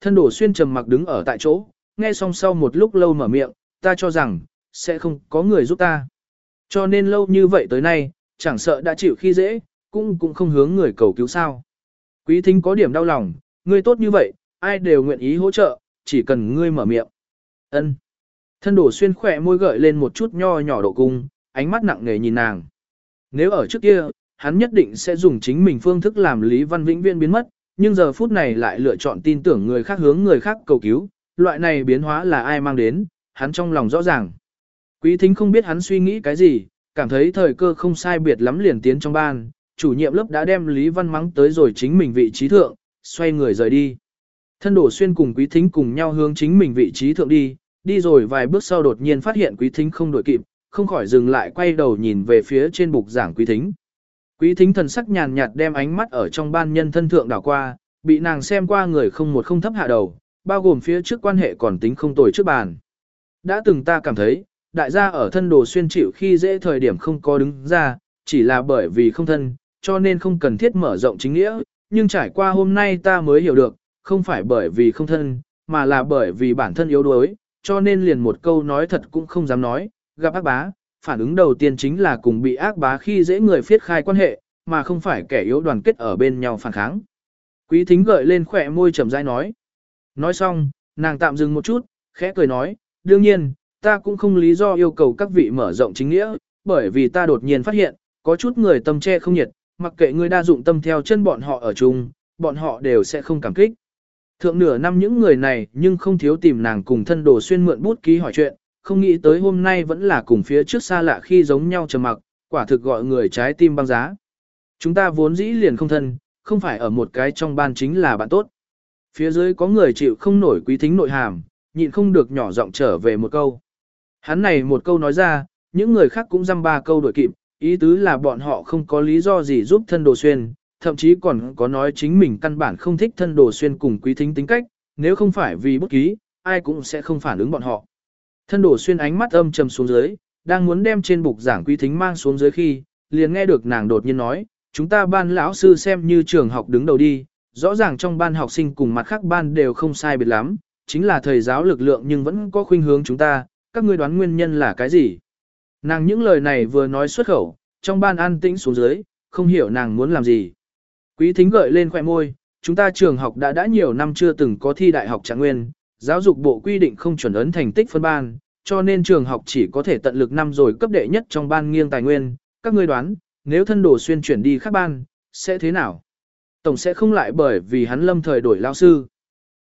thân đổ xuyên trầm mặc đứng ở tại chỗ, nghe xong sau một lúc lâu mở miệng, ta cho rằng, sẽ không có người giúp ta. Cho nên lâu như vậy tới nay, chẳng sợ đã chịu khi dễ, cũng cũng không hướng người cầu cứu sao. Quý thính có điểm đau lòng, ngươi tốt như vậy, ai đều nguyện ý hỗ trợ, chỉ cần ngươi mở miệng. Ân. Thân đổ xuyên khỏe môi gợi lên một chút nho nhỏ độ cung, ánh mắt nặng nề nhìn nàng. Nếu ở trước kia, hắn nhất định sẽ dùng chính mình phương thức làm Lý Văn Vĩnh Viên biến mất, nhưng giờ phút này lại lựa chọn tin tưởng người khác hướng người khác cầu cứu, loại này biến hóa là ai mang đến, hắn trong lòng rõ ràng. Quý thính không biết hắn suy nghĩ cái gì, cảm thấy thời cơ không sai biệt lắm liền tiến trong ban, chủ nhiệm lớp đã đem Lý Văn mắng tới rồi chính mình vị trí thượng, xoay người rời đi. Thân đổ xuyên cùng quý thính cùng nhau hướng chính mình vị trí thượng đi, đi rồi vài bước sau đột nhiên phát hiện quý thính không đổi kịp, không khỏi dừng lại quay đầu nhìn về phía trên bục giảng quý thính. Quý thính thần sắc nhàn nhạt đem ánh mắt ở trong ban nhân thân thượng đảo qua, bị nàng xem qua người không một không thấp hạ đầu, bao gồm phía trước quan hệ còn tính không tồi trước bàn. Đã từng ta cảm thấy, đại gia ở thân đồ xuyên chịu khi dễ thời điểm không có đứng ra, chỉ là bởi vì không thân, cho nên không cần thiết mở rộng chính nghĩa, nhưng trải qua hôm nay ta mới hiểu được, không phải bởi vì không thân, mà là bởi vì bản thân yếu đuối, cho nên liền một câu nói thật cũng không dám nói, gặp ác bá, phản ứng đầu tiên chính là cùng bị ác bá khi dễ người phiết khai quan hệ, mà không phải kẻ yếu đoàn kết ở bên nhau phản kháng. Quý thính gợi lên khỏe môi trầm dai nói. Nói xong, nàng tạm dừng một chút, khẽ cười nói, đương nhiên, ta cũng không lý do yêu cầu các vị mở rộng chính nghĩa, bởi vì ta đột nhiên phát hiện, có chút người tâm che không nhiệt, mặc kệ người đa dụng tâm theo chân bọn họ ở chung, bọn họ đều sẽ không cảm kích. Thượng nửa năm những người này nhưng không thiếu tìm nàng cùng thân đồ xuyên mượn bút ký hỏi chuyện, không nghĩ tới hôm nay vẫn là cùng phía trước xa lạ khi giống nhau trầm mặc, quả thực gọi người trái tim băng giá. Chúng ta vốn dĩ liền không thân, không phải ở một cái trong ban chính là bạn tốt. Phía dưới có người chịu không nổi quý thính nội hàm, nhịn không được nhỏ giọng trở về một câu. Hắn này một câu nói ra, những người khác cũng dăm ba câu đổi kịp, ý tứ là bọn họ không có lý do gì giúp thân đồ xuyên, thậm chí còn có nói chính mình căn bản không thích thân đồ xuyên cùng quý thính tính cách, nếu không phải vì bút ký, ai cũng sẽ không phản ứng bọn họ. Thân đổ xuyên ánh mắt âm trầm xuống dưới, đang muốn đem trên bục giảng quý thính mang xuống dưới khi, liền nghe được nàng đột nhiên nói, chúng ta ban lão sư xem như trường học đứng đầu đi, rõ ràng trong ban học sinh cùng mặt khác ban đều không sai biệt lắm, chính là thầy giáo lực lượng nhưng vẫn có khuynh hướng chúng ta, các ngươi đoán nguyên nhân là cái gì? Nàng những lời này vừa nói xuất khẩu, trong ban an tĩnh xuống dưới, không hiểu nàng muốn làm gì. Quý thính gợi lên khỏe môi, chúng ta trường học đã đã nhiều năm chưa từng có thi đại học trạng nguyên, giáo dục bộ quy định không chuẩn ấn thành tích phân ban, cho nên trường học chỉ có thể tận lực năm rồi cấp đệ nhất trong ban nghiêng tài nguyên, các ngươi đoán, nếu thân đồ xuyên chuyển đi khác ban, sẽ thế nào? Tổng sẽ không lại bởi vì hắn lâm thời đổi lao sư.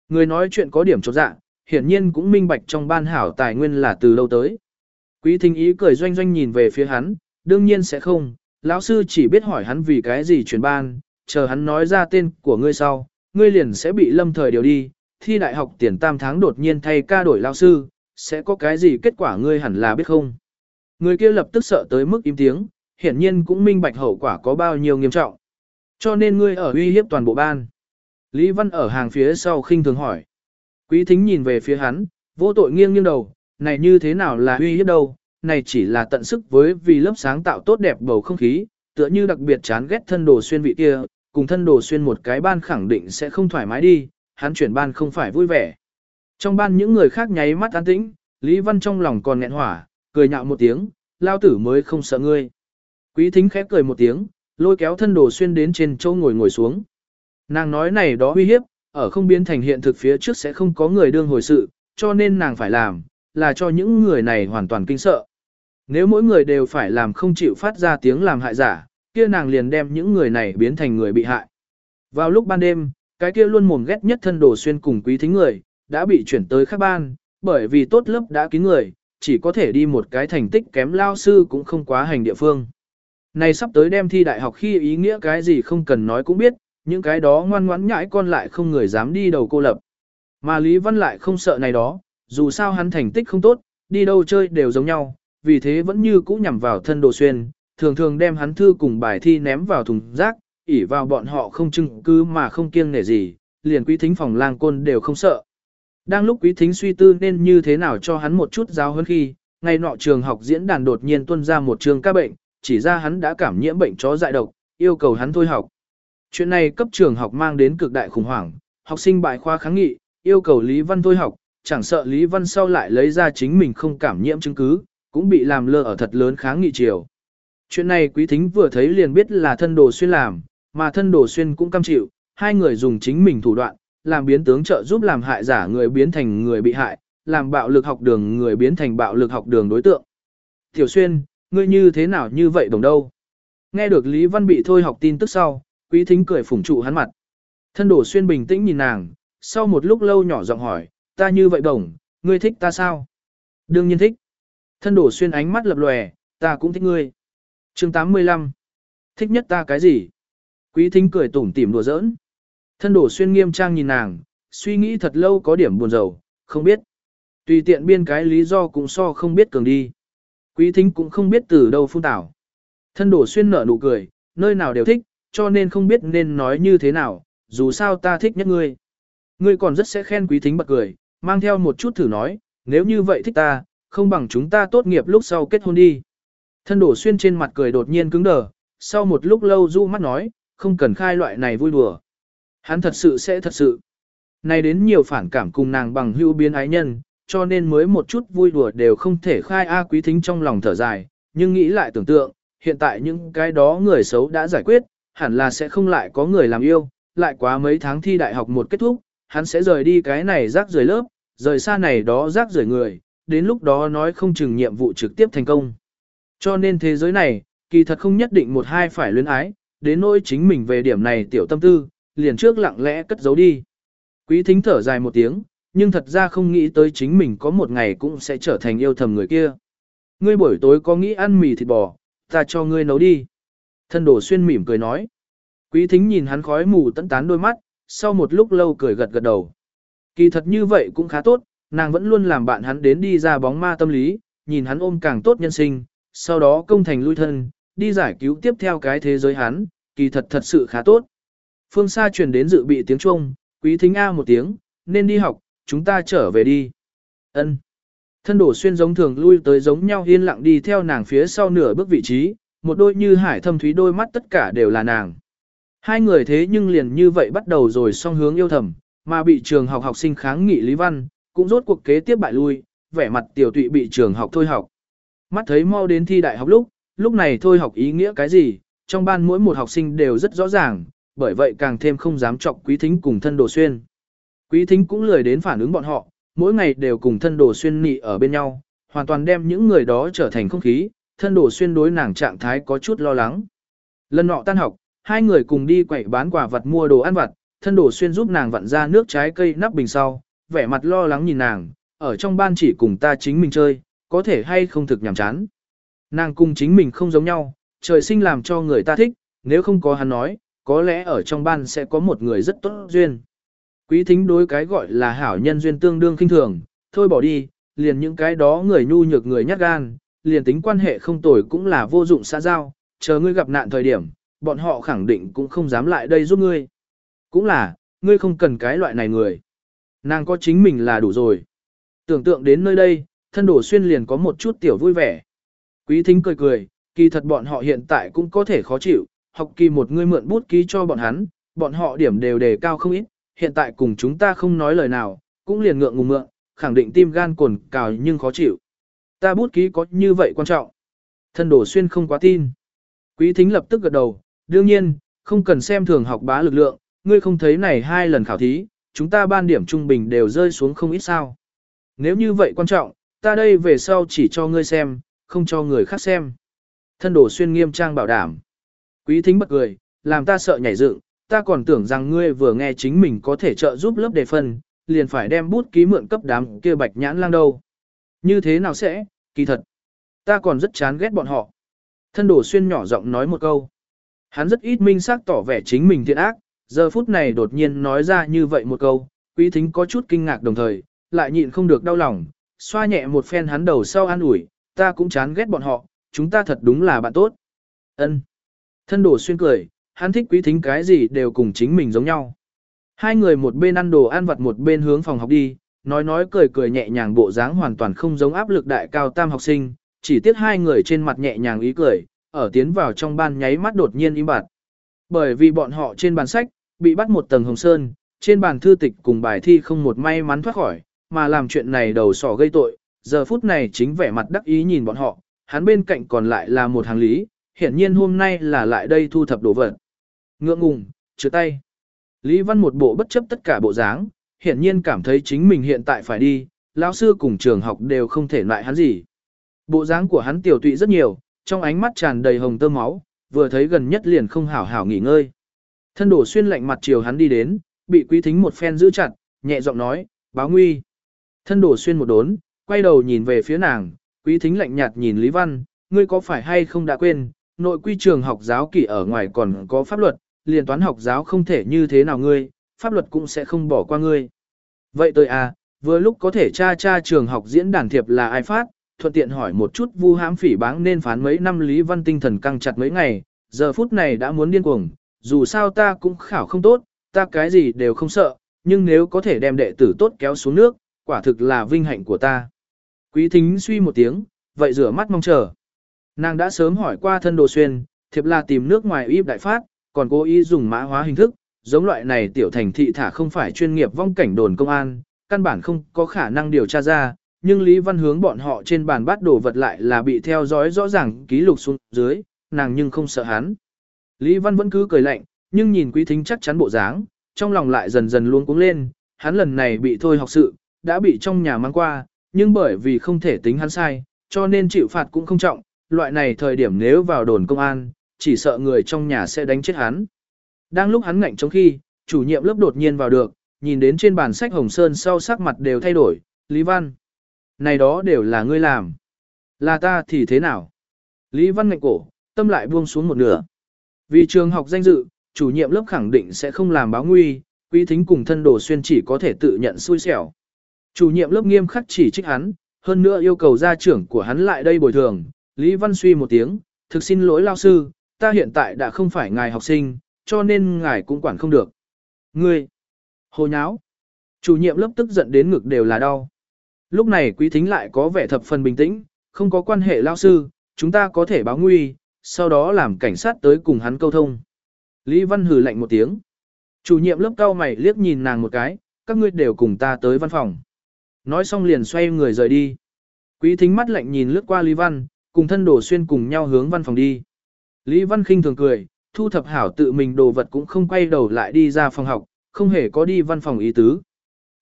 Người nói chuyện có điểm chột dạ, hiển nhiên cũng minh bạch trong ban hảo tài nguyên là từ lâu tới. Quý thính ý cười doanh doanh nhìn về phía hắn, đương nhiên sẽ không, lão sư chỉ biết hỏi hắn vì cái gì chuyển ban, chờ hắn nói ra tên của ngươi sau, ngươi liền sẽ bị lâm thời điều đi, thi đại học tiền tam tháng đột nhiên thay ca đổi lao sư, sẽ có cái gì kết quả ngươi hẳn là biết không. Người kia lập tức sợ tới mức im tiếng, hiển nhiên cũng minh bạch hậu quả có bao nhiêu nghiêm trọng. Cho nên ngươi ở uy hiếp toàn bộ ban. Lý Văn ở hàng phía sau khinh thường hỏi. Quý thính nhìn về phía hắn, vô tội nghiêng nghiêng đầu, này như thế nào là uy hiếp đâu, này chỉ là tận sức với vì lớp sáng tạo tốt đẹp bầu không khí, tựa như đặc biệt chán ghét thân đồ xuyên vị kia, cùng thân đồ xuyên một cái ban khẳng định sẽ không thoải mái đi, hắn chuyển ban không phải vui vẻ. Trong ban những người khác nháy mắt an tĩnh, Lý Văn trong lòng còn nghẹn hỏa, cười nhạo một tiếng, lao tử mới không sợ ngươi. Quý thính khép cười một tiếng, lôi kéo thân đồ xuyên đến trên chỗ ngồi ngồi xuống. Nàng nói này đó uy hiếp, ở không biến thành hiện thực phía trước sẽ không có người đương hồi sự, cho nên nàng phải làm, là cho những người này hoàn toàn kinh sợ. Nếu mỗi người đều phải làm không chịu phát ra tiếng làm hại giả, kia nàng liền đem những người này biến thành người bị hại. Vào lúc ban đêm, cái kia luôn mồm ghét nhất thân đồ xuyên cùng quý thính người, đã bị chuyển tới khác ban, bởi vì tốt lớp đã kín người, chỉ có thể đi một cái thành tích kém lao sư cũng không quá hành địa phương. Này sắp tới đem thi đại học khi ý nghĩa cái gì không cần nói cũng biết, những cái đó ngoan ngoãn nhãi con lại không người dám đi đầu cô lập. Mà Lý Văn lại không sợ này đó, dù sao hắn thành tích không tốt, đi đâu chơi đều giống nhau, vì thế vẫn như cũ nhằm vào thân đồ xuyên, thường thường đem hắn thư cùng bài thi ném vào thùng rác, ỉ vào bọn họ không chứng cứ mà không kiêng nể gì, liền quý thính phòng lang côn đều không sợ. Đang lúc quý thính suy tư nên như thế nào cho hắn một chút giáo hơn khi, ngày nọ trường học diễn đàn đột nhiên tuân ra một trường ca bệnh, chỉ ra hắn đã cảm nhiễm bệnh chó dại độc, yêu cầu hắn thôi học. Chuyện này cấp trường học mang đến cực đại khủng hoảng, học sinh bại khoa kháng nghị, yêu cầu Lý Văn thôi học, chẳng sợ Lý Văn sau lại lấy ra chính mình không cảm nhiễm chứng cứ, cũng bị làm lơ ở thật lớn kháng nghị chiều. Chuyện này quý thính vừa thấy liền biết là thân đồ xuyên làm, mà thân đồ xuyên cũng cam chịu, hai người dùng chính mình thủ đoạn, làm biến tướng trợ giúp làm hại giả người biến thành người bị hại, làm bạo lực học đường người biến thành bạo lực học đường đối tượng. Tiểu xuyên, ngươi như thế nào như vậy đồng đâu? Nghe được Lý Văn bị thôi học tin tức sau, quý thính cười phủng trụ hắn mặt. Thân đổ xuyên bình tĩnh nhìn nàng, sau một lúc lâu nhỏ giọng hỏi, ta như vậy đồng, ngươi thích ta sao? Đương nhiên thích. Thân đổ xuyên ánh mắt lập lòe, ta cũng thích ngươi. chương 85. Thích nhất ta cái gì? Quý thính cười tủm tỉm đùa giỡn. Thân đổ xuyên nghiêm trang nhìn nàng, suy nghĩ thật lâu có điểm buồn rầu, không biết. Tùy tiện biên cái lý do cũng so không biết cường đi. Quý thính cũng không biết từ đâu phun tảo. Thân đổ xuyên nở nụ cười, nơi nào đều thích, cho nên không biết nên nói như thế nào, dù sao ta thích nhất ngươi. Ngươi còn rất sẽ khen quý thính bật cười, mang theo một chút thử nói, nếu như vậy thích ta, không bằng chúng ta tốt nghiệp lúc sau kết hôn đi. Thân đổ xuyên trên mặt cười đột nhiên cứng đờ, sau một lúc lâu du mắt nói, không cần khai loại này vui đùa. Hắn thật sự sẽ thật sự. Này đến nhiều phản cảm cùng nàng bằng hữu biến ái nhân, cho nên mới một chút vui đùa đều không thể khai A quý thính trong lòng thở dài, nhưng nghĩ lại tưởng tượng, hiện tại những cái đó người xấu đã giải quyết, hẳn là sẽ không lại có người làm yêu, lại quá mấy tháng thi đại học một kết thúc, hắn sẽ rời đi cái này rác rời lớp, rời xa này đó rác rời người, đến lúc đó nói không chừng nhiệm vụ trực tiếp thành công. Cho nên thế giới này, kỳ thật không nhất định một hai phải luyến ái, đến nỗi chính mình về điểm này tiểu tâm tư, liền trước lặng lẽ cất giấu đi. Quý thính thở dài một tiếng, nhưng thật ra không nghĩ tới chính mình có một ngày cũng sẽ trở thành yêu thầm người kia. Ngươi buổi tối có nghĩ ăn mì thịt bò, ta cho ngươi nấu đi. Thân đổ xuyên mỉm cười nói. Quý thính nhìn hắn khói mù tấn tán đôi mắt, sau một lúc lâu cười gật gật đầu. Kỳ thật như vậy cũng khá tốt, nàng vẫn luôn làm bạn hắn đến đi ra bóng ma tâm lý, nhìn hắn ôm càng tốt nhân sinh, sau đó công thành lui thân, đi giải cứu tiếp theo cái thế giới hắn, kỳ thật thật sự khá tốt. Phương xa truyền đến dự bị tiếng Trung, quý thính A một tiếng, nên đi học, chúng ta trở về đi. Ân. Thân đổ xuyên giống thường lui tới giống nhau yên lặng đi theo nàng phía sau nửa bước vị trí, một đôi như hải thâm thúy đôi mắt tất cả đều là nàng. Hai người thế nhưng liền như vậy bắt đầu rồi song hướng yêu thầm, mà bị trường học học sinh kháng nghị Lý Văn, cũng rốt cuộc kế tiếp bại lui, vẻ mặt tiểu tụy bị trường học thôi học. Mắt thấy mau đến thi đại học lúc, lúc này thôi học ý nghĩa cái gì, trong ban mỗi một học sinh đều rất rõ ràng, bởi vậy càng thêm không dám trọng quý thính cùng thân đồ xuyên. Quý thính cũng lười đến phản ứng bọn họ, mỗi ngày đều cùng thân đồ xuyên nị ở bên nhau, hoàn toàn đem những người đó trở thành không khí, thân đồ xuyên đối nàng trạng thái có chút lo lắng. Lần nọ tan học, hai người cùng đi quẩy bán quả vật mua đồ ăn vặt, thân đồ xuyên giúp nàng vặn ra nước trái cây nắp bình sau, vẻ mặt lo lắng nhìn nàng, ở trong ban chỉ cùng ta chính mình chơi, có thể hay không thực nhảm chán. Nàng cùng chính mình không giống nhau, trời sinh làm cho người ta thích, nếu không có hắn nói, có lẽ ở trong ban sẽ có một người rất tốt duyên. Quý thính đối cái gọi là hảo nhân duyên tương đương kinh thường, thôi bỏ đi, liền những cái đó người nhu nhược người nhát gan, liền tính quan hệ không tồi cũng là vô dụng xã giao, chờ ngươi gặp nạn thời điểm, bọn họ khẳng định cũng không dám lại đây giúp ngươi. Cũng là, ngươi không cần cái loại này người. Nàng có chính mình là đủ rồi. Tưởng tượng đến nơi đây, thân đổ xuyên liền có một chút tiểu vui vẻ. Quý thính cười cười, kỳ thật bọn họ hiện tại cũng có thể khó chịu, học kỳ một người mượn bút ký cho bọn hắn, bọn họ điểm đều đề cao không ít, hiện tại cùng chúng ta không nói lời nào, cũng liền ngượng ngùng mượn, khẳng định tim gan cồn cào nhưng khó chịu. Ta bút ký có như vậy quan trọng. Thân đổ xuyên không quá tin. Quý thính lập tức gật đầu, đương nhiên, không cần xem thường học bá lực lượng, ngươi không thấy này hai lần khảo thí, chúng ta ban điểm trung bình đều rơi xuống không ít sao. Nếu như vậy quan trọng, ta đây về sau chỉ cho ngươi xem, không cho người khác xem. Thân đổ xuyên nghiêm trang bảo đảm. Quý thính bật cười, làm ta sợ nhảy dựng, ta còn tưởng rằng ngươi vừa nghe chính mình có thể trợ giúp lớp đề phân, liền phải đem bút ký mượn cấp đám kia bạch nhãn lang đâu. Như thế nào sẽ, kỳ thật. Ta còn rất chán ghét bọn họ. Thân đổ xuyên nhỏ giọng nói một câu. Hắn rất ít minh xác tỏ vẻ chính mình thiện ác, giờ phút này đột nhiên nói ra như vậy một câu, quý thính có chút kinh ngạc đồng thời, lại nhịn không được đau lòng, xoa nhẹ một phen hắn đầu sau an ủi, ta cũng chán ghét bọn họ, chúng ta thật đúng là bạn tốt. Ân. Thân đổ xuyên cười, hắn thích quý thính cái gì đều cùng chính mình giống nhau. Hai người một bên ăn đồ ăn vặt một bên hướng phòng học đi, nói nói cười cười nhẹ nhàng bộ dáng hoàn toàn không giống áp lực đại cao tam học sinh, chỉ tiếc hai người trên mặt nhẹ nhàng ý cười, ở tiến vào trong ban nháy mắt đột nhiên im bặt. Bởi vì bọn họ trên bàn sách, bị bắt một tầng hồng sơn, trên bàn thư tịch cùng bài thi không một may mắn thoát khỏi, mà làm chuyện này đầu sỏ gây tội, giờ phút này chính vẻ mặt đắc ý nhìn bọn họ, hắn bên cạnh còn lại là một hàng lý, hiển nhiên hôm nay là lại đây thu thập đồ vật. Ngượng ngùng, chứa tay. Lý Văn một bộ bất chấp tất cả bộ dáng, hiển nhiên cảm thấy chính mình hiện tại phải đi, lão sư cùng trường học đều không thể lại hắn gì. Bộ dáng của hắn tiểu tụy rất nhiều, trong ánh mắt tràn đầy hồng tơ máu, vừa thấy gần nhất liền không hảo hảo nghỉ ngơi. Thân đổ xuyên lạnh mặt chiều hắn đi đến, bị quý thính một phen giữ chặt, nhẹ giọng nói, báo nguy. Thân đổ xuyên một đốn, quay đầu nhìn về phía nàng, quý thính lạnh nhạt nhìn Lý Văn, ngươi có phải hay không đã quên, nội quy trường học giáo kỷ ở ngoài còn có pháp luật, liền toán học giáo không thể như thế nào ngươi, pháp luật cũng sẽ không bỏ qua ngươi. Vậy tôi à, vừa lúc có thể tra tra trường học diễn đàn thiệp là ai phát, thuận tiện hỏi một chút vu hãm phỉ báng nên phán mấy năm Lý Văn tinh thần căng chặt mấy ngày, giờ phút này đã muốn điên cuồng, dù sao ta cũng khảo không tốt, ta cái gì đều không sợ, nhưng nếu có thể đem đệ tử tốt kéo xuống nước, quả thực là vinh hạnh của ta. Quý thính suy một tiếng, vậy rửa mắt mong chờ. Nàng đã sớm hỏi qua thân đồ xuyên, thiệp là tìm nước ngoài y đại phát, còn cố ý dùng mã hóa hình thức, giống loại này tiểu thành thị thả không phải chuyên nghiệp vong cảnh đồn công an, căn bản không có khả năng điều tra ra, nhưng Lý Văn hướng bọn họ trên bàn bắt đồ vật lại là bị theo dõi rõ ràng ký lục xuống dưới, nàng nhưng không sợ hắn. Lý Văn vẫn cứ cười lạnh, nhưng nhìn quý thính chắc chắn bộ dáng, trong lòng lại dần dần luôn cuống lên, hắn lần này bị thôi học sự, đã bị trong nhà mang qua, nhưng bởi vì không thể tính hắn sai, cho nên chịu phạt cũng không trọng, loại này thời điểm nếu vào đồn công an, chỉ sợ người trong nhà sẽ đánh chết hắn. Đang lúc hắn ngạnh trong khi, chủ nhiệm lớp đột nhiên vào được, nhìn đến trên bàn sách Hồng Sơn sau sắc mặt đều thay đổi, Lý Văn. Này đó đều là ngươi làm. Là ta thì thế nào? Lý Văn ngạnh cổ, tâm lại buông xuống một nửa. Vì trường học danh dự, chủ nhiệm lớp khẳng định sẽ không làm báo nguy, quý thính cùng thân đồ xuyên chỉ có thể tự nhận xui xẻo. Chủ nhiệm lớp nghiêm khắc chỉ trích hắn, hơn nữa yêu cầu gia trưởng của hắn lại đây bồi thường. Lý Văn suy một tiếng, thực xin lỗi lao sư, ta hiện tại đã không phải ngài học sinh, cho nên ngài cũng quản không được. Ngươi! Hồ nháo! Chủ nhiệm lớp tức giận đến ngực đều là đau. Lúc này quý thính lại có vẻ thập phần bình tĩnh, không có quan hệ lao sư, chúng ta có thể báo nguy, sau đó làm cảnh sát tới cùng hắn câu thông. Lý Văn hừ lạnh một tiếng. Chủ nhiệm lớp cao mày liếc nhìn nàng một cái, các ngươi đều cùng ta tới văn phòng. Nói xong liền xoay người rời đi. Quý thính mắt lạnh nhìn lướt qua Lý Văn, cùng thân đồ xuyên cùng nhau hướng văn phòng đi. Lý Văn khinh thường cười, thu thập hảo tự mình đồ vật cũng không quay đầu lại đi ra phòng học, không hề có đi văn phòng ý tứ.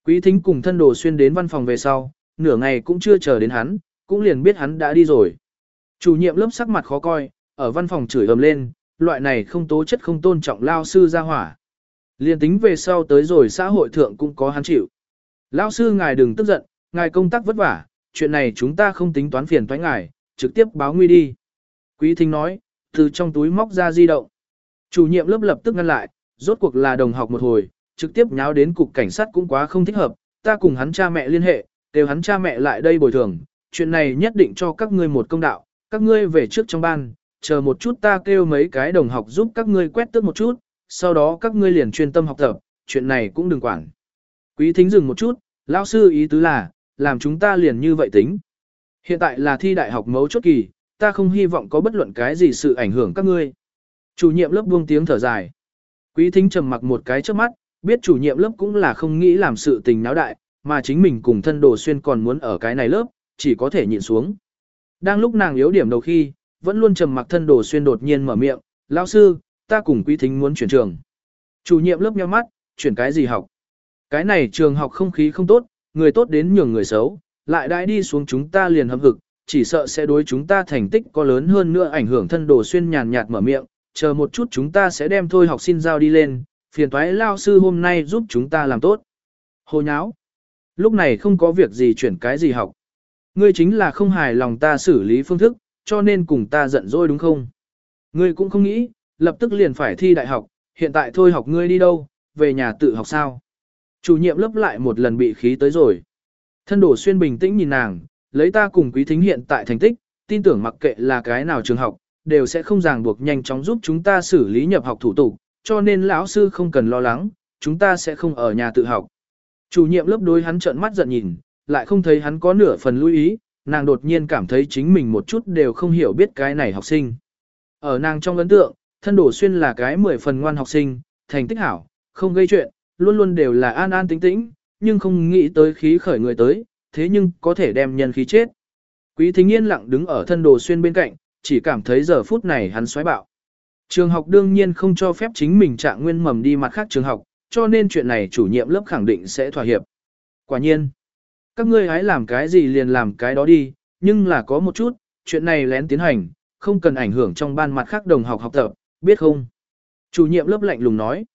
Quý thính cùng thân đồ xuyên đến văn phòng về sau, nửa ngày cũng chưa chờ đến hắn, cũng liền biết hắn đã đi rồi. Chủ nhiệm lớp sắc mặt khó coi, ở văn phòng chửi ầm lên, loại này không tố chất không tôn trọng lao sư ra hỏa. Liên tính về sau tới rồi xã hội thượng cũng có hắn chịu. Lão sư ngài đừng tức giận, ngài công tác vất vả, chuyện này chúng ta không tính toán phiền toái ngài, trực tiếp báo nguy đi. Quý thính nói, từ trong túi móc ra di động. Chủ nhiệm lớp lập tức ngăn lại, rốt cuộc là đồng học một hồi, trực tiếp nháo đến cục cảnh sát cũng quá không thích hợp, ta cùng hắn cha mẹ liên hệ, đều hắn cha mẹ lại đây bồi thường, chuyện này nhất định cho các ngươi một công đạo, các ngươi về trước trong ban, chờ một chút ta kêu mấy cái đồng học giúp các ngươi quét tước một chút, sau đó các ngươi liền chuyên tâm học tập, chuyện này cũng đừng quản. Quý thính dừng một chút, lão sư ý tứ là, làm chúng ta liền như vậy tính. Hiện tại là thi đại học mấu chốt kỳ, ta không hy vọng có bất luận cái gì sự ảnh hưởng các ngươi. Chủ nhiệm lớp buông tiếng thở dài. Quý thính trầm mặc một cái trước mắt, biết chủ nhiệm lớp cũng là không nghĩ làm sự tình náo đại, mà chính mình cùng thân đồ xuyên còn muốn ở cái này lớp, chỉ có thể nhịn xuống. Đang lúc nàng yếu điểm đầu khi, vẫn luôn trầm mặc thân đồ xuyên đột nhiên mở miệng, lão sư, ta cùng quý thính muốn chuyển trường. Chủ nhiệm lớp nheo mắt, chuyển cái gì học? Cái này trường học không khí không tốt, người tốt đến nhường người xấu, lại đãi đi xuống chúng ta liền hâm hực, chỉ sợ sẽ đối chúng ta thành tích có lớn hơn nữa ảnh hưởng thân đồ xuyên nhàn nhạt mở miệng, chờ một chút chúng ta sẽ đem thôi học xin giao đi lên, phiền toái lao sư hôm nay giúp chúng ta làm tốt. Hồ nháo. Lúc này không có việc gì chuyển cái gì học. Ngươi chính là không hài lòng ta xử lý phương thức, cho nên cùng ta giận dỗi đúng không? Ngươi cũng không nghĩ, lập tức liền phải thi đại học, hiện tại thôi học ngươi đi đâu, về nhà tự học sao? Chủ nhiệm lớp lại một lần bị khí tới rồi. Thân đổ xuyên bình tĩnh nhìn nàng, lấy ta cùng quý thính hiện tại thành tích, tin tưởng mặc kệ là cái nào trường học, đều sẽ không ràng buộc nhanh chóng giúp chúng ta xử lý nhập học thủ tục, cho nên lão sư không cần lo lắng, chúng ta sẽ không ở nhà tự học. Chủ nhiệm lớp đối hắn trợn mắt giận nhìn, lại không thấy hắn có nửa phần lưu ý, nàng đột nhiên cảm thấy chính mình một chút đều không hiểu biết cái này học sinh. Ở nàng trong ấn tượng, thân đổ xuyên là cái mười phần ngoan học sinh, thành tích hảo, không gây chuyện, luôn luôn đều là an an tĩnh tĩnh, nhưng không nghĩ tới khí khởi người tới, thế nhưng có thể đem nhân khí chết. Quý thính yên lặng đứng ở thân đồ xuyên bên cạnh, chỉ cảm thấy giờ phút này hắn xoáy bạo. Trường học đương nhiên không cho phép chính mình trạng nguyên mầm đi mặt khác trường học, cho nên chuyện này chủ nhiệm lớp khẳng định sẽ thỏa hiệp. Quả nhiên, các ngươi hãy làm cái gì liền làm cái đó đi, nhưng là có một chút, chuyện này lén tiến hành, không cần ảnh hưởng trong ban mặt khác đồng học học tập, biết không? Chủ nhiệm lớp lạnh lùng nói.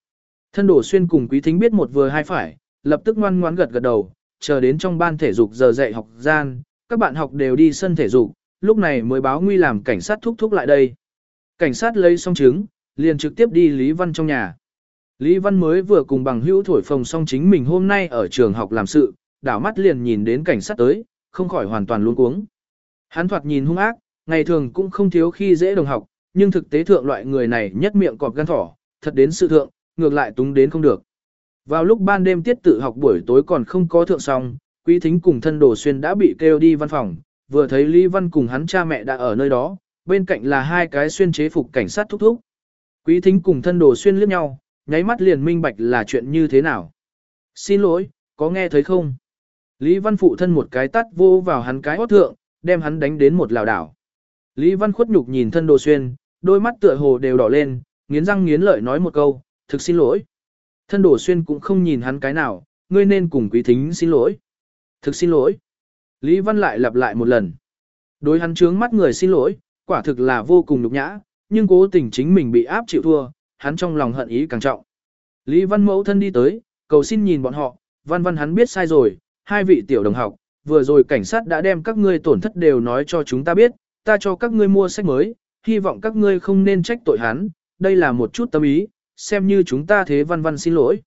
Thân đổ xuyên cùng quý thính biết một vừa hai phải, lập tức ngoan ngoãn gật gật đầu, chờ đến trong ban thể dục giờ dạy học gian, các bạn học đều đi sân thể dục, lúc này mới báo nguy làm cảnh sát thúc thúc lại đây. Cảnh sát lấy xong chứng, liền trực tiếp đi Lý Văn trong nhà. Lý Văn mới vừa cùng bằng hữu thổi phồng xong chính mình hôm nay ở trường học làm sự, đảo mắt liền nhìn đến cảnh sát tới, không khỏi hoàn toàn luống cuống. Hắn thoạt nhìn hung ác, ngày thường cũng không thiếu khi dễ đồng học, nhưng thực tế thượng loại người này nhất miệng cọp gan thỏ, thật đến sự thượng, ngược lại túng đến không được. Vào lúc ban đêm tiết tự học buổi tối còn không có thượng xong, Quý Thính cùng thân đồ xuyên đã bị kêu đi văn phòng, vừa thấy Lý Văn cùng hắn cha mẹ đã ở nơi đó, bên cạnh là hai cái xuyên chế phục cảnh sát thúc thúc. Quý Thính cùng thân đồ xuyên liếc nhau, nháy mắt liền minh bạch là chuyện như thế nào. Xin lỗi, có nghe thấy không? Lý Văn phụ thân một cái tắt vô vào hắn cái hót thượng, đem hắn đánh đến một lào đảo. Lý Văn khuất nhục nhìn thân đồ xuyên, đôi mắt tựa hồ đều đỏ lên, nghiến răng nghiến lợi nói một câu, thực xin lỗi. Thân đổ xuyên cũng không nhìn hắn cái nào, ngươi nên cùng quý thính xin lỗi. Thực xin lỗi. Lý Văn lại lặp lại một lần. Đối hắn trướng mắt người xin lỗi, quả thực là vô cùng nhục nhã, nhưng cố tình chính mình bị áp chịu thua, hắn trong lòng hận ý càng trọng. Lý Văn mẫu thân đi tới, cầu xin nhìn bọn họ, văn văn hắn biết sai rồi, hai vị tiểu đồng học, vừa rồi cảnh sát đã đem các ngươi tổn thất đều nói cho chúng ta biết, ta cho các ngươi mua sách mới, hy vọng các ngươi không nên trách tội hắn, đây là một chút tâm ý, xem như chúng ta thế văn văn xin lỗi.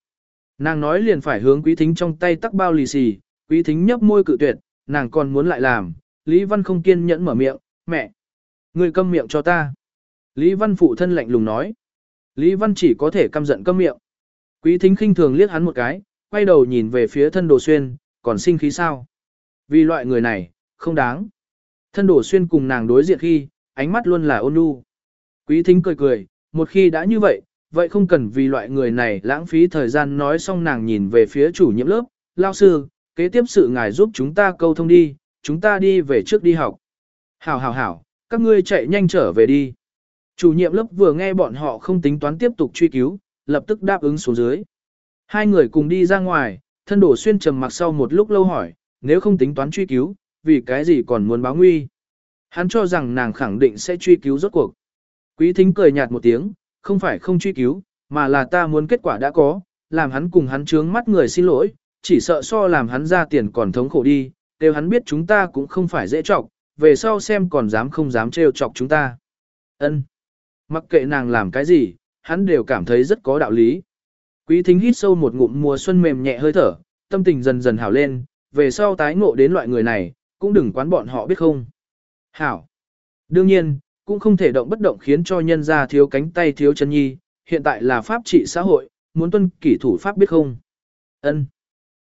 Nàng nói liền phải hướng quý thính trong tay tắc bao lì xì, quý thính nhấp môi cự tuyệt, nàng còn muốn lại làm, Lý Văn không kiên nhẫn mở miệng, mẹ, người câm miệng cho ta. Lý Văn phụ thân lạnh lùng nói. Lý Văn chỉ có thể căm giận câm miệng. Quý thính khinh thường liếc hắn một cái, quay đầu nhìn về phía thân đồ xuyên, còn sinh khí sao? Vì loại người này, không đáng. Thân đồ xuyên cùng nàng đối diện khi, ánh mắt luôn là ôn nhu. Quý thính cười cười, một khi đã như vậy, vậy không cần vì loại người này lãng phí thời gian nói xong nàng nhìn về phía chủ nhiệm lớp, lao sư, kế tiếp sự ngài giúp chúng ta câu thông đi, chúng ta đi về trước đi học. Hảo hảo hảo, các ngươi chạy nhanh trở về đi. Chủ nhiệm lớp vừa nghe bọn họ không tính toán tiếp tục truy cứu, lập tức đáp ứng xuống dưới. Hai người cùng đi ra ngoài, thân đổ xuyên trầm mặc sau một lúc lâu hỏi, nếu không tính toán truy cứu, vì cái gì còn muốn báo nguy. Hắn cho rằng nàng khẳng định sẽ truy cứu rốt cuộc. Quý thính cười nhạt một tiếng, không phải không truy cứu, mà là ta muốn kết quả đã có, làm hắn cùng hắn trướng mắt người xin lỗi, chỉ sợ so làm hắn ra tiền còn thống khổ đi, đều hắn biết chúng ta cũng không phải dễ chọc, về sau xem còn dám không dám trêu chọc chúng ta. Ân, Mặc kệ nàng làm cái gì, hắn đều cảm thấy rất có đạo lý. Quý thính hít sâu một ngụm mùa xuân mềm nhẹ hơi thở, tâm tình dần dần hảo lên, về sau tái ngộ đến loại người này, cũng đừng quán bọn họ biết không. Hảo. Đương nhiên, cũng không thể động bất động khiến cho nhân gia thiếu cánh tay thiếu chân nhi, hiện tại là pháp trị xã hội, muốn tuân kỷ thủ pháp biết không. Ân.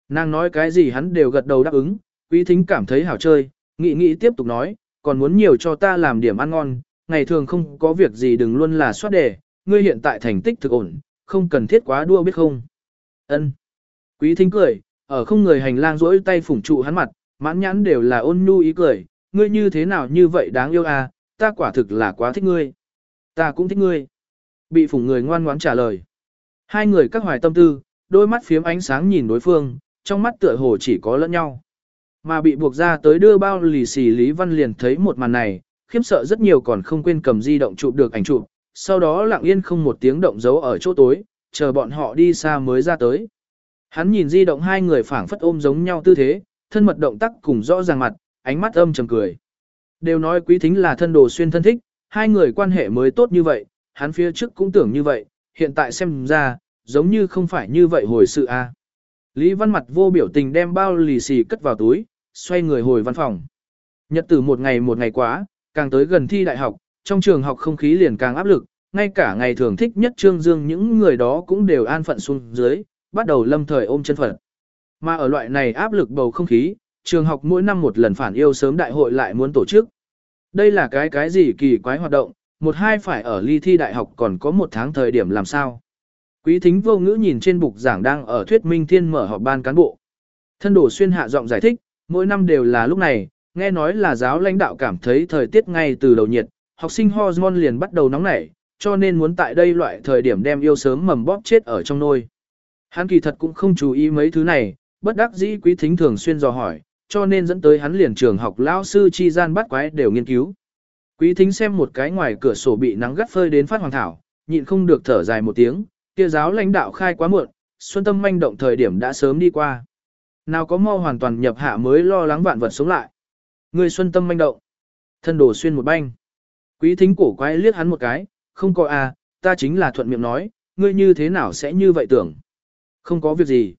Nàng nói cái gì hắn đều gật đầu đáp ứng, quý thính cảm thấy hảo chơi, nghĩ nghĩ tiếp tục nói, còn muốn nhiều cho ta làm điểm ăn ngon, ngày thường không có việc gì đừng luôn là soát đề, ngươi hiện tại thành tích thực ổn, không cần thiết quá đua biết không. Ân. Quý thính cười, ở không người hành lang rỗi tay phủng trụ hắn mặt, mãn nhãn đều là ôn nhu ý cười, ngươi như thế nào như vậy đáng yêu à, ta quả thực là quá thích ngươi. Ta cũng thích ngươi. Bị phủng người ngoan ngoãn trả lời. Hai người các hoài tâm tư, đôi mắt phiếm ánh sáng nhìn đối phương, trong mắt tựa hồ chỉ có lẫn nhau. Mà bị buộc ra tới đưa bao lì xì Lý Văn liền thấy một màn này, khiếm sợ rất nhiều còn không quên cầm di động chụp được ảnh chụp, sau đó lặng yên không một tiếng động giấu ở chỗ tối, chờ bọn họ đi xa mới ra tới. Hắn nhìn di động hai người phảng phất ôm giống nhau tư thế, thân mật động tác cùng rõ ràng mặt, ánh mắt âm trầm cười. Đều nói quý thính là thân đồ xuyên thân thích, hai người quan hệ mới tốt như vậy, hắn phía trước cũng tưởng như vậy, hiện tại xem ra, giống như không phải như vậy hồi sự a. Lý Văn mặt vô biểu tình đem bao lì xì cất vào túi, xoay người hồi văn phòng. Nhật tử một ngày một ngày quá, càng tới gần thi đại học, trong trường học không khí liền càng áp lực, ngay cả ngày thường thích nhất Trương Dương những người đó cũng đều an phận xuống dưới, bắt đầu lâm thời ôm chân phận. Mà ở loại này áp lực bầu không khí, trường học mỗi năm một lần phản yêu sớm đại hội lại muốn tổ chức. Đây là cái cái gì kỳ quái hoạt động, một hai phải ở ly thi đại học còn có một tháng thời điểm làm sao. Quý thính vô ngữ nhìn trên bục giảng đang ở thuyết minh thiên mở họp ban cán bộ. Thân đổ xuyên hạ giọng giải thích, mỗi năm đều là lúc này, nghe nói là giáo lãnh đạo cảm thấy thời tiết ngay từ đầu nhiệt, học sinh hormone liền bắt đầu nóng nảy, cho nên muốn tại đây loại thời điểm đem yêu sớm mầm bóp chết ở trong nôi. Hắn kỳ thật cũng không chú ý mấy thứ này, bất đắc dĩ quý thính thường xuyên dò hỏi, cho nên dẫn tới hắn liền trường học lão sư chi gian bắt quái đều nghiên cứu. Quý thính xem một cái ngoài cửa sổ bị nắng gắt phơi đến phát hoàng thảo, nhịn không được thở dài một tiếng, kia giáo lãnh đạo khai quá muộn, xuân tâm manh động thời điểm đã sớm đi qua. Nào có mau hoàn toàn nhập hạ mới lo lắng vạn vật sống lại. Người xuân tâm manh động. Thân đổ xuyên một banh. Quý thính cổ quái liếc hắn một cái, không có à, ta chính là thuận miệng nói, ngươi như thế nào sẽ như vậy tưởng. Không có việc gì.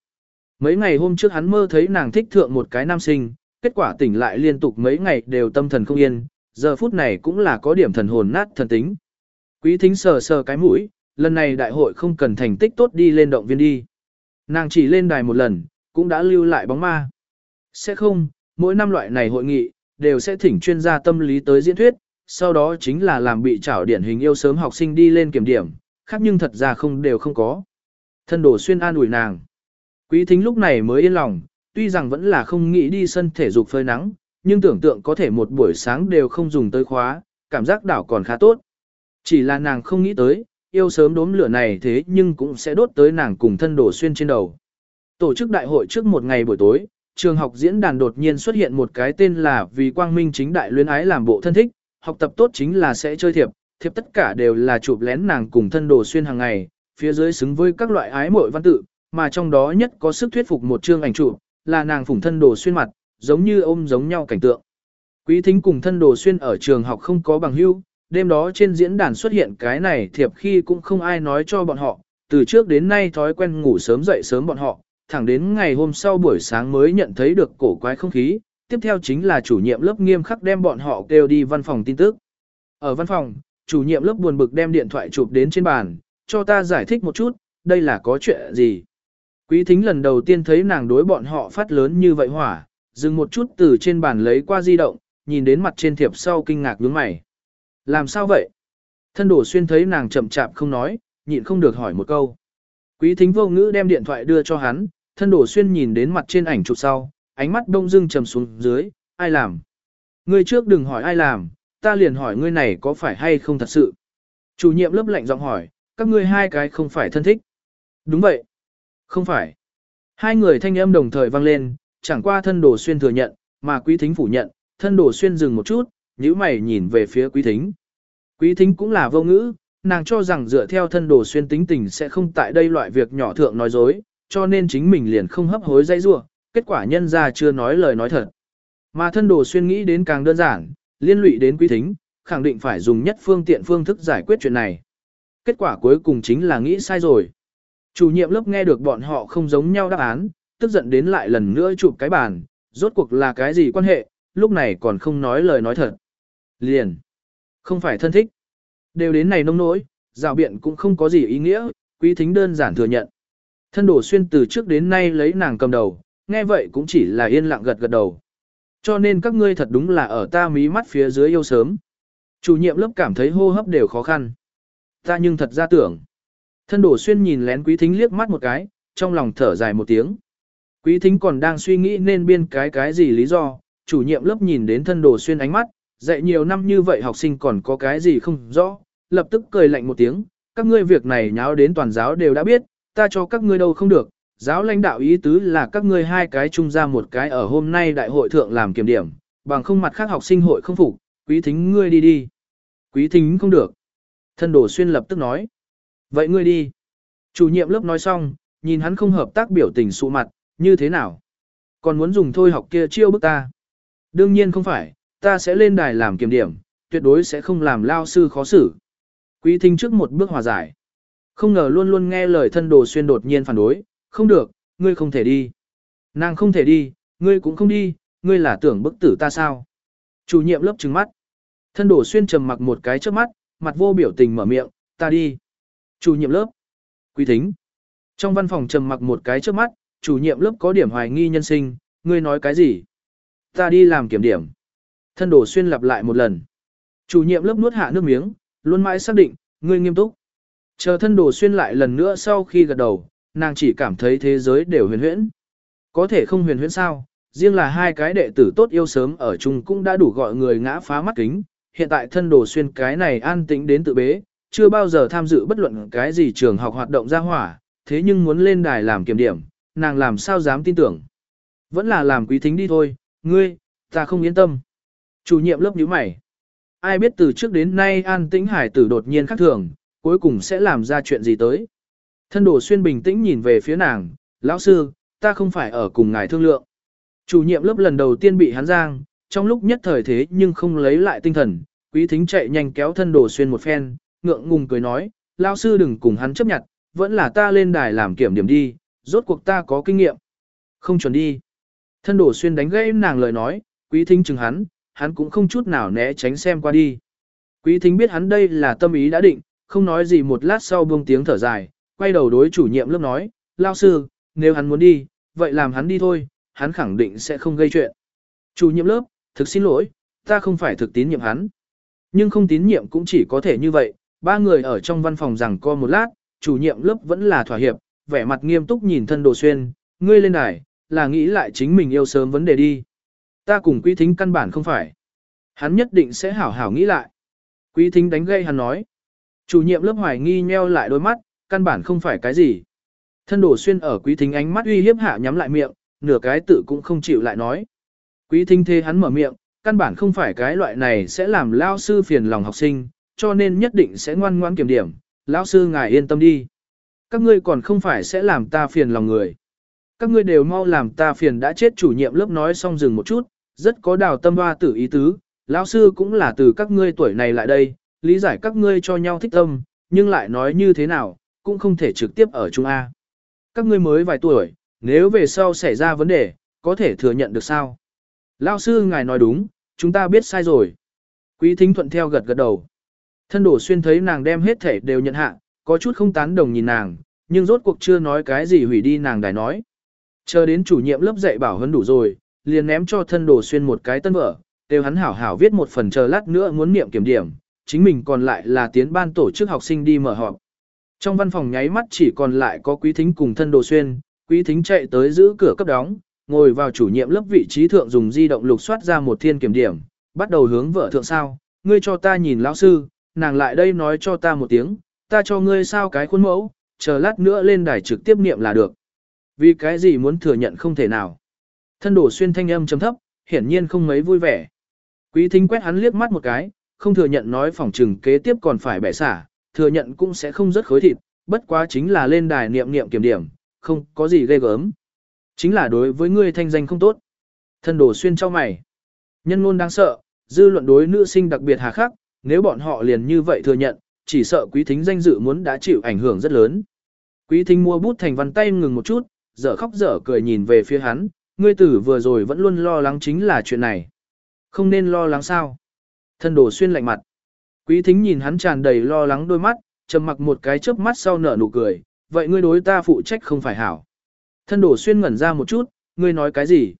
Mấy ngày hôm trước hắn mơ thấy nàng thích thượng một cái nam sinh, kết quả tỉnh lại liên tục mấy ngày đều tâm thần không yên, giờ phút này cũng là có điểm thần hồn nát thần tính. Quý thính sờ sờ cái mũi, lần này đại hội không cần thành tích tốt đi lên động viên đi. Nàng chỉ lên đài một lần, cũng đã lưu lại bóng ma. Sẽ không, mỗi năm loại này hội nghị, đều sẽ thỉnh chuyên gia tâm lý tới diễn thuyết, sau đó chính là làm bị trảo điển hình yêu sớm học sinh đi lên kiểm điểm, khác nhưng thật ra không đều không có. Thân đổ xuyên an ủi nàng. Quý thính lúc này mới yên lòng, tuy rằng vẫn là không nghĩ đi sân thể dục phơi nắng, nhưng tưởng tượng có thể một buổi sáng đều không dùng tới khóa, cảm giác đảo còn khá tốt. Chỉ là nàng không nghĩ tới, yêu sớm đốm lửa này thế nhưng cũng sẽ đốt tới nàng cùng thân đổ xuyên trên đầu. Tổ chức đại hội trước một ngày buổi tối, trường học diễn đàn đột nhiên xuất hiện một cái tên là vì quang minh chính đại luyến ái làm bộ thân thích, học tập tốt chính là sẽ chơi thiệp, thiệp tất cả đều là chụp lén nàng cùng thân đồ xuyên hàng ngày, phía dưới xứng với các loại ái mội văn tự, mà trong đó nhất có sức thuyết phục một chương ảnh trụ là nàng phủng thân đồ xuyên mặt, giống như ôm giống nhau cảnh tượng. Quý thính cùng thân đồ xuyên ở trường học không có bằng hưu, đêm đó trên diễn đàn xuất hiện cái này thiệp khi cũng không ai nói cho bọn họ, từ trước đến nay thói quen ngủ sớm dậy sớm bọn họ, thẳng đến ngày hôm sau buổi sáng mới nhận thấy được cổ quái không khí, tiếp theo chính là chủ nhiệm lớp nghiêm khắc đem bọn họ kêu đi văn phòng tin tức. Ở văn phòng, chủ nhiệm lớp buồn bực đem điện thoại chụp đến trên bàn, cho ta giải thích một chút, đây là có chuyện gì. Quý thính lần đầu tiên thấy nàng đối bọn họ phát lớn như vậy hỏa, dừng một chút từ trên bàn lấy qua di động, nhìn đến mặt trên thiệp sau kinh ngạc nhướng mày. Làm sao vậy? Thân đổ xuyên thấy nàng chậm chạp không nói, nhịn không được hỏi một câu. Quý thính vô ngữ đem điện thoại đưa cho hắn, thân đổ xuyên nhìn đến mặt trên ảnh chụp sau, ánh mắt đông dưng trầm xuống dưới, ai làm? Ngươi trước đừng hỏi ai làm, ta liền hỏi ngươi này có phải hay không thật sự? Chủ nhiệm lớp lạnh giọng hỏi, các ngươi hai cái không phải thân thích. Đúng vậy. Không phải. Hai người thanh âm đồng thời vang lên, chẳng qua thân đồ xuyên thừa nhận, mà quý thính phủ nhận, thân đồ xuyên dừng một chút, nhíu mày nhìn về phía quý thính. Quý thính cũng là vô ngữ, nàng cho rằng dựa theo thân đồ xuyên tính tình sẽ không tại đây loại việc nhỏ thượng nói dối, cho nên chính mình liền không hấp hối dây rua, kết quả nhân ra chưa nói lời nói thật. Mà thân đồ xuyên nghĩ đến càng đơn giản, liên lụy đến quý thính, khẳng định phải dùng nhất phương tiện phương thức giải quyết chuyện này. Kết quả cuối cùng chính là nghĩ sai rồi. Chủ nhiệm lớp nghe được bọn họ không giống nhau đáp án, tức giận đến lại lần nữa chụp cái bàn, rốt cuộc là cái gì quan hệ, lúc này còn không nói lời nói thật. Liền. Không phải thân thích. Đều đến này nông nỗi, rào biện cũng không có gì ý nghĩa, quý thính đơn giản thừa nhận. Thân đổ xuyên từ trước đến nay lấy nàng cầm đầu, nghe vậy cũng chỉ là yên lặng gật gật đầu. Cho nên các ngươi thật đúng là ở ta mí mắt phía dưới yêu sớm. Chủ nhiệm lớp cảm thấy hô hấp đều khó khăn. Ta nhưng thật ra tưởng. Thân đổ xuyên nhìn lén quý thính liếc mắt một cái, trong lòng thở dài một tiếng. Quý thính còn đang suy nghĩ nên biên cái cái gì lý do, chủ nhiệm lớp nhìn đến thân đổ xuyên ánh mắt, dạy nhiều năm như vậy học sinh còn có cái gì không rõ, lập tức cười lạnh một tiếng, các ngươi việc này nháo đến toàn giáo đều đã biết, ta cho các ngươi đâu không được, giáo lãnh đạo ý tứ là các ngươi hai cái chung ra một cái ở hôm nay đại hội thượng làm kiểm điểm, bằng không mặt khác học sinh hội không phục, quý thính ngươi đi đi. Quý thính không được. Thân đổ xuyên lập tức nói. Vậy ngươi đi. Chủ nhiệm lớp nói xong, nhìn hắn không hợp tác biểu tình sụ mặt, như thế nào? Còn muốn dùng thôi học kia chiêu bức ta? Đương nhiên không phải, ta sẽ lên đài làm kiểm điểm, tuyệt đối sẽ không làm lao sư khó xử. Quý thính trước một bước hòa giải. Không ngờ luôn luôn nghe lời thân đồ xuyên đột nhiên phản đối, không được, ngươi không thể đi. Nàng không thể đi, ngươi cũng không đi, ngươi là tưởng bức tử ta sao? Chủ nhiệm lớp trừng mắt. Thân đồ xuyên trầm mặc một cái trước mắt, mặt vô biểu tình mở miệng, ta đi. Chủ nhiệm lớp. Quý thính. Trong văn phòng trầm mặc một cái trước mắt, chủ nhiệm lớp có điểm hoài nghi nhân sinh, ngươi nói cái gì? Ta đi làm kiểm điểm. Thân đồ xuyên lặp lại một lần. Chủ nhiệm lớp nuốt hạ nước miếng, luôn mãi xác định, ngươi nghiêm túc. Chờ thân đồ xuyên lại lần nữa sau khi gật đầu, nàng chỉ cảm thấy thế giới đều huyền huyễn. Có thể không huyền huyễn sao, riêng là hai cái đệ tử tốt yêu sớm ở chung cũng đã đủ gọi người ngã phá mắt kính, hiện tại thân đồ xuyên cái này an tĩnh đến tự bế, chưa bao giờ tham dự bất luận cái gì trường học hoạt động ra hỏa, thế nhưng muốn lên đài làm kiểm điểm, nàng làm sao dám tin tưởng. Vẫn là làm quý thính đi thôi, ngươi, ta không yên tâm. Chủ nhiệm lớp nhíu mày. Ai biết từ trước đến nay an tĩnh hải tử đột nhiên khác thường, cuối cùng sẽ làm ra chuyện gì tới. Thân đồ xuyên bình tĩnh nhìn về phía nàng, lão sư, ta không phải ở cùng ngài thương lượng. Chủ nhiệm lớp lần đầu tiên bị hắn giang, trong lúc nhất thời thế nhưng không lấy lại tinh thần, quý thính chạy nhanh kéo thân đồ xuyên một phen, ngượng ngùng cười nói, lão sư đừng cùng hắn chấp nhận, vẫn là ta lên đài làm kiểm điểm đi, rốt cuộc ta có kinh nghiệm. Không chuẩn đi. Thân đổ xuyên đánh gãy nàng lời nói, quý thính chừng hắn, hắn cũng không chút nào né tránh xem qua đi. Quý thính biết hắn đây là tâm ý đã định, không nói gì một lát sau buông tiếng thở dài, quay đầu đối chủ nhiệm lớp nói, lao sư, nếu hắn muốn đi, vậy làm hắn đi thôi, hắn khẳng định sẽ không gây chuyện. Chủ nhiệm lớp, thực xin lỗi, ta không phải thực tín nhiệm hắn. Nhưng không tín nhiệm cũng chỉ có thể như vậy, ba người ở trong văn phòng rằng co một lát, chủ nhiệm lớp vẫn là thỏa hiệp, vẻ mặt nghiêm túc nhìn thân đồ xuyên, ngươi lên đài, là nghĩ lại chính mình yêu sớm vấn đề đi. Ta cùng quý thính căn bản không phải. Hắn nhất định sẽ hảo hảo nghĩ lại. Quý thính đánh gây hắn nói. Chủ nhiệm lớp hoài nghi nheo lại đôi mắt, căn bản không phải cái gì. Thân đổ xuyên ở quý thính ánh mắt uy hiếp hạ nhắm lại miệng, nửa cái tự cũng không chịu lại nói. Quý thính thế hắn mở miệng, căn bản không phải cái loại này sẽ làm lao sư phiền lòng học sinh, cho nên nhất định sẽ ngoan ngoan kiểm điểm, lão sư ngài yên tâm đi. Các ngươi còn không phải sẽ làm ta phiền lòng người. Các ngươi đều mau làm ta phiền đã chết chủ nhiệm lớp nói xong dừng một chút, rất có đào tâm hoa tử ý tứ, lão sư cũng là từ các ngươi tuổi này lại đây, lý giải các ngươi cho nhau thích tâm, nhưng lại nói như thế nào, cũng không thể trực tiếp ở Trung A. Các ngươi mới vài tuổi, nếu về sau xảy ra vấn đề, có thể thừa nhận được sao? Lão sư ngài nói đúng, chúng ta biết sai rồi. Quý thính thuận theo gật gật đầu. Thân đổ xuyên thấy nàng đem hết thể đều nhận hạ, có chút không tán đồng nhìn nàng, nhưng rốt cuộc chưa nói cái gì hủy đi nàng đài nói. Chờ đến chủ nhiệm lớp dạy bảo hơn đủ rồi, liền ném cho thân đồ xuyên một cái tân vở, đều hắn hảo hảo viết một phần chờ lát nữa muốn niệm kiểm điểm, chính mình còn lại là tiến ban tổ chức học sinh đi mở họp. Trong văn phòng nháy mắt chỉ còn lại có quý thính cùng thân đồ xuyên, quý thính chạy tới giữ cửa cấp đóng, ngồi vào chủ nhiệm lớp vị trí thượng dùng di động lục soát ra một thiên kiểm điểm, bắt đầu hướng vợ thượng sao, ngươi cho ta nhìn lão sư, nàng lại đây nói cho ta một tiếng, ta cho ngươi sao cái khuôn mẫu, chờ lát nữa lên đài trực tiếp niệm là được. Vì cái gì muốn thừa nhận không thể nào. Thân đổ xuyên thanh âm chấm thấp, hiển nhiên không mấy vui vẻ. Quý thính quét hắn liếc mắt một cái, không thừa nhận nói phòng trừng kế tiếp còn phải bẻ xả, thừa nhận cũng sẽ không rất khối thịt, bất quá chính là lên đài niệm niệm kiểm điểm, không có gì ghê gớm. Chính là đối với ngươi thanh danh không tốt. Thân đổ xuyên cho mày. Nhân ngôn đáng sợ, dư luận đối nữ sinh đặc biệt hà khắc, nếu bọn họ liền như vậy thừa nhận, chỉ sợ quý thính danh dự muốn đã chịu ảnh hưởng rất lớn. Quý thính mua bút thành văn tay ngừng một chút, dở khóc dở cười nhìn về phía hắn, ngươi tử vừa rồi vẫn luôn lo lắng chính là chuyện này. Không nên lo lắng sao? Thân đồ xuyên lạnh mặt. Quý thính nhìn hắn tràn đầy lo lắng đôi mắt, trầm mặc một cái chớp mắt sau nở nụ cười, vậy ngươi đối ta phụ trách không phải hảo. Thân đồ xuyên ngẩn ra một chút, ngươi nói cái gì?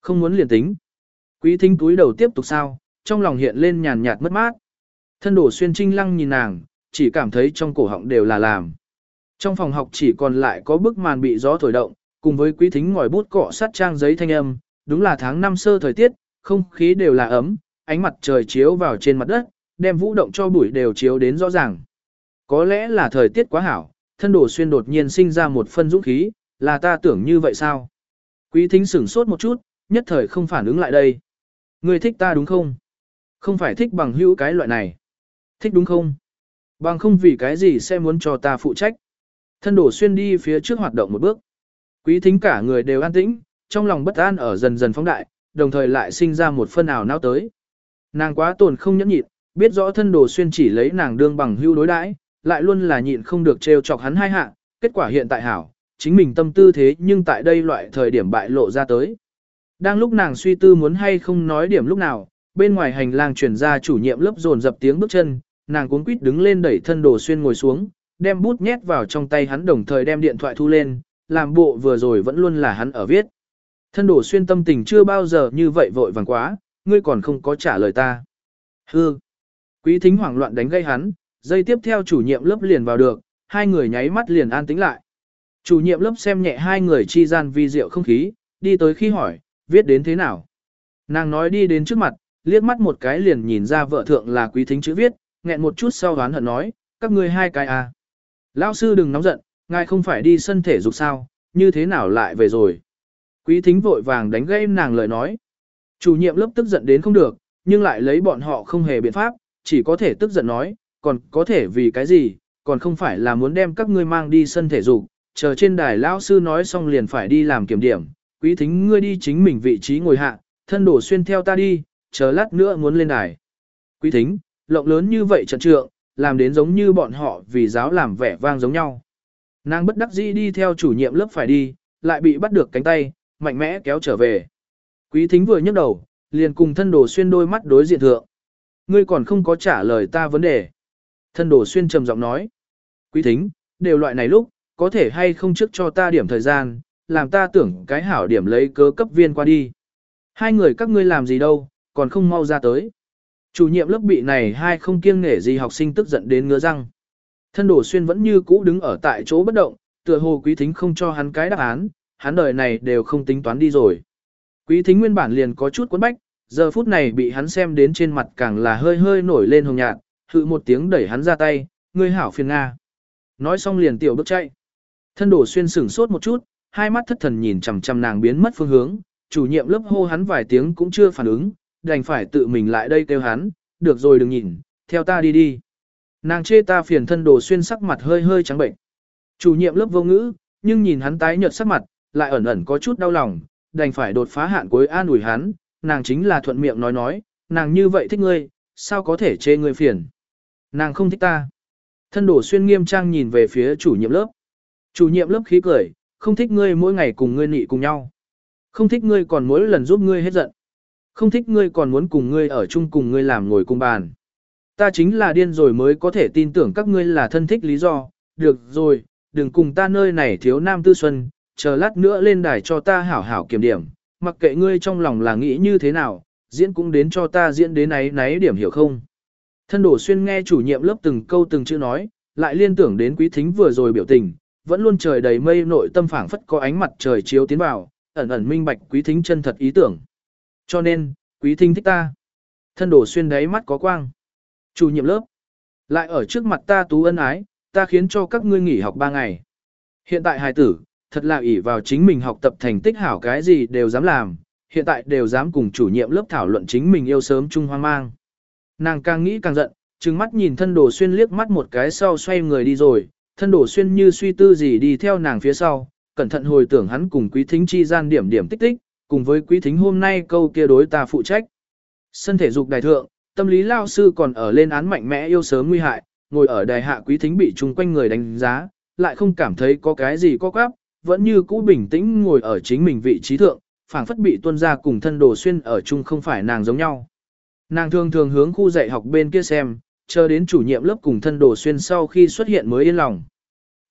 Không muốn liền tính. Quý thính túi đầu tiếp tục sao, trong lòng hiện lên nhàn nhạt mất mát. Thân đổ xuyên trinh lăng nhìn nàng, chỉ cảm thấy trong cổ họng đều là làm. Trong phòng học chỉ còn lại có bức màn bị gió thổi động, cùng với quý thính ngòi bút cọ sát trang giấy thanh âm, đúng là tháng năm sơ thời tiết, không khí đều là ấm, ánh mặt trời chiếu vào trên mặt đất, đem vũ động cho bụi đều chiếu đến rõ ràng. Có lẽ là thời tiết quá hảo, thân đổ xuyên đột nhiên sinh ra một phân dũng khí, là ta tưởng như vậy sao? Quý thính sửng sốt một chút, nhất thời không phản ứng lại đây. Ngươi thích ta đúng không? Không phải thích bằng hữu cái loại này. Thích đúng không? Bằng không vì cái gì sẽ muốn cho ta phụ trách. Thân đổ xuyên đi phía trước hoạt động một bước. Quý thính cả người đều an tĩnh, trong lòng bất an ở dần dần phóng đại, đồng thời lại sinh ra một phân ảo não tới. Nàng quá tồn không nhẫn nhịn, biết rõ thân đồ xuyên chỉ lấy nàng đương bằng hưu đối đãi, lại luôn là nhịn không được trêu chọc hắn hai hạ, kết quả hiện tại hảo, chính mình tâm tư thế nhưng tại đây loại thời điểm bại lộ ra tới. Đang lúc nàng suy tư muốn hay không nói điểm lúc nào, bên ngoài hành lang chuyển ra chủ nhiệm lớp dồn dập tiếng bước chân, nàng cuống quýt đứng lên đẩy thân đồ xuyên ngồi xuống, đem bút nhét vào trong tay hắn đồng thời đem điện thoại thu lên, làm bộ vừa rồi vẫn luôn là hắn ở viết. Thân đổ xuyên tâm tình chưa bao giờ như vậy vội vàng quá, ngươi còn không có trả lời ta. Hư. Quý thính hoảng loạn đánh gây hắn, dây tiếp theo chủ nhiệm lớp liền vào được, hai người nháy mắt liền an tĩnh lại. Chủ nhiệm lớp xem nhẹ hai người chi gian vi diệu không khí, đi tới khi hỏi, viết đến thế nào. Nàng nói đi đến trước mặt, liếc mắt một cái liền nhìn ra vợ thượng là quý thính chữ viết, nghẹn một chút sau đoán hận nói, các ngươi hai cái à. Lão sư đừng nóng giận, ngài không phải đi sân thể dục sao, như thế nào lại về rồi. Quý thính vội vàng đánh gây nàng lời nói. Chủ nhiệm lớp tức giận đến không được, nhưng lại lấy bọn họ không hề biện pháp, chỉ có thể tức giận nói, còn có thể vì cái gì, còn không phải là muốn đem các ngươi mang đi sân thể dục, chờ trên đài lão sư nói xong liền phải đi làm kiểm điểm, quý thính ngươi đi chính mình vị trí ngồi hạ, thân đổ xuyên theo ta đi, chờ lát nữa muốn lên đài. Quý thính, lộng lớn như vậy trận trượng, làm đến giống như bọn họ vì giáo làm vẻ vang giống nhau. Nàng bất đắc dĩ đi theo chủ nhiệm lớp phải đi, lại bị bắt được cánh tay, mạnh mẽ kéo trở về. Quý thính vừa nhấc đầu, liền cùng thân đồ xuyên đôi mắt đối diện thượng. Ngươi còn không có trả lời ta vấn đề. Thân đồ xuyên trầm giọng nói. Quý thính, đều loại này lúc, có thể hay không trước cho ta điểm thời gian, làm ta tưởng cái hảo điểm lấy cớ cấp viên qua đi. Hai người các ngươi làm gì đâu, còn không mau ra tới. Chủ nhiệm lớp bị này hai không kiêng nể gì học sinh tức giận đến ngứa răng. Thân đổ xuyên vẫn như cũ đứng ở tại chỗ bất động, tựa hồ quý thính không cho hắn cái đáp án, hắn đời này đều không tính toán đi rồi. Quý thính nguyên bản liền có chút cuốn bách, giờ phút này bị hắn xem đến trên mặt càng là hơi hơi nổi lên hồng nhạt, hự một tiếng đẩy hắn ra tay, ngươi hảo phiền Nga. Nói xong liền tiểu bước chạy. Thân đổ xuyên sửng sốt một chút, hai mắt thất thần nhìn chằm chằm nàng biến mất phương hướng, chủ nhiệm lớp hô hắn vài tiếng cũng chưa phản ứng, đành phải tự mình lại đây kêu hắn, được rồi đừng nhìn, theo ta đi đi. Nàng chê ta phiền thân đồ xuyên sắc mặt hơi hơi trắng bệnh. Chủ nhiệm lớp vô ngữ, nhưng nhìn hắn tái nhợt sắc mặt, lại ẩn ẩn có chút đau lòng, đành phải đột phá hạn cuối an ủi hắn, nàng chính là thuận miệng nói nói, nàng như vậy thích ngươi, sao có thể chê ngươi phiền. Nàng không thích ta. Thân đồ xuyên nghiêm trang nhìn về phía chủ nhiệm lớp. Chủ nhiệm lớp khí cười, không thích ngươi mỗi ngày cùng ngươi nị cùng nhau. Không thích ngươi còn mỗi lần giúp ngươi hết giận. Không thích ngươi còn muốn cùng ngươi ở chung cùng ngươi làm ngồi cùng bàn. Ta chính là điên rồi mới có thể tin tưởng các ngươi là thân thích lý do. Được rồi, đừng cùng ta nơi này thiếu nam tư xuân, chờ lát nữa lên đài cho ta hảo hảo kiểm điểm. Mặc kệ ngươi trong lòng là nghĩ như thế nào, diễn cũng đến cho ta diễn đến ấy náy điểm hiểu không. Thân đổ xuyên nghe chủ nhiệm lớp từng câu từng chữ nói, lại liên tưởng đến quý thính vừa rồi biểu tình, vẫn luôn trời đầy mây nội tâm phảng phất có ánh mặt trời chiếu tiến vào, ẩn ẩn minh bạch quý thính chân thật ý tưởng. Cho nên, quý thính thích ta. Thân đổ xuyên đáy mắt có quang. Chủ nhiệm lớp. Lại ở trước mặt ta tú ân ái, ta khiến cho các ngươi nghỉ học 3 ngày. Hiện tại hài tử, thật là ỷ vào chính mình học tập thành tích hảo cái gì đều dám làm, hiện tại đều dám cùng chủ nhiệm lớp thảo luận chính mình yêu sớm chung hoang mang. Nàng càng nghĩ càng giận, trừng mắt nhìn thân đồ xuyên liếc mắt một cái sau xoay người đi rồi, thân đồ xuyên như suy tư gì đi theo nàng phía sau, cẩn thận hồi tưởng hắn cùng quý thính chi gian điểm điểm tích tích, cùng với quý thính hôm nay câu kia đối ta phụ trách. Sân thể dục đài thượng, tâm lý lao sư còn ở lên án mạnh mẽ yêu sớm nguy hại, ngồi ở đài hạ quý thính bị chung quanh người đánh giá, lại không cảm thấy có cái gì có quáp, vẫn như cũ bình tĩnh ngồi ở chính mình vị trí thượng, phảng phất bị tuân ra cùng thân đồ xuyên ở chung không phải nàng giống nhau. Nàng thường thường hướng khu dạy học bên kia xem, chờ đến chủ nhiệm lớp cùng thân đồ xuyên sau khi xuất hiện mới yên lòng.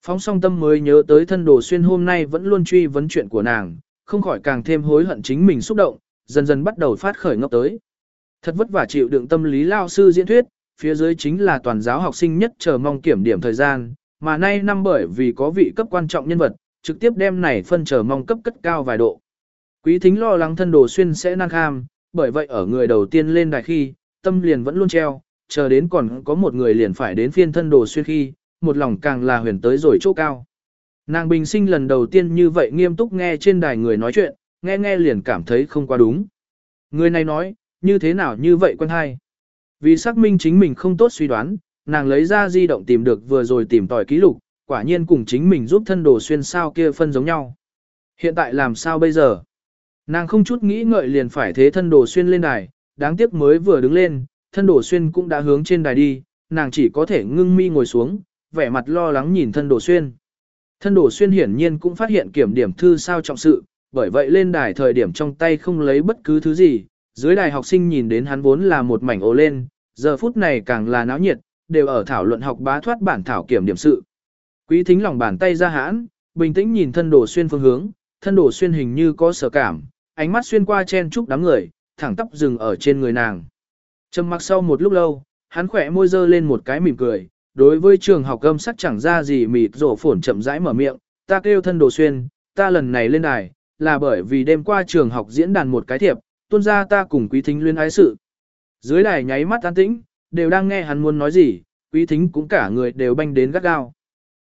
Phóng song tâm mới nhớ tới thân đồ xuyên hôm nay vẫn luôn truy vấn chuyện của nàng, không khỏi càng thêm hối hận chính mình xúc động, dần dần bắt đầu phát khởi ngốc tới. Thật vất vả chịu đựng tâm lý lao sư diễn thuyết, phía dưới chính là toàn giáo học sinh nhất chờ mong kiểm điểm thời gian, mà nay năm bởi vì có vị cấp quan trọng nhân vật, trực tiếp đem này phân chờ mong cấp cất cao vài độ. Quý thính lo lắng thân đồ xuyên sẽ năng kham, bởi vậy ở người đầu tiên lên đài khi, tâm liền vẫn luôn treo, chờ đến còn có một người liền phải đến phiên thân đồ xuyên khi, một lòng càng là huyền tới rồi chỗ cao. Nàng bình sinh lần đầu tiên như vậy nghiêm túc nghe trên đài người nói chuyện, nghe nghe liền cảm thấy không quá đúng. Người này nói, như thế nào như vậy quân hai. Vì xác minh chính mình không tốt suy đoán, nàng lấy ra di động tìm được vừa rồi tìm tòi ký lục, quả nhiên cùng chính mình giúp thân đồ xuyên sao kia phân giống nhau. Hiện tại làm sao bây giờ? Nàng không chút nghĩ ngợi liền phải thế thân đồ xuyên lên đài, đáng tiếc mới vừa đứng lên, thân đồ xuyên cũng đã hướng trên đài đi, nàng chỉ có thể ngưng mi ngồi xuống, vẻ mặt lo lắng nhìn thân đồ xuyên. Thân đổ xuyên hiển nhiên cũng phát hiện kiểm điểm thư sao trọng sự, bởi vậy lên đài thời điểm trong tay không lấy bất cứ thứ gì, dưới đài học sinh nhìn đến hắn vốn là một mảnh ồ lên, giờ phút này càng là náo nhiệt, đều ở thảo luận học bá thoát bản thảo kiểm điểm sự. Quý thính lòng bàn tay ra hãn, bình tĩnh nhìn thân đổ xuyên phương hướng, thân đổ xuyên hình như có sở cảm, ánh mắt xuyên qua chen chúc đám người, thẳng tóc dừng ở trên người nàng. Trầm mặc sau một lúc lâu, hắn khỏe môi dơ lên một cái mỉm cười, đối với trường học âm sắc chẳng ra gì mịt rổ phổn chậm rãi mở miệng, ta kêu thân đồ xuyên, ta lần này lên đài, là bởi vì đêm qua trường học diễn đàn một cái thiệp, tuôn ra ta cùng quý thính luyên ái sự. Dưới đài nháy mắt an tĩnh, đều đang nghe hắn muốn nói gì, quý thính cũng cả người đều banh đến gắt gao.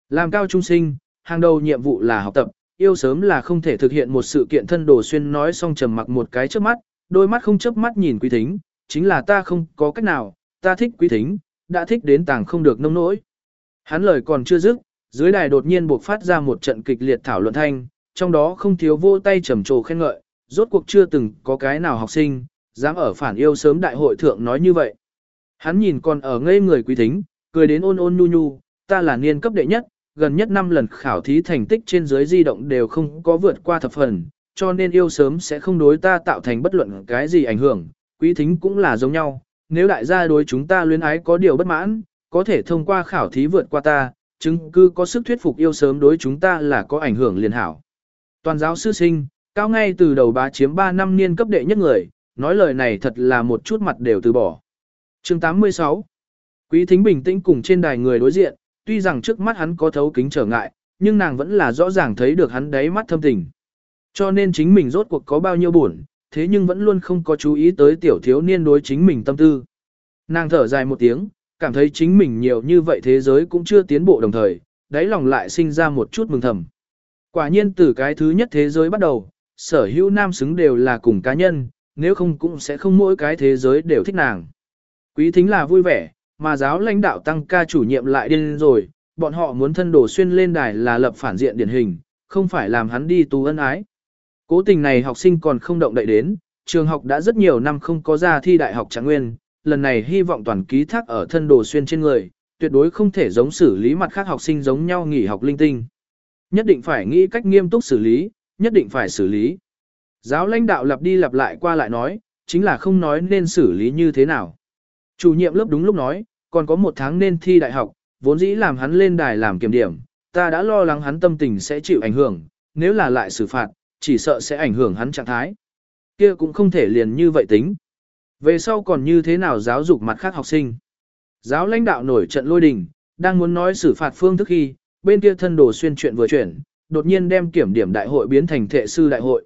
Làm cao trung sinh, hàng đầu nhiệm vụ là học tập, yêu sớm là không thể thực hiện một sự kiện thân đồ xuyên nói xong trầm mặc một cái trước mắt, đôi mắt không chớp mắt nhìn quý thính, chính là ta không có cách nào, ta thích quý thính, đã thích đến tàng không được nông nỗi. Hắn lời còn chưa dứt, dưới đài đột nhiên buộc phát ra một trận kịch liệt thảo luận thanh, trong đó không thiếu vô tay trầm trồ khen ngợi, rốt cuộc chưa từng có cái nào học sinh, dám ở phản yêu sớm đại hội thượng nói như vậy. Hắn nhìn còn ở ngây người quý thính, cười đến ôn ôn nhu nhu, ta là niên cấp đệ nhất, gần nhất 5 lần khảo thí thành tích trên dưới di động đều không có vượt qua thập phần, cho nên yêu sớm sẽ không đối ta tạo thành bất luận cái gì ảnh hưởng, quý thính cũng là giống nhau, nếu đại gia đối chúng ta luyến ái có điều bất mãn, có thể thông qua khảo thí vượt qua ta, chứng cứ có sức thuyết phục yêu sớm đối chúng ta là có ảnh hưởng liền hảo. Toàn giáo sư sinh, cao ngay từ đầu bá chiếm 3 năm niên cấp đệ nhất người, nói lời này thật là một chút mặt đều từ bỏ. chương 86 Quý thính bình tĩnh cùng trên đài người đối diện, tuy rằng trước mắt hắn có thấu kính trở ngại, nhưng nàng vẫn là rõ ràng thấy được hắn đáy mắt thâm tình. Cho nên chính mình rốt cuộc có bao nhiêu buồn, thế nhưng vẫn luôn không có chú ý tới tiểu thiếu niên đối chính mình tâm tư. Nàng thở dài một tiếng, cảm thấy chính mình nhiều như vậy thế giới cũng chưa tiến bộ đồng thời, đáy lòng lại sinh ra một chút mừng thầm. Quả nhiên từ cái thứ nhất thế giới bắt đầu, sở hữu nam xứng đều là cùng cá nhân, nếu không cũng sẽ không mỗi cái thế giới đều thích nàng. Quý thính là vui vẻ, mà giáo lãnh đạo tăng ca chủ nhiệm lại điên rồi, bọn họ muốn thân đổ xuyên lên đài là lập phản diện điển hình, không phải làm hắn đi tù ân ái. Cố tình này học sinh còn không động đậy đến, trường học đã rất nhiều năm không có ra thi đại học trạng nguyên, lần này hy vọng toàn ký thác ở thân đồ xuyên trên người, tuyệt đối không thể giống xử lý mặt khác học sinh giống nhau nghỉ học linh tinh. Nhất định phải nghĩ cách nghiêm túc xử lý, nhất định phải xử lý. Giáo lãnh đạo lặp đi lặp lại qua lại nói, chính là không nói nên xử lý như thế nào. Chủ nhiệm lớp đúng lúc nói, còn có một tháng nên thi đại học, vốn dĩ làm hắn lên đài làm kiểm điểm, ta đã lo lắng hắn tâm tình sẽ chịu ảnh hưởng, nếu là lại xử phạt, chỉ sợ sẽ ảnh hưởng hắn trạng thái. Kia cũng không thể liền như vậy tính. Về sau còn như thế nào giáo dục mặt khác học sinh. Giáo lãnh đạo nổi trận lôi đình, đang muốn nói xử phạt phương thức khi, bên kia thân đồ xuyên chuyện vừa chuyển, đột nhiên đem kiểm điểm đại hội biến thành thệ sư đại hội.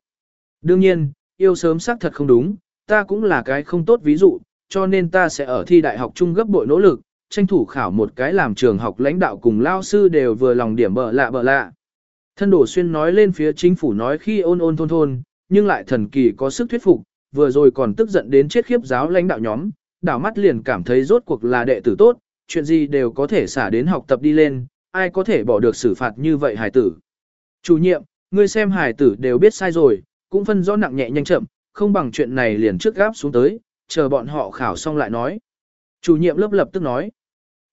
Đương nhiên, yêu sớm xác thật không đúng, ta cũng là cái không tốt ví dụ, cho nên ta sẽ ở thi đại học chung gấp bội nỗ lực, tranh thủ khảo một cái làm trường học lãnh đạo cùng lao sư đều vừa lòng điểm bợ lạ bợ lạ. Thân đổ xuyên nói lên phía chính phủ nói khi ôn ôn thôn thôn, nhưng lại thần kỳ có sức thuyết phục, vừa rồi còn tức giận đến chết khiếp giáo lãnh đạo nhóm, đảo mắt liền cảm thấy rốt cuộc là đệ tử tốt, chuyện gì đều có thể xả đến học tập đi lên, ai có thể bỏ được xử phạt như vậy hải tử. Chủ nhiệm, ngươi xem hải tử đều biết sai rồi, cũng phân rõ nặng nhẹ nhanh chậm, không bằng chuyện này liền trước gáp xuống tới, chờ bọn họ khảo xong lại nói. Chủ nhiệm lớp lập tức nói.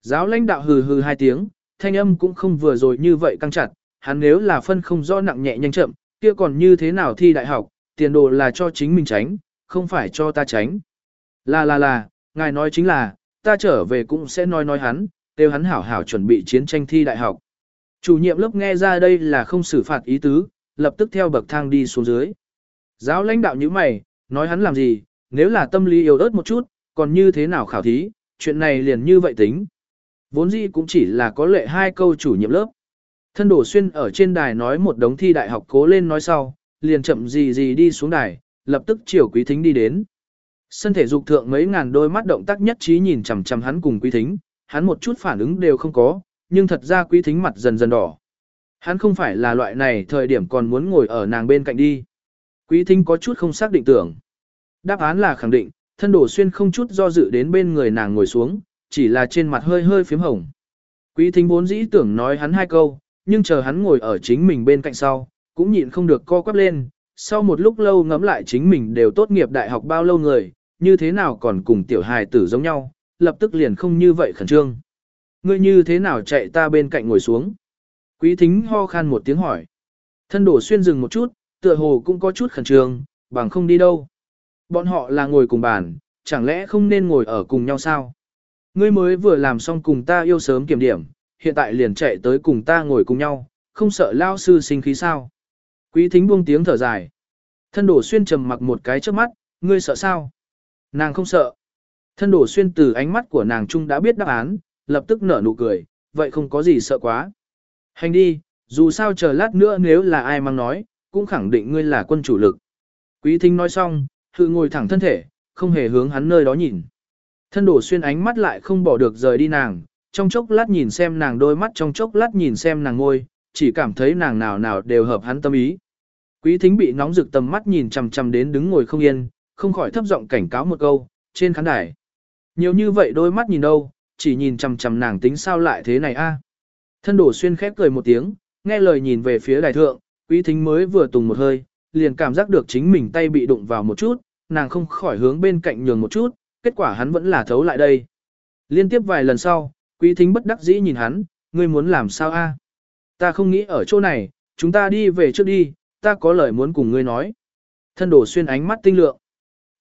Giáo lãnh đạo hừ hừ hai tiếng, thanh âm cũng không vừa rồi như vậy căng chặt, hắn nếu là phân không rõ nặng nhẹ nhanh chậm, kia còn như thế nào thi đại học, tiền đồ là cho chính mình tránh, không phải cho ta tránh. Là là là, ngài nói chính là, ta trở về cũng sẽ nói nói hắn, kêu hắn hảo hảo chuẩn bị chiến tranh thi đại học. Chủ nhiệm lớp nghe ra đây là không xử phạt ý tứ, lập tức theo bậc thang đi xuống dưới. Giáo lãnh đạo như mày, nói hắn làm gì, nếu là tâm lý yếu ớt một chút, còn như thế nào khảo thí, chuyện này liền như vậy tính. Vốn dĩ cũng chỉ là có lệ hai câu chủ nhiệm lớp. Thân đổ xuyên ở trên đài nói một đống thi đại học cố lên nói sau, liền chậm gì gì đi xuống đài, lập tức chiều quý thính đi đến. Sân thể dục thượng mấy ngàn đôi mắt động tác nhất trí nhìn chằm chằm hắn cùng quý thính, hắn một chút phản ứng đều không có, nhưng thật ra quý thính mặt dần dần đỏ. Hắn không phải là loại này thời điểm còn muốn ngồi ở nàng bên cạnh đi. Quý thính có chút không xác định tưởng. Đáp án là khẳng định, thân đổ xuyên không chút do dự đến bên người nàng ngồi xuống, chỉ là trên mặt hơi hơi phím hồng. Quý thính vốn dĩ tưởng nói hắn hai câu, nhưng chờ hắn ngồi ở chính mình bên cạnh sau, cũng nhịn không được co quắp lên, sau một lúc lâu ngẫm lại chính mình đều tốt nghiệp đại học bao lâu người, như thế nào còn cùng tiểu hài tử giống nhau, lập tức liền không như vậy khẩn trương. Ngươi như thế nào chạy ta bên cạnh ngồi xuống? Quý thính ho khan một tiếng hỏi. Thân đổ xuyên dừng một chút, tựa hồ cũng có chút khẩn trương, bằng không đi đâu. Bọn họ là ngồi cùng bàn, chẳng lẽ không nên ngồi ở cùng nhau sao? Ngươi mới vừa làm xong cùng ta yêu sớm kiểm điểm, hiện tại liền chạy tới cùng ta ngồi cùng nhau, không sợ lao sư sinh khí sao? Quý thính buông tiếng thở dài. Thân đổ xuyên trầm mặc một cái trước mắt, ngươi sợ sao? Nàng không sợ. Thân đổ xuyên từ ánh mắt của nàng trung đã biết đáp án, lập tức nở nụ cười, vậy không có gì sợ quá. Hành đi, dù sao chờ lát nữa nếu là ai mang nói, cũng khẳng định ngươi là quân chủ lực. Quý thính nói xong, hự ngồi thẳng thân thể, không hề hướng hắn nơi đó nhìn. Thân đổ xuyên ánh mắt lại không bỏ được rời đi nàng, trong chốc lát nhìn xem nàng đôi mắt trong chốc lát nhìn xem nàng ngôi, chỉ cảm thấy nàng nào nào đều hợp hắn tâm ý. Quý thính bị nóng rực tầm mắt nhìn chằm chằm đến đứng ngồi không yên, không khỏi thấp giọng cảnh cáo một câu, trên khán đài. Nhiều như vậy đôi mắt nhìn đâu, chỉ nhìn chằm chằm nàng tính sao lại thế này a? Thân đổ xuyên khép cười một tiếng, nghe lời nhìn về phía đài thượng, quý thính mới vừa tùng một hơi, liền cảm giác được chính mình tay bị đụng vào một chút, nàng không khỏi hướng bên cạnh nhường một chút, kết quả hắn vẫn là thấu lại đây. Liên tiếp vài lần sau, quý thính bất đắc dĩ nhìn hắn, ngươi muốn làm sao a? Ta không nghĩ ở chỗ này, chúng ta đi về trước đi, ta có lời muốn cùng ngươi nói. Thân đổ xuyên ánh mắt tinh lượng.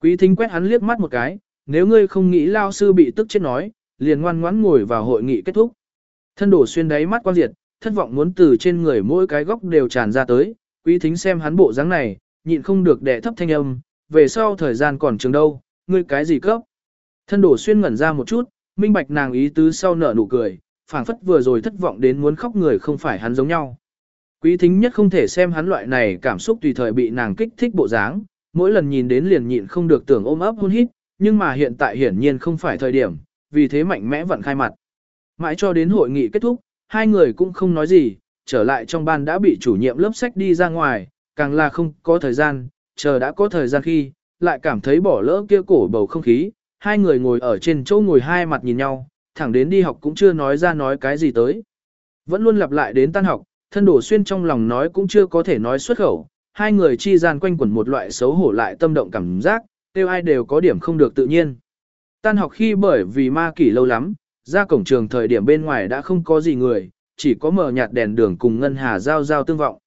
Quý thính quét hắn liếc mắt một cái, nếu ngươi không nghĩ lao sư bị tức chết nói, liền ngoan ngoãn ngồi vào hội nghị kết thúc. Thân đổ xuyên đáy mắt quan diệt, thất vọng muốn từ trên người mỗi cái góc đều tràn ra tới, quý thính xem hắn bộ dáng này, nhịn không được đẻ thấp thanh âm, về sau thời gian còn trường đâu, ngươi cái gì cấp. Thân đổ xuyên ngẩn ra một chút, minh bạch nàng ý tứ sau nở nụ cười, phảng phất vừa rồi thất vọng đến muốn khóc người không phải hắn giống nhau. Quý thính nhất không thể xem hắn loại này cảm xúc tùy thời bị nàng kích thích bộ dáng, mỗi lần nhìn đến liền nhịn không được tưởng ôm ấp hôn hít, nhưng mà hiện tại hiển nhiên không phải thời điểm, vì thế mạnh mẽ vận khai mặt. Mãi cho đến hội nghị kết thúc, hai người cũng không nói gì, trở lại trong ban đã bị chủ nhiệm lớp sách đi ra ngoài, càng là không có thời gian, chờ đã có thời gian khi, lại cảm thấy bỏ lỡ kia cổ bầu không khí, hai người ngồi ở trên chỗ ngồi hai mặt nhìn nhau, thẳng đến đi học cũng chưa nói ra nói cái gì tới. Vẫn luôn lặp lại đến tan học, thân đổ xuyên trong lòng nói cũng chưa có thể nói xuất khẩu, hai người chi gian quanh quẩn một loại xấu hổ lại tâm động cảm giác, tiêu ai đều có điểm không được tự nhiên. Tan học khi bởi vì ma kỷ lâu lắm, ra cổng trường thời điểm bên ngoài đã không có gì người, chỉ có mở nhạt đèn đường cùng ngân hà giao giao tương vọng.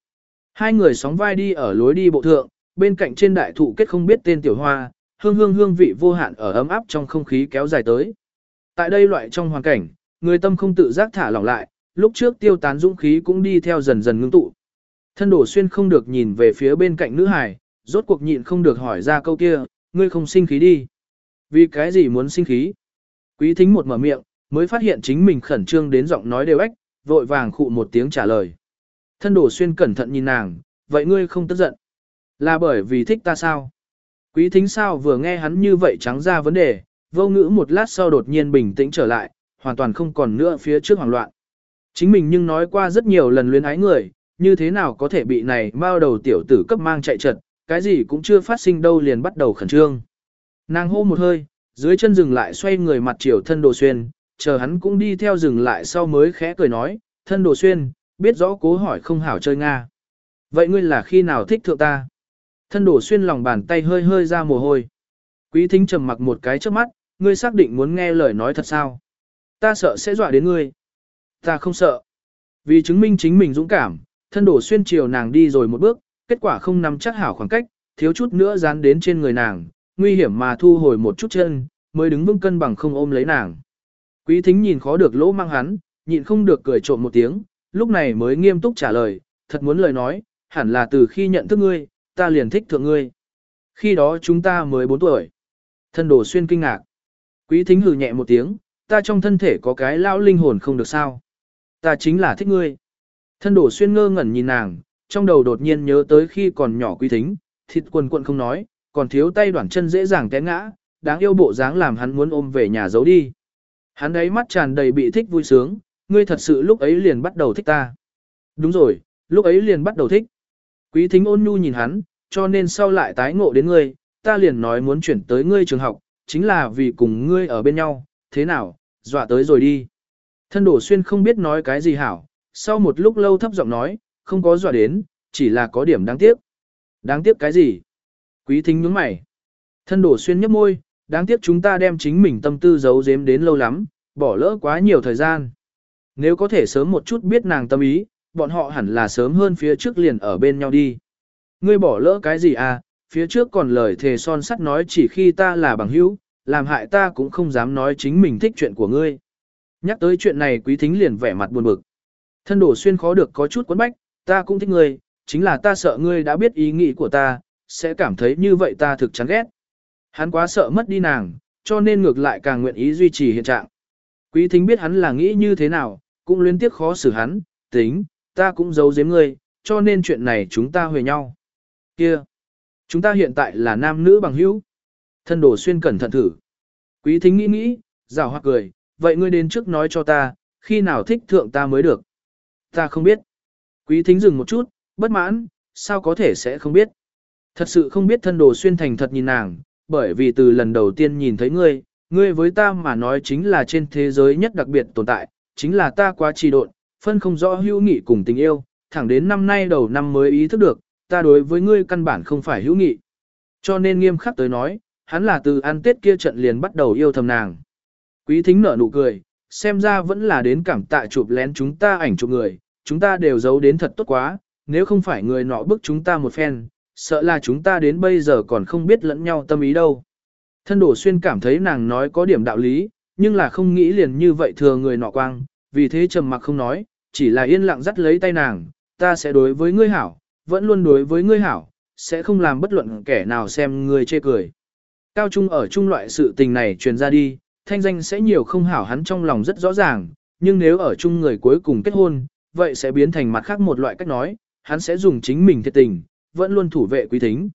Hai người sóng vai đi ở lối đi bộ thượng, bên cạnh trên đại thụ kết không biết tên tiểu hoa, hương hương hương vị vô hạn ở ấm áp trong không khí kéo dài tới. Tại đây loại trong hoàn cảnh, người tâm không tự giác thả lỏng lại, lúc trước tiêu tán dũng khí cũng đi theo dần dần ngưng tụ. Thân đổ xuyên không được nhìn về phía bên cạnh nữ hải, rốt cuộc nhịn không được hỏi ra câu kia, ngươi không sinh khí đi. Vì cái gì muốn sinh khí? Quý thính một mở miệng, mới phát hiện chính mình khẩn trương đến giọng nói đều ếch, vội vàng khụ một tiếng trả lời. Thân đổ xuyên cẩn thận nhìn nàng, vậy ngươi không tức giận. Là bởi vì thích ta sao? Quý thính sao vừa nghe hắn như vậy trắng ra vấn đề, vô ngữ một lát sau đột nhiên bình tĩnh trở lại, hoàn toàn không còn nữa phía trước hoảng loạn. Chính mình nhưng nói qua rất nhiều lần luyến ái người, như thế nào có thể bị này bao đầu tiểu tử cấp mang chạy trật, cái gì cũng chưa phát sinh đâu liền bắt đầu khẩn trương. Nàng hô một hơi, dưới chân dừng lại xoay người mặt chiều thân đồ xuyên, chờ hắn cũng đi theo dừng lại sau mới khẽ cười nói, thân đồ xuyên, biết rõ cố hỏi không hảo chơi Nga. Vậy ngươi là khi nào thích thượng ta? Thân đổ xuyên lòng bàn tay hơi hơi ra mồ hôi. Quý thính trầm mặc một cái trước mắt, ngươi xác định muốn nghe lời nói thật sao? Ta sợ sẽ dọa đến ngươi. Ta không sợ. Vì chứng minh chính mình dũng cảm, thân đổ xuyên chiều nàng đi rồi một bước, kết quả không nắm chắc hảo khoảng cách, thiếu chút nữa dán đến trên người nàng, nguy hiểm mà thu hồi một chút chân, mới đứng vững cân bằng không ôm lấy nàng. Quý thính nhìn khó được lỗ mang hắn, nhịn không được cười trộm một tiếng, lúc này mới nghiêm túc trả lời, thật muốn lời nói, hẳn là từ khi nhận thức ngươi, ta liền thích thượng ngươi. Khi đó chúng ta mới 4 tuổi. Thân đồ xuyên kinh ngạc. Quý thính hừ nhẹ một tiếng, ta trong thân thể có cái lão linh hồn không được sao. Ta chính là thích ngươi. Thân đổ xuyên ngơ ngẩn nhìn nàng, trong đầu đột nhiên nhớ tới khi còn nhỏ quý thính, thịt quần quận không nói, còn thiếu tay đoạn chân dễ dàng té ngã, đáng yêu bộ dáng làm hắn muốn ôm về nhà giấu đi. Hắn ấy mắt tràn đầy bị thích vui sướng, ngươi thật sự lúc ấy liền bắt đầu thích ta. Đúng rồi, lúc ấy liền bắt đầu thích. Quý thính ôn nhu nhìn hắn, cho nên sau lại tái ngộ đến ngươi, ta liền nói muốn chuyển tới ngươi trường học, chính là vì cùng ngươi ở bên nhau, thế nào, dọa tới rồi đi. Thân đổ xuyên không biết nói cái gì hảo, sau một lúc lâu thấp giọng nói, không có dọa đến, chỉ là có điểm đáng tiếc. Đáng tiếc cái gì? Quý thính nhướng mày. Thân đổ xuyên nhấp môi, đáng tiếc chúng ta đem chính mình tâm tư giấu giếm đến lâu lắm, bỏ lỡ quá nhiều thời gian. Nếu có thể sớm một chút biết nàng tâm ý, bọn họ hẳn là sớm hơn phía trước liền ở bên nhau đi. Ngươi bỏ lỡ cái gì à, phía trước còn lời thề son sắt nói chỉ khi ta là bằng hữu, làm hại ta cũng không dám nói chính mình thích chuyện của ngươi. Nhắc tới chuyện này quý thính liền vẻ mặt buồn bực. Thân đổ xuyên khó được có chút quấn bách, ta cũng thích ngươi, chính là ta sợ ngươi đã biết ý nghĩ của ta, sẽ cảm thấy như vậy ta thực chán ghét. Hắn quá sợ mất đi nàng, cho nên ngược lại càng nguyện ý duy trì hiện trạng. Quý thính biết hắn là nghĩ như thế nào, cũng liên tiếp khó xử hắn, tính, ta cũng giấu giếm ngươi, cho nên chuyện này chúng ta huề nhau. Kia, chúng ta hiện tại là nam nữ bằng hữu. Thân đồ xuyên cẩn thận thử. Quý thính nghĩ nghĩ, rào hoặc cười, vậy ngươi đến trước nói cho ta, khi nào thích thượng ta mới được. Ta không biết. Quý thính dừng một chút, bất mãn, sao có thể sẽ không biết. Thật sự không biết thân đồ xuyên thành thật nhìn nàng, bởi vì từ lần đầu tiên nhìn thấy ngươi, ngươi với ta mà nói chính là trên thế giới nhất đặc biệt tồn tại, chính là ta quá trì độn, phân không rõ hữu nghị cùng tình yêu, thẳng đến năm nay đầu năm mới ý thức được, ta đối với ngươi căn bản không phải hữu nghị. Cho nên nghiêm khắc tới nói, hắn là từ ăn tết kia trận liền bắt đầu yêu thầm nàng. Quý thính nở nụ cười, xem ra vẫn là đến cảm tạ chụp lén chúng ta ảnh chụp người, chúng ta đều giấu đến thật tốt quá, nếu không phải người nọ bức chúng ta một phen, sợ là chúng ta đến bây giờ còn không biết lẫn nhau tâm ý đâu. Thân đổ xuyên cảm thấy nàng nói có điểm đạo lý, nhưng là không nghĩ liền như vậy thừa người nọ quang, vì thế trầm mặc không nói, chỉ là yên lặng dắt lấy tay nàng, ta sẽ đối với ngươi hảo, vẫn luôn đối với ngươi hảo, sẽ không làm bất luận kẻ nào xem ngươi chê cười. Cao Trung ở chung loại sự tình này truyền ra đi, thanh danh sẽ nhiều không hảo hắn trong lòng rất rõ ràng, nhưng nếu ở chung người cuối cùng kết hôn, vậy sẽ biến thành mặt khác một loại cách nói, hắn sẽ dùng chính mình thiệt tình, vẫn luôn thủ vệ quý thính.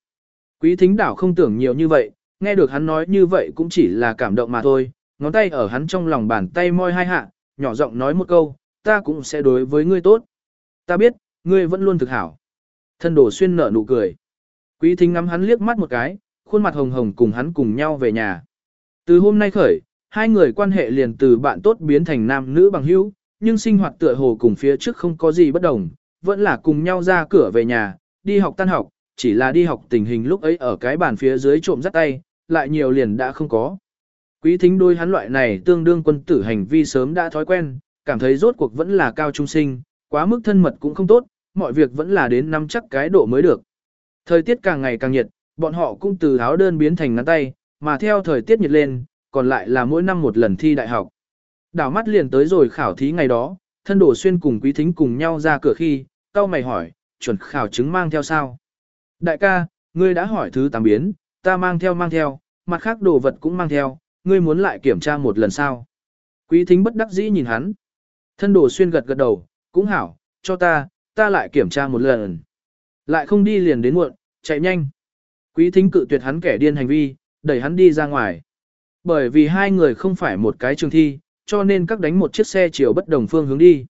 Quý thính đảo không tưởng nhiều như vậy, nghe được hắn nói như vậy cũng chỉ là cảm động mà thôi, ngón tay ở hắn trong lòng bàn tay môi hai hạ, nhỏ giọng nói một câu, ta cũng sẽ đối với ngươi tốt. Ta biết, ngươi vẫn luôn thực hảo. Thân đổ xuyên nở nụ cười. Quý thính ngắm hắn liếc mắt một cái, khuôn mặt hồng hồng cùng hắn cùng nhau về nhà. Từ hôm nay khởi, hai người quan hệ liền từ bạn tốt biến thành nam nữ bằng hữu, nhưng sinh hoạt tựa hồ cùng phía trước không có gì bất đồng, vẫn là cùng nhau ra cửa về nhà, đi học tan học, chỉ là đi học tình hình lúc ấy ở cái bàn phía dưới trộm dắt tay, lại nhiều liền đã không có. Quý thính đôi hắn loại này tương đương quân tử hành vi sớm đã thói quen, cảm thấy rốt cuộc vẫn là cao trung sinh, quá mức thân mật cũng không tốt, mọi việc vẫn là đến nắm chắc cái độ mới được. Thời tiết càng ngày càng nhiệt, bọn họ cũng từ áo đơn biến thành ngắn tay, mà theo thời tiết nhiệt lên, còn lại là mỗi năm một lần thi đại học. Đảo mắt liền tới rồi khảo thí ngày đó, thân đổ xuyên cùng quý thính cùng nhau ra cửa khi, cao mày hỏi, chuẩn khảo chứng mang theo sao? Đại ca, ngươi đã hỏi thứ tám biến, ta mang theo mang theo, mặt khác đồ vật cũng mang theo, ngươi muốn lại kiểm tra một lần sao? Quý thính bất đắc dĩ nhìn hắn. Thân đổ xuyên gật gật đầu, cũng hảo, cho ta, ta lại kiểm tra một lần. Lại không đi liền đến muộn, chạy nhanh. Quý thính cự tuyệt hắn kẻ điên hành vi, đẩy hắn đi ra ngoài. Bởi vì hai người không phải một cái trường thi, cho nên các đánh một chiếc xe chiều bất đồng phương hướng đi.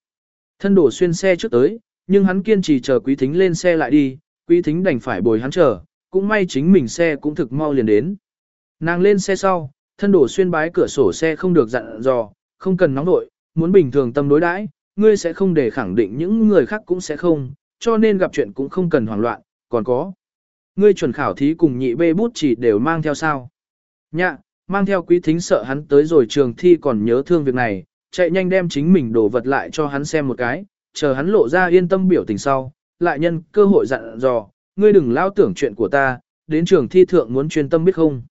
Thân đổ xuyên xe trước tới, nhưng hắn kiên trì chờ quý thính lên xe lại đi, quý thính đành phải bồi hắn chờ, cũng may chính mình xe cũng thực mau liền đến. Nàng lên xe sau, thân đổ xuyên bái cửa sổ xe không được dặn dò, không cần nóng nội, muốn bình thường tâm đối đãi, ngươi sẽ không để khẳng định những người khác cũng sẽ không, cho nên gặp chuyện cũng không cần hoảng loạn, còn có. Ngươi chuẩn khảo thí cùng nhị bê bút chỉ đều mang theo sao. Nhạ, mang theo quý thính sợ hắn tới rồi trường thi còn nhớ thương việc này, chạy nhanh đem chính mình đổ vật lại cho hắn xem một cái, chờ hắn lộ ra yên tâm biểu tình sau, lại nhân cơ hội dặn dò, ngươi đừng lao tưởng chuyện của ta, đến trường thi thượng muốn chuyên tâm biết không.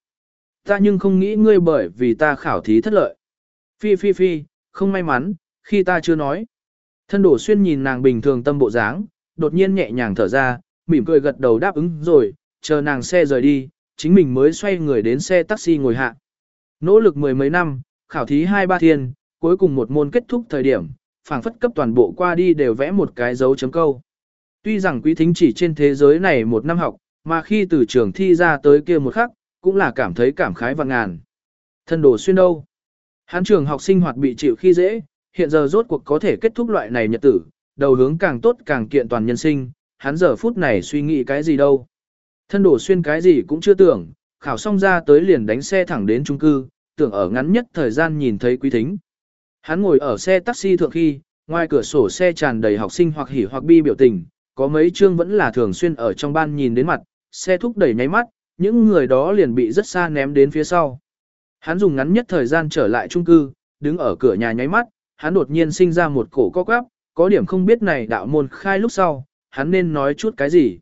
Ta nhưng không nghĩ ngươi bởi vì ta khảo thí thất lợi. Phi phi phi, không may mắn, khi ta chưa nói. Thân đổ xuyên nhìn nàng bình thường tâm bộ dáng, đột nhiên nhẹ nhàng thở ra, mỉm cười gật đầu đáp ứng rồi, chờ nàng xe rời đi, chính mình mới xoay người đến xe taxi ngồi hạ. Nỗ lực mười mấy năm, khảo thí hai ba thiên, cuối cùng một môn kết thúc thời điểm, phảng phất cấp toàn bộ qua đi đều vẽ một cái dấu chấm câu. Tuy rằng quý thính chỉ trên thế giới này một năm học, mà khi từ trường thi ra tới kia một khắc, cũng là cảm thấy cảm khái và ngàn. Thân đồ xuyên đâu? Hán trường học sinh hoạt bị chịu khi dễ, hiện giờ rốt cuộc có thể kết thúc loại này nhật tử, đầu hướng càng tốt càng kiện toàn nhân sinh, hắn giờ phút này suy nghĩ cái gì đâu. Thân đổ xuyên cái gì cũng chưa tưởng, khảo xong ra tới liền đánh xe thẳng đến trung cư, tưởng ở ngắn nhất thời gian nhìn thấy quý thính. Hắn ngồi ở xe taxi thượng khi, ngoài cửa sổ xe tràn đầy học sinh hoặc hỉ hoặc bi biểu tình, có mấy chương vẫn là thường xuyên ở trong ban nhìn đến mặt, xe thúc đẩy nháy mắt, những người đó liền bị rất xa ném đến phía sau. Hắn dùng ngắn nhất thời gian trở lại trung cư, đứng ở cửa nhà nháy mắt, hắn đột nhiên sinh ra một cổ co quắp, có điểm không biết này đạo môn khai lúc sau, hắn nên nói chút cái gì.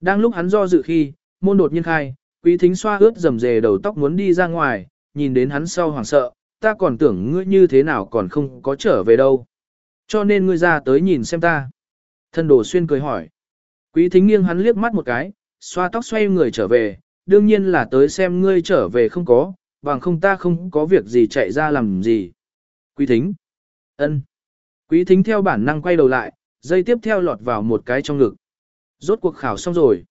Đang lúc hắn do dự khi, môn đột nhiên khai, quý thính xoa ướt rầm rề đầu tóc muốn đi ra ngoài, nhìn đến hắn sau hoảng sợ, ta còn tưởng ngươi như thế nào còn không có trở về đâu. Cho nên ngươi ra tới nhìn xem ta. Thân đồ xuyên cười hỏi. Quý thính nghiêng hắn liếc mắt một cái, xoa tóc xoay người trở về, đương nhiên là tới xem ngươi trở về không có, bằng không ta không có việc gì chạy ra làm gì. Quý thính. ân. Quý thính theo bản năng quay đầu lại, dây tiếp theo lọt vào một cái trong ngực. Rốt cuộc khảo xong rồi.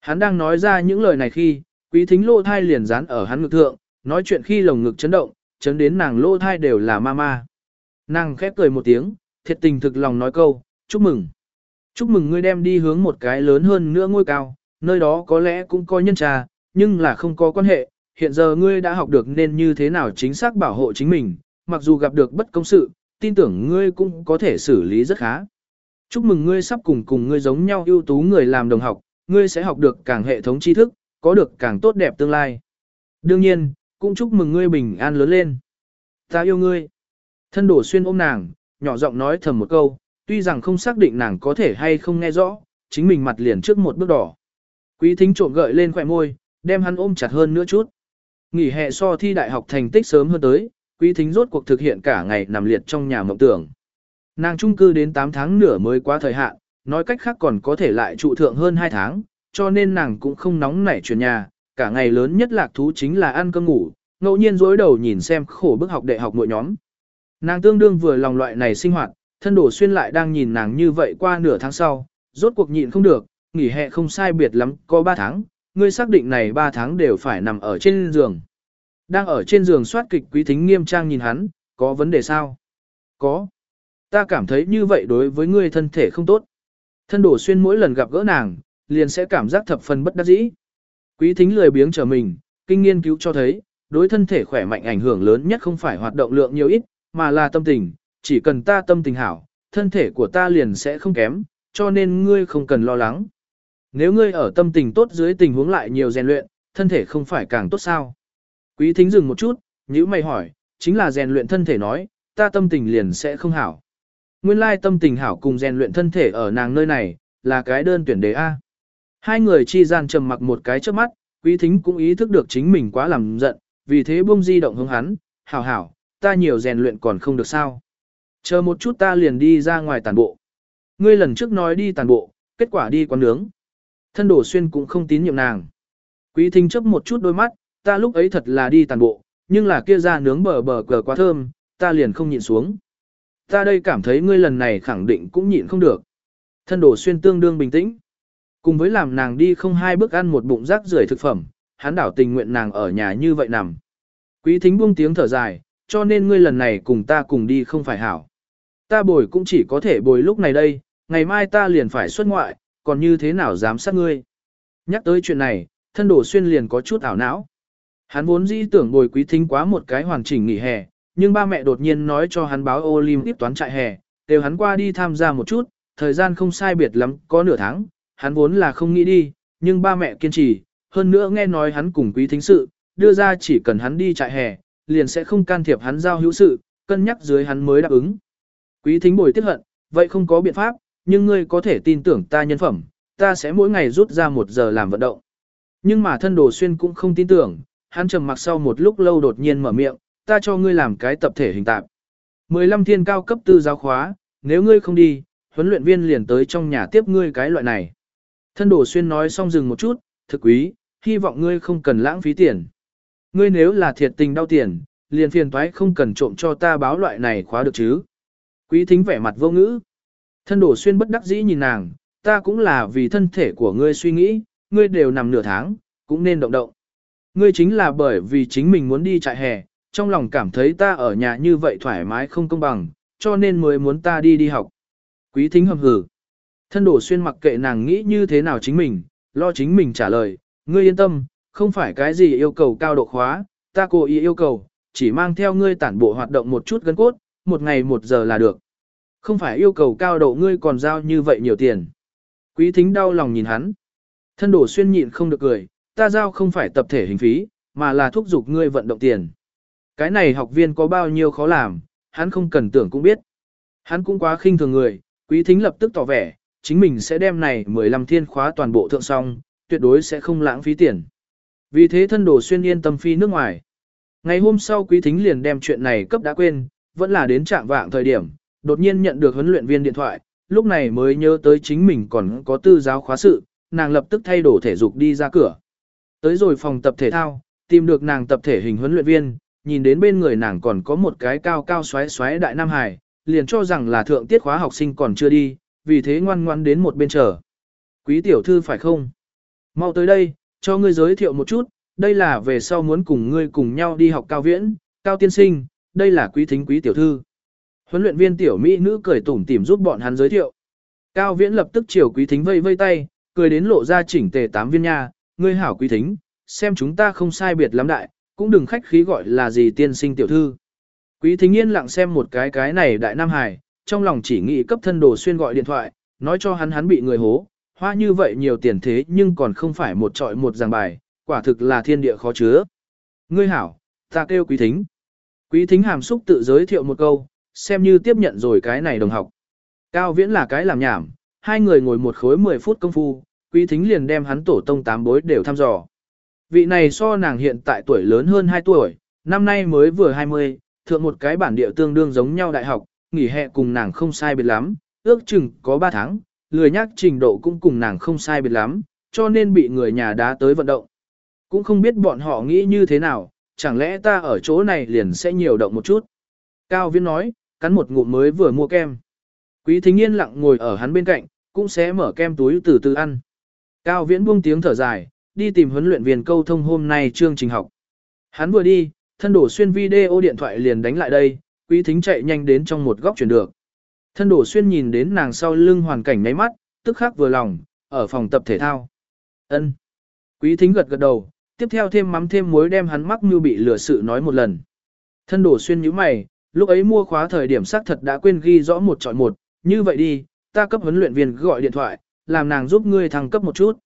Hắn đang nói ra những lời này khi, quý thính lô thai liền dán ở hắn ngực thượng, nói chuyện khi lồng ngực chấn động, chấn đến nàng lô thai đều là ma ma. Nàng khép cười một tiếng, thiệt tình thực lòng nói câu, chúc mừng. Chúc mừng ngươi đem đi hướng một cái lớn hơn nữa ngôi cao, nơi đó có lẽ cũng có nhân trà, nhưng là không có quan hệ, hiện giờ ngươi đã học được nên như thế nào chính xác bảo hộ chính mình, mặc dù gặp được bất công sự, tin tưởng ngươi cũng có thể xử lý rất khá. Chúc mừng ngươi sắp cùng cùng ngươi giống nhau ưu tú người làm đồng học, ngươi sẽ học được càng hệ thống tri thức, có được càng tốt đẹp tương lai. Đương nhiên, cũng chúc mừng ngươi bình an lớn lên. Ta yêu ngươi. Thân đổ xuyên ôm nàng, nhỏ giọng nói thầm một câu, tuy rằng không xác định nàng có thể hay không nghe rõ, chính mình mặt liền trước một bước đỏ. Quý thính trộm gợi lên khỏe môi, đem hắn ôm chặt hơn nữa chút. Nghỉ hè so thi đại học thành tích sớm hơn tới, quý thính rốt cuộc thực hiện cả ngày nằm liệt trong nhà mộng tưởng. Nàng trung cư đến 8 tháng nửa mới quá thời hạn, nói cách khác còn có thể lại trụ thượng hơn 2 tháng, cho nên nàng cũng không nóng nảy chuyển nhà, cả ngày lớn nhất lạc thú chính là ăn cơm ngủ, ngẫu nhiên dối đầu nhìn xem khổ bức học đại học mỗi nhóm. Nàng tương đương vừa lòng loại này sinh hoạt, thân đổ xuyên lại đang nhìn nàng như vậy qua nửa tháng sau, rốt cuộc nhịn không được, nghỉ hè không sai biệt lắm, có 3 tháng, ngươi xác định này 3 tháng đều phải nằm ở trên giường. Đang ở trên giường soát kịch quý thính nghiêm trang nhìn hắn, có vấn đề sao? Có. Ta cảm thấy như vậy đối với ngươi thân thể không tốt. Thân đổ xuyên mỗi lần gặp gỡ nàng, liền sẽ cảm giác thập phần bất đắc dĩ. Quý thính lười biếng trở mình, kinh nghiên cứu cho thấy, đối thân thể khỏe mạnh ảnh hưởng lớn nhất không phải hoạt động lượng nhiều ít, mà là tâm tình, chỉ cần ta tâm tình hảo, thân thể của ta liền sẽ không kém, cho nên ngươi không cần lo lắng. Nếu ngươi ở tâm tình tốt dưới tình huống lại nhiều rèn luyện, thân thể không phải càng tốt sao? Quý thính dừng một chút, nhữ mày hỏi, chính là rèn luyện thân thể nói, ta tâm tình liền sẽ không hảo. Nguyên lai tâm tình hảo cùng rèn luyện thân thể ở nàng nơi này, là cái đơn tuyển đề A. Hai người chi gian trầm mặc một cái trước mắt, quý thính cũng ý thức được chính mình quá làm giận, vì thế buông di động hướng hắn, hảo hảo, ta nhiều rèn luyện còn không được sao. Chờ một chút ta liền đi ra ngoài tàn bộ. Ngươi lần trước nói đi tàn bộ, kết quả đi quán nướng. Thân đổ xuyên cũng không tín nhiệm nàng. Quý thính chấp một chút đôi mắt, ta lúc ấy thật là đi tàn bộ, nhưng là kia ra nướng bờ bờ cờ quá thơm, ta liền không nhịn xuống. Ta đây cảm thấy ngươi lần này khẳng định cũng nhịn không được. Thân đổ xuyên tương đương bình tĩnh. Cùng với làm nàng đi không hai bước ăn một bụng rác rưởi thực phẩm, hắn đảo tình nguyện nàng ở nhà như vậy nằm. Quý thính buông tiếng thở dài, cho nên ngươi lần này cùng ta cùng đi không phải hảo. Ta bồi cũng chỉ có thể bồi lúc này đây, ngày mai ta liền phải xuất ngoại, còn như thế nào dám sát ngươi. Nhắc tới chuyện này, thân đổ xuyên liền có chút ảo não. Hắn vốn dĩ tưởng bồi quý thính quá một cái hoàn chỉnh nghỉ hè, nhưng ba mẹ đột nhiên nói cho hắn báo Olympic toán trại hè, đều hắn qua đi tham gia một chút, thời gian không sai biệt lắm, có nửa tháng, hắn vốn là không nghĩ đi, nhưng ba mẹ kiên trì, hơn nữa nghe nói hắn cùng quý thính sự, đưa ra chỉ cần hắn đi trại hè, liền sẽ không can thiệp hắn giao hữu sự, cân nhắc dưới hắn mới đáp ứng. Quý thính bồi tiếc hận, vậy không có biện pháp, nhưng ngươi có thể tin tưởng ta nhân phẩm, ta sẽ mỗi ngày rút ra một giờ làm vận động. Nhưng mà thân đồ xuyên cũng không tin tưởng, hắn trầm mặc sau một lúc lâu đột nhiên mở miệng, ta cho ngươi làm cái tập thể hình tạp. 15 thiên cao cấp tư giáo khóa, nếu ngươi không đi, huấn luyện viên liền tới trong nhà tiếp ngươi cái loại này. Thân đồ xuyên nói xong dừng một chút, thực quý, hy vọng ngươi không cần lãng phí tiền. Ngươi nếu là thiệt tình đau tiền, liền phiền toái không cần trộm cho ta báo loại này khóa được chứ. Quý thính vẻ mặt vô ngữ. Thân đổ xuyên bất đắc dĩ nhìn nàng, ta cũng là vì thân thể của ngươi suy nghĩ, ngươi đều nằm nửa tháng, cũng nên động động. Ngươi chính là bởi vì chính mình muốn đi trại hè, trong lòng cảm thấy ta ở nhà như vậy thoải mái không công bằng, cho nên mới muốn ta đi đi học. Quý thính hầm hử. Thân đổ xuyên mặc kệ nàng nghĩ như thế nào chính mình, lo chính mình trả lời, ngươi yên tâm, không phải cái gì yêu cầu cao độ khóa, ta cố ý yêu cầu, chỉ mang theo ngươi tản bộ hoạt động một chút gân cốt, một ngày một giờ là được. Không phải yêu cầu cao độ ngươi còn giao như vậy nhiều tiền. Quý thính đau lòng nhìn hắn. Thân đổ xuyên nhịn không được cười, ta giao không phải tập thể hình phí, mà là thúc giục ngươi vận động tiền. Cái này học viên có bao nhiêu khó làm, hắn không cần tưởng cũng biết. Hắn cũng quá khinh thường người, quý thính lập tức tỏ vẻ, chính mình sẽ đem này 15 thiên khóa toàn bộ thượng xong, tuyệt đối sẽ không lãng phí tiền. Vì thế thân đồ xuyên yên tâm phi nước ngoài. Ngày hôm sau quý thính liền đem chuyện này cấp đã quên, vẫn là đến trạng vạng thời điểm, đột nhiên nhận được huấn luyện viên điện thoại, lúc này mới nhớ tới chính mình còn có tư giáo khóa sự, nàng lập tức thay đổi thể dục đi ra cửa. Tới rồi phòng tập thể thao, tìm được nàng tập thể hình huấn luyện viên, nhìn đến bên người nàng còn có một cái cao cao xoáy xoáy đại nam hải, liền cho rằng là thượng tiết khóa học sinh còn chưa đi, vì thế ngoan ngoan đến một bên chờ. Quý tiểu thư phải không? Mau tới đây, cho ngươi giới thiệu một chút, đây là về sau muốn cùng ngươi cùng nhau đi học cao viễn, cao tiên sinh, đây là quý thính quý tiểu thư. Huấn luyện viên tiểu mỹ nữ cười tủm tỉm giúp bọn hắn giới thiệu. Cao viễn lập tức chiều quý thính vây vây tay, cười đến lộ ra chỉnh tề tám viên nha, ngươi hảo quý thính, xem chúng ta không sai biệt lắm đại, cũng đừng khách khí gọi là gì tiên sinh tiểu thư. Quý thính yên lặng xem một cái cái này đại nam hải, trong lòng chỉ nghĩ cấp thân đồ xuyên gọi điện thoại, nói cho hắn hắn bị người hố, hoa như vậy nhiều tiền thế nhưng còn không phải một trọi một giảng bài, quả thực là thiên địa khó chứa. Ngươi hảo, ta kêu quý thính. Quý thính hàm xúc tự giới thiệu một câu, xem như tiếp nhận rồi cái này đồng học. Cao viễn là cái làm nhảm, hai người ngồi một khối 10 phút công phu, quý thính liền đem hắn tổ tông tám bối đều thăm dò. Vị này so nàng hiện tại tuổi lớn hơn 2 tuổi, năm nay mới vừa 20, thượng một cái bản địa tương đương giống nhau đại học, nghỉ hè cùng nàng không sai biệt lắm, ước chừng có 3 tháng, lười nhắc trình độ cũng cùng nàng không sai biệt lắm, cho nên bị người nhà đá tới vận động. Cũng không biết bọn họ nghĩ như thế nào, chẳng lẽ ta ở chỗ này liền sẽ nhiều động một chút. Cao Viễn nói, cắn một ngụm mới vừa mua kem. Quý thính yên lặng ngồi ở hắn bên cạnh, cũng sẽ mở kem túi từ từ ăn. Cao Viễn buông tiếng thở dài, đi tìm huấn luyện viên câu thông hôm nay chương trình học. Hắn vừa đi, thân đổ xuyên video điện thoại liền đánh lại đây, quý thính chạy nhanh đến trong một góc chuyển được. Thân đổ xuyên nhìn đến nàng sau lưng hoàn cảnh nháy mắt, tức khắc vừa lòng, ở phòng tập thể thao. ân Quý thính gật gật đầu, tiếp theo thêm mắm thêm muối đem hắn mắc như bị lừa sự nói một lần. Thân đổ xuyên như mày, lúc ấy mua khóa thời điểm xác thật đã quên ghi rõ một chọn một, như vậy đi, ta cấp huấn luyện viên gọi điện thoại, làm nàng giúp ngươi thăng cấp một chút.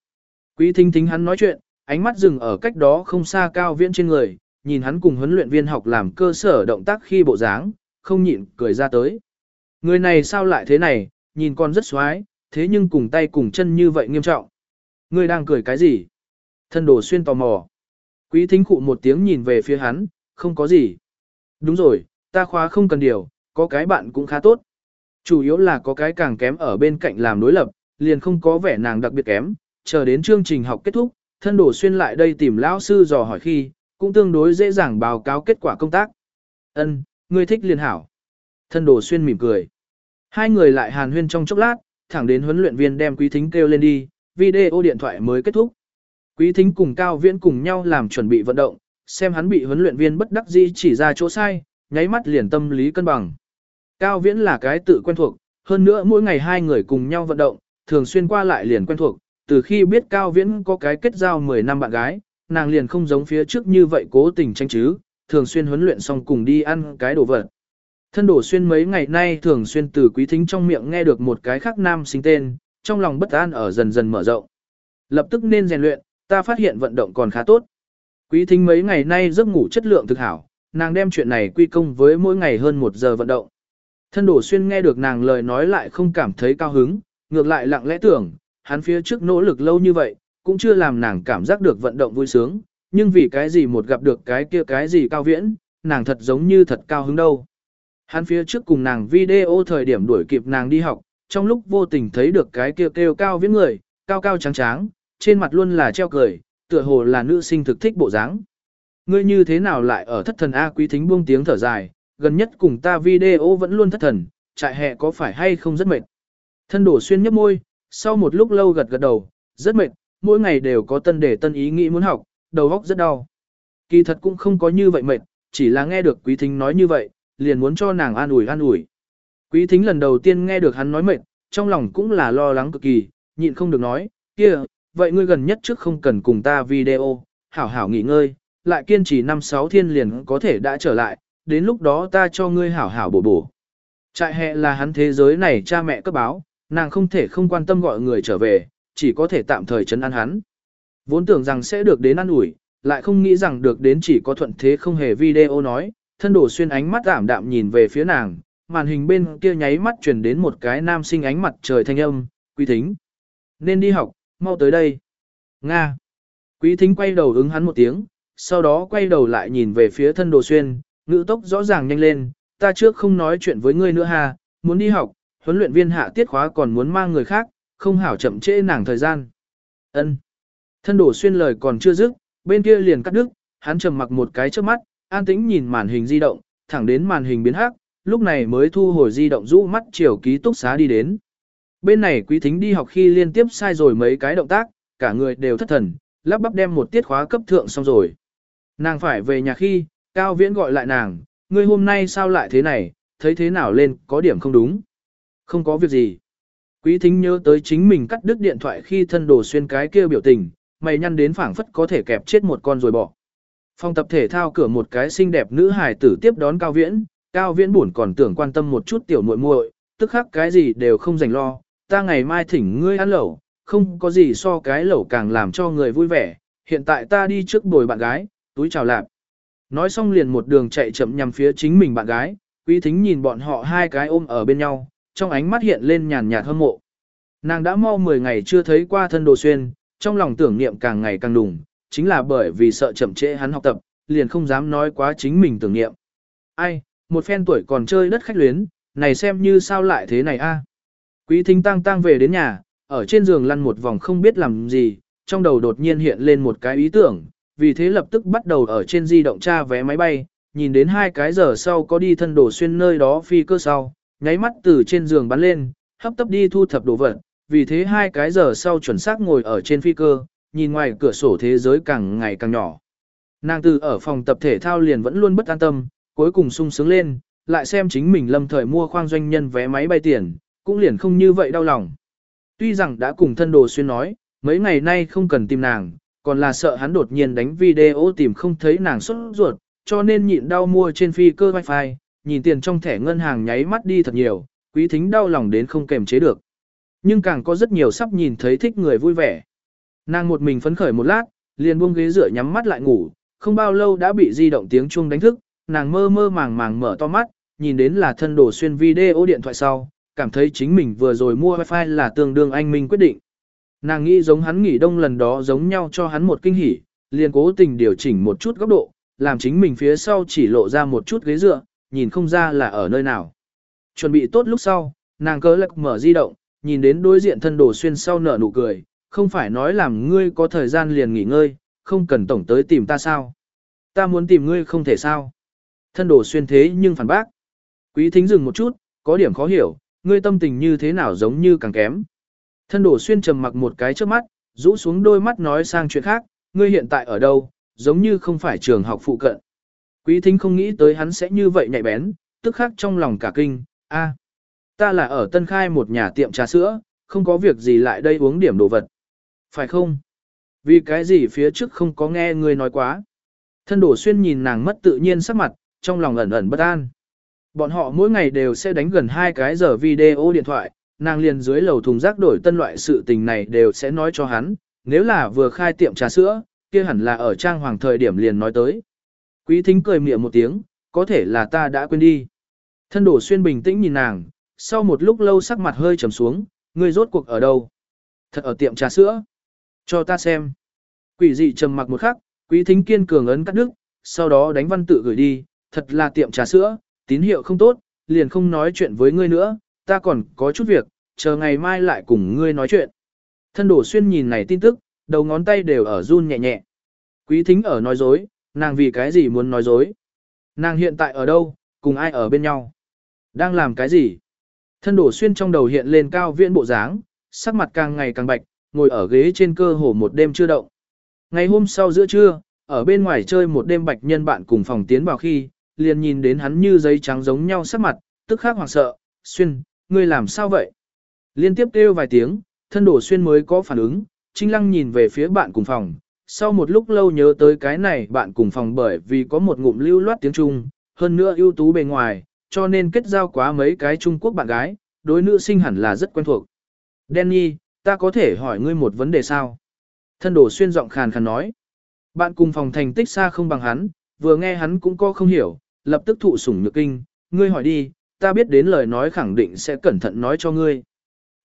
Quý thính thính hắn nói chuyện, ánh mắt dừng ở cách đó không xa cao viễn trên người, nhìn hắn cùng huấn luyện viên học làm cơ sở động tác khi bộ dáng, không nhịn cười ra tới. Người này sao lại thế này, nhìn con rất xoái, thế nhưng cùng tay cùng chân như vậy nghiêm trọng. Người đang cười cái gì? Thân đồ xuyên tò mò. Quý thính cụ một tiếng nhìn về phía hắn, không có gì. Đúng rồi, ta khóa không cần điều, có cái bạn cũng khá tốt. Chủ yếu là có cái càng kém ở bên cạnh làm đối lập, liền không có vẻ nàng đặc biệt kém, chờ đến chương trình học kết thúc, thân đổ xuyên lại đây tìm lão sư dò hỏi khi, cũng tương đối dễ dàng báo cáo kết quả công tác. Ân, ngươi thích liền hảo. Thân đổ xuyên mỉm cười. Hai người lại hàn huyên trong chốc lát, thẳng đến huấn luyện viên đem quý thính kêu lên đi, video điện thoại mới kết thúc. Quý thính cùng Cao Viễn cùng nhau làm chuẩn bị vận động, xem hắn bị huấn luyện viên bất đắc dĩ chỉ ra chỗ sai, nháy mắt liền tâm lý cân bằng. Cao Viễn là cái tự quen thuộc, hơn nữa mỗi ngày hai người cùng nhau vận động, thường xuyên qua lại liền quen thuộc, từ khi biết Cao Viễn có cái kết giao 10 năm bạn gái, nàng liền không giống phía trước như vậy cố tình tranh chứ, thường xuyên huấn luyện xong cùng đi ăn cái đồ vật. Thân đổ xuyên mấy ngày nay thường xuyên từ quý thính trong miệng nghe được một cái khác nam sinh tên, trong lòng bất an ở dần dần mở rộng. Lập tức nên rèn luyện, ta phát hiện vận động còn khá tốt. Quý thính mấy ngày nay giấc ngủ chất lượng thực hảo, nàng đem chuyện này quy công với mỗi ngày hơn một giờ vận động. Thân đổ xuyên nghe được nàng lời nói lại không cảm thấy cao hứng, ngược lại lặng lẽ tưởng, hắn phía trước nỗ lực lâu như vậy, cũng chưa làm nàng cảm giác được vận động vui sướng, nhưng vì cái gì một gặp được cái kia cái gì cao viễn, nàng thật giống như thật cao hứng đâu. Hắn phía trước cùng nàng video thời điểm đuổi kịp nàng đi học, trong lúc vô tình thấy được cái kia kêu cao viễn người, cao cao trắng trắng, trên mặt luôn là treo cười, tựa hồ là nữ sinh thực thích bộ dáng. Ngươi như thế nào lại ở thất thần A quý thính buông tiếng thở dài, gần nhất cùng ta video vẫn luôn thất thần, trại hè có phải hay không rất mệt. Thân đổ xuyên nhấp môi, sau một lúc lâu gật gật đầu, rất mệt, mỗi ngày đều có tân để tân ý nghĩ muốn học, đầu óc rất đau. Kỳ thật cũng không có như vậy mệt, chỉ là nghe được quý thính nói như vậy, liền muốn cho nàng an ủi an ủi. Quý thính lần đầu tiên nghe được hắn nói mệt, trong lòng cũng là lo lắng cực kỳ, nhịn không được nói, kia, vậy ngươi gần nhất trước không cần cùng ta video, hảo hảo nghỉ ngơi, lại kiên trì năm sáu thiên liền có thể đã trở lại, đến lúc đó ta cho ngươi hảo hảo bổ bổ. Trại hè là hắn thế giới này cha mẹ cấp báo, nàng không thể không quan tâm gọi người trở về, chỉ có thể tạm thời chấn an hắn. Vốn tưởng rằng sẽ được đến ăn ủi, lại không nghĩ rằng được đến chỉ có thuận thế không hề video nói, thân đổ xuyên ánh mắt ảm đạm nhìn về phía nàng, màn hình bên kia nháy mắt truyền đến một cái nam sinh ánh mặt trời thanh âm, quý thính. Nên đi học, mau tới đây. Nga. Quý thính quay đầu ứng hắn một tiếng, sau đó quay đầu lại nhìn về phía thân đồ xuyên, ngữ tốc rõ ràng nhanh lên, ta trước không nói chuyện với ngươi nữa ha, muốn đi học, huấn luyện viên hạ tiết khóa còn muốn mang người khác, không hảo chậm trễ nàng thời gian. Ân. Thân đổ xuyên lời còn chưa dứt, bên kia liền cắt đứt, hắn trầm mặc một cái trước mắt, an tĩnh nhìn màn hình di động, thẳng đến màn hình biến hắc, lúc này mới thu hồi di động rũ mắt chiều ký túc xá đi đến. Bên này quý thính đi học khi liên tiếp sai rồi mấy cái động tác, cả người đều thất thần, lắp bắp đem một tiết khóa cấp thượng xong rồi. Nàng phải về nhà khi, Cao Viễn gọi lại nàng, ngươi hôm nay sao lại thế này, thấy thế nào lên, có điểm không đúng. Không có việc gì. Quý thính nhớ tới chính mình cắt đứt điện thoại khi thân đồ xuyên cái kia biểu tình, mày nhăn đến phảng phất có thể kẹp chết một con rồi bỏ. Phòng tập thể thao cửa một cái xinh đẹp nữ hài tử tiếp đón Cao Viễn, Cao Viễn buồn còn tưởng quan tâm một chút tiểu muội muội, tức khắc cái gì đều không dành lo, ta ngày mai thỉnh ngươi ăn lẩu, không có gì so cái lẩu càng làm cho người vui vẻ, hiện tại ta đi trước bồi bạn gái, túi chào lạp. Nói xong liền một đường chạy chậm nhằm phía chính mình bạn gái, quý thính nhìn bọn họ hai cái ôm ở bên nhau, trong ánh mắt hiện lên nhàn nhạt hâm mộ. Nàng đã mau 10 ngày chưa thấy qua thân đồ xuyên, trong lòng tưởng niệm càng ngày càng đùng, chính là bởi vì sợ chậm trễ hắn học tập, liền không dám nói quá chính mình tưởng niệm. Ai, một phen tuổi còn chơi đất khách luyến, này xem như sao lại thế này a? Quý thính tăng tăng về đến nhà, ở trên giường lăn một vòng không biết làm gì, trong đầu đột nhiên hiện lên một cái ý tưởng, vì thế lập tức bắt đầu ở trên di động tra vé máy bay, nhìn đến hai cái giờ sau có đi thân đồ xuyên nơi đó phi cơ sau, nháy mắt từ trên giường bắn lên, hấp tấp đi thu thập đồ vật, vì thế hai cái giờ sau chuẩn xác ngồi ở trên phi cơ, nhìn ngoài cửa sổ thế giới càng ngày càng nhỏ. Nàng từ ở phòng tập thể thao liền vẫn luôn bất an tâm, cuối cùng sung sướng lên, lại xem chính mình lâm thời mua khoang doanh nhân vé máy bay tiền, cũng liền không như vậy đau lòng. Tuy rằng đã cùng thân đồ xuyên nói, mấy ngày nay không cần tìm nàng, còn là sợ hắn đột nhiên đánh video tìm không thấy nàng xuất ruột, cho nên nhịn đau mua trên phi cơ wifi, nhìn tiền trong thẻ ngân hàng nháy mắt đi thật nhiều, quý thính đau lòng đến không kềm chế được. Nhưng càng có rất nhiều sắp nhìn thấy thích người vui vẻ. Nàng một mình phấn khởi một lát, liền buông ghế rửa nhắm mắt lại ngủ, không bao lâu đã bị di động tiếng chuông đánh thức, nàng mơ mơ màng màng mở to mắt, nhìn đến là thân đồ xuyên video điện thoại sau, cảm thấy chính mình vừa rồi mua wifi là tương đương anh minh quyết định. Nàng nghĩ giống hắn nghỉ đông lần đó giống nhau cho hắn một kinh hỉ, liền cố tình điều chỉnh một chút góc độ, làm chính mình phía sau chỉ lộ ra một chút ghế dựa, nhìn không ra là ở nơi nào. Chuẩn bị tốt lúc sau, nàng cớ lạc mở di động, nhìn đến đối diện thân đồ xuyên sau nở nụ cười, không phải nói làm ngươi có thời gian liền nghỉ ngơi, không cần tổng tới tìm ta sao. Ta muốn tìm ngươi không thể sao. Thân đồ xuyên thế nhưng phản bác. Quý thính dừng một chút, có điểm khó hiểu, ngươi tâm tình như thế nào giống như càng kém. Thân đổ xuyên trầm mặc một cái trước mắt, rũ xuống đôi mắt nói sang chuyện khác, ngươi hiện tại ở đâu, giống như không phải trường học phụ cận. Quý thính không nghĩ tới hắn sẽ như vậy nhạy bén, tức khắc trong lòng cả kinh, a, ta là ở Tân Khai một nhà tiệm trà sữa, không có việc gì lại đây uống điểm đồ vật. Phải không? Vì cái gì phía trước không có nghe ngươi nói quá. Thân đổ xuyên nhìn nàng mất tự nhiên sắc mặt, trong lòng ẩn ẩn bất an. Bọn họ mỗi ngày đều sẽ đánh gần hai cái giờ video điện thoại, nàng liền dưới lầu thùng rác đổi tân loại sự tình này đều sẽ nói cho hắn, nếu là vừa khai tiệm trà sữa, kia hẳn là ở trang hoàng thời điểm liền nói tới. Quý thính cười miệng một tiếng, có thể là ta đã quên đi. Thân đổ xuyên bình tĩnh nhìn nàng, sau một lúc lâu sắc mặt hơi trầm xuống, ngươi rốt cuộc ở đâu? Thật ở tiệm trà sữa. Cho ta xem. Quỷ dị trầm mặc một khắc, quý thính kiên cường ấn cắt đứt, sau đó đánh văn tự gửi đi, thật là tiệm trà sữa, tín hiệu không tốt, liền không nói chuyện với ngươi nữa, ta còn có chút việc, chờ ngày mai lại cùng ngươi nói chuyện. Thân đổ xuyên nhìn này tin tức, đầu ngón tay đều ở run nhẹ nhẹ. Quý thính ở nói dối, nàng vì cái gì muốn nói dối? Nàng hiện tại ở đâu, cùng ai ở bên nhau? Đang làm cái gì? Thân đổ xuyên trong đầu hiện lên cao viễn bộ dáng, sắc mặt càng ngày càng bạch, ngồi ở ghế trên cơ hồ một đêm chưa động. Ngày hôm sau giữa trưa, ở bên ngoài chơi một đêm bạch nhân bạn cùng phòng tiến vào khi, liền nhìn đến hắn như giấy trắng giống nhau sắc mặt, tức khắc hoảng sợ, xuyên, ngươi làm sao vậy? Liên tiếp kêu vài tiếng, thân đổ xuyên mới có phản ứng, Trinh Lăng nhìn về phía bạn cùng phòng, sau một lúc lâu nhớ tới cái này bạn cùng phòng bởi vì có một ngụm lưu loát tiếng Trung, hơn nữa ưu tú bề ngoài, cho nên kết giao quá mấy cái Trung Quốc bạn gái, đối nữ sinh hẳn là rất quen thuộc. Danny, ta có thể hỏi ngươi một vấn đề sao? Thân đổ xuyên giọng khàn khàn nói. Bạn cùng phòng thành tích xa không bằng hắn, vừa nghe hắn cũng có không hiểu, lập tức thụ sủng nhược kinh, ngươi hỏi đi, ta biết đến lời nói khẳng định sẽ cẩn thận nói cho ngươi.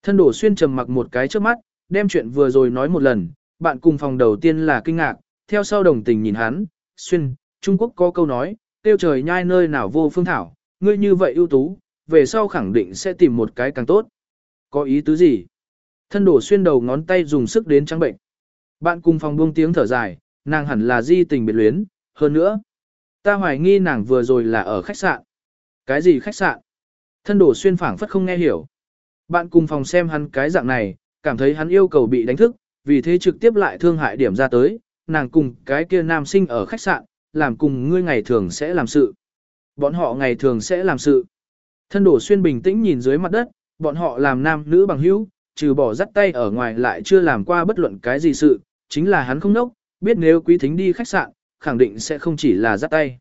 Thân đổ xuyên trầm mặc một cái trước mắt, đem chuyện vừa rồi nói một lần, bạn cùng phòng đầu tiên là kinh ngạc, theo sau đồng tình nhìn hắn, xuyên, Trung Quốc có câu nói, tiêu trời nhai nơi nào vô phương thảo, ngươi như vậy ưu tú, về sau khẳng định sẽ tìm một cái càng tốt. Có ý tứ gì? Thân đổ xuyên đầu ngón tay dùng sức đến trắng bệnh. Bạn cùng phòng buông tiếng thở dài, nàng hẳn là di tình biệt luyến, hơn nữa. Ta hoài nghi nàng vừa rồi là ở khách sạn. Cái gì khách sạn? Thân đổ xuyên phảng phất không nghe hiểu. Bạn cùng phòng xem hắn cái dạng này, cảm thấy hắn yêu cầu bị đánh thức, vì thế trực tiếp lại thương hại điểm ra tới, nàng cùng cái kia nam sinh ở khách sạn, làm cùng ngươi ngày thường sẽ làm sự. Bọn họ ngày thường sẽ làm sự. Thân đổ xuyên bình tĩnh nhìn dưới mặt đất, bọn họ làm nam nữ bằng hữu, trừ bỏ dắt tay ở ngoài lại chưa làm qua bất luận cái gì sự, chính là hắn không nốc, biết nếu quý thính đi khách sạn, khẳng định sẽ không chỉ là dắt tay.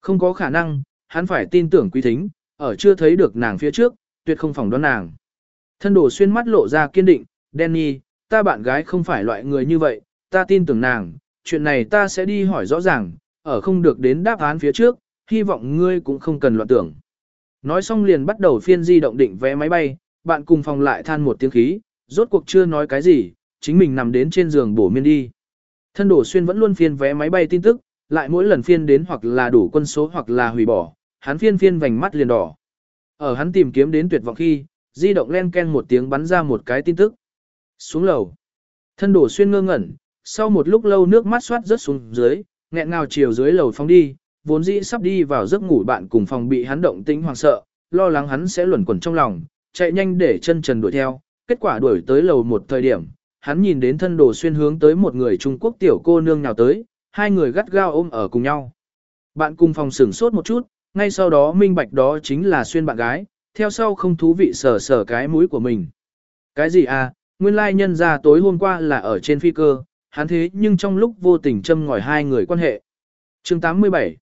Không có khả năng, hắn phải tin tưởng quý thính, ở chưa thấy được nàng phía trước, tuyệt không phỏng đoán nàng. Thân đổ xuyên mắt lộ ra kiên định, Danny, ta bạn gái không phải loại người như vậy, ta tin tưởng nàng, chuyện này ta sẽ đi hỏi rõ ràng, ở không được đến đáp án phía trước, hy vọng ngươi cũng không cần loạn tưởng. Nói xong liền bắt đầu phiên di động định vé máy bay, bạn cùng phòng lại than một tiếng khí, rốt cuộc chưa nói cái gì, chính mình nằm đến trên giường bổ miên đi. Thân đổ xuyên vẫn luôn phiên vé máy bay tin tức, lại mỗi lần phiên đến hoặc là đủ quân số hoặc là hủy bỏ, hắn phiên phiên vành mắt liền đỏ. Ở hắn tìm kiếm đến tuyệt vọng khi, di động len ken một tiếng bắn ra một cái tin tức. Xuống lầu. Thân đổ xuyên ngơ ngẩn, sau một lúc lâu nước mắt xoát rớt xuống dưới, nghẹn ngào chiều dưới lầu phóng đi, vốn dĩ sắp đi vào giấc ngủ bạn cùng phòng bị hắn động tĩnh hoàng sợ, lo lắng hắn sẽ luẩn quẩn trong lòng, chạy nhanh để chân trần đuổi theo, kết quả đuổi tới lầu một thời điểm, hắn nhìn đến thân đồ xuyên hướng tới một người Trung Quốc tiểu cô nương nào tới, hai người gắt gao ôm ở cùng nhau. Bạn cùng phòng sửng sốt một chút, ngay sau đó minh bạch đó chính là xuyên bạn gái, theo sau không thú vị sờ sờ cái mũi của mình. Cái gì à, nguyên lai nhân ra tối hôm qua là ở trên phi cơ, hắn thế nhưng trong lúc vô tình châm ngòi hai người quan hệ. chương 87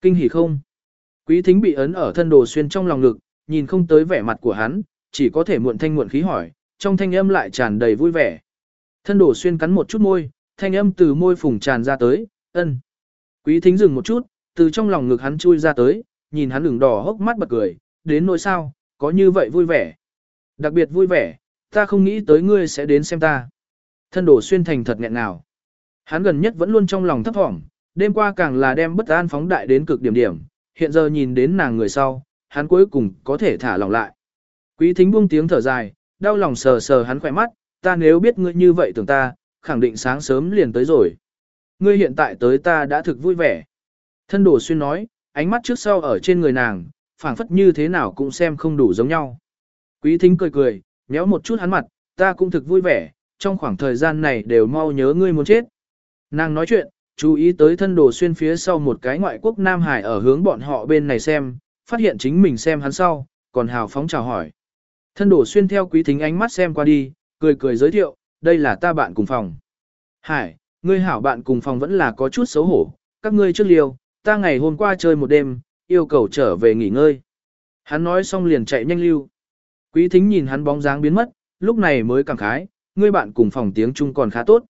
Kinh hỉ không? Quý thính bị ấn ở thân đồ xuyên trong lòng ngực, nhìn không tới vẻ mặt của hắn, chỉ có thể muộn thanh muộn khí hỏi, trong thanh âm lại tràn đầy vui vẻ. Thân đồ xuyên cắn một chút môi, thanh âm từ môi phùng tràn ra tới, ân. Quý thính dừng một chút, từ trong lòng ngực hắn chui ra tới, nhìn hắn đường đỏ hốc mắt bật cười, đến nỗi sao, có như vậy vui vẻ. Đặc biệt vui vẻ, ta không nghĩ tới ngươi sẽ đến xem ta. Thân đồ xuyên thành thật nghẹn nào. Hắn gần nhất vẫn luôn trong lòng thấp thỏm, đêm qua càng là đem bất an phóng đại đến cực điểm điểm, hiện giờ nhìn đến nàng người sau, hắn cuối cùng có thể thả lòng lại. Quý thính buông tiếng thở dài, đau lòng sờ sờ hắn khỏe mắt, ta nếu biết ngươi như vậy tưởng ta, khẳng định sáng sớm liền tới rồi. Ngươi hiện tại tới ta đã thực vui vẻ. Thân đồ xuyên nói, ánh mắt trước sau ở trên người nàng, phảng phất như thế nào cũng xem không đủ giống nhau. Quý thính cười cười, méo một chút hắn mặt, ta cũng thực vui vẻ, trong khoảng thời gian này đều mau nhớ ngươi muốn chết. Nàng nói chuyện, chú ý tới thân đồ xuyên phía sau một cái ngoại quốc Nam Hải ở hướng bọn họ bên này xem, phát hiện chính mình xem hắn sau, còn hào phóng chào hỏi. Thân đồ xuyên theo quý thính ánh mắt xem qua đi, cười cười giới thiệu, đây là ta bạn cùng phòng. Hải, ngươi hảo bạn cùng phòng vẫn là có chút xấu hổ, các ngươi trước liều, ta ngày hôm qua chơi một đêm, yêu cầu trở về nghỉ ngơi. Hắn nói xong liền chạy nhanh lưu. Quý thính nhìn hắn bóng dáng biến mất, lúc này mới cảm khái, ngươi bạn cùng phòng tiếng Trung còn khá tốt.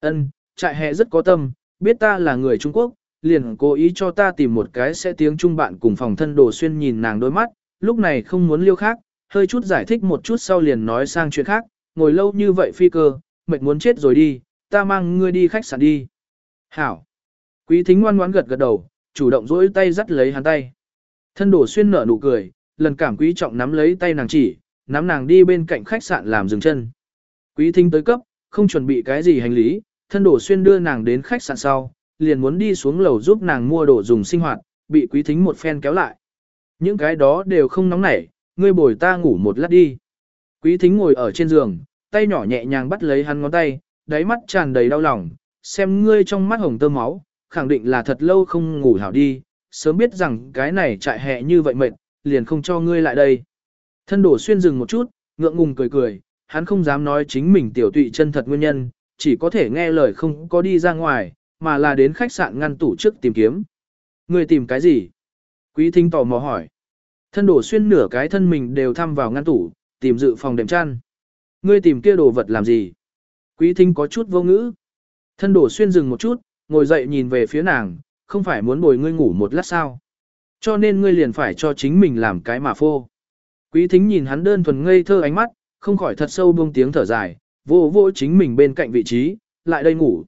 Ân, trại hè rất có tâm, biết ta là người Trung Quốc, liền cố ý cho ta tìm một cái sẽ tiếng Trung bạn cùng phòng thân đồ xuyên nhìn nàng đôi mắt, lúc này không muốn liêu khác, hơi chút giải thích một chút sau liền nói sang chuyện khác, ngồi lâu như vậy phi cơ, mệt muốn chết rồi đi, ta mang ngươi đi khách sạn đi. Hảo. Quý thính ngoan ngoãn gật gật đầu, chủ động dỗi tay dắt lấy hắn tay. Thân đổ xuyên nở nụ cười, lần cảm quý trọng nắm lấy tay nàng chỉ, nắm nàng đi bên cạnh khách sạn làm dừng chân. Quý thính tới cấp, không chuẩn bị cái gì hành lý, thân đổ xuyên đưa nàng đến khách sạn sau, liền muốn đi xuống lầu giúp nàng mua đồ dùng sinh hoạt, bị quý thính một phen kéo lại. Những cái đó đều không nóng nảy, ngươi bồi ta ngủ một lát đi. Quý thính ngồi ở trên giường, tay nhỏ nhẹ nhàng bắt lấy hắn ngón tay, đáy mắt tràn đầy đau lòng, xem ngươi trong mắt hồng tơ máu, khẳng định là thật lâu không ngủ hảo đi, sớm biết rằng cái này trại hè như vậy mệt, liền không cho ngươi lại đây. Thân đổ xuyên dừng một chút, ngượng ngùng cười cười, hắn không dám nói chính mình tiểu tụy chân thật nguyên nhân, chỉ có thể nghe lời không có đi ra ngoài, mà là đến khách sạn ngăn tủ trước tìm kiếm. Ngươi tìm cái gì? Quý thính tò mò hỏi. Thân đổ xuyên nửa cái thân mình đều thăm vào ngăn tủ, tìm dự phòng đệm chăn. Ngươi tìm kia đồ vật làm gì? Quý thính có chút vô ngữ. Thân đổ xuyên dừng một chút, ngồi dậy nhìn về phía nàng, không phải muốn bồi ngươi ngủ một lát sao. Cho nên ngươi liền phải cho chính mình làm cái mà phô. Quý thính nhìn hắn đơn thuần ngây thơ ánh mắt, không khỏi thật sâu buông tiếng thở dài, vô vô chính mình bên cạnh vị trí, lại đây ngủ.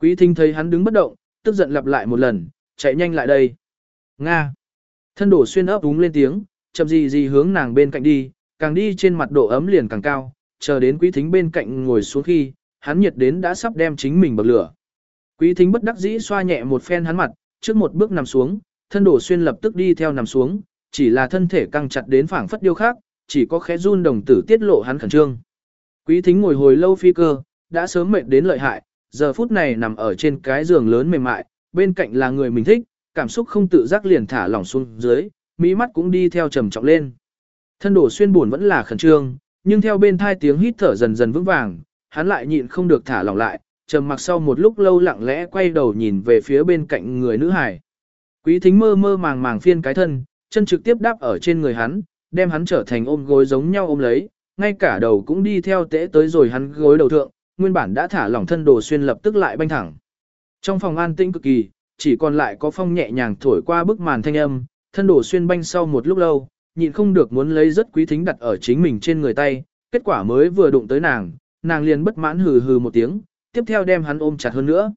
Quý thính thấy hắn đứng bất động, tức giận lặp lại một lần, chạy nhanh lại đây. Nga. Thân đổ xuyên ấp úng lên tiếng, chậm gì gì hướng nàng bên cạnh đi, càng đi trên mặt độ ấm liền càng cao, chờ đến quý thính bên cạnh ngồi xuống khi, hắn nhiệt đến đã sắp đem chính mình bậc lửa. Quý thính bất đắc dĩ xoa nhẹ một phen hắn mặt, trước một bước nằm xuống, thân đổ xuyên lập tức đi theo nằm xuống, chỉ là thân thể căng chặt đến phảng phất điêu khác, chỉ có khẽ run đồng tử tiết lộ hắn khẩn trương. Quý thính ngồi hồi lâu phi cơ, đã sớm mệt đến lợi hại, giờ phút này nằm ở trên cái giường lớn mềm mại, bên cạnh là người mình thích, cảm xúc không tự giác liền thả lỏng xuống dưới, mỹ mắt cũng đi theo trầm trọng lên. Thân đổ xuyên buồn vẫn là khẩn trương, nhưng theo bên thai tiếng hít thở dần dần vững vàng, hắn lại nhịn không được thả lỏng lại, trầm mặc sau một lúc lâu lặng lẽ quay đầu nhìn về phía bên cạnh người nữ hải. Quý thính mơ mơ màng màng phiên cái thân, chân trực tiếp đáp ở trên người hắn, đem hắn trở thành ôm gối giống nhau ôm lấy, ngay cả đầu cũng đi theo tễ tới rồi hắn gối đầu thượng, nguyên bản đã thả lỏng thân đồ xuyên lập tức lại banh thẳng. Trong phòng an tĩnh cực kỳ, chỉ còn lại có phong nhẹ nhàng thổi qua bức màn thanh âm, thân đồ xuyên banh sau một lúc lâu, nhịn không được muốn lấy rất quý thính đặt ở chính mình trên người tay, kết quả mới vừa đụng tới nàng, nàng liền bất mãn hừ hừ một tiếng, tiếp theo đem hắn ôm chặt hơn nữa.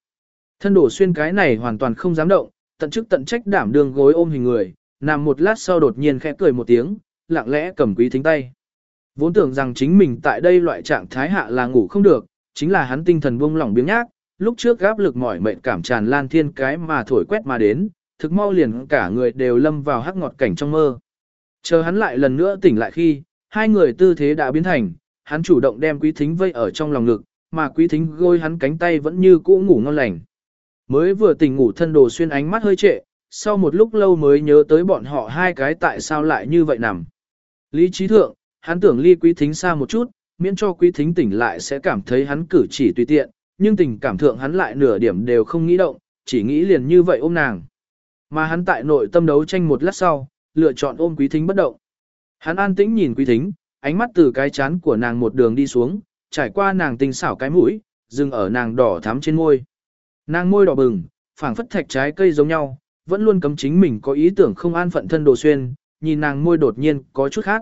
Thân đổ xuyên cái này hoàn toàn không dám động, tận chức tận trách đảm đường gối ôm hình người, nằm một lát sau đột nhiên khẽ cười một tiếng, lặng lẽ cầm quý thính tay. Vốn tưởng rằng chính mình tại đây loại trạng thái hạ là ngủ không được, chính là hắn tinh thần buông lỏng biếng nhác, lúc trước gáp lực mỏi mệt cảm tràn lan thiên cái mà thổi quét mà đến, thực mau liền cả người đều lâm vào hắc ngọt cảnh trong mơ. Chờ hắn lại lần nữa tỉnh lại khi, hai người tư thế đã biến thành, hắn chủ động đem quý thính vây ở trong lòng ngực, mà quý thính gôi hắn cánh tay vẫn như cũ ngủ ngon lành. Mới vừa tỉnh ngủ thân đồ xuyên ánh mắt hơi trệ, sau một lúc lâu mới nhớ tới bọn họ hai cái tại sao lại như vậy nằm. Lý trí thượng, hắn tưởng ly quý thính xa một chút, miễn cho quý thính tỉnh lại sẽ cảm thấy hắn cử chỉ tùy tiện, nhưng tình cảm thượng hắn lại nửa điểm đều không nghĩ động, chỉ nghĩ liền như vậy ôm nàng. Mà hắn tại nội tâm đấu tranh một lát sau, lựa chọn ôm quý thính bất động. Hắn an tĩnh nhìn quý thính, ánh mắt từ cái chán của nàng một đường đi xuống, trải qua nàng tinh xảo cái mũi, dừng ở nàng đỏ thắm trên môi. Nàng môi đỏ bừng, phảng phất thạch trái cây giống nhau, vẫn luôn cấm chính mình có ý tưởng không an phận thân đồ xuyên, nhìn nàng môi đột nhiên có chút khác.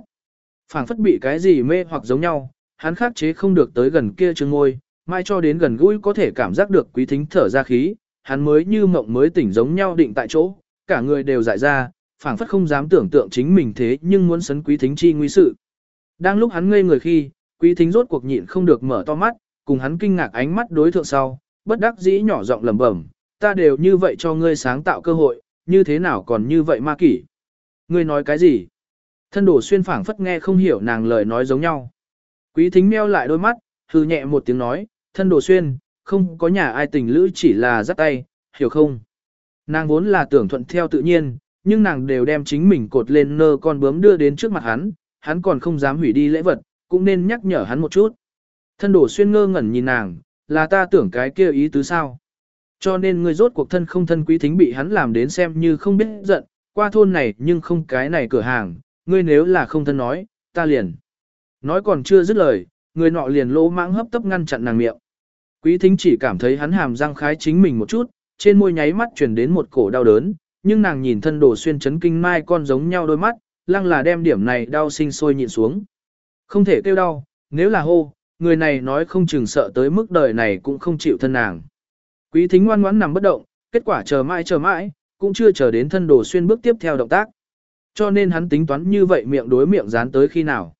phảng phất bị cái gì mê hoặc giống nhau, hắn khắc chế không được tới gần kia trường môi, mai cho đến gần gũi có thể cảm giác được quý thính thở ra khí, hắn mới như mộng mới tỉnh giống nhau định tại chỗ, cả người đều dại ra, phảng phất không dám tưởng tượng chính mình thế nhưng muốn sấn quý thính chi nguy sự. Đang lúc hắn ngây người khi, quý thính rốt cuộc nhịn không được mở to mắt, cùng hắn kinh ngạc ánh mắt đối thượng sau, bất đắc dĩ nhỏ giọng lẩm bẩm, ta đều như vậy cho ngươi sáng tạo cơ hội, như thế nào còn như vậy ma kỷ. Ngươi nói cái gì? Thân đổ xuyên phảng phất nghe không hiểu nàng lời nói giống nhau. Quý thính meo lại đôi mắt, hư nhẹ một tiếng nói, thân đồ xuyên, không có nhà ai tình lữ chỉ là dắt tay, hiểu không? Nàng vốn là tưởng thuận theo tự nhiên, nhưng nàng đều đem chính mình cột lên nơ con bướm đưa đến trước mặt hắn, hắn còn không dám hủy đi lễ vật, cũng nên nhắc nhở hắn một chút. Thân đổ xuyên ngơ ngẩn nhìn nàng, là ta tưởng cái kia ý tứ sao. Cho nên người rốt cuộc thân không thân quý thính bị hắn làm đến xem như không biết giận, qua thôn này nhưng không cái này cửa hàng, ngươi nếu là không thân nói, ta liền. Nói còn chưa dứt lời, người nọ liền lỗ mãng hấp tấp ngăn chặn nàng miệng. Quý thính chỉ cảm thấy hắn hàm răng khái chính mình một chút, trên môi nháy mắt truyền đến một cổ đau đớn, nhưng nàng nhìn thân đồ xuyên chấn kinh mai con giống nhau đôi mắt, lăng là đem điểm này đau sinh sôi nhịn xuống. Không thể kêu đau, nếu là hô, người này nói không chừng sợ tới mức đời này cũng không chịu thân nàng. Quý thính ngoan ngoãn nằm bất động, kết quả chờ mãi chờ mãi, cũng chưa chờ đến thân đồ xuyên bước tiếp theo động tác. Cho nên hắn tính toán như vậy miệng đối miệng dán tới khi nào.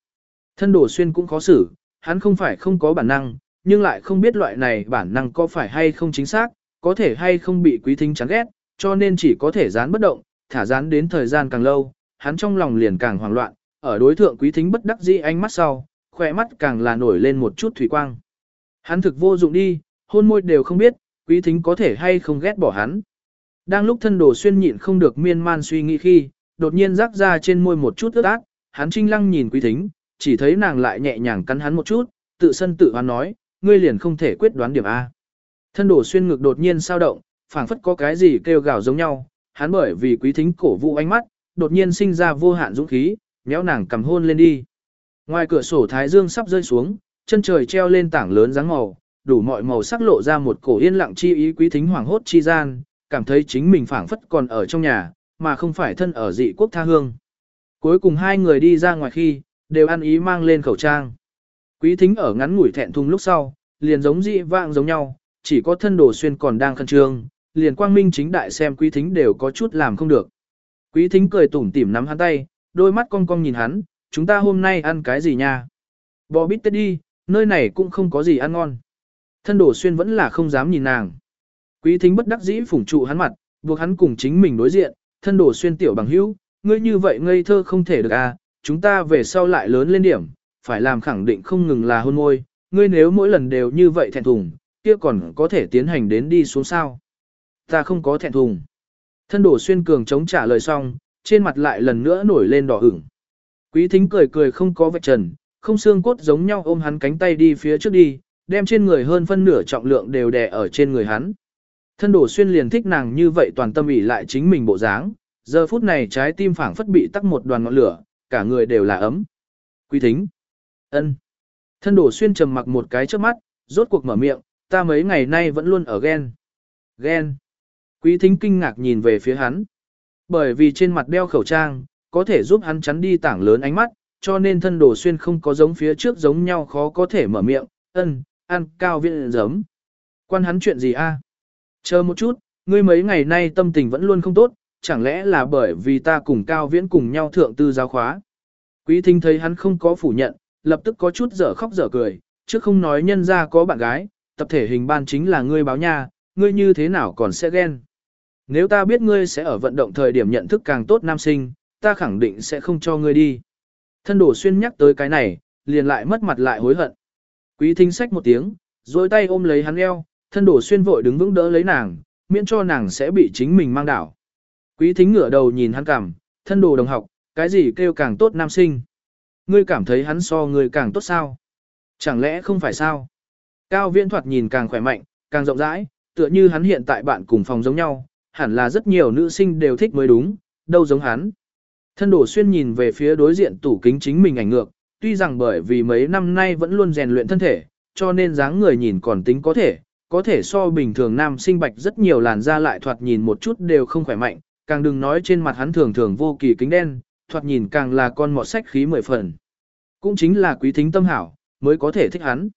Thân đồ xuyên cũng khó xử, hắn không phải không có bản năng, nhưng lại không biết loại này bản năng có phải hay không chính xác, có thể hay không bị quý thính chán ghét, cho nên chỉ có thể dán bất động, thả dán đến thời gian càng lâu, hắn trong lòng liền càng hoảng loạn, ở đối thượng quý thính bất đắc dĩ ánh mắt sau, khỏe mắt càng là nổi lên một chút thủy quang. Hắn thực vô dụng đi, hôn môi đều không biết, quý thính có thể hay không ghét bỏ hắn. Đang lúc thân đồ xuyên nhịn không được miên man suy nghĩ khi, đột nhiên rắc ra trên môi một chút ướt ác hắn trinh lăng nhìn quý thính, chỉ thấy nàng lại nhẹ nhàng cắn hắn một chút, tự sân tự hoán nói, ngươi liền không thể quyết đoán điểm A. Thân đồ xuyên ngực đột nhiên sao động, phảng phất có cái gì kêu gào giống nhau, hắn bởi vì quý thính cổ vũ ánh mắt, đột nhiên sinh ra vô hạn dũng khí, méo nàng cầm hôn lên đi. Ngoài cửa sổ thái dương sắp rơi xuống, chân trời treo lên tảng lớn dáng màu, đủ mọi màu sắc lộ ra một cổ yên lặng chi ý quý thính hoàng hốt chi gian, cảm thấy chính mình phảng phất còn ở trong nhà, mà không phải thân ở dị quốc tha hương. Cuối cùng hai người đi ra ngoài khi, đều ăn ý mang lên khẩu trang. Quý thính ở ngắn ngủi thẹn thùng lúc sau, liền giống dị vạng giống nhau, chỉ có thân đồ xuyên còn đang khẩn trương, liền quang minh chính đại xem quý thính đều có chút làm không được. Quý thính cười tủm tỉm nắm hắn tay, đôi mắt cong cong nhìn hắn, chúng ta hôm nay ăn cái gì nha? Bò bít tết đi, nơi này cũng không có gì ăn ngon. Thân đổ xuyên vẫn là không dám nhìn nàng. Quý thính bất đắc dĩ phủng trụ hắn mặt, buộc hắn cùng chính mình đối diện, thân đổ xuyên tiểu bằng hữu, ngươi như vậy ngây thơ không thể được à, chúng ta về sau lại lớn lên điểm, phải làm khẳng định không ngừng là hôn môi, ngươi nếu mỗi lần đều như vậy thẹn thùng, kia còn có thể tiến hành đến đi xuống sao. Ta không có thẹn thùng. Thân đổ xuyên cường chống trả lời xong, trên mặt lại lần nữa nổi lên đỏ ửng. Quý thính cười cười không có vạch trần, không xương cốt giống nhau ôm hắn cánh tay đi phía trước đi, đem trên người hơn phân nửa trọng lượng đều đè ở trên người hắn. Thân đổ xuyên liền thích nàng như vậy toàn tâm ỉ lại chính mình bộ dáng, giờ phút này trái tim phảng phất bị tắc một đoàn ngọn lửa, cả người đều là ấm. Quý thính. ân. Thân đổ xuyên trầm mặc một cái trước mắt, rốt cuộc mở miệng, ta mấy ngày nay vẫn luôn ở ghen. Ghen. Quý thính kinh ngạc nhìn về phía hắn. Bởi vì trên mặt đeo khẩu trang, có thể giúp hắn chắn đi tảng lớn ánh mắt, cho nên thân đồ xuyên không có giống phía trước giống nhau khó có thể mở miệng, ân, ăn cao viện giấm. Quan hắn chuyện gì a? Chờ một chút, ngươi mấy ngày nay tâm tình vẫn luôn không tốt, chẳng lẽ là bởi vì ta cùng cao viễn cùng nhau thượng tư giáo khóa. Quý thính thấy hắn không có phủ nhận, lập tức có chút dở khóc dở cười, chứ không nói nhân ra có bạn gái, tập thể hình ban chính là ngươi báo nha, ngươi như thế nào còn sẽ ghen. Nếu ta biết ngươi sẽ ở vận động thời điểm nhận thức càng tốt nam sinh, ta khẳng định sẽ không cho ngươi đi. Thân đổ xuyên nhắc tới cái này, liền lại mất mặt lại hối hận. Quý thính sách một tiếng, rồi tay ôm lấy hắn eo, thân đổ xuyên vội đứng vững đỡ lấy nàng, miễn cho nàng sẽ bị chính mình mang đảo. Quý thính ngửa đầu nhìn hắn cảm, thân đồ đồng học, cái gì kêu càng tốt nam sinh. Ngươi cảm thấy hắn so ngươi càng tốt sao? Chẳng lẽ không phải sao? Cao viễn thoạt nhìn càng khỏe mạnh, càng rộng rãi, tựa như hắn hiện tại bạn cùng phòng giống nhau, hẳn là rất nhiều nữ sinh đều thích mới đúng, đâu giống hắn. Thân đổ xuyên nhìn về phía đối diện tủ kính chính mình ảnh ngược, tuy rằng bởi vì mấy năm nay vẫn luôn rèn luyện thân thể, cho nên dáng người nhìn còn tính có thể, có thể so bình thường nam sinh bạch rất nhiều làn da lại thoạt nhìn một chút đều không khỏe mạnh, càng đừng nói trên mặt hắn thường thường vô kỳ kính đen, thoạt nhìn càng là con mọt sách khí mười phần. Cũng chính là quý thính tâm hảo, mới có thể thích hắn.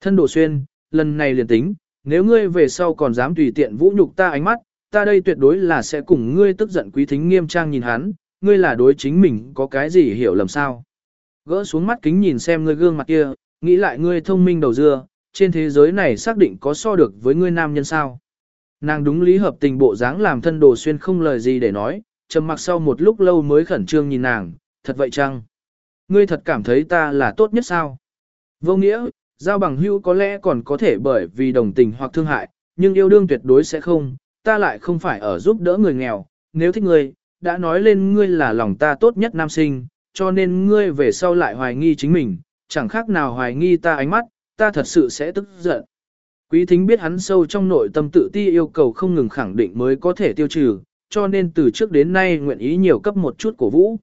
Thân đổ xuyên, lần này liền tính, nếu ngươi về sau còn dám tùy tiện vũ nhục ta ánh mắt, ta đây tuyệt đối là sẽ cùng ngươi tức giận quý thính nghiêm trang nhìn hắn, ngươi là đối chính mình có cái gì hiểu lầm sao. Gỡ xuống mắt kính nhìn xem ngươi gương mặt kia, nghĩ lại ngươi thông minh đầu dưa, trên thế giới này xác định có so được với ngươi nam nhân sao. Nàng đúng lý hợp tình bộ dáng làm thân đồ xuyên không lời gì để nói, trầm mặc sau một lúc lâu mới khẩn trương nhìn nàng, thật vậy chăng? Ngươi thật cảm thấy ta là tốt nhất sao? Vô nghĩa, giao bằng hữu có lẽ còn có thể bởi vì đồng tình hoặc thương hại, nhưng yêu đương tuyệt đối sẽ không, ta lại không phải ở giúp đỡ người nghèo, nếu thích ngươi, đã nói lên ngươi là lòng ta tốt nhất nam sinh, cho nên ngươi về sau lại hoài nghi chính mình, chẳng khác nào hoài nghi ta ánh mắt, ta thật sự sẽ tức giận. Quý thính biết hắn sâu trong nội tâm tự ti yêu cầu không ngừng khẳng định mới có thể tiêu trừ, cho nên từ trước đến nay nguyện ý nhiều cấp một chút cổ vũ.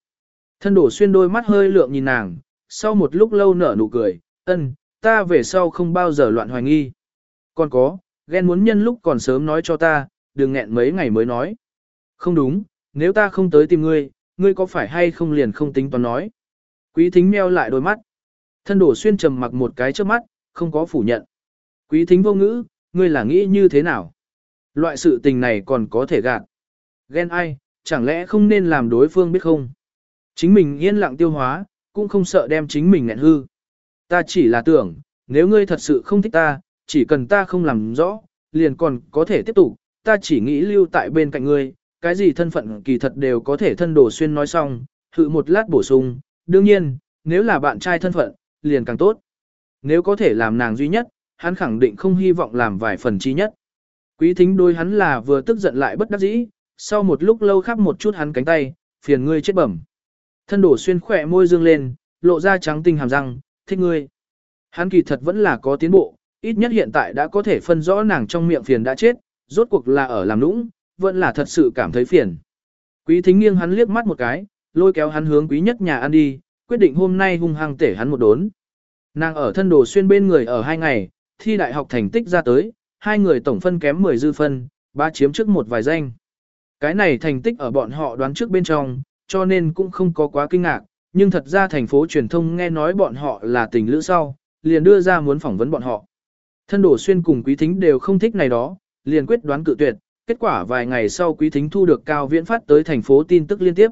Thân đổ xuyên đôi mắt hơi lượng nhìn nàng, sau một lúc lâu nở nụ cười, ân, ta về sau không bao giờ loạn hoài nghi. Còn có, ghen muốn nhân lúc còn sớm nói cho ta, đừng nghẹn mấy ngày mới nói. Không đúng, nếu ta không tới tìm ngươi, ngươi có phải hay không liền không tính toán nói. Quý thính meo lại đôi mắt. Thân đổ xuyên trầm mặc một cái trước mắt, không có phủ nhận. Quý thính vô ngữ, ngươi là nghĩ như thế nào? Loại sự tình này còn có thể gạt. Ghen ai, chẳng lẽ không nên làm đối phương biết không? Chính mình yên lặng tiêu hóa, cũng không sợ đem chính mình nghẹn hư. Ta chỉ là tưởng, nếu ngươi thật sự không thích ta, chỉ cần ta không làm rõ, liền còn có thể tiếp tục, ta chỉ nghĩ lưu tại bên cạnh ngươi, cái gì thân phận kỳ thật đều có thể thân đồ xuyên nói xong, hự một lát bổ sung, đương nhiên, nếu là bạn trai thân phận, liền càng tốt. Nếu có thể làm nàng duy nhất, hắn khẳng định không hy vọng làm vài phần chi nhất. Quý thính đôi hắn là vừa tức giận lại bất đắc dĩ, sau một lúc lâu khắp một chút hắn cánh tay, phiền ngươi chết bẩm. Thân đổ xuyên khỏe môi dương lên, lộ ra trắng tinh hàm răng, thích ngươi. Hắn kỳ thật vẫn là có tiến bộ, ít nhất hiện tại đã có thể phân rõ nàng trong miệng phiền đã chết, rốt cuộc là ở làm nũng, vẫn là thật sự cảm thấy phiền. Quý thính nghiêng hắn liếc mắt một cái, lôi kéo hắn hướng quý nhất nhà ăn đi, quyết định hôm nay hung hăng tể hắn một đốn. Nàng ở thân đồ xuyên bên người ở hai ngày, thi đại học thành tích ra tới, hai người tổng phân kém 10 dư phân, ba chiếm trước một vài danh. Cái này thành tích ở bọn họ đoán trước bên trong, cho nên cũng không có quá kinh ngạc, nhưng thật ra thành phố truyền thông nghe nói bọn họ là tình lữ sau, liền đưa ra muốn phỏng vấn bọn họ. Thân đổ xuyên cùng quý thính đều không thích này đó, liền quyết đoán cự tuyệt, kết quả vài ngày sau quý thính thu được cao viễn phát tới thành phố tin tức liên tiếp.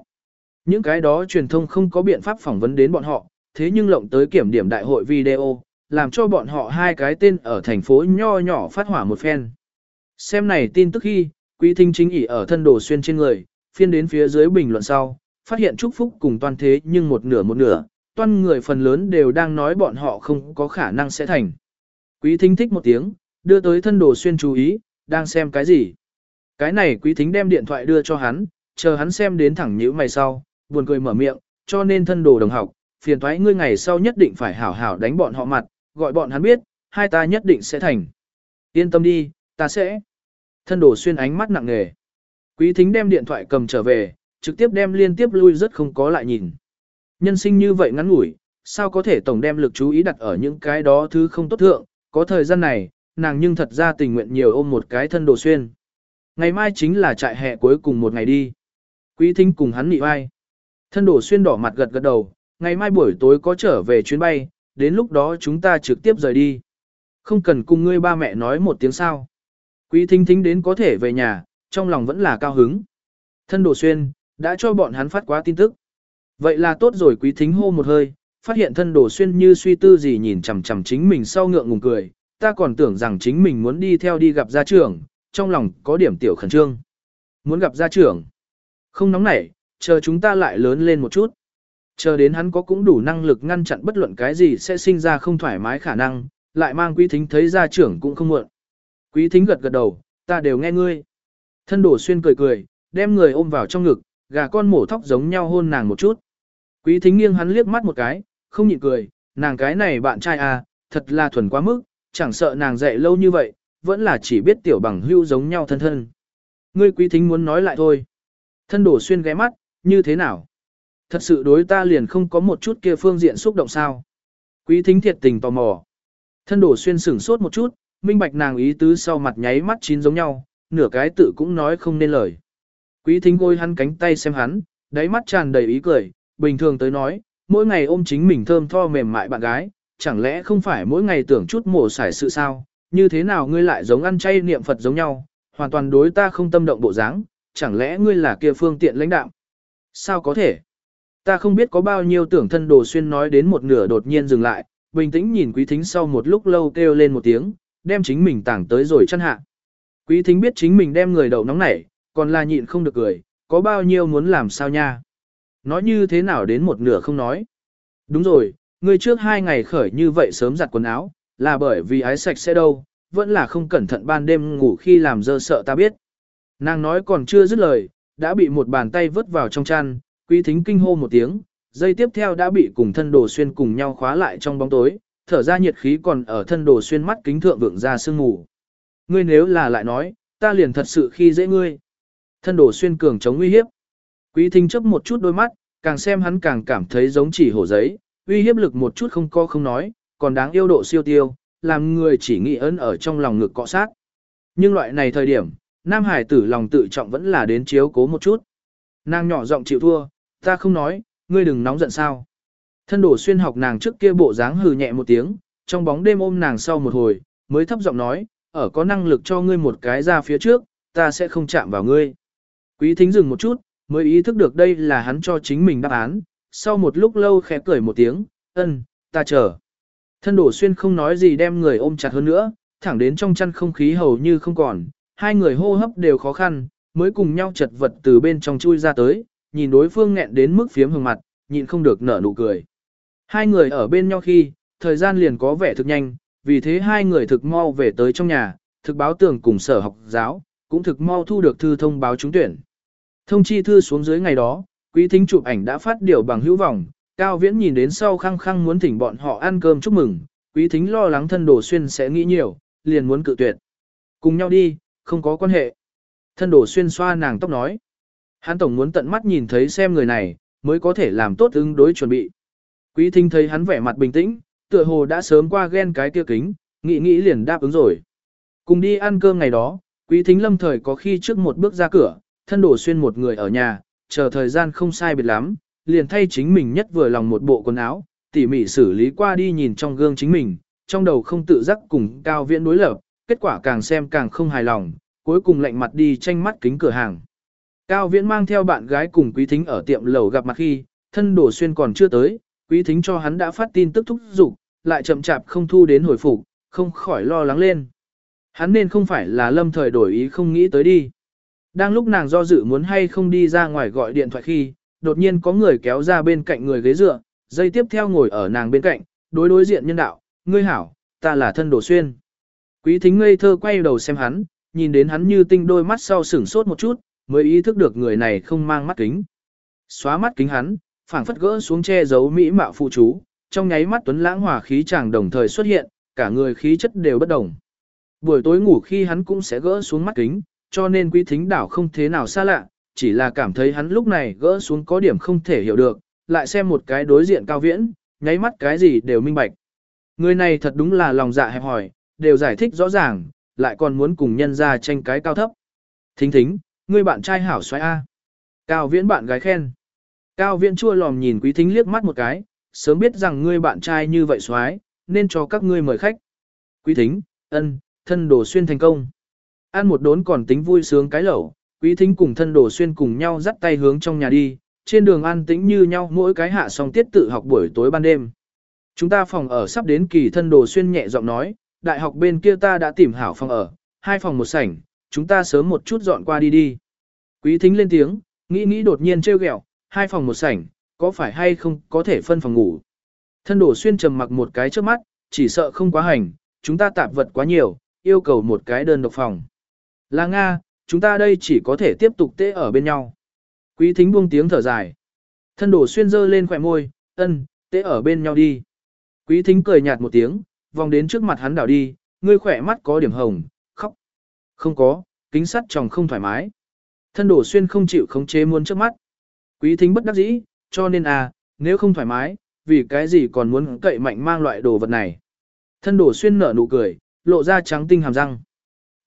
Những cái đó truyền thông không có biện pháp phỏng vấn đến bọn họ, thế nhưng lộng tới kiểm điểm đại hội video, làm cho bọn họ hai cái tên ở thành phố nho nhỏ phát hỏa một phen. Xem này tin tức khi, Quý thính chính ỉ ở thân đồ xuyên trên người, phiên đến phía dưới bình luận sau, phát hiện chúc phúc cùng toàn thế nhưng một nửa một nửa, toàn người phần lớn đều đang nói bọn họ không có khả năng sẽ thành. Quý thính thích một tiếng, đưa tới thân đồ xuyên chú ý, đang xem cái gì. Cái này quý thính đem điện thoại đưa cho hắn, chờ hắn xem đến thẳng nhíu mày sau, buồn cười mở miệng, cho nên thân đồ đồng học, phiền thoái ngươi ngày sau nhất định phải hảo hảo đánh bọn họ mặt, gọi bọn hắn biết, hai ta nhất định sẽ thành. Yên tâm đi, ta sẽ. Thân đồ xuyên ánh mắt nặng nề. Quý thính đem điện thoại cầm trở về, trực tiếp đem liên tiếp lui rất không có lại nhìn. Nhân sinh như vậy ngắn ngủi, sao có thể tổng đem lực chú ý đặt ở những cái đó thứ không tốt thượng, có thời gian này, nàng nhưng thật ra tình nguyện nhiều ôm một cái thân đồ xuyên. Ngày mai chính là trại hè cuối cùng một ngày đi. Quý thính cùng hắn nị vai. Thân đồ xuyên đỏ mặt gật gật đầu, ngày mai buổi tối có trở về chuyến bay, đến lúc đó chúng ta trực tiếp rời đi. Không cần cùng ngươi ba mẹ nói một tiếng sao. Quý thính thính đến có thể về nhà, trong lòng vẫn là cao hứng. Thân đồ xuyên, đã cho bọn hắn phát quá tin tức. Vậy là tốt rồi quý thính hô một hơi, phát hiện thân đồ xuyên như suy tư gì nhìn chằm chằm chính mình sau ngượng ngùng cười, ta còn tưởng rằng chính mình muốn đi theo đi gặp gia trưởng, trong lòng có điểm tiểu khẩn trương. Muốn gặp gia trưởng. Không nóng nảy, chờ chúng ta lại lớn lên một chút. Chờ đến hắn có cũng đủ năng lực ngăn chặn bất luận cái gì sẽ sinh ra không thoải mái khả năng, lại mang quý thính thấy gia trưởng cũng không muộn. Quý thính gật gật đầu, ta đều nghe ngươi. Thân đổ xuyên cười cười, đem người ôm vào trong ngực, gà con mổ thóc giống nhau hôn nàng một chút. Quý thính nghiêng hắn liếc mắt một cái, không nhịn cười, nàng cái này bạn trai à, thật là thuần quá mức, chẳng sợ nàng dạy lâu như vậy, vẫn là chỉ biết tiểu bằng hưu giống nhau thân thân. Ngươi quý thính muốn nói lại thôi. Thân đổ xuyên ghé mắt, như thế nào? Thật sự đối ta liền không có một chút kia phương diện xúc động sao? Quý thính thiệt tình tò mò. Thân đổ xuyên sửng sốt một chút, minh bạch nàng ý tứ sau mặt nháy mắt chín giống nhau, nửa cái tự cũng nói không nên lời. Quý thính gôi hắn cánh tay xem hắn, đáy mắt tràn đầy ý cười, bình thường tới nói, mỗi ngày ôm chính mình thơm tho mềm mại bạn gái, chẳng lẽ không phải mỗi ngày tưởng chút mổ xài sự sao, như thế nào ngươi lại giống ăn chay niệm Phật giống nhau, hoàn toàn đối ta không tâm động bộ dáng, chẳng lẽ ngươi là kia phương tiện lãnh đạo? Sao có thể? Ta không biết có bao nhiêu tưởng thân đồ xuyên nói đến một nửa đột nhiên dừng lại, bình tĩnh nhìn quý thính sau một lúc lâu kêu lên một tiếng, đem chính mình tảng tới rồi chăn hạ. Quý thính biết chính mình đem người đầu nóng nảy, còn là nhịn không được cười, có bao nhiêu muốn làm sao nha. Nói như thế nào đến một nửa không nói. Đúng rồi, Ngươi trước hai ngày khởi như vậy sớm giặt quần áo, là bởi vì ái sạch sẽ đâu, vẫn là không cẩn thận ban đêm ngủ khi làm dơ sợ ta biết. Nàng nói còn chưa dứt lời, đã bị một bàn tay vứt vào trong chăn, quý thính kinh hô một tiếng, dây tiếp theo đã bị cùng thân đồ xuyên cùng nhau khóa lại trong bóng tối, thở ra nhiệt khí còn ở thân đồ xuyên mắt kính thượng vượng ra sương ngủ. Ngươi nếu là lại nói, ta liền thật sự khi dễ ngươi. Thân đồ xuyên cường chống nguy hiếp. Quý thính chấp một chút đôi mắt, càng xem hắn càng cảm thấy giống chỉ hổ giấy, uy hiếp lực một chút không co không nói, còn đáng yêu độ siêu tiêu, làm người chỉ nghĩ ấn ở trong lòng ngực cọ sát. Nhưng loại này thời điểm, Nam Hải tử lòng tự trọng vẫn là đến chiếu cố một chút. Nàng nhỏ giọng chịu thua, ta không nói, ngươi đừng nóng giận sao. Thân đổ xuyên học nàng trước kia bộ dáng hừ nhẹ một tiếng, trong bóng đêm ôm nàng sau một hồi, mới thấp giọng nói, ở có năng lực cho ngươi một cái ra phía trước, ta sẽ không chạm vào ngươi. Quý thính dừng một chút, mới ý thức được đây là hắn cho chính mình đáp án, sau một lúc lâu khẽ cười một tiếng, ân, ta chờ. Thân đổ xuyên không nói gì đem người ôm chặt hơn nữa, thẳng đến trong chăn không khí hầu như không còn, hai người hô hấp đều khó khăn, mới cùng nhau chật vật từ bên trong chui ra tới, nhìn đối phương nghẹn đến mức phiếm hồng mặt, nhịn không được nở nụ cười. Hai người ở bên nhau khi, thời gian liền có vẻ thực nhanh, vì thế hai người thực mau về tới trong nhà, thực báo tưởng cùng sở học giáo, cũng thực mau thu được thư thông báo trúng tuyển. Thông chi thư xuống dưới ngày đó, quý thính chụp ảnh đã phát điều bằng hữu vọng, Cao Viễn nhìn đến sau khăng khăng muốn thỉnh bọn họ ăn cơm chúc mừng, quý thính lo lắng thân đồ xuyên sẽ nghĩ nhiều, liền muốn cự tuyệt. Cùng nhau đi, không có quan hệ. Thân đồ xuyên xoa nàng tóc nói. Hắn tổng muốn tận mắt nhìn thấy xem người này, mới có thể làm tốt ứng đối chuẩn bị. Quý thính thấy hắn vẻ mặt bình tĩnh, tựa hồ đã sớm qua ghen cái kia kính, nghĩ nghĩ liền đáp ứng rồi. Cùng đi ăn cơm ngày đó, quý thính lâm thời có khi trước một bước ra cửa, thân đổ xuyên một người ở nhà, chờ thời gian không sai biệt lắm, liền thay chính mình nhất vừa lòng một bộ quần áo, tỉ mỉ xử lý qua đi nhìn trong gương chính mình, trong đầu không tự giác cùng cao viễn đối lập, kết quả càng xem càng không hài lòng, cuối cùng lạnh mặt đi tranh mắt kính cửa hàng. Cao viễn mang theo bạn gái cùng quý thính ở tiệm lầu gặp mặt khi, thân đổ xuyên còn chưa tới, quý thính cho hắn đã phát tin tức thúc giục, lại chậm chạp không thu đến hồi phục, không khỏi lo lắng lên. Hắn nên không phải là lâm thời đổi ý không nghĩ tới đi. Đang lúc nàng do dự muốn hay không đi ra ngoài gọi điện thoại khi, đột nhiên có người kéo ra bên cạnh người ghế dựa, dây tiếp theo ngồi ở nàng bên cạnh, đối đối diện nhân đạo, ngươi hảo, ta là thân đồ xuyên. Quý thính ngây thơ quay đầu xem hắn, nhìn đến hắn như tinh đôi mắt sau sửng sốt một chút, mới ý thức được người này không mang mắt kính. Xóa mắt kính hắn, phảng phất gỡ xuống che giấu mỹ mạo phụ chú, trong nháy mắt tuấn lãng hòa khí chàng đồng thời xuất hiện, cả người khí chất đều bất đồng. Buổi tối ngủ khi hắn cũng sẽ gỡ xuống mắt kính, cho nên quý thính đảo không thế nào xa lạ, chỉ là cảm thấy hắn lúc này gỡ xuống có điểm không thể hiểu được, lại xem một cái đối diện cao viễn, nháy mắt cái gì đều minh bạch. Người này thật đúng là lòng dạ hẹp hỏi, đều giải thích rõ ràng, lại còn muốn cùng nhân ra tranh cái cao thấp. Thính thính, ngươi bạn trai hảo xoay A. Cao viễn bạn gái khen. Cao viễn chua lòm nhìn quý thính liếc mắt một cái, sớm biết rằng ngươi bạn trai như vậy xoái, nên cho các ngươi mời khách. Quý thính, ân, thân đồ xuyên thành công. Ăn một đốn còn tính vui sướng cái lẩu, quý thính cùng thân đồ xuyên cùng nhau dắt tay hướng trong nhà đi, trên đường ăn tĩnh như nhau mỗi cái hạ xong tiết tự học buổi tối ban đêm. Chúng ta phòng ở sắp đến kỳ thân đồ xuyên nhẹ giọng nói, đại học bên kia ta đã tìm hảo phòng ở, hai phòng một sảnh, chúng ta sớm một chút dọn qua đi đi. Quý thính lên tiếng, nghĩ nghĩ đột nhiên trêu ghẹo, hai phòng một sảnh, có phải hay không có thể phân phòng ngủ. Thân đồ xuyên trầm mặc một cái trước mắt, chỉ sợ không quá hành, chúng ta tạp vật quá nhiều, yêu cầu một cái đơn độc phòng. Là Nga, chúng ta đây chỉ có thể tiếp tục tê ở bên nhau. Quý thính buông tiếng thở dài. Thân đổ xuyên dơ lên khỏe môi, ân, tê ở bên nhau đi. Quý thính cười nhạt một tiếng, vòng đến trước mặt hắn đảo đi, ngươi khỏe mắt có điểm hồng, khóc. Không có, kính sắt chồng không thoải mái. Thân đổ xuyên không chịu khống chế muốn trước mắt. Quý thính bất đắc dĩ, cho nên à, nếu không thoải mái, vì cái gì còn muốn cậy mạnh mang loại đồ vật này. Thân đổ xuyên nở nụ cười, lộ ra trắng tinh hàm răng.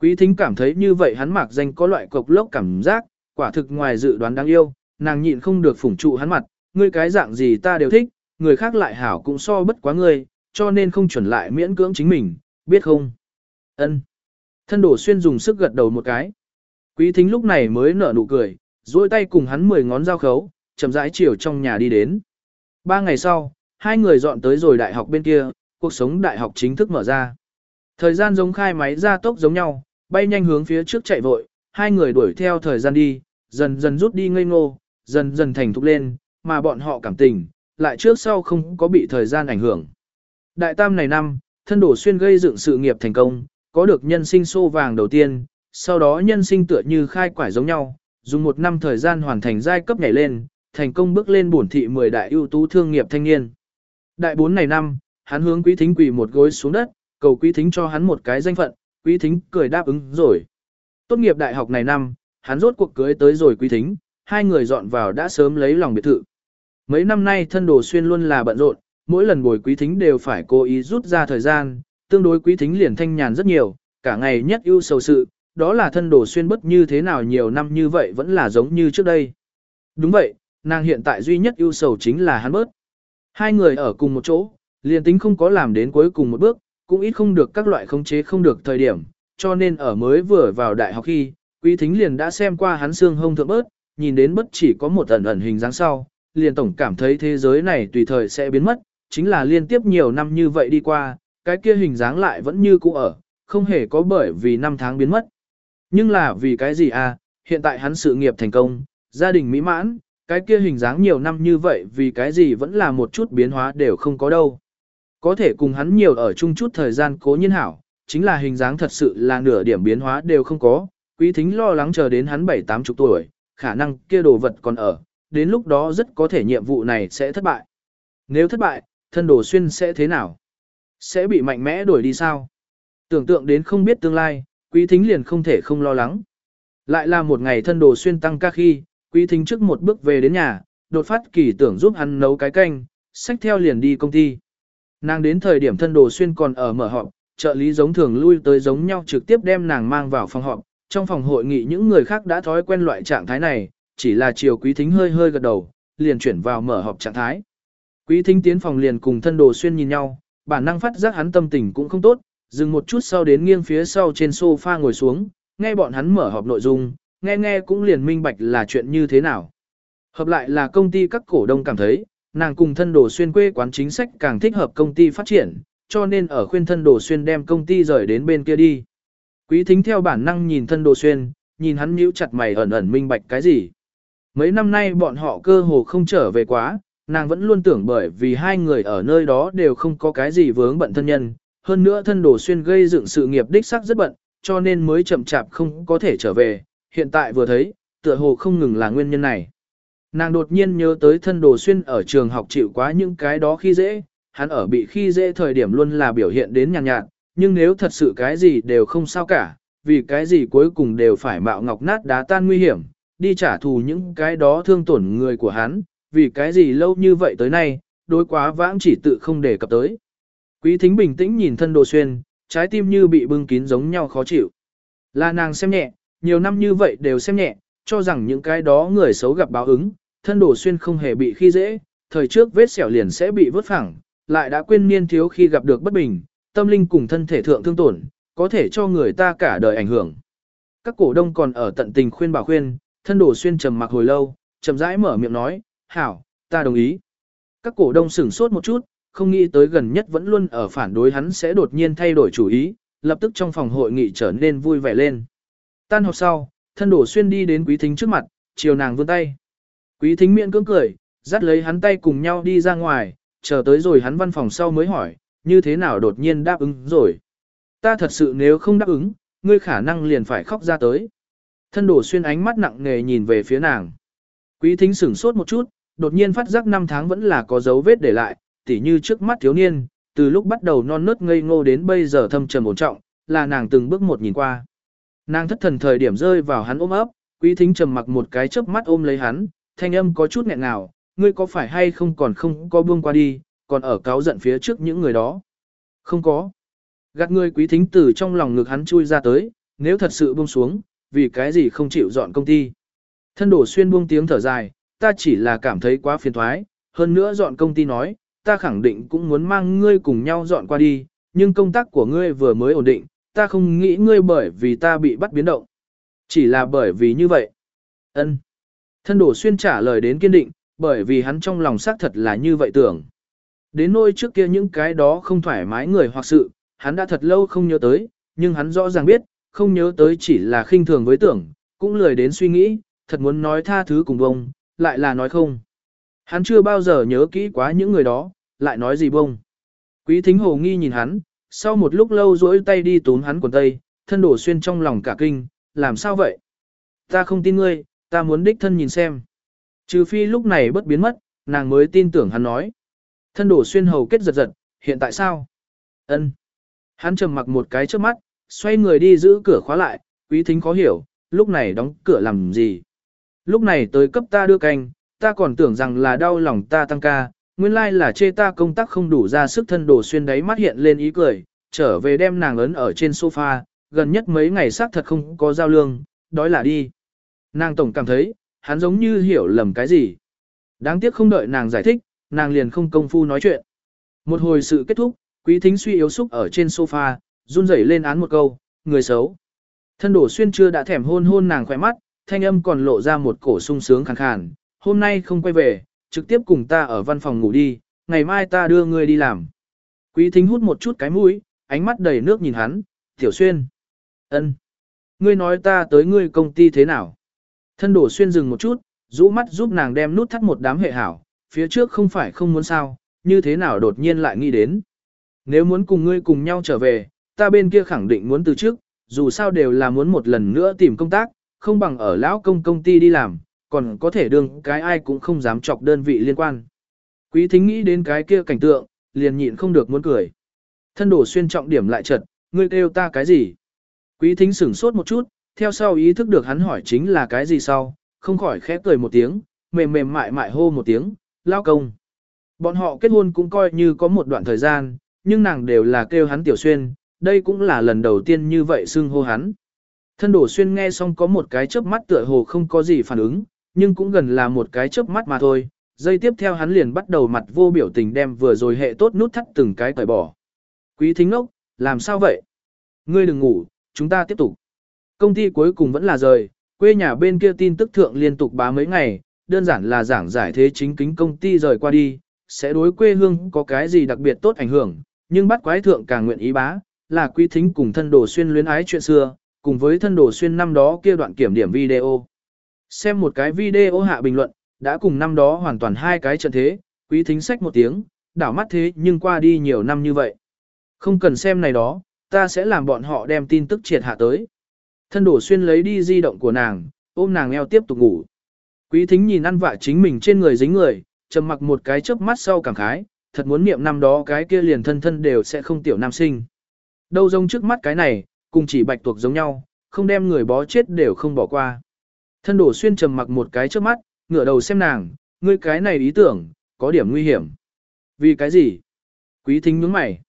Quý thính cảm thấy như vậy hắn mạc danh có loại cục lốc cảm giác, quả thực ngoài dự đoán đáng yêu, nàng nhịn không được phủng trụ hắn mặt, ngươi cái dạng gì ta đều thích, người khác lại hảo cũng so bất quá ngươi, cho nên không chuẩn lại miễn cưỡng chính mình, biết không? Ân. Thân đổ xuyên dùng sức gật đầu một cái. Quý thính lúc này mới nở nụ cười, duỗi tay cùng hắn mười ngón giao khấu, chậm rãi chiều trong nhà đi đến. Ba ngày sau, hai người dọn tới rồi đại học bên kia, cuộc sống đại học chính thức mở ra. Thời gian giống khai máy ra tốc giống nhau, bay nhanh hướng phía trước chạy vội, hai người đuổi theo thời gian đi, dần dần rút đi ngây ngô, dần dần thành thục lên, mà bọn họ cảm tình, lại trước sau không có bị thời gian ảnh hưởng. Đại tam này năm, thân đổ xuyên gây dựng sự nghiệp thành công, có được nhân sinh xô vàng đầu tiên, sau đó nhân sinh tựa như khai quải giống nhau, dùng một năm thời gian hoàn thành giai cấp nhảy lên, thành công bước lên bổn thị 10 đại ưu tú thương nghiệp thanh niên. Đại bốn này năm, hắn hướng quý thính quỳ một gối xuống đất, cầu quý thính cho hắn một cái danh phận, quý thính cười đáp ứng rồi. Tốt nghiệp đại học này năm, hắn rốt cuộc cưới tới rồi quý thính, hai người dọn vào đã sớm lấy lòng biệt thự. Mấy năm nay thân đồ xuyên luôn là bận rộn, mỗi lần bồi quý thính đều phải cố ý rút ra thời gian, tương đối quý thính liền thanh nhàn rất nhiều, cả ngày nhất ưu sầu sự, đó là thân đồ xuyên bất như thế nào nhiều năm như vậy vẫn là giống như trước đây. Đúng vậy, nàng hiện tại duy nhất ưu sầu chính là hắn bớt. Hai người ở cùng một chỗ, liền tính không có làm đến cuối cùng một bước, cũng ít không được các loại khống chế không được thời điểm, cho nên ở mới vừa vào đại học khi, quý thính liền đã xem qua hắn xương hông thượng bớt, nhìn đến bất chỉ có một ẩn ẩn hình dáng sau, liền tổng cảm thấy thế giới này tùy thời sẽ biến mất, chính là liên tiếp nhiều năm như vậy đi qua, cái kia hình dáng lại vẫn như cũ ở, không hề có bởi vì năm tháng biến mất. Nhưng là vì cái gì à, hiện tại hắn sự nghiệp thành công, gia đình mỹ mãn, cái kia hình dáng nhiều năm như vậy vì cái gì vẫn là một chút biến hóa đều không có đâu. Có thể cùng hắn nhiều ở chung chút thời gian cố nhiên hảo, chính là hình dáng thật sự là nửa điểm biến hóa đều không có, quý thính lo lắng chờ đến hắn bảy tám chục tuổi, khả năng kia đồ vật còn ở, đến lúc đó rất có thể nhiệm vụ này sẽ thất bại. Nếu thất bại, thân đồ xuyên sẽ thế nào? Sẽ bị mạnh mẽ đuổi đi sao? Tưởng tượng đến không biết tương lai, quý thính liền không thể không lo lắng. Lại là một ngày thân đồ xuyên tăng ca khi, quý thính trước một bước về đến nhà, đột phát kỳ tưởng giúp hắn nấu cái canh, xách theo liền đi công ty. Nàng đến thời điểm thân đồ xuyên còn ở mở họp, trợ lý giống thường lui tới giống nhau trực tiếp đem nàng mang vào phòng họp. Trong phòng hội nghị những người khác đã thói quen loại trạng thái này, chỉ là chiều quý thính hơi hơi gật đầu, liền chuyển vào mở họp trạng thái. Quý thính tiến phòng liền cùng thân đồ xuyên nhìn nhau, bản năng phát giác hắn tâm tình cũng không tốt, dừng một chút sau đến nghiêng phía sau trên sofa ngồi xuống, nghe bọn hắn mở họp nội dung, nghe nghe cũng liền minh bạch là chuyện như thế nào. Hợp lại là công ty các cổ đông cảm thấy, nàng cùng thân đồ xuyên quê quán chính sách càng thích hợp công ty phát triển, cho nên ở khuyên thân đồ xuyên đem công ty rời đến bên kia đi. Quý thính theo bản năng nhìn thân đồ xuyên, nhìn hắn nhíu chặt mày ẩn ẩn minh bạch cái gì. Mấy năm nay bọn họ cơ hồ không trở về quá, nàng vẫn luôn tưởng bởi vì hai người ở nơi đó đều không có cái gì vướng bận thân nhân, hơn nữa thân đồ xuyên gây dựng sự nghiệp đích sắc rất bận, cho nên mới chậm chạp không có thể trở về, hiện tại vừa thấy, tựa hồ không ngừng là nguyên nhân này. Nàng đột nhiên nhớ tới thân đồ xuyên ở trường học chịu quá những cái đó khi dễ, hắn ở bị khi dễ thời điểm luôn là biểu hiện đến nhàn nhạt, nhạt, nhưng nếu thật sự cái gì đều không sao cả, vì cái gì cuối cùng đều phải mạo ngọc nát đá tan nguy hiểm, đi trả thù những cái đó thương tổn người của hắn, vì cái gì lâu như vậy tới nay, đối quá vãng chỉ tự không để cập tới. Quý thính bình tĩnh nhìn thân đồ xuyên, trái tim như bị bưng kín giống nhau khó chịu. Là nàng xem nhẹ, nhiều năm như vậy đều xem nhẹ, cho rằng những cái đó người xấu gặp báo ứng, thân đồ xuyên không hề bị khi dễ, thời trước vết sẹo liền sẽ bị vứt phẳng, lại đã quên niên thiếu khi gặp được bất bình, tâm linh cùng thân thể thượng thương tổn, có thể cho người ta cả đời ảnh hưởng. Các cổ đông còn ở tận tình khuyên bảo khuyên, thân đồ xuyên trầm mặc hồi lâu, chậm rãi mở miệng nói, hảo, ta đồng ý. Các cổ đông sửng sốt một chút, không nghĩ tới gần nhất vẫn luôn ở phản đối hắn sẽ đột nhiên thay đổi chủ ý, lập tức trong phòng hội nghị trở nên vui vẻ lên. Tan học sau, thân đổ xuyên đi đến quý thính trước mặt, chiều nàng vươn tay. Quý thính miệng cưỡng cười, dắt lấy hắn tay cùng nhau đi ra ngoài, chờ tới rồi hắn văn phòng sau mới hỏi, như thế nào đột nhiên đáp ứng rồi. Ta thật sự nếu không đáp ứng, ngươi khả năng liền phải khóc ra tới. Thân đổ xuyên ánh mắt nặng nề nhìn về phía nàng. Quý thính sửng sốt một chút, đột nhiên phát giác năm tháng vẫn là có dấu vết để lại, tỉ như trước mắt thiếu niên, từ lúc bắt đầu non nớt ngây ngô đến bây giờ thâm trầm ổn trọng, là nàng từng bước một nhìn qua. Nàng thất thần thời điểm rơi vào hắn ôm ấp, quý thính trầm mặc một cái chớp mắt ôm lấy hắn, thanh âm có chút nghẹn ngào, ngươi có phải hay không còn không có buông qua đi, còn ở cáo giận phía trước những người đó. Không có. Gạt ngươi quý thính từ trong lòng ngực hắn chui ra tới, nếu thật sự buông xuống, vì cái gì không chịu dọn công ty. Thân đổ xuyên buông tiếng thở dài, ta chỉ là cảm thấy quá phiền thoái, hơn nữa dọn công ty nói, ta khẳng định cũng muốn mang ngươi cùng nhau dọn qua đi, nhưng công tác của ngươi vừa mới ổn định, ta không nghĩ ngươi bởi vì ta bị bắt biến động. Chỉ là bởi vì như vậy. ân Thân đổ xuyên trả lời đến kiên định, bởi vì hắn trong lòng xác thật là như vậy tưởng. Đến nôi trước kia những cái đó không thoải mái người hoặc sự, hắn đã thật lâu không nhớ tới, nhưng hắn rõ ràng biết, không nhớ tới chỉ là khinh thường với tưởng, cũng lười đến suy nghĩ, thật muốn nói tha thứ cùng bông, lại là nói không. Hắn chưa bao giờ nhớ kỹ quá những người đó, lại nói gì bông. Quý thính hồ nghi nhìn hắn, sau một lúc lâu rỗi tay đi túm hắn quần tây, thân đổ xuyên trong lòng cả kinh, làm sao vậy? Ta không tin ngươi, ta muốn đích thân nhìn xem. Trừ phi lúc này bất biến mất, nàng mới tin tưởng hắn nói. Thân đổ xuyên hầu kết giật giật, hiện tại sao? Ân. Hắn trầm mặc một cái trước mắt, xoay người đi giữ cửa khóa lại, quý thính khó hiểu, lúc này đóng cửa làm gì? Lúc này tới cấp ta đưa canh, ta còn tưởng rằng là đau lòng ta tăng ca, nguyên lai là chê ta công tác không đủ ra sức thân đổ xuyên đáy mắt hiện lên ý cười, trở về đem nàng ấn ở trên sofa, gần nhất mấy ngày xác thật không có giao lương, đói là đi. Nàng tổng cảm thấy, hắn giống như hiểu lầm cái gì. Đáng tiếc không đợi nàng giải thích, nàng liền không công phu nói chuyện. Một hồi sự kết thúc, quý thính suy yếu xúc ở trên sofa, run rẩy lên án một câu, người xấu. Thân đổ xuyên chưa đã thèm hôn hôn nàng khỏe mắt, thanh âm còn lộ ra một cổ sung sướng khàn khàn, hôm nay không quay về, trực tiếp cùng ta ở văn phòng ngủ đi, ngày mai ta đưa ngươi đi làm. Quý thính hút một chút cái mũi, ánh mắt đầy nước nhìn hắn, tiểu xuyên. ân, Ngươi nói ta tới ngươi công ty thế nào? Thân đổ xuyên dừng một chút, rũ mắt giúp nàng đem nút thắt một đám hệ hảo, phía trước không phải không muốn sao, như thế nào đột nhiên lại nghĩ đến. Nếu muốn cùng ngươi cùng nhau trở về, ta bên kia khẳng định muốn từ trước, dù sao đều là muốn một lần nữa tìm công tác, không bằng ở lão công công ty đi làm, còn có thể đương cái ai cũng không dám chọc đơn vị liên quan. Quý thính nghĩ đến cái kia cảnh tượng, liền nhịn không được muốn cười. Thân đổ xuyên trọng điểm lại chật, ngươi kêu ta cái gì? Quý thính sửng sốt một chút, theo sau ý thức được hắn hỏi chính là cái gì sau, không khỏi khẽ cười một tiếng, mềm mềm mại mại hô một tiếng, lao công. Bọn họ kết hôn cũng coi như có một đoạn thời gian, nhưng nàng đều là kêu hắn tiểu xuyên, đây cũng là lần đầu tiên như vậy xưng hô hắn. Thân đổ xuyên nghe xong có một cái chớp mắt tựa hồ không có gì phản ứng, nhưng cũng gần là một cái chớp mắt mà thôi. Giây tiếp theo hắn liền bắt đầu mặt vô biểu tình đem vừa rồi hệ tốt nút thắt từng cái cởi bỏ. Quý thính ốc, làm sao vậy? Ngươi đừng ngủ, chúng ta tiếp tục. Công ty cuối cùng vẫn là rời, quê nhà bên kia tin tức thượng liên tục bá mấy ngày, đơn giản là giảng giải thế chính kính công ty rời qua đi, sẽ đối quê hương có cái gì đặc biệt tốt ảnh hưởng, nhưng bắt quái thượng càng nguyện ý bá, là quý thính cùng thân đồ xuyên luyến ái chuyện xưa, cùng với thân đồ xuyên năm đó kia đoạn kiểm điểm video. Xem một cái video hạ bình luận, đã cùng năm đó hoàn toàn hai cái trận thế, quý thính sách một tiếng, đảo mắt thế nhưng qua đi nhiều năm như vậy. Không cần xem này đó, ta sẽ làm bọn họ đem tin tức triệt hạ tới. Thân đổ xuyên lấy đi di động của nàng, ôm nàng eo tiếp tục ngủ. Quý thính nhìn ăn vạ chính mình trên người dính người, trầm mặc một cái chớp mắt sau cảm khái, thật muốn niệm năm đó cái kia liền thân thân đều sẽ không tiểu nam sinh. Đâu giống trước mắt cái này, cùng chỉ bạch tuộc giống nhau, không đem người bó chết đều không bỏ qua. Thân đổ xuyên trầm mặc một cái trước mắt, ngửa đầu xem nàng, ngươi cái này ý tưởng, có điểm nguy hiểm. Vì cái gì? Quý thính nhướng mày.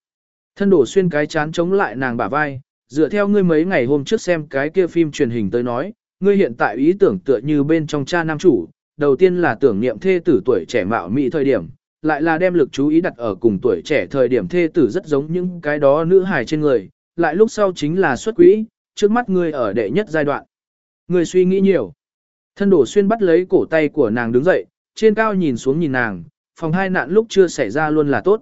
Thân đổ xuyên cái chán chống lại nàng bả vai, dựa theo ngươi mấy ngày hôm trước xem cái kia phim truyền hình tới nói, ngươi hiện tại ý tưởng tựa như bên trong cha nam chủ, đầu tiên là tưởng niệm thê tử tuổi trẻ mạo mỹ thời điểm, lại là đem lực chú ý đặt ở cùng tuổi trẻ thời điểm thê tử rất giống những cái đó nữ hài trên người, lại lúc sau chính là xuất quỹ, trước mắt ngươi ở đệ nhất giai đoạn. Ngươi suy nghĩ nhiều. Thân đổ xuyên bắt lấy cổ tay của nàng đứng dậy, trên cao nhìn xuống nhìn nàng, phòng hai nạn lúc chưa xảy ra luôn là tốt.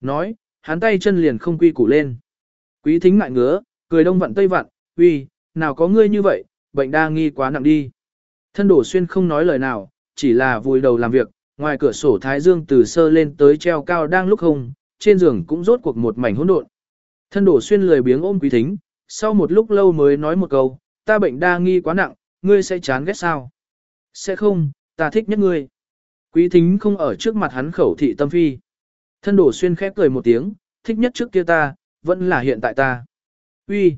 Nói, hắn tay chân liền không quy củ lên. Quý thính ngại ngứa, cười đông vặn tây vặn, uy, nào có ngươi như vậy, bệnh đa nghi quá nặng đi. Thân đổ xuyên không nói lời nào, chỉ là vùi đầu làm việc, ngoài cửa sổ thái dương từ sơ lên tới treo cao đang lúc không, trên giường cũng rốt cuộc một mảnh hỗn độn. Thân đổ xuyên lười biếng ôm quý thính, sau một lúc lâu mới nói một câu, ta bệnh đa nghi quá nặng, ngươi sẽ chán ghét sao? Sẽ không, ta thích nhất ngươi. Quý thính không ở trước mặt hắn khẩu thị tâm phi. Thân đổ xuyên khép cười một tiếng, thích nhất trước kia ta, vẫn là hiện tại ta. Uy.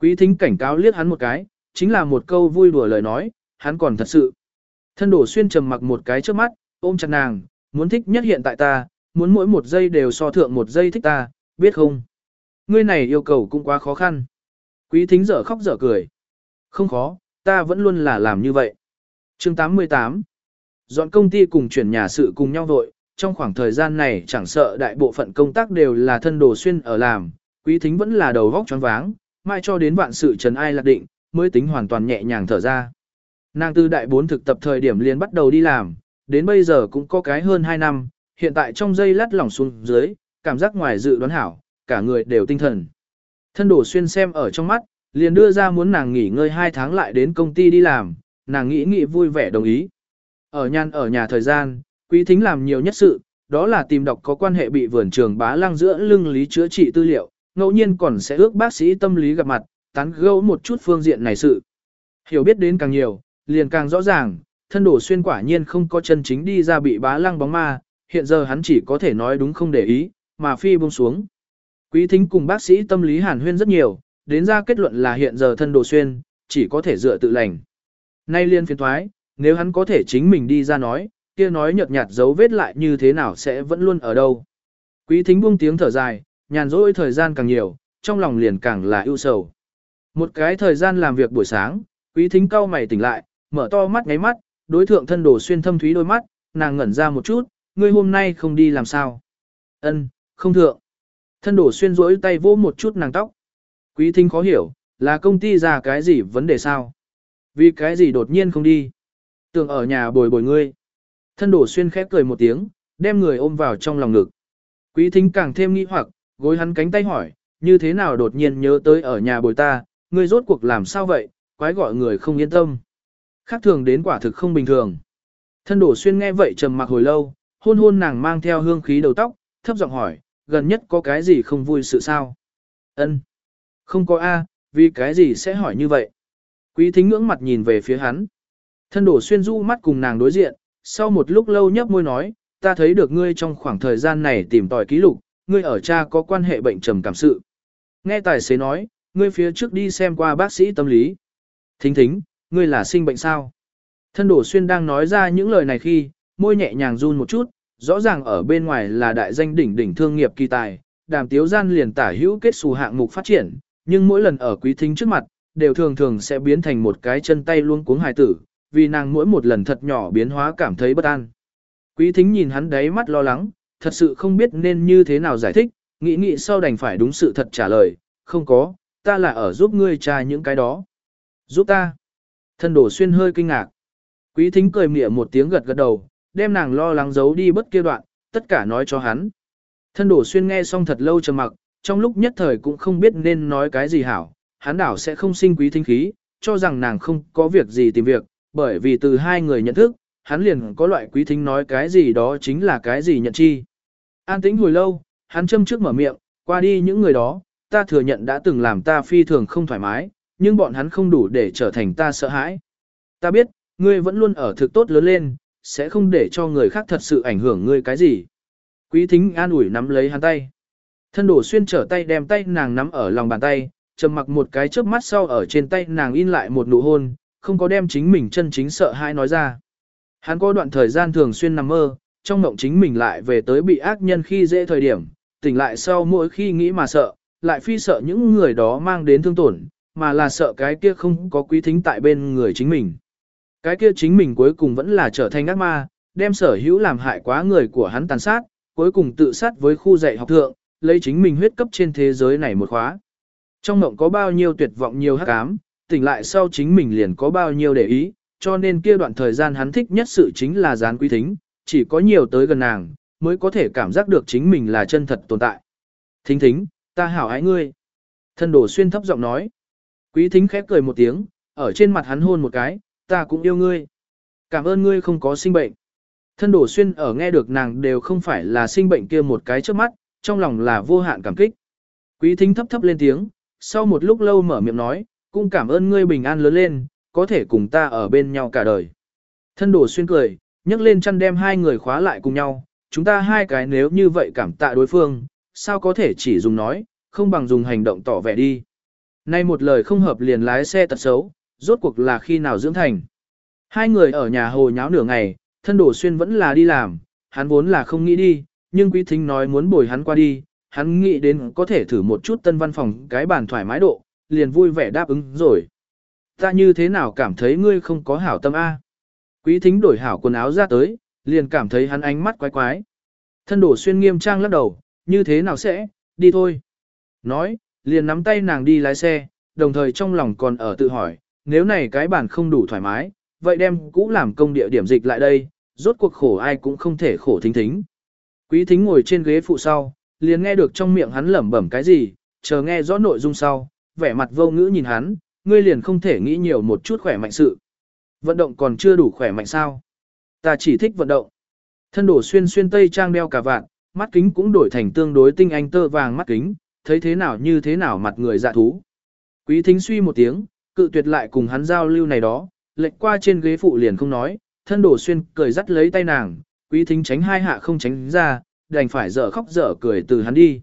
Quý thính cảnh cáo liếc hắn một cái, chính là một câu vui đùa lời nói, hắn còn thật sự. Thân đổ xuyên trầm mặc một cái trước mắt, ôm chặt nàng, muốn thích nhất hiện tại ta, muốn mỗi một giây đều so thượng một giây thích ta, biết không? Ngươi này yêu cầu cũng quá khó khăn. Quý thính dở khóc dở cười. Không khó, ta vẫn luôn là làm như vậy. chương 88 Dọn công ty cùng chuyển nhà sự cùng nhau vội, trong khoảng thời gian này chẳng sợ đại bộ phận công tác đều là thân đồ xuyên ở làm, quý thính vẫn là đầu vóc choáng váng, mai cho đến vạn sự trần ai lạc định, mới tính hoàn toàn nhẹ nhàng thở ra. Nàng từ đại bốn thực tập thời điểm liền bắt đầu đi làm, đến bây giờ cũng có cái hơn 2 năm, hiện tại trong dây lát lỏng xuống dưới, cảm giác ngoài dự đoán hảo, cả người đều tinh thần. Thân đổ xuyên xem ở trong mắt, liền đưa ra muốn nàng nghỉ ngơi 2 tháng lại đến công ty đi làm, nàng nghĩ nghĩ vui vẻ đồng ý. Ở nhan ở nhà thời gian, quý thính làm nhiều nhất sự, đó là tìm đọc có quan hệ bị vườn trường bá lăng giữa lưng lý chữa trị tư liệu, ngẫu nhiên còn sẽ ước bác sĩ tâm lý gặp mặt, tán gẫu một chút phương diện này sự. Hiểu biết đến càng nhiều, liền càng rõ ràng, thân đổ xuyên quả nhiên không có chân chính đi ra bị bá lăng bóng ma, hiện giờ hắn chỉ có thể nói đúng không để ý, mà phi buông xuống. Quý thính cùng bác sĩ tâm lý hàn huyên rất nhiều, đến ra kết luận là hiện giờ thân đồ xuyên, chỉ có thể dựa tự lành. Nay liên phiên thoái, nếu hắn có thể chính mình đi ra nói, kia nói nhợt nhạt dấu vết lại như thế nào sẽ vẫn luôn ở đâu. Quý thính buông tiếng thở dài, nhàn rỗi thời gian càng nhiều, trong lòng liền càng là ưu sầu. Một cái thời gian làm việc buổi sáng, quý thính cau mày tỉnh lại, mở to mắt ngáy mắt, đối thượng thân đồ xuyên thâm thúy đôi mắt, nàng ngẩn ra một chút, ngươi hôm nay không đi làm sao? Ân, không thượng. Thân đồ xuyên rỗi tay vô một chút nàng tóc. Quý thính khó hiểu, là công ty ra cái gì vấn đề sao? Vì cái gì đột nhiên không đi? Tưởng ở nhà bồi bồi ngươi. Thân đổ xuyên khép cười một tiếng, đem người ôm vào trong lòng ngực. Quý thính càng thêm nghi hoặc, gối hắn cánh tay hỏi, như thế nào đột nhiên nhớ tới ở nhà bồi ta, ngươi rốt cuộc làm sao vậy, quái gọi người không yên tâm. Khác thường đến quả thực không bình thường. Thân đổ xuyên nghe vậy trầm mặc hồi lâu, hôn hôn nàng mang theo hương khí đầu tóc, thấp giọng hỏi, gần nhất có cái gì không vui sự sao? Ân, không có A, vì cái gì sẽ hỏi như vậy? Quý thính ngưỡng mặt nhìn về phía hắn. Thân đổ xuyên du mắt cùng nàng đối diện, sau một lúc lâu nhấp môi nói, ta thấy được ngươi trong khoảng thời gian này tìm tòi ký lục, ngươi ở cha có quan hệ bệnh trầm cảm sự. Nghe tài xế nói, ngươi phía trước đi xem qua bác sĩ tâm lý. Thính thính, ngươi là sinh bệnh sao? Thân đổ xuyên đang nói ra những lời này khi, môi nhẹ nhàng run một chút, rõ ràng ở bên ngoài là đại danh đỉnh đỉnh thương nghiệp kỳ tài, đàm tiếu gian liền tả hữu kết xù hạng mục phát triển, nhưng mỗi lần ở quý thính trước mặt, đều thường thường sẽ biến thành một cái chân tay luôn cuống hài tử, vì nàng mỗi một lần thật nhỏ biến hóa cảm thấy bất an. Quý thính nhìn hắn đáy mắt lo lắng, thật sự không biết nên như thế nào giải thích, nghĩ nghĩ sau đành phải đúng sự thật trả lời, không có, ta là ở giúp ngươi tra những cái đó. Giúp ta. Thân đổ xuyên hơi kinh ngạc. Quý thính cười mỉa một tiếng gật gật đầu, đem nàng lo lắng giấu đi bất kia đoạn, tất cả nói cho hắn. Thân đổ xuyên nghe xong thật lâu trầm mặc, trong lúc nhất thời cũng không biết nên nói cái gì hảo, hắn đảo sẽ không sinh quý thính khí, cho rằng nàng không có việc gì tìm việc, bởi vì từ hai người nhận thức, hắn liền có loại quý thính nói cái gì đó chính là cái gì nhận chi. An tĩnh hồi lâu, hắn châm trước mở miệng, qua đi những người đó, ta thừa nhận đã từng làm ta phi thường không thoải mái, nhưng bọn hắn không đủ để trở thành ta sợ hãi. Ta biết, ngươi vẫn luôn ở thực tốt lớn lên, sẽ không để cho người khác thật sự ảnh hưởng ngươi cái gì. Quý thính an ủi nắm lấy hắn tay. Thân đổ xuyên trở tay đem tay nàng nắm ở lòng bàn tay, trầm mặc một cái chớp mắt sau ở trên tay nàng in lại một nụ hôn, không có đem chính mình chân chính sợ hãi nói ra. Hắn có đoạn thời gian thường xuyên nằm mơ, trong mộng chính mình lại về tới bị ác nhân khi dễ thời điểm, tỉnh lại sau mỗi khi nghĩ mà sợ, lại phi sợ những người đó mang đến thương tổn, mà là sợ cái kia không có quý thính tại bên người chính mình. Cái kia chính mình cuối cùng vẫn là trở thành ác ma, đem sở hữu làm hại quá người của hắn tàn sát, cuối cùng tự sát với khu dạy học thượng, lấy chính mình huyết cấp trên thế giới này một khóa. Trong mộng có bao nhiêu tuyệt vọng nhiều hắc ám, tỉnh lại sau chính mình liền có bao nhiêu để ý, cho nên kia đoạn thời gian hắn thích nhất sự chính là gián quý thính, chỉ có nhiều tới gần nàng, mới có thể cảm giác được chính mình là chân thật tồn tại. Thính thính, ta hảo ái ngươi. Thân đổ xuyên thấp giọng nói. Quý thính khép cười một tiếng, ở trên mặt hắn hôn một cái, ta cũng yêu ngươi. Cảm ơn ngươi không có sinh bệnh. Thân đổ xuyên ở nghe được nàng đều không phải là sinh bệnh kia một cái trước mắt, trong lòng là vô hạn cảm kích. Quý thính thấp thấp lên tiếng, sau một lúc lâu mở miệng nói, cũng cảm ơn ngươi bình an lớn lên, có thể cùng ta ở bên nhau cả đời. Thân đổ xuyên cười, nhấc lên chăn đem hai người khóa lại cùng nhau, chúng ta hai cái nếu như vậy cảm tạ đối phương, sao có thể chỉ dùng nói, không bằng dùng hành động tỏ vẻ đi. Nay một lời không hợp liền lái xe tật xấu, rốt cuộc là khi nào dưỡng thành. Hai người ở nhà hồ nháo nửa ngày, thân đổ xuyên vẫn là đi làm, hắn vốn là không nghĩ đi, nhưng quý thính nói muốn bồi hắn qua đi, hắn nghĩ đến có thể thử một chút tân văn phòng cái bàn thoải mái độ, liền vui vẻ đáp ứng rồi. Ta như thế nào cảm thấy ngươi không có hảo tâm A. Quý thính đổi hảo quần áo ra tới, liền cảm thấy hắn ánh mắt quái quái. Thân đổ xuyên nghiêm trang lắc đầu, như thế nào sẽ, đi thôi. Nói, liền nắm tay nàng đi lái xe, đồng thời trong lòng còn ở tự hỏi, nếu này cái bàn không đủ thoải mái, vậy đem cũ làm công địa điểm dịch lại đây, rốt cuộc khổ ai cũng không thể khổ thính thính. Quý thính ngồi trên ghế phụ sau, liền nghe được trong miệng hắn lẩm bẩm cái gì, chờ nghe rõ nội dung sau, vẻ mặt vô ngữ nhìn hắn, ngươi liền không thể nghĩ nhiều một chút khỏe mạnh sự. Vận động còn chưa đủ khỏe mạnh sao? Ta chỉ thích vận động. Thân đổ xuyên xuyên tây trang đeo cả vạn, mắt kính cũng đổi thành tương đối tinh anh tơ vàng mắt kính, thấy thế nào như thế nào mặt người dạ thú. Quý thính suy một tiếng, cự tuyệt lại cùng hắn giao lưu này đó, lệch qua trên ghế phụ liền không nói, thân đổ xuyên cười dắt lấy tay nàng, quý thính tránh hai hạ không tránh ra, đành phải dở khóc dở cười từ hắn đi.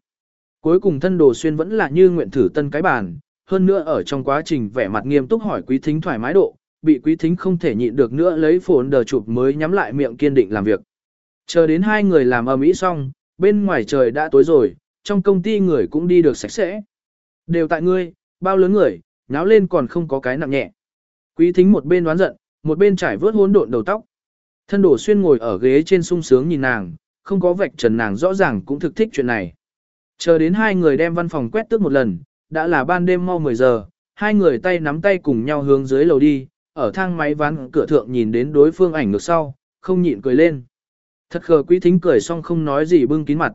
Cuối cùng thân đồ xuyên vẫn là như nguyện thử tân cái bàn, hơn nữa ở trong quá trình vẻ mặt nghiêm túc hỏi quý thính thoải mái độ, bị quý thính không thể nhịn được nữa lấy phồn đờ chụp mới nhắm lại miệng kiên định làm việc. Chờ đến hai người làm ầm ĩ xong, bên ngoài trời đã tối rồi, trong công ty người cũng đi được sạch sẽ. Đều tại ngươi, bao lớn người, náo lên còn không có cái nặng nhẹ. Quý thính một bên đoán giận, một bên trải vớt hỗn độn đầu tóc. Thân đổ xuyên ngồi ở ghế trên sung sướng nhìn nàng, không có vạch trần nàng rõ ràng cũng thực thích chuyện này. Chờ đến hai người đem văn phòng quét tước một lần, đã là ban đêm mau 10 giờ, hai người tay nắm tay cùng nhau hướng dưới lầu đi, ở thang máy ván cửa thượng nhìn đến đối phương ảnh ngược sau, không nhịn cười lên. Thật khờ quý thính cười xong không nói gì bưng kín mặt.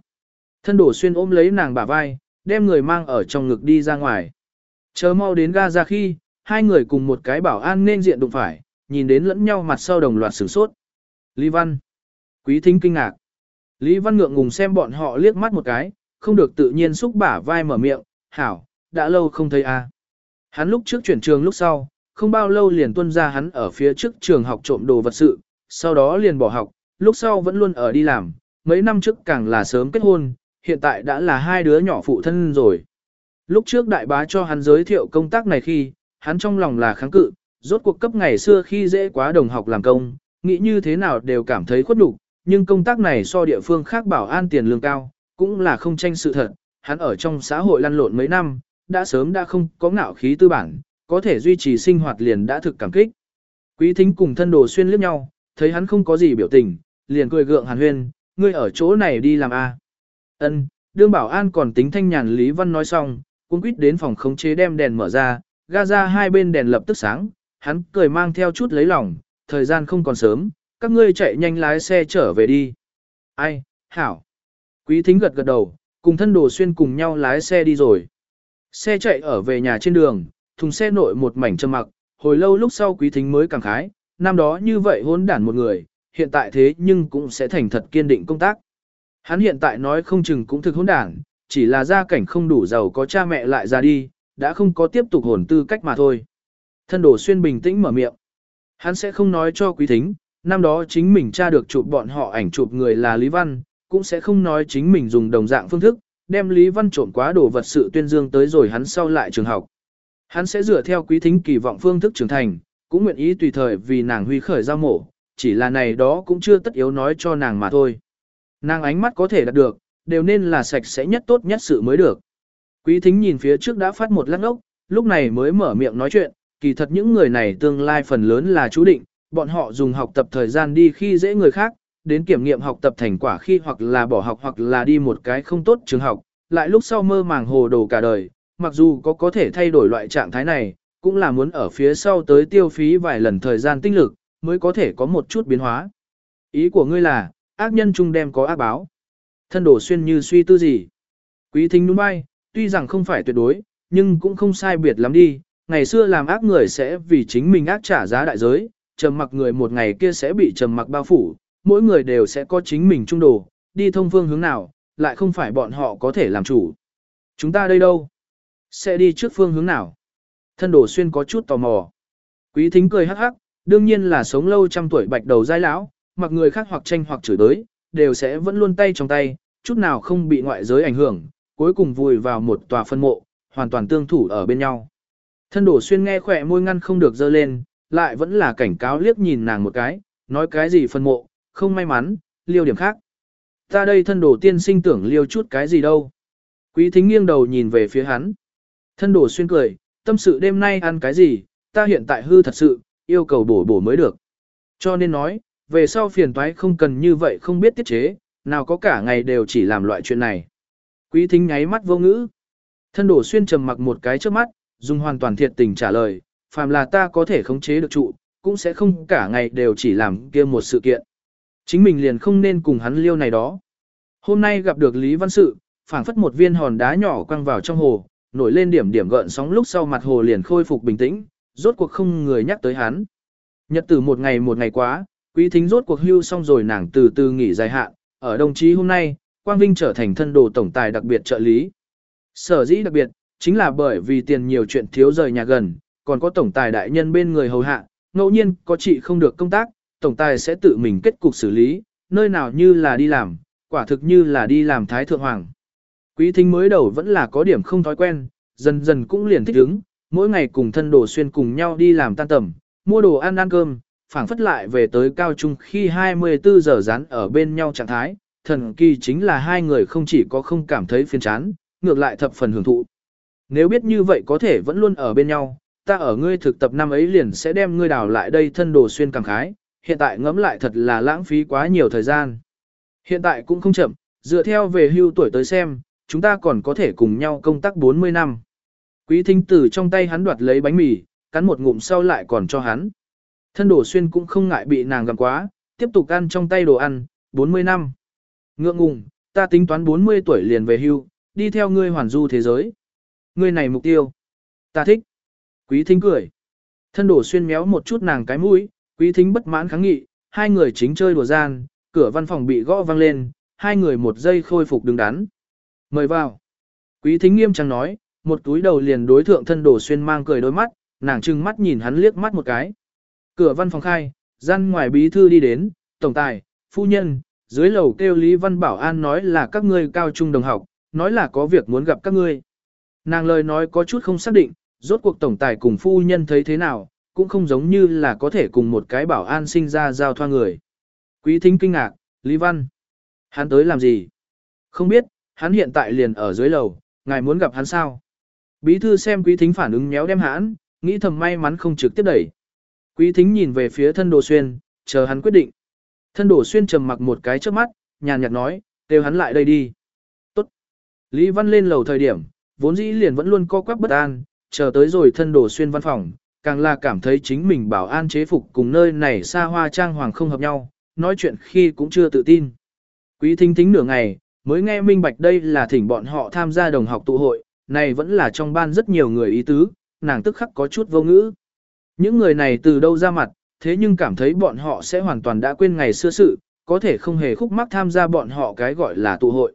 Thân đổ xuyên ôm lấy nàng bả vai, đem người mang ở trong ngực đi ra ngoài. Chờ mau đến ga ra khi, hai người cùng một cái bảo an nên diện đụng phải, nhìn đến lẫn nhau mặt sau đồng loạt sửng sốt. Lý Văn. Quý thính kinh ngạc. Lý Văn ngượng ngùng xem bọn họ liếc mắt một cái, không được tự nhiên xúc bả vai mở miệng, hảo, đã lâu không thấy a. À. Hắn lúc trước chuyển trường lúc sau, không bao lâu liền tuân ra hắn ở phía trước trường học trộm đồ vật sự, sau đó liền bỏ học, lúc sau vẫn luôn ở đi làm, mấy năm trước càng là sớm kết hôn, hiện tại đã là hai đứa nhỏ phụ thân rồi. Lúc trước đại bá cho hắn giới thiệu công tác này khi, hắn trong lòng là kháng cự, rốt cuộc cấp ngày xưa khi dễ quá đồng học làm công, nghĩ như thế nào đều cảm thấy khuất đủ, nhưng công tác này so địa phương khác bảo an tiền lương cao, cũng là không tranh sự thật, hắn ở trong xã hội lăn lộn mấy năm, đã sớm đã không có ngạo khí tư bản, có thể duy trì sinh hoạt liền đã thực cảm kích. Quý thính cùng thân đồ xuyên liếc nhau, thấy hắn không có gì biểu tình, liền cười gượng hàn huyên, ngươi ở chỗ này đi làm a? À? Ân, đương bảo an còn tính thanh nhàn Lý Văn nói xong, cũng quýt đến phòng khống chế đem đèn mở ra, ga ra hai bên đèn lập tức sáng, hắn cười mang theo chút lấy lòng, thời gian không còn sớm, các ngươi chạy nhanh lái xe trở về đi. Ai, hảo. Quý thính gật gật đầu, cùng thân đồ xuyên cùng nhau lái xe đi rồi. Xe chạy ở về nhà trên đường, thùng xe nội một mảnh trầm mặc, hồi lâu lúc sau quý thính mới cảm khái, năm đó như vậy hôn đản một người, hiện tại thế nhưng cũng sẽ thành thật kiên định công tác. Hắn hiện tại nói không chừng cũng thực hôn đản, chỉ là gia cảnh không đủ giàu có cha mẹ lại ra đi, đã không có tiếp tục hồn tư cách mà thôi. Thân đồ xuyên bình tĩnh mở miệng. Hắn sẽ không nói cho quý thính, năm đó chính mình tra được chụp bọn họ ảnh chụp người là Lý Văn, cũng sẽ không nói chính mình dùng đồng dạng phương thức, đem Lý Văn trộm quá đồ vật sự tuyên dương tới rồi hắn sau lại trường học. Hắn sẽ dựa theo quý thính kỳ vọng phương thức trưởng thành, cũng nguyện ý tùy thời vì nàng huy khởi giao mổ, chỉ là này đó cũng chưa tất yếu nói cho nàng mà thôi. Nàng ánh mắt có thể đạt được, đều nên là sạch sẽ nhất tốt nhất sự mới được. Quý thính nhìn phía trước đã phát một lát ốc, lúc này mới mở miệng nói chuyện, kỳ thật những người này tương lai phần lớn là chú định, bọn họ dùng học tập thời gian đi khi dễ người khác, đến kiểm nghiệm học tập thành quả khi hoặc là bỏ học hoặc là đi một cái không tốt trường học, lại lúc sau mơ màng hồ đồ cả đời, mặc dù có có thể thay đổi loại trạng thái này, cũng là muốn ở phía sau tới tiêu phí vài lần thời gian tinh lực, mới có thể có một chút biến hóa. Ý của ngươi là, ác nhân chung đem có ác báo. Thân đổ xuyên như suy tư gì. Quý thính đúng bay, tuy rằng không phải tuyệt đối, nhưng cũng không sai biệt lắm đi. Ngày xưa làm ác người sẽ vì chính mình ác trả giá đại giới, trầm mặc người một ngày kia sẽ bị trầm mặc bao phủ, mỗi người đều sẽ có chính mình trung đồ, đi thông phương hướng nào, lại không phải bọn họ có thể làm chủ. Chúng ta đây đâu? Sẽ đi trước phương hướng nào? Thân đồ xuyên có chút tò mò. Quý thính cười hắc hắc, đương nhiên là sống lâu trăm tuổi bạch đầu giai lão, mặc người khác hoặc tranh hoặc chửi đới, đều sẽ vẫn luôn tay trong tay, chút nào không bị ngoại giới ảnh hưởng, cuối cùng vùi vào một tòa phân mộ, hoàn toàn tương thủ ở bên nhau. Thân đổ xuyên nghe khỏe môi ngăn không được dơ lên, lại vẫn là cảnh cáo liếc nhìn nàng một cái, nói cái gì phân mộ, không may mắn, liêu điểm khác. Ta đây thân đổ tiên sinh tưởng liêu chút cái gì đâu. Quý thính nghiêng đầu nhìn về phía hắn. Thân đổ xuyên cười, tâm sự đêm nay ăn cái gì, ta hiện tại hư thật sự, yêu cầu bổ bổ mới được. Cho nên nói, về sau phiền toái không cần như vậy không biết tiết chế, nào có cả ngày đều chỉ làm loại chuyện này. Quý thính nháy mắt vô ngữ. Thân đổ xuyên trầm mặc một cái trước mắt, dùng hoàn toàn thiệt tình trả lời, phàm là ta có thể khống chế được trụ, cũng sẽ không cả ngày đều chỉ làm kia một sự kiện. Chính mình liền không nên cùng hắn liêu này đó. Hôm nay gặp được Lý Văn Sự, phảng phất một viên hòn đá nhỏ quăng vào trong hồ, nổi lên điểm điểm gợn sóng lúc sau mặt hồ liền khôi phục bình tĩnh, rốt cuộc không người nhắc tới hắn. Nhật tử một ngày một ngày quá, quý thính rốt cuộc hưu xong rồi nàng từ từ nghỉ dài hạn, ở đồng chí hôm nay, Quang Vinh trở thành thân đồ tổng tài đặc biệt trợ lý. Sở dĩ đặc biệt, chính là bởi vì tiền nhiều chuyện thiếu rời nhà gần, còn có tổng tài đại nhân bên người hầu hạ, ngẫu nhiên có chị không được công tác, tổng tài sẽ tự mình kết cục xử lý, nơi nào như là đi làm, quả thực như là đi làm thái thượng hoàng. Quý thính mới đầu vẫn là có điểm không thói quen, dần dần cũng liền thích ứng, mỗi ngày cùng thân đồ xuyên cùng nhau đi làm tan tầm, mua đồ ăn ăn cơm, phảng phất lại về tới cao trung khi 24 giờ dán ở bên nhau trạng thái, thần kỳ chính là hai người không chỉ có không cảm thấy phiền chán, ngược lại thập phần hưởng thụ. Nếu biết như vậy có thể vẫn luôn ở bên nhau, ta ở ngươi thực tập năm ấy liền sẽ đem ngươi đào lại đây thân đồ xuyên cảm khái, hiện tại ngẫm lại thật là lãng phí quá nhiều thời gian. Hiện tại cũng không chậm, dựa theo về hưu tuổi tới xem, chúng ta còn có thể cùng nhau công tác 40 năm. Quý thính tử trong tay hắn đoạt lấy bánh mì, cắn một ngụm sau lại còn cho hắn. Thân đồ xuyên cũng không ngại bị nàng gặm quá, tiếp tục ăn trong tay đồ ăn, 40 năm. Ngượng ngùng, ta tính toán 40 tuổi liền về hưu, đi theo ngươi hoàn du thế giới. Ngươi này mục tiêu. Ta thích. Quý thính cười. Thân đổ xuyên méo một chút nàng cái mũi, quý thính bất mãn kháng nghị, hai người chính chơi đùa gian, cửa văn phòng bị gõ vang lên, hai người một giây khôi phục đứng đắn. Mời vào. Quý thính nghiêm trang nói, một túi đầu liền đối thượng thân đổ xuyên mang cười đôi mắt, nàng trừng mắt nhìn hắn liếc mắt một cái. Cửa văn phòng khai, gian ngoài bí thư đi đến, tổng tài, phu nhân, dưới lầu kêu Lý Văn Bảo An nói là các ngươi cao trung đồng học, nói là có việc muốn gặp các ngươi. Nàng lời nói có chút không xác định, rốt cuộc tổng tài cùng phu nhân thấy thế nào, cũng không giống như là có thể cùng một cái bảo an sinh ra giao thoa người. Quý thính kinh ngạc, Lý Văn. Hắn tới làm gì? Không biết, hắn hiện tại liền ở dưới lầu, ngài muốn gặp hắn sao? Bí thư xem quý thính phản ứng méo đem hãn, nghĩ thầm may mắn không trực tiếp đẩy. Quý thính nhìn về phía thân đồ xuyên, chờ hắn quyết định. Thân đồ xuyên trầm mặc một cái trước mắt, nhàn nhạt nói, kêu hắn lại đây đi. Tốt. Lý Văn lên lầu thời điểm, vốn dĩ liền vẫn luôn co quắp bất an, chờ tới rồi thân đồ xuyên văn phòng, càng là cảm thấy chính mình bảo an chế phục cùng nơi này xa hoa trang hoàng không hợp nhau, nói chuyện khi cũng chưa tự tin. Quý thính thính nửa ngày, mới nghe minh bạch đây là thỉnh bọn họ tham gia đồng học tụ hội, này vẫn là trong ban rất nhiều người ý tứ, nàng tức khắc có chút vô ngữ. Những người này từ đâu ra mặt, thế nhưng cảm thấy bọn họ sẽ hoàn toàn đã quên ngày xưa sự, có thể không hề khúc mắc tham gia bọn họ cái gọi là tụ hội.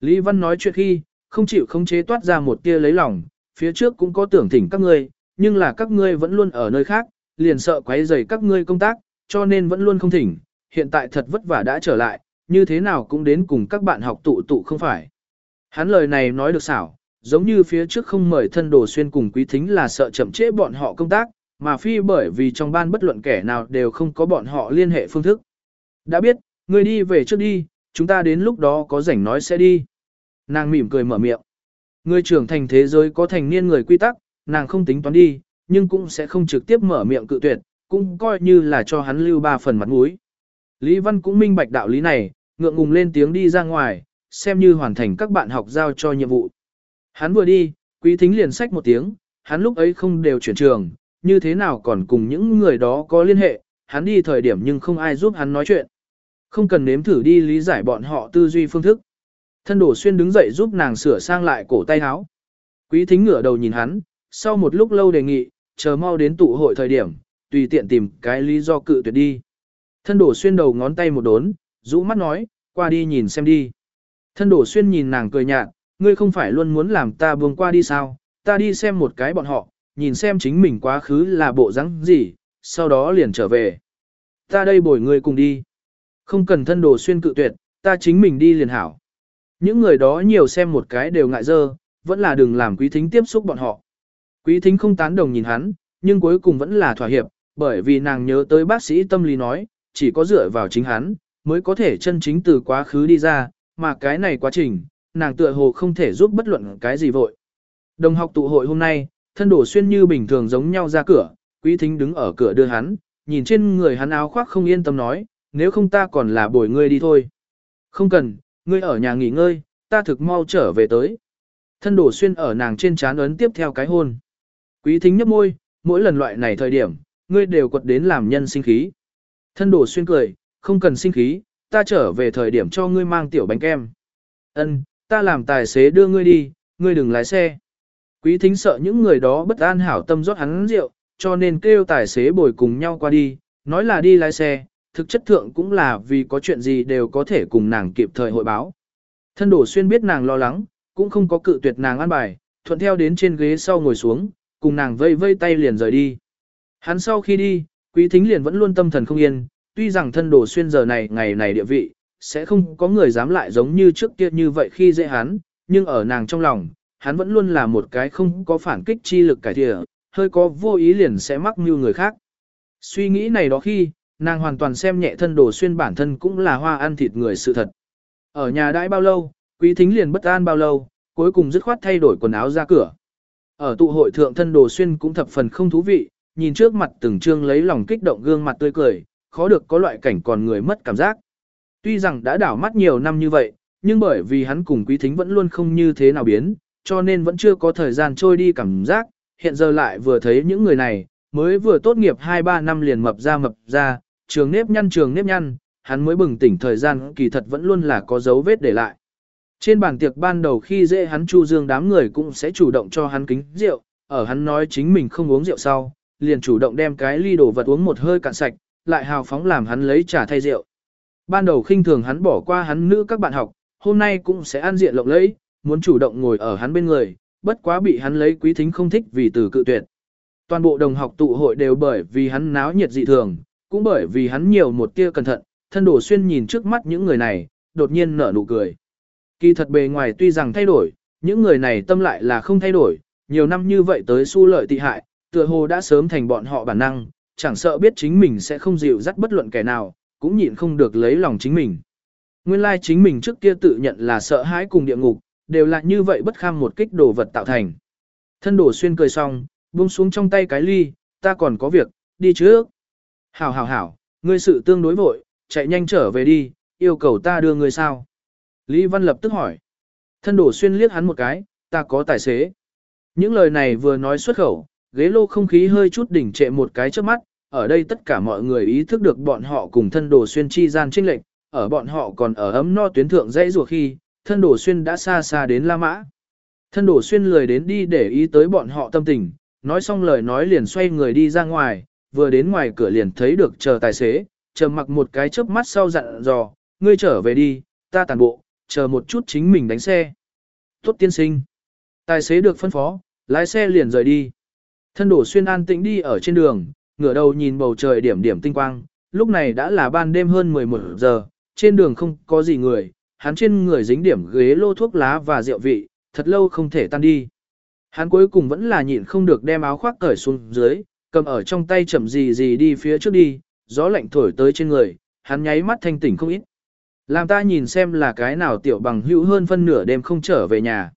Lý Văn nói chuyện khi, không chịu khống chế toát ra một tia lấy lòng, phía trước cũng có tưởng thỉnh các ngươi, nhưng là các ngươi vẫn luôn ở nơi khác, liền sợ quấy rầy các ngươi công tác, cho nên vẫn luôn không thỉnh, hiện tại thật vất vả đã trở lại, như thế nào cũng đến cùng các bạn học tụ tụ không phải. Hắn lời này nói được xảo, giống như phía trước không mời thân đồ xuyên cùng quý thính là sợ chậm trễ bọn họ công tác, mà phi bởi vì trong ban bất luận kẻ nào đều không có bọn họ liên hệ phương thức. Đã biết, người đi về trước đi, chúng ta đến lúc đó có rảnh nói sẽ đi. Nàng mỉm cười mở miệng. Người trưởng thành thế giới có thành niên người quy tắc, nàng không tính toán đi, nhưng cũng sẽ không trực tiếp mở miệng cự tuyệt, cũng coi như là cho hắn lưu ba phần mặt mũi. Lý Văn cũng minh bạch đạo lý này, ngượng ngùng lên tiếng đi ra ngoài, xem như hoàn thành các bạn học giao cho nhiệm vụ. Hắn vừa đi, quý thính liền sách một tiếng, hắn lúc ấy không đều chuyển trường, như thế nào còn cùng những người đó có liên hệ, hắn đi thời điểm nhưng không ai giúp hắn nói chuyện. Không cần nếm thử đi lý giải bọn họ tư duy phương thức. Thân đổ xuyên đứng dậy giúp nàng sửa sang lại cổ tay áo. Quý thính ngửa đầu nhìn hắn, sau một lúc lâu đề nghị, chờ mau đến tụ hội thời điểm, tùy tiện tìm cái lý do cự tuyệt đi. Thân đổ xuyên đầu ngón tay một đốn, rũ mắt nói, qua đi nhìn xem đi. Thân đổ xuyên nhìn nàng cười nhạt, ngươi không phải luôn muốn làm ta buông qua đi sao, ta đi xem một cái bọn họ, nhìn xem chính mình quá khứ là bộ rắn gì, sau đó liền trở về. Ta đây bồi ngươi cùng đi. Không cần thân đồ xuyên cự tuyệt, ta chính mình đi liền hảo. Những người đó nhiều xem một cái đều ngại dơ, vẫn là đừng làm quý thính tiếp xúc bọn họ. Quý thính không tán đồng nhìn hắn, nhưng cuối cùng vẫn là thỏa hiệp, bởi vì nàng nhớ tới bác sĩ tâm lý nói, chỉ có dựa vào chính hắn, mới có thể chân chính từ quá khứ đi ra, mà cái này quá trình, nàng tựa hồ không thể giúp bất luận cái gì vội. Đồng học tụ hội hôm nay, thân đổ xuyên như bình thường giống nhau ra cửa, quý thính đứng ở cửa đưa hắn, nhìn trên người hắn áo khoác không yên tâm nói, nếu không ta còn là bồi ngươi đi thôi. Không cần, ngươi ở nhà nghỉ ngơi, ta thực mau trở về tới. Thân đổ xuyên ở nàng trên trán ấn tiếp theo cái hôn. Quý thính nhấp môi, mỗi lần loại này thời điểm, ngươi đều quật đến làm nhân sinh khí. Thân đổ xuyên cười, không cần sinh khí, ta trở về thời điểm cho ngươi mang tiểu bánh kem. Ân, ta làm tài xế đưa ngươi đi, ngươi đừng lái xe. Quý thính sợ những người đó bất an hảo tâm rót hắn rượu, cho nên kêu tài xế bồi cùng nhau qua đi, nói là đi lái xe, thực chất thượng cũng là vì có chuyện gì đều có thể cùng nàng kịp thời hội báo. Thân đổ xuyên biết nàng lo lắng, cũng không có cự tuyệt nàng an bài, thuận theo đến trên ghế sau ngồi xuống, cùng nàng vây vây tay liền rời đi. Hắn sau khi đi, quý thính liền vẫn luôn tâm thần không yên, tuy rằng thân đổ xuyên giờ này ngày này địa vị, sẽ không có người dám lại giống như trước kia như vậy khi dễ hắn, nhưng ở nàng trong lòng, hắn vẫn luôn là một cái không có phản kích chi lực cải thiện, hơi có vô ý liền sẽ mắc mưu người khác. Suy nghĩ này đó khi, nàng hoàn toàn xem nhẹ thân đồ xuyên bản thân cũng là hoa ăn thịt người sự thật. Ở nhà đãi bao lâu, quý thính liền bất an bao lâu, cuối cùng dứt khoát thay đổi quần áo ra cửa. Ở tụ hội thượng thân đồ xuyên cũng thập phần không thú vị, nhìn trước mặt từng trương lấy lòng kích động gương mặt tươi cười, khó được có loại cảnh còn người mất cảm giác. Tuy rằng đã đảo mắt nhiều năm như vậy, nhưng bởi vì hắn cùng quý thính vẫn luôn không như thế nào biến, cho nên vẫn chưa có thời gian trôi đi cảm giác, hiện giờ lại vừa thấy những người này, mới vừa tốt nghiệp 2-3 năm liền mập ra mập ra, trường nếp nhăn trường nếp nhăn, hắn mới bừng tỉnh thời gian kỳ thật vẫn luôn là có dấu vết để lại. Trên bàn tiệc ban đầu khi dễ hắn chu dương đám người cũng sẽ chủ động cho hắn kính rượu, ở hắn nói chính mình không uống rượu sau, liền chủ động đem cái ly đồ vật uống một hơi cạn sạch, lại hào phóng làm hắn lấy trà thay rượu. Ban đầu khinh thường hắn bỏ qua hắn nữ các bạn học, hôm nay cũng sẽ ăn diện lộng lẫy, muốn chủ động ngồi ở hắn bên người, bất quá bị hắn lấy quý thính không thích vì từ cự tuyệt. Toàn bộ đồng học tụ hội đều bởi vì hắn náo nhiệt dị thường, cũng bởi vì hắn nhiều một tia cẩn thận, thân đổ xuyên nhìn trước mắt những người này, đột nhiên nở nụ cười. Kỳ thật bề ngoài tuy rằng thay đổi, những người này tâm lại là không thay đổi, nhiều năm như vậy tới su lợi tị hại, tựa hồ đã sớm thành bọn họ bản năng, chẳng sợ biết chính mình sẽ không dịu dắt bất luận kẻ nào, cũng nhịn không được lấy lòng chính mình. Nguyên lai chính mình trước kia tự nhận là sợ hãi cùng địa ngục, đều là như vậy bất kham một kích đồ vật tạo thành. Thân đổ xuyên cười xong, buông xuống trong tay cái ly, ta còn có việc, đi trước. Hảo hảo hảo, ngươi sự tương đối vội, chạy nhanh trở về đi, yêu cầu ta đưa ngươi sao. Lý Văn lập tức hỏi. Thân đổ xuyên liếc hắn một cái, ta có tài xế. Những lời này vừa nói xuất khẩu, ghế lô không khí hơi chút đỉnh trệ một cái trước mắt, ở đây tất cả mọi người ý thức được bọn họ cùng thân đồ xuyên chi gian trinh lệnh, ở bọn họ còn ở ấm no tuyến thượng dãy rùa khi, thân đồ xuyên đã xa xa đến La Mã. Thân đồ xuyên lười đến đi để ý tới bọn họ tâm tình, nói xong lời nói liền xoay người đi ra ngoài, vừa đến ngoài cửa liền thấy được chờ tài xế, chờ mặc một cái chớp mắt sau dặn dò, ngươi trở về đi, ta tàn bộ, chờ một chút chính mình đánh xe. Tốt tiên sinh. Tài xế được phân phó, lái xe liền rời đi. Thân đổ xuyên an tĩnh đi ở trên đường, ngửa đầu nhìn bầu trời điểm điểm tinh quang, lúc này đã là ban đêm hơn 11 giờ, trên đường không có gì người, hắn trên người dính điểm ghế lô thuốc lá và rượu vị, thật lâu không thể tan đi. Hắn cuối cùng vẫn là nhịn không được đem áo khoác cởi xuống dưới, cầm ở trong tay chậm gì gì đi phía trước đi, gió lạnh thổi tới trên người, hắn nháy mắt thanh tỉnh không ít. Làm ta nhìn xem là cái nào tiểu bằng hữu hơn phân nửa đêm không trở về nhà.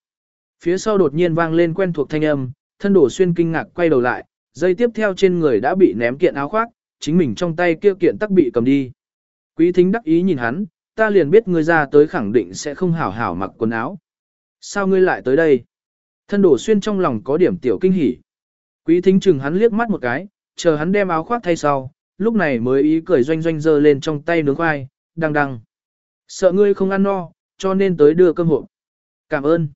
Phía sau đột nhiên vang lên quen thuộc thanh âm, thân đổ xuyên kinh ngạc quay đầu lại, dây tiếp theo trên người đã bị ném kiện áo khoác, chính mình trong tay kia kiện tắc bị cầm đi. Quý thính đắc ý nhìn hắn, ta liền biết ngươi ra tới khẳng định sẽ không hảo hảo mặc quần áo. Sao ngươi lại tới đây? Thân đổ xuyên trong lòng có điểm tiểu kinh hỉ. Quý thính chừng hắn liếc mắt một cái, chờ hắn đem áo khoác thay sau, lúc này mới ý cười doanh doanh dơ lên trong tay nướng khoai, đằng đằng. Sợ ngươi không ăn no, cho nên tới đưa cơm hộp. Cảm ơn.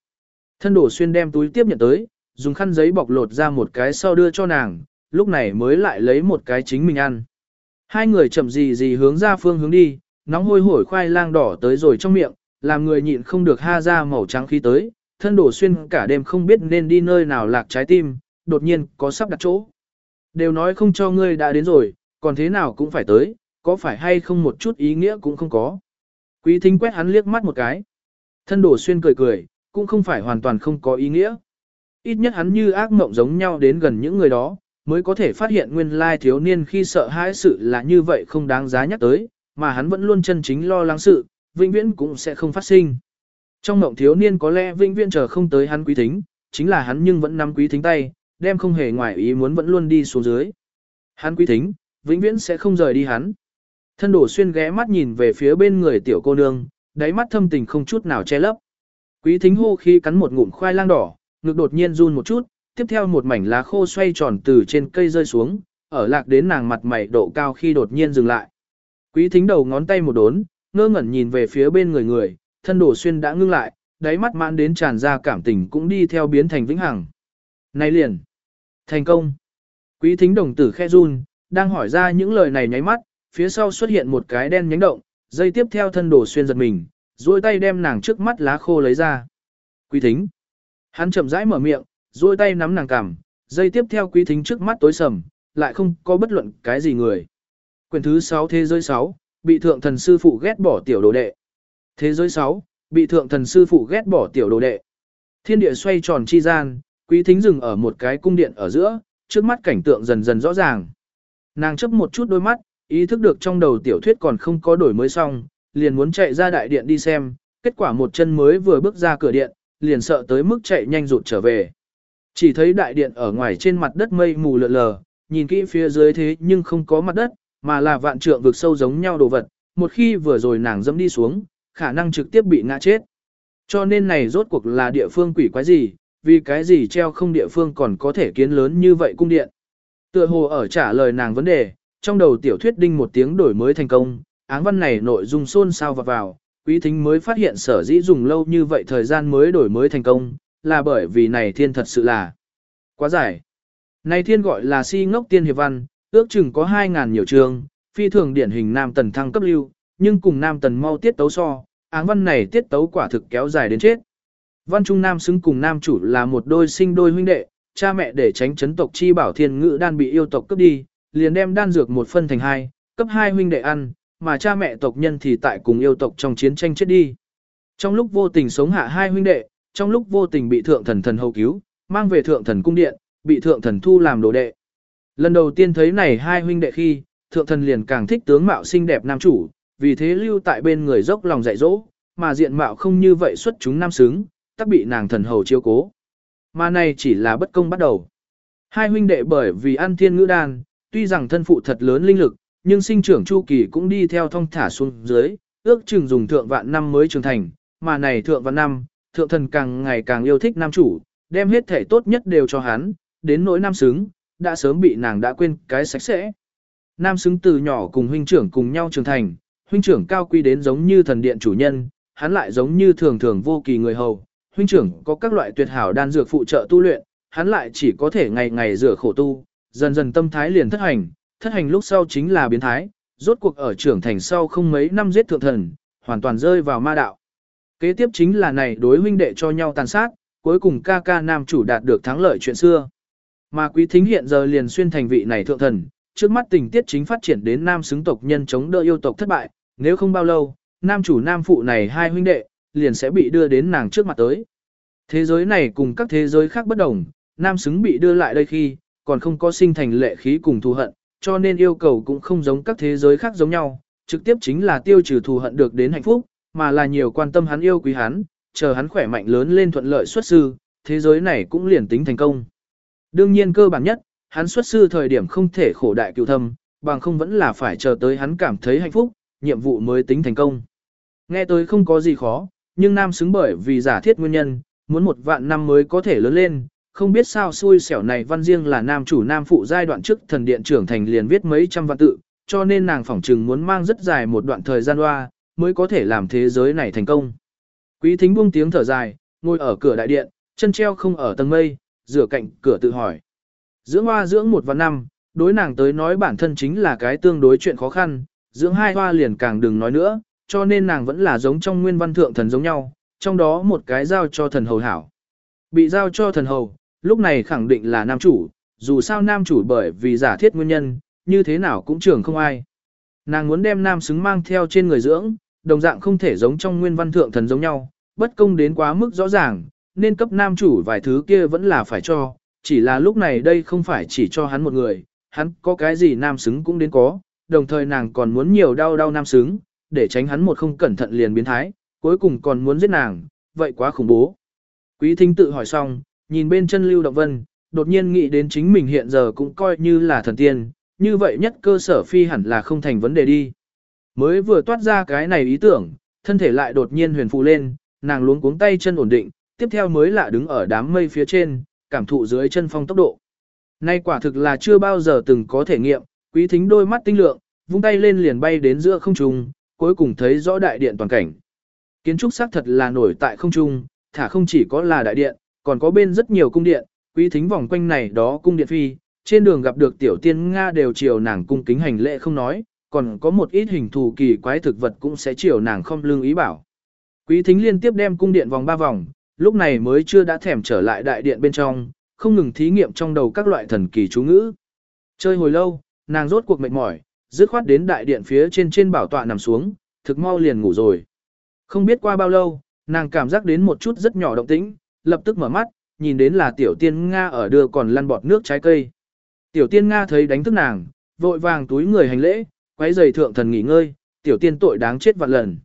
Thân đổ xuyên đem túi tiếp nhận tới, dùng khăn giấy bọc lột ra một cái sau đưa cho nàng, lúc này mới lại lấy một cái chính mình ăn. Hai người chậm gì gì hướng ra phương hướng đi, nóng hôi hổi khoai lang đỏ tới rồi trong miệng, làm người nhịn không được ha ra màu trắng khí tới, thân đổ xuyên cả đêm không biết nên đi nơi nào lạc trái tim, đột nhiên có sắp đặt chỗ. Đều nói không cho ngươi đã đến rồi, còn thế nào cũng phải tới, có phải hay không một chút ý nghĩa cũng không có. Quý thính quét hắn liếc mắt một cái. Thân đổ xuyên cười cười, cũng không phải hoàn toàn không có ý nghĩa. Ít nhất hắn như ác mộng giống nhau đến gần những người đó, mới có thể phát hiện nguyên lai thiếu niên khi sợ hãi sự là như vậy không đáng giá nhắc tới, mà hắn vẫn luôn chân chính lo lắng sự, vĩnh viễn cũng sẽ không phát sinh. Trong mộng thiếu niên có lẽ vĩnh viễn chờ không tới hắn quý thính, chính là hắn nhưng vẫn nắm quý thính tay, đem không hề ngoài ý muốn vẫn luôn đi xuống dưới. Hắn quý thính, vĩnh viễn sẽ không rời đi hắn. Thân đổ xuyên ghé mắt nhìn về phía bên người tiểu cô nương, đáy mắt thâm tình không chút nào che lấp. Quý thính hô khi cắn một ngụm khoai lang đỏ, ngực đột nhiên run một chút, tiếp theo một mảnh lá khô xoay tròn từ trên cây rơi xuống, ở lạc đến nàng mặt mày độ cao khi đột nhiên dừng lại. Quý thính đầu ngón tay một đốn, ngơ ngẩn nhìn về phía bên người người, thân đổ xuyên đã ngưng lại, đáy mắt mãn đến tràn ra cảm tình cũng đi theo biến thành vĩnh hằng. Này liền! Thành công! Quý thính đồng tử khe run, đang hỏi ra những lời này nháy mắt, phía sau xuất hiện một cái đen nhánh động, dây tiếp theo thân đổ xuyên giật mình, duỗi tay đem nàng trước mắt lá khô lấy ra. Quý thính! Hắn chậm rãi mở miệng, duỗi tay nắm nàng cằm, dây tiếp theo quý thính trước mắt tối sầm, lại không có bất luận cái gì người. Quyển thứ 6 Thế giới 6, bị thượng thần sư phụ ghét bỏ tiểu đồ đệ. Thế giới 6, bị thượng thần sư phụ ghét bỏ tiểu đồ đệ. Thiên địa xoay tròn chi gian, quý thính dừng ở một cái cung điện ở giữa, trước mắt cảnh tượng dần dần rõ ràng. Nàng chấp một chút đôi mắt, ý thức được trong đầu tiểu thuyết còn không có đổi mới xong, liền muốn chạy ra đại điện đi xem, kết quả một chân mới vừa bước ra cửa điện, liền sợ tới mức chạy nhanh rụt trở về. Chỉ thấy đại điện ở ngoài trên mặt đất mây mù lờ lờ, nhìn kỹ phía dưới thế nhưng không có mặt đất, mà là vạn trượng vực sâu giống nhau đồ vật, một khi vừa rồi nàng dẫm đi xuống, khả năng trực tiếp bị ngã chết. Cho nên này rốt cuộc là địa phương quỷ quái gì, vì cái gì treo không địa phương còn có thể kiến lớn như vậy cung điện. Tựa hồ ở trả lời nàng vấn đề, trong đầu tiểu thuyết đinh một tiếng đổi mới thành công, áng văn này nội dung xôn xao vào vào, quý thính mới phát hiện sở dĩ dùng lâu như vậy thời gian mới đổi mới thành công, là bởi vì này thiên thật sự là quá dài. Này thiên gọi là si ngốc tiên hiệp văn, ước chừng có 2.000 nhiều trường, phi thường điển hình nam tần thăng cấp lưu, nhưng cùng nam tần mau tiết tấu so, áng văn này tiết tấu quả thực kéo dài đến chết. Văn trung nam xứng cùng nam chủ là một đôi sinh đôi huynh đệ, cha mẹ để tránh chấn tộc chi bảo thiên ngữ đan bị yêu tộc cướp đi, liền đem đan dược một phân thành hai, cấp hai huynh đệ ăn, mà cha mẹ tộc nhân thì tại cùng yêu tộc trong chiến tranh chết đi. Trong lúc vô tình sống hạ hai huynh đệ, trong lúc vô tình bị thượng thần thần hầu cứu, mang về thượng thần cung điện, bị thượng thần thu làm đồ đệ. Lần đầu tiên thấy này hai huynh đệ khi, thượng thần liền càng thích tướng mạo xinh đẹp nam chủ, vì thế lưu tại bên người dốc lòng dạy dỗ, mà diện mạo không như vậy xuất chúng nam xứng, tắc bị nàng thần hầu chiếu cố. Mà này chỉ là bất công bắt đầu. Hai huynh đệ bởi vì ăn thiên ngữ đan, tuy rằng thân phụ thật lớn linh lực, nhưng sinh trưởng chu kỳ cũng đi theo thông thả xuống dưới, ước chừng dùng thượng vạn năm mới trưởng thành, mà này thượng vạn năm, thượng thần càng ngày càng yêu thích nam chủ, đem hết thể tốt nhất đều cho hắn, đến nỗi nam xứng, đã sớm bị nàng đã quên cái sạch sẽ. Nam xứng từ nhỏ cùng huynh trưởng cùng nhau trưởng thành, huynh trưởng cao quý đến giống như thần điện chủ nhân, hắn lại giống như thường thường vô kỳ người hầu, huynh trưởng có các loại tuyệt hảo đan dược phụ trợ tu luyện, hắn lại chỉ có thể ngày ngày rửa khổ tu, dần dần tâm thái liền thất hành, thất hành lúc sau chính là biến thái, rốt cuộc ở trưởng thành sau không mấy năm giết thượng thần, hoàn toàn rơi vào ma đạo. Kế tiếp chính là này đối huynh đệ cho nhau tàn sát, cuối cùng ca ca nam chủ đạt được thắng lợi chuyện xưa. Mà quý thính hiện giờ liền xuyên thành vị này thượng thần, trước mắt tình tiết chính phát triển đến nam xứng tộc nhân chống đỡ yêu tộc thất bại, nếu không bao lâu, nam chủ nam phụ này hai huynh đệ, liền sẽ bị đưa đến nàng trước mặt tới. Thế giới này cùng các thế giới khác bất đồng, nam xứng bị đưa lại đây khi, còn không có sinh thành lệ khí cùng thù hận, cho nên yêu cầu cũng không giống các thế giới khác giống nhau, trực tiếp chính là tiêu trừ thù hận được đến hạnh phúc, mà là nhiều quan tâm hắn yêu quý hắn, chờ hắn khỏe mạnh lớn lên thuận lợi xuất sư, thế giới này cũng liền tính thành công. Đương nhiên cơ bản nhất, hắn xuất sư thời điểm không thể khổ đại cựu thâm, bằng không vẫn là phải chờ tới hắn cảm thấy hạnh phúc, nhiệm vụ mới tính thành công. Nghe tới không có gì khó, nhưng nam xứng bởi vì giả thiết nguyên nhân, muốn một vạn năm mới có thể lớn lên, không biết sao xui xẻo này văn riêng là nam chủ nam phụ giai đoạn trước thần điện trưởng thành liền viết mấy trăm vạn tự, cho nên nàng phỏng trừng muốn mang rất dài một đoạn thời gian loa, mới có thể làm thế giới này thành công. Quý thính buông tiếng thở dài, ngồi ở cửa đại điện, chân treo không ở tầng mây, rửa cạnh cửa tự hỏi. Dưỡng hoa dưỡng một vạn năm, đối nàng tới nói bản thân chính là cái tương đối chuyện khó khăn, dưỡng hai hoa liền càng đừng nói nữa, cho nên nàng vẫn là giống trong nguyên văn thượng thần giống nhau, trong đó một cái giao cho thần hầu hảo. Bị giao cho thần hầu, lúc này khẳng định là nam chủ, dù sao nam chủ bởi vì giả thiết nguyên nhân, như thế nào cũng trưởng không ai. Nàng muốn đem nam xứng mang theo trên người dưỡng, đồng dạng không thể giống trong nguyên văn thượng thần giống nhau, bất công đến quá mức rõ ràng, nên cấp nam chủ vài thứ kia vẫn là phải cho, chỉ là lúc này đây không phải chỉ cho hắn một người, hắn có cái gì nam xứng cũng đến có, đồng thời nàng còn muốn nhiều đau đau nam xứng, để tránh hắn một không cẩn thận liền biến thái, cuối cùng còn muốn giết nàng, vậy quá khủng bố. Quý thính tự hỏi xong, nhìn bên chân Lưu Động Vân, đột nhiên nghĩ đến chính mình hiện giờ cũng coi như là thần tiên, như vậy nhất cơ sở phi hẳn là không thành vấn đề đi. Mới vừa toát ra cái này ý tưởng, thân thể lại đột nhiên huyền phụ lên, nàng luống cuống tay chân ổn định, tiếp theo mới lạ đứng ở đám mây phía trên, cảm thụ dưới chân phong tốc độ. Nay quả thực là chưa bao giờ từng có thể nghiệm, quý thính đôi mắt tinh lượng, vung tay lên liền bay đến giữa không trung, cuối cùng thấy rõ đại điện toàn cảnh. Kiến trúc xác thật là nổi tại không trung, thả không chỉ có là đại điện, còn có bên rất nhiều cung điện, quý thính vòng quanh này đó cung điện phi, trên đường gặp được tiểu tiên Nga đều chiều nàng cung kính hành lễ không nói, còn có một ít hình thù kỳ quái thực vật cũng sẽ chiều nàng không lương ý bảo. Quý thính liên tiếp đem cung điện vòng ba vòng, lúc này mới chưa đã thèm trở lại đại điện bên trong, không ngừng thí nghiệm trong đầu các loại thần kỳ chú ngữ. Chơi hồi lâu, nàng rốt cuộc mệt mỏi, dứt khoát đến đại điện phía trên trên bảo tọa nằm xuống, thực mau liền ngủ rồi. Không biết qua bao lâu, nàng cảm giác đến một chút rất nhỏ động tĩnh, lập tức mở mắt, nhìn đến là tiểu tiên Nga ở đưa còn lăn bọt nước trái cây. Tiểu tiên Nga thấy đánh thức nàng, vội vàng túi người hành lễ, quấy giày thượng thần nghỉ ngơi, tiểu tiên tội đáng chết vạn lần.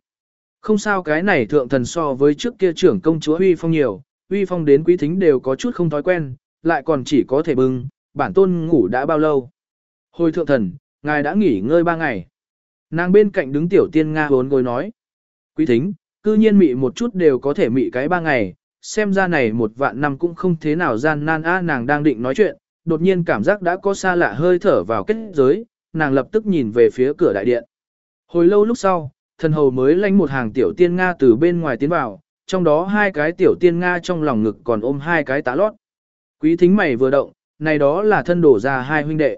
Không sao cái này thượng thần so với trước kia trưởng công chúa uy phong nhiều, uy phong đến quý thính đều có chút không thói quen, lại còn chỉ có thể bưng, bản tôn ngủ đã bao lâu. Hồi thượng thần, ngài đã nghỉ ngơi ba ngày. Nàng bên cạnh đứng tiểu tiên Nga hốn gối nói. Quý thính, cư nhiên mị một chút đều có thể mị cái ba ngày, xem ra này một vạn năm cũng không thế nào gian nan a nàng đang định nói chuyện, đột nhiên cảm giác đã có xa lạ hơi thở vào kết giới, nàng lập tức nhìn về phía cửa đại điện. Hồi lâu lúc sau, thần hầu mới lanh một hàng tiểu tiên Nga từ bên ngoài tiến vào, trong đó hai cái tiểu tiên Nga trong lòng ngực còn ôm hai cái tá lót. Quý thính mày vừa động, này đó là thân đổ ra hai huynh đệ.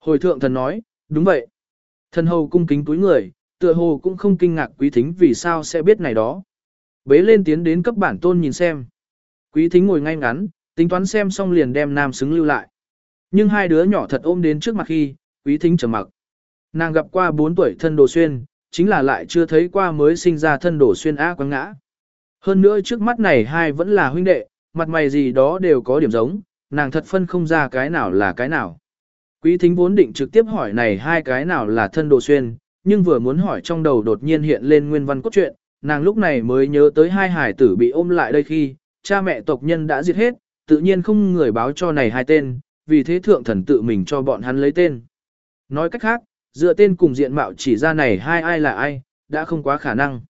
Hồi thượng thần nói, đúng vậy. Thần hầu cung kính túi người, tựa hồ cũng không kinh ngạc quý thính vì sao sẽ biết này đó. Bế lên tiến đến cấp bản tôn nhìn xem. Quý thính ngồi ngay ngắn, tính toán xem xong liền đem nam xứng lưu lại. Nhưng hai đứa nhỏ thật ôm đến trước mặt khi, quý thính trầm mặc. Nàng gặp qua 4 tuổi thân đồ xuyên, chính là lại chưa thấy qua mới sinh ra thân đồ xuyên á quăng ngã. Hơn nữa trước mắt này hai vẫn là huynh đệ, mặt mày gì đó đều có điểm giống, nàng thật phân không ra cái nào là cái nào. Quý thính vốn định trực tiếp hỏi này hai cái nào là thân đồ xuyên, nhưng vừa muốn hỏi trong đầu đột nhiên hiện lên nguyên văn cốt truyện, nàng lúc này mới nhớ tới hai hải tử bị ôm lại đây khi, cha mẹ tộc nhân đã giết hết, tự nhiên không người báo cho này hai tên, vì thế thượng thần tự mình cho bọn hắn lấy tên. Nói cách khác, dựa tên cùng diện mạo chỉ ra này hai ai là ai, đã không quá khả năng.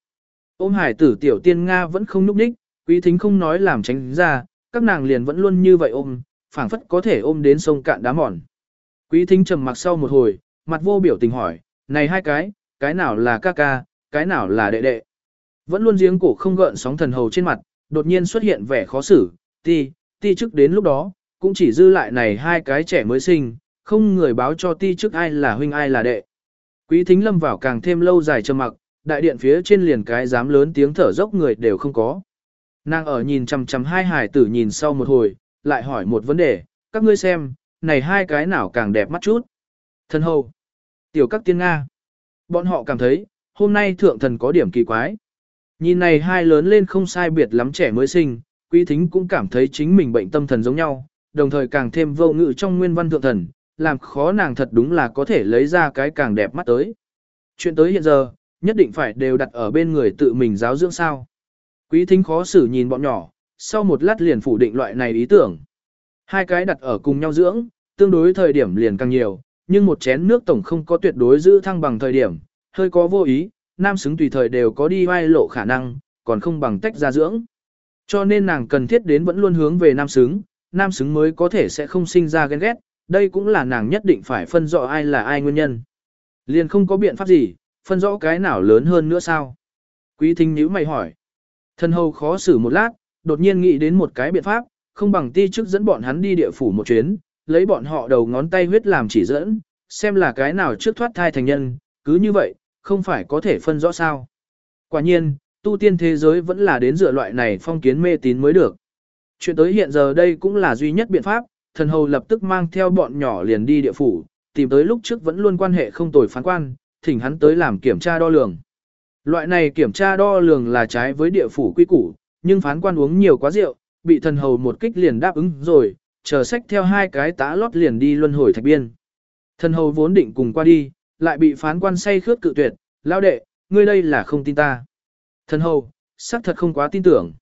Ôm hải tử tiểu tiên Nga vẫn không núp đích, quý thính không nói làm tránh ra, các nàng liền vẫn luôn như vậy ôm, phảng phất có thể ôm đến sông cạn đá mòn. Quý thính trầm mặc sau một hồi, mặt vô biểu tình hỏi, này hai cái, cái nào là ca ca, cái nào là đệ đệ. Vẫn luôn giếng cổ không gợn sóng thần hầu trên mặt, đột nhiên xuất hiện vẻ khó xử, ti, ti trước đến lúc đó, cũng chỉ dư lại này hai cái trẻ mới sinh, không người báo cho ti trước ai là huynh ai là đệ. Quý thính lâm vào càng thêm lâu dài trầm mặc, đại điện phía trên liền cái dám lớn tiếng thở dốc người đều không có. Nàng ở nhìn chằm chằm hai hải tử nhìn sau một hồi, lại hỏi một vấn đề, các ngươi xem, này hai cái nào càng đẹp mắt chút. thần hầu, tiểu các tiên Nga. Bọn họ cảm thấy, hôm nay thượng thần có điểm kỳ quái. Nhìn này hai lớn lên không sai biệt lắm trẻ mới sinh, quý thính cũng cảm thấy chính mình bệnh tâm thần giống nhau, đồng thời càng thêm vô ngự trong nguyên văn thượng thần, làm khó nàng thật đúng là có thể lấy ra cái càng đẹp mắt tới. Chuyện tới hiện giờ, nhất định phải đều đặt ở bên người tự mình giáo dưỡng sao. Quý thính khó xử nhìn bọn nhỏ, sau một lát liền phủ định loại này ý tưởng. Hai cái đặt ở cùng nhau dưỡng, tương đối thời điểm liền càng nhiều, nhưng một chén nước tổng không có tuyệt đối giữ thăng bằng thời điểm, hơi có vô ý, nam xứng tùy thời đều có đi vai lộ khả năng, còn không bằng tách ra dưỡng. Cho nên nàng cần thiết đến vẫn luôn hướng về nam xứng, nam xứng mới có thể sẽ không sinh ra ghen ghét, đây cũng là nàng nhất định phải phân rõ ai là ai nguyên nhân. Liền không có biện pháp gì, phân rõ cái nào lớn hơn nữa sao? Quý thính nhíu mày hỏi. Thân hầu khó xử một lát, đột nhiên nghĩ đến một cái biện pháp, không bằng ti trước dẫn bọn hắn đi địa phủ một chuyến, lấy bọn họ đầu ngón tay huyết làm chỉ dẫn, xem là cái nào trước thoát thai thành nhân, cứ như vậy, không phải có thể phân rõ sao. Quả nhiên, tu tiên thế giới vẫn là đến dựa loại này phong kiến mê tín mới được. Chuyện tới hiện giờ đây cũng là duy nhất biện pháp, thần hầu lập tức mang theo bọn nhỏ liền đi địa phủ, tìm tới lúc trước vẫn luôn quan hệ không tồi phán quan, thỉnh hắn tới làm kiểm tra đo lường. Loại này kiểm tra đo lường là trái với địa phủ quy củ, nhưng phán quan uống nhiều quá rượu, bị thần hầu một kích liền đáp ứng rồi, chờ sách theo hai cái tá lót liền đi luân hồi thạch biên. Thần hầu vốn định cùng qua đi, lại bị phán quan say khướt cự tuyệt, lao đệ, ngươi đây là không tin ta. Thần hầu, xác thật không quá tin tưởng.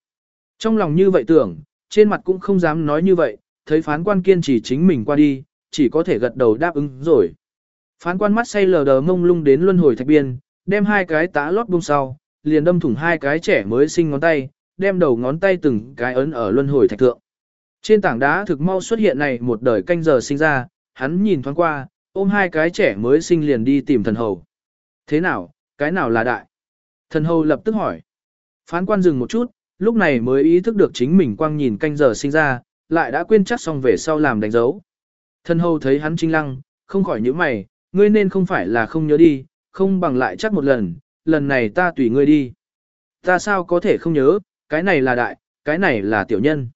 Trong lòng như vậy tưởng, trên mặt cũng không dám nói như vậy, thấy phán quan kiên trì chính mình qua đi, chỉ có thể gật đầu đáp ứng rồi. Phán quan mắt say lờ đờ mông lung đến luân hồi thạch biên, đem hai cái tá lót bông sau, liền đâm thủng hai cái trẻ mới sinh ngón tay, đem đầu ngón tay từng cái ấn ở luân hồi thạch thượng. Trên tảng đá thực mau xuất hiện này một đời canh giờ sinh ra, hắn nhìn thoáng qua, ôm hai cái trẻ mới sinh liền đi tìm thần hầu. Thế nào, cái nào là đại? Thần hầu lập tức hỏi. Phán quan dừng một chút, lúc này mới ý thức được chính mình quang nhìn canh giờ sinh ra, lại đã quên chắc xong về sau làm đánh dấu. Thần hầu thấy hắn trinh lăng, không khỏi nhíu mày, ngươi nên không phải là không nhớ đi, không bằng lại chắc một lần, lần này ta tùy ngươi đi. Ta sao có thể không nhớ, cái này là đại, cái này là tiểu nhân.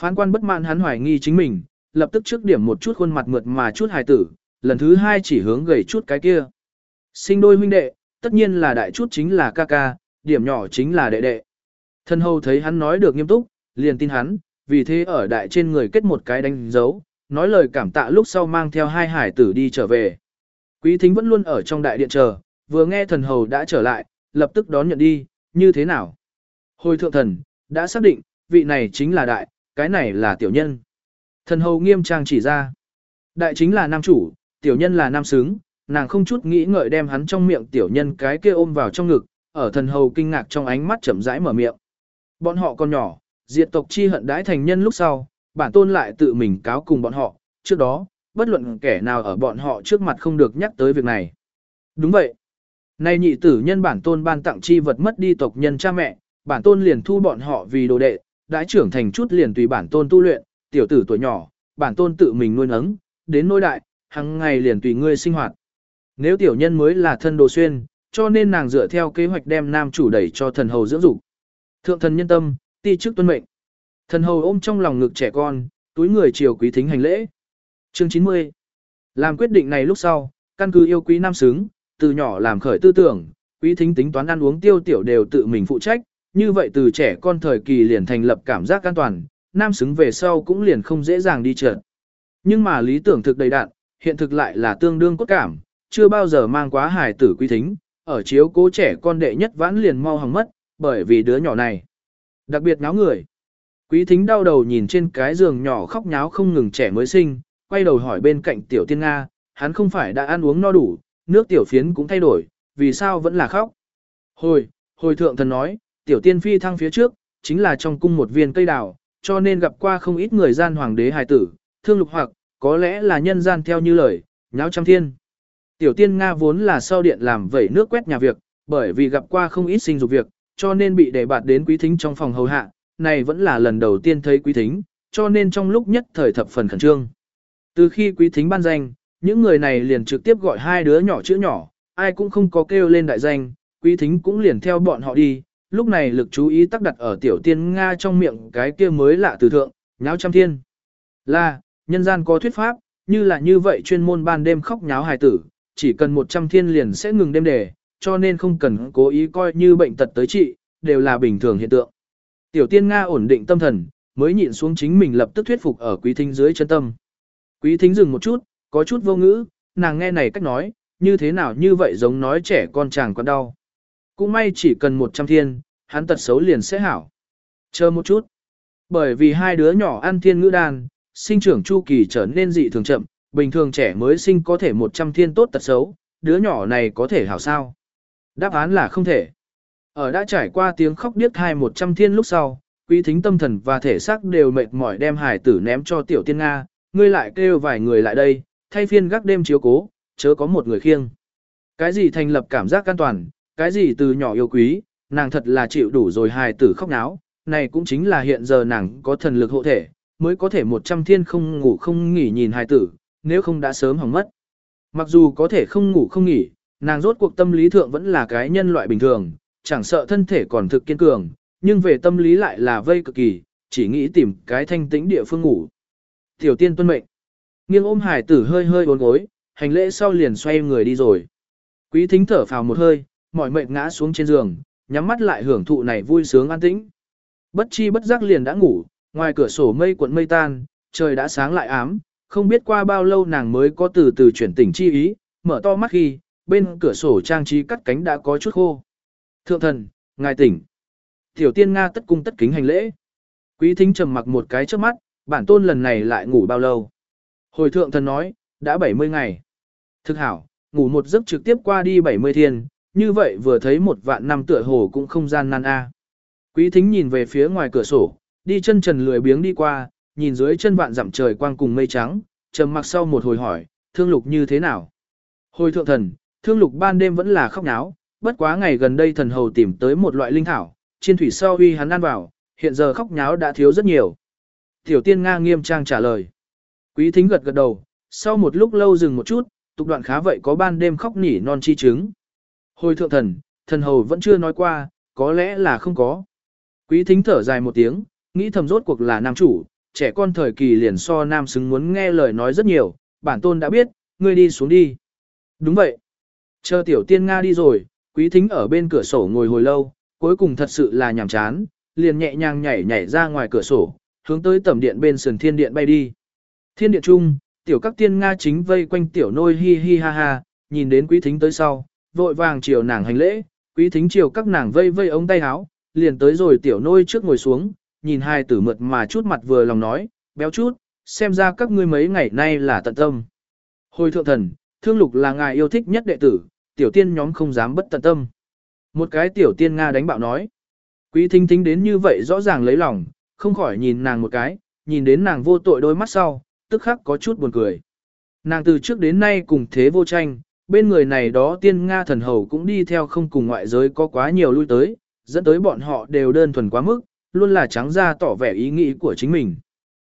Phán quan bất mãn hắn hoài nghi chính mình, lập tức trước điểm một chút khuôn mặt mượt mà chút hài tử, lần thứ hai chỉ hướng gầy chút cái kia. Sinh đôi huynh đệ, tất nhiên là đại chút chính là ca ca, điểm nhỏ chính là đệ đệ. Thân hầu thấy hắn nói được nghiêm túc, liền tin hắn, vì thế ở đại trên người kết một cái đánh dấu, nói lời cảm tạ lúc sau mang theo hai hải tử đi trở về. Quý thính vẫn luôn ở trong đại điện chờ, vừa nghe thần hầu đã trở lại, lập tức đón nhận đi, như thế nào? Hồi thượng thần, đã xác định, vị này chính là đại, cái này là tiểu nhân. Thần hầu nghiêm trang chỉ ra. Đại chính là nam chủ, tiểu nhân là nam xứng, nàng không chút nghĩ ngợi đem hắn trong miệng tiểu nhân cái kia ôm vào trong ngực, ở thần hầu kinh ngạc trong ánh mắt chậm rãi mở miệng. Bọn họ còn nhỏ, diệt tộc chi hận đãi thành nhân lúc sau, bản tôn lại tự mình cáo cùng bọn họ, trước đó, bất luận kẻ nào ở bọn họ trước mặt không được nhắc tới việc này. Đúng vậy. Nay nhị tử nhân bản tôn ban tặng chi vật mất đi tộc nhân cha mẹ, bản tôn liền thu bọn họ vì đồ đệ, đã trưởng thành chút liền tùy bản tôn tu luyện, tiểu tử tuổi nhỏ, bản tôn tự mình nuôi nấng, đến nỗi đại, hàng ngày liền tùy ngươi sinh hoạt. Nếu tiểu nhân mới là thân đồ xuyên, cho nên nàng dựa theo kế hoạch đem nam chủ đẩy cho thần hầu dưỡng dục. Thượng thần nhân tâm, ti chức tuân mệnh. Thần hầu ôm trong lòng ngực trẻ con, túi người chiều quý thính hành lễ. Chương 90. Làm quyết định này lúc sau, căn cứ yêu quý nam xứng, từ nhỏ làm khởi tư tưởng, quý thính tính toán ăn uống tiêu tiểu đều tự mình phụ trách, như vậy từ trẻ con thời kỳ liền thành lập cảm giác an toàn, nam xứng về sau cũng liền không dễ dàng đi trượt. Nhưng mà lý tưởng thực đầy đạn, hiện thực lại là tương đương cốt cảm, chưa bao giờ mang quá hài tử quý thính, ở chiếu cố trẻ con đệ nhất vãn liền mau hằng mất, bởi vì đứa nhỏ này. Đặc biệt náo người. Quý thính đau đầu nhìn trên cái giường nhỏ khóc nháo không ngừng trẻ mới sinh, quay đầu hỏi bên cạnh tiểu tiên Nga, hắn không phải đã ăn uống no đủ, nước tiểu phiến cũng thay đổi, vì sao vẫn là khóc. Hồi, hồi thượng thần nói, tiểu tiên phi thăng phía trước, chính là trong cung một viên cây đào, cho nên gặp qua không ít người gian hoàng đế hài tử, thương lục hoặc, có lẽ là nhân gian theo như lời, nháo trăm thiên. Tiểu tiên Nga vốn là sau điện làm vẩy nước quét nhà việc, bởi vì gặp qua không ít sinh dục việc, cho nên bị đề bạt đến quý thính trong phòng hầu hạ, này vẫn là lần đầu tiên thấy quý thính, cho nên trong lúc nhất thời thập phần khẩn trương. Từ khi quý thính ban danh, những người này liền trực tiếp gọi hai đứa nhỏ chữ nhỏ, ai cũng không có kêu lên đại danh, quý thính cũng liền theo bọn họ đi, lúc này lực chú ý tác đặt ở tiểu tiên Nga trong miệng cái kia mới lạ từ thượng, nháo trăm thiên. Là, nhân gian có thuyết pháp, như là như vậy chuyên môn ban đêm khóc nháo hài tử, chỉ cần 100 thiên liền sẽ ngừng đêm đề, cho nên không cần cố ý coi như bệnh tật tới trị, đều là bình thường hiện tượng. Tiểu tiên Nga ổn định tâm thần, mới nhịn xuống chính mình lập tức thuyết phục ở quý thính dưới chân tâm. Quý thính dừng một chút, có chút vô ngữ, nàng nghe này cách nói, như thế nào như vậy giống nói trẻ con chàng còn đau. Cũng may chỉ cần 100 thiên, hắn tật xấu liền sẽ hảo. Chờ một chút. Bởi vì hai đứa nhỏ ăn thiên ngữ đan, sinh trưởng chu kỳ trở nên dị thường chậm, bình thường trẻ mới sinh có thể 100 thiên tốt tật xấu, đứa nhỏ này có thể hảo sao? Đáp án là không thể. Ở đã trải qua tiếng khóc điếc hai 100 thiên lúc sau, quý thính tâm thần và thể xác đều mệt mỏi đem hải tử ném cho tiểu tiên Nga, ngươi lại kêu vài người lại đây, thay phiên gác đêm chiếu cố, chớ có một người khiêng. Cái gì thành lập cảm giác an toàn, cái gì từ nhỏ yêu quý, nàng thật là chịu đủ rồi hài tử khóc náo, này cũng chính là hiện giờ nàng có thần lực hộ thể, mới có thể một trăm thiên không ngủ không nghỉ nhìn hài tử, nếu không đã sớm hỏng mất. Mặc dù có thể không ngủ không nghỉ, nàng rốt cuộc tâm lý thượng vẫn là cái nhân loại bình thường, chẳng sợ thân thể còn thực kiên cường, nhưng về tâm lý lại là vây cực kỳ, chỉ nghĩ tìm cái thanh tĩnh địa phương ngủ. Tiểu tiên tuân mệnh. Nghiêng ôm hải tử hơi hơi uốn gối, hành lễ sau liền xoay người đi rồi. Quý thính thở phào một hơi, mỏi mệt ngã xuống trên giường, nhắm mắt lại hưởng thụ này vui sướng an tĩnh. Bất chi bất giác liền đã ngủ, ngoài cửa sổ mây cuộn mây tan, trời đã sáng lại ám, không biết qua bao lâu nàng mới có từ từ chuyển tỉnh chi ý, mở to mắt khi, bên cửa sổ trang trí cắt cánh đã có chút khô. Thượng thần, ngài tỉnh. Tiểu tiên Nga tất cung tất kính hành lễ. Quý thính trầm mặc một cái trước mắt, bản tôn lần này lại ngủ bao lâu. Hồi thượng thần nói, đã 70 ngày. Thực hảo, ngủ một giấc trực tiếp qua đi 70 thiên, như vậy vừa thấy một vạn năm tựa hồ cũng không gian nan a. Quý thính nhìn về phía ngoài cửa sổ, đi chân trần lười biếng đi qua, nhìn dưới chân vạn dặm trời quang cùng mây trắng, trầm mặc sau một hồi hỏi, thương lục như thế nào? Hồi thượng thần, thương lục ban đêm vẫn là khóc náo, bất quá ngày gần đây thần hầu tìm tới một loại linh thảo, trên thủy sau uy hắn ăn vào, hiện giờ khóc nháo đã thiếu rất nhiều. Tiểu tiên Nga nghiêm trang trả lời. Quý thính gật gật đầu, sau một lúc lâu dừng một chút, tục đoạn khá vậy có ban đêm khóc nỉ non chi chứng. Hồi thượng thần, thần hầu vẫn chưa nói qua, có lẽ là không có. Quý thính thở dài một tiếng, nghĩ thầm rốt cuộc là nam chủ, trẻ con thời kỳ liền so nam xứng muốn nghe lời nói rất nhiều, bản tôn đã biết, ngươi đi xuống đi. Đúng vậy. Chờ tiểu tiên Nga đi rồi, quý thính ở bên cửa sổ ngồi hồi lâu, cuối cùng thật sự là nhàm chán, liền nhẹ nhàng nhảy nhảy ra ngoài cửa sổ, hướng tới tầm điện bên sườn thiên điện bay đi. Thiên điện trung, tiểu các tiên Nga chính vây quanh tiểu nôi hi hi ha ha, nhìn đến quý thính tới sau, vội vàng chiều nàng hành lễ, quý thính chiều các nàng vây vây ống tay áo, liền tới rồi tiểu nôi trước ngồi xuống, nhìn hai tử mượt mà chút mặt vừa lòng nói, béo chút, xem ra các ngươi mấy ngày nay là tận tâm. Hồi thượng thần, thương lục là ngài yêu thích nhất đệ tử, tiểu tiên nhóm không dám bất tận tâm. Một cái tiểu tiên Nga đánh bạo nói. Quý thính thính đến như vậy rõ ràng lấy lòng, không khỏi nhìn nàng một cái, nhìn đến nàng vô tội đôi mắt sau, tức khắc có chút buồn cười. Nàng từ trước đến nay cùng thế vô tranh, bên người này đó tiên Nga thần hầu cũng đi theo không cùng ngoại giới có quá nhiều lui tới, dẫn tới bọn họ đều đơn thuần quá mức, luôn là trắng ra tỏ vẻ ý nghĩ của chính mình.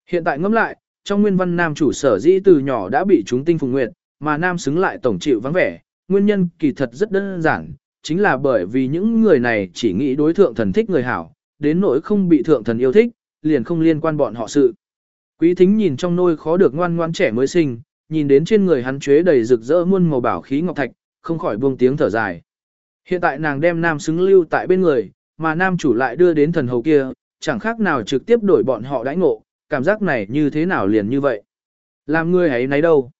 Hiện tại ngẫm lại, trong nguyên văn nam chủ sở dĩ từ nhỏ đã bị chúng tinh phùng nguyệt, mà nam xứng lại tổng chịu vắng vẻ, nguyên nhân kỳ thật rất đơn giản, chính là bởi vì những người này chỉ nghĩ đối thượng thần thích người hảo, đến nỗi không bị thượng thần yêu thích, liền không liên quan bọn họ sự. Quý thính nhìn trong nôi khó được ngoan ngoan trẻ mới sinh, nhìn đến trên người hắn chuế đầy rực rỡ muôn màu bảo khí ngọc thạch, không khỏi buông tiếng thở dài. Hiện tại nàng đem nam xứng lưu tại bên người, mà nam chủ lại đưa đến thần hầu kia, chẳng khác nào trực tiếp đổi bọn họ đãi ngộ, cảm giác này như thế nào liền như vậy. Làm ngươi ấy nấy đâu.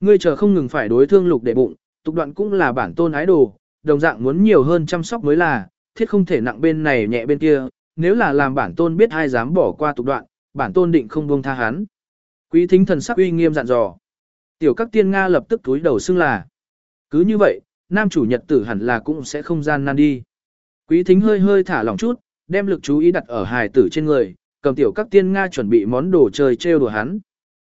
Ngươi chờ không ngừng phải đối thương lục để bụng, tục đoạn cũng là bản tôn ái đồ, đồng dạng muốn nhiều hơn chăm sóc mới là, thiết không thể nặng bên này nhẹ bên kia, nếu là làm bản tôn biết ai dám bỏ qua tục đoạn, bản tôn định không buông tha hắn. Quý thính thần sắc uy nghiêm dặn dò. Tiểu các tiên Nga lập tức túi đầu xưng là. Cứ như vậy, nam chủ nhật tử hẳn là cũng sẽ không gian nan đi. Quý thính hơi hơi thả lỏng chút, đem lực chú ý đặt ở hài tử trên người, cầm tiểu các tiên Nga chuẩn bị món đồ chơi trêu đùa hắn.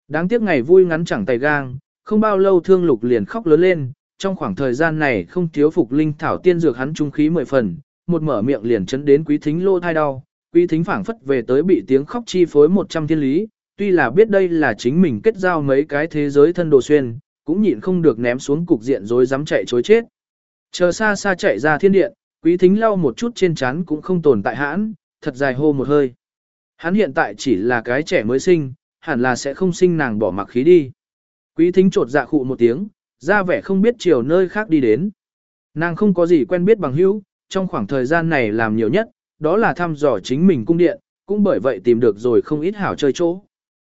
Đáng tiếc ngày vui ngắn chẳng tay gang, không bao lâu thương lục liền khóc lớn lên, trong khoảng thời gian này không thiếu phục linh thảo tiên dược hắn trung khí mười phần, một mở miệng liền chấn đến quý thính lô thai đau, Quý thính phảng phất về tới bị tiếng khóc chi phối một trăm thiên lý, tuy là biết đây là chính mình kết giao mấy cái thế giới thân đồ xuyên, cũng nhịn không được ném xuống cục diện rồi dám chạy chối chết. Chờ xa xa chạy ra thiên điện, quý thính lau một chút trên chán cũng không tồn tại hãn, thật dài hô một hơi. Hắn hiện tại chỉ là cái trẻ mới sinh, hẳn là sẽ không sinh nàng bỏ mặc khí đi. Quý thính trột dạ khụ một tiếng, ra vẻ không biết chiều nơi khác đi đến. Nàng không có gì quen biết bằng hữu, trong khoảng thời gian này làm nhiều nhất, đó là thăm dò chính mình cung điện, cũng bởi vậy tìm được rồi không ít hảo chơi chỗ.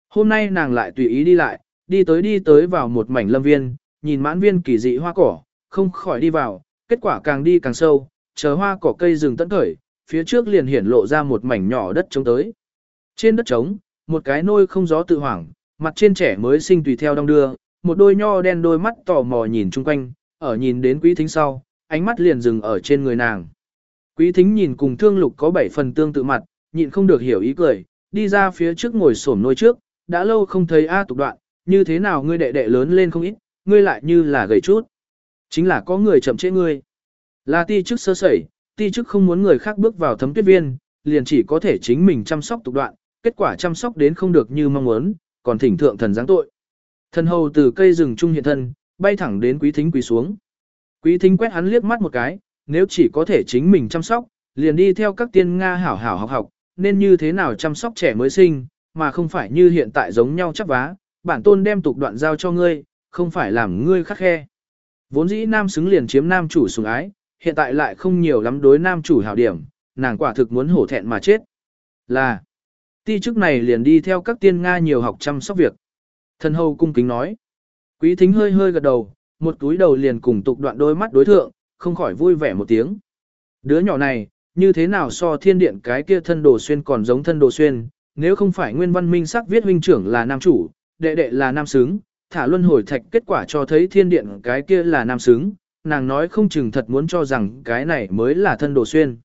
Hôm nay nàng lại tùy ý đi lại, đi tới đi tới vào một mảnh lâm viên, nhìn mãn viên kỳ dị hoa cỏ, không khỏi đi vào, kết quả càng đi càng sâu, chờ hoa cỏ cây rừng tận khởi, phía trước liền hiển lộ ra một mảnh nhỏ đất trống tới. Trên đất trống, một cái nôi không gió tự hoảng, mặt trên trẻ mới sinh tùy theo đong đưa, một đôi nho đen đôi mắt tò mò nhìn chung quanh, ở nhìn đến quý thính sau, ánh mắt liền dừng ở trên người nàng. Quý thính nhìn cùng thương lục có bảy phần tương tự mặt, nhịn không được hiểu ý cười, đi ra phía trước ngồi xổm nôi trước, đã lâu không thấy A tục đoạn, như thế nào ngươi đệ đệ lớn lên không ít, ngươi lại như là gầy chút. Chính là có người chậm trễ ngươi. Là ti chức sơ sẩy, ti chức không muốn người khác bước vào thấm tuyết viên, liền chỉ có thể chính mình chăm sóc tục đoạn, kết quả chăm sóc đến không được như mong muốn, còn thỉnh thượng thần giáng tội. Thần hầu từ cây rừng trung hiện thân, bay thẳng đến quý thính quý xuống. Quý thính quét hắn liếc mắt một cái, nếu chỉ có thể chính mình chăm sóc, liền đi theo các tiên Nga hảo hảo học học, nên như thế nào chăm sóc trẻ mới sinh, mà không phải như hiện tại giống nhau chắp vá, bản tôn đem tục đoạn giao cho ngươi, không phải làm ngươi khắc khe. Vốn dĩ nam xứng liền chiếm nam chủ sủng ái, hiện tại lại không nhiều lắm đối nam chủ hảo điểm, nàng quả thực muốn hổ thẹn mà chết. Là, ti chức này liền đi theo các tiên Nga nhiều học chăm sóc việc. Thần hầu cung kính nói. Quý thính hơi hơi gật đầu, một túi đầu liền cùng tục đoạn đôi mắt đối thượng, không khỏi vui vẻ một tiếng. Đứa nhỏ này, như thế nào so thiên điện cái kia thân đồ xuyên còn giống thân đồ xuyên, nếu không phải nguyên văn minh sắc viết huynh trưởng là nam chủ, đệ đệ là nam xứng, thả luân hồi thạch kết quả cho thấy thiên điện cái kia là nam xứng, nàng nói không chừng thật muốn cho rằng cái này mới là thân đồ xuyên.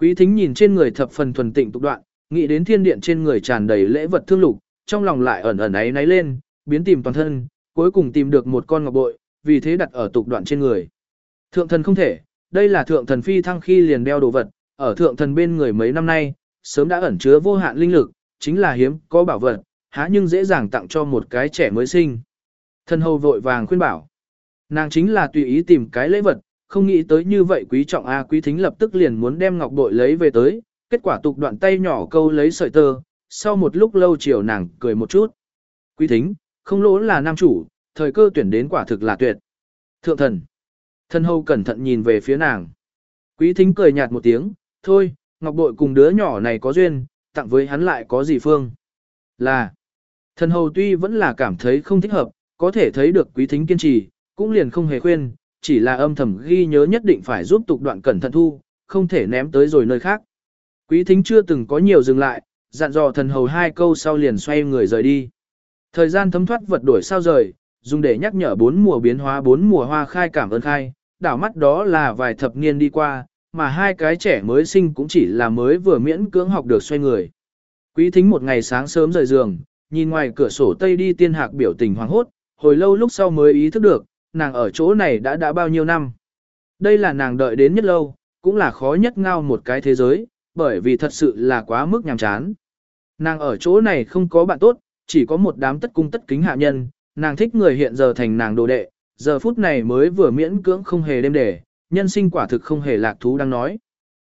Quý thính nhìn trên người thập phần thuần tịnh tục đoạn, nghĩ đến thiên điện trên người tràn đầy lễ vật thương lục, trong lòng lại ẩn ẩn ấy náy lên, biến tìm toàn thân, cuối cùng tìm được một con ngọc bội, vì thế đặt ở tục đoạn trên người. Thượng thần không thể, đây là thượng thần phi thăng khi liền đeo đồ vật, ở thượng thần bên người mấy năm nay, sớm đã ẩn chứa vô hạn linh lực, chính là hiếm có bảo vật, há nhưng dễ dàng tặng cho một cái trẻ mới sinh. Thần hầu vội vàng khuyên bảo. Nàng chính là tùy ý tìm cái lễ vật, không nghĩ tới như vậy quý trọng A quý thính lập tức liền muốn đem ngọc bội lấy về tới, kết quả tục đoạn tay nhỏ câu lấy sợi tơ, sau một lúc lâu chiều nàng cười một chút. Quý thính, không lỗ là nam chủ, thời cơ tuyển đến quả thực là tuyệt. Thượng thần. thân hầu cẩn thận nhìn về phía nàng. Quý thính cười nhạt một tiếng, thôi, ngọc bội cùng đứa nhỏ này có duyên, tặng với hắn lại có gì phương. Là, thần hầu tuy vẫn là cảm thấy không thích hợp, có thể thấy được quý thính kiên trì, cũng liền không hề khuyên, chỉ là âm thầm ghi nhớ nhất định phải giúp tục đoạn cẩn thận thu, không thể ném tới rồi nơi khác. Quý thính chưa từng có nhiều dừng lại, dặn dò thần hầu hai câu sau liền xoay người rời đi. Thời gian thấm thoát vật đổi sao rời, dùng để nhắc nhở bốn mùa biến hóa bốn mùa hoa khai cảm ơn khai, đảo mắt đó là vài thập niên đi qua, mà hai cái trẻ mới sinh cũng chỉ là mới vừa miễn cưỡng học được xoay người. Quý thính một ngày sáng sớm rời giường, nhìn ngoài cửa sổ tây đi tiên hạc biểu tình hoàng hốt, hồi lâu lúc sau mới ý thức được, nàng ở chỗ này đã đã bao nhiêu năm. Đây là nàng đợi đến nhất lâu, cũng là khó nhất ngao một cái thế giới, bởi vì thật sự là quá mức nhàm chán. Nàng ở chỗ này không có bạn tốt, chỉ có một đám tất cung tất kính hạ nhân, nàng thích người hiện giờ thành nàng đồ đệ, giờ phút này mới vừa miễn cưỡng không hề đêm để, nhân sinh quả thực không hề lạc thú đang nói.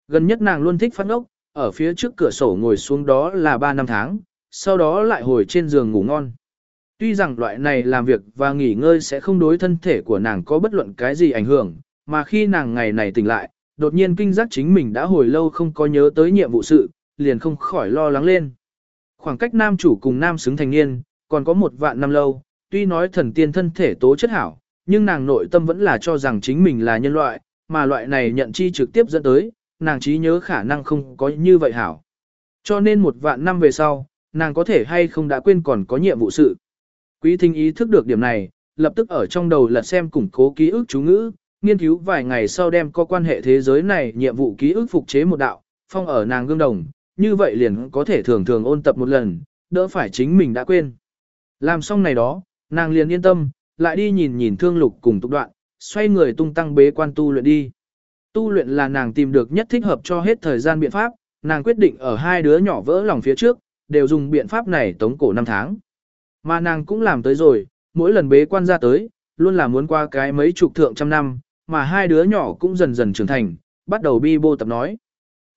Gần nhất nàng luôn thích phát ngốc, ở phía trước cửa sổ ngồi xuống đó là 3 năm tháng, sau đó lại hồi trên giường ngủ ngon. Tuy rằng loại này làm việc và nghỉ ngơi sẽ không đối thân thể của nàng có bất luận cái gì ảnh hưởng, mà khi nàng ngày này tỉnh lại, đột nhiên kinh giác chính mình đã hồi lâu không có nhớ tới nhiệm vụ sự, liền không khỏi lo lắng lên. Khoảng cách nam chủ cùng nam xứng thành niên, còn có một vạn năm lâu, tuy nói thần tiên thân thể tố chất hảo, nhưng nàng nội tâm vẫn là cho rằng chính mình là nhân loại, mà loại này nhận chi trực tiếp dẫn tới, nàng trí nhớ khả năng không có như vậy hảo. Cho nên một vạn năm về sau, nàng có thể hay không đã quên còn có nhiệm vụ sự. Quý thính ý thức được điểm này, lập tức ở trong đầu lật xem củng cố ký ức chú ngữ, nghiên cứu vài ngày sau đem có quan hệ thế giới này nhiệm vụ ký ức phục chế một đạo, phong ở nàng gương đồng, như vậy liền có thể thường thường ôn tập một lần, đỡ phải chính mình đã quên. Làm xong này đó, nàng liền yên tâm, lại đi nhìn nhìn thương lục cùng tục đoạn, xoay người tung tăng bế quan tu luyện đi. Tu luyện là nàng tìm được nhất thích hợp cho hết thời gian biện pháp, Nàng quyết định ở hai đứa nhỏ vỡ lòng phía trước, đều dùng biện pháp này tống cổ năm tháng. Mà nàng cũng làm tới rồi, mỗi lần bế quan ra tới, luôn là muốn qua cái mấy chục thượng trăm năm, mà hai đứa nhỏ cũng dần dần trưởng thành, bắt đầu bi bô tập nói.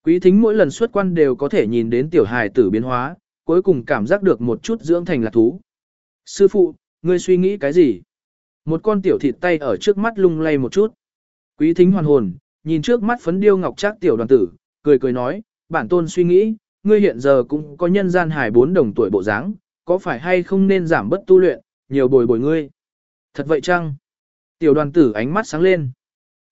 Quý thính mỗi lần xuất quan đều có thể nhìn đến tiểu hài tử biến hóa, cuối cùng cảm giác được một chút dưỡng thành là thú. Sư phụ, ngươi suy nghĩ cái gì? Một con tiểu thịt tay ở trước mắt lung lay một chút. Quý thính hoàn hồn, nhìn trước mắt phấn điêu ngọc trác tiểu đoàn tử, cười cười nói, bản tôn suy nghĩ, ngươi hiện giờ cũng có nhân gian hài bốn đồng tuổi bộ dáng, có phải hay không nên giảm bất tu luyện, nhiều bồi bồi ngươi. Thật vậy chăng? Tiểu đoàn tử ánh mắt sáng lên.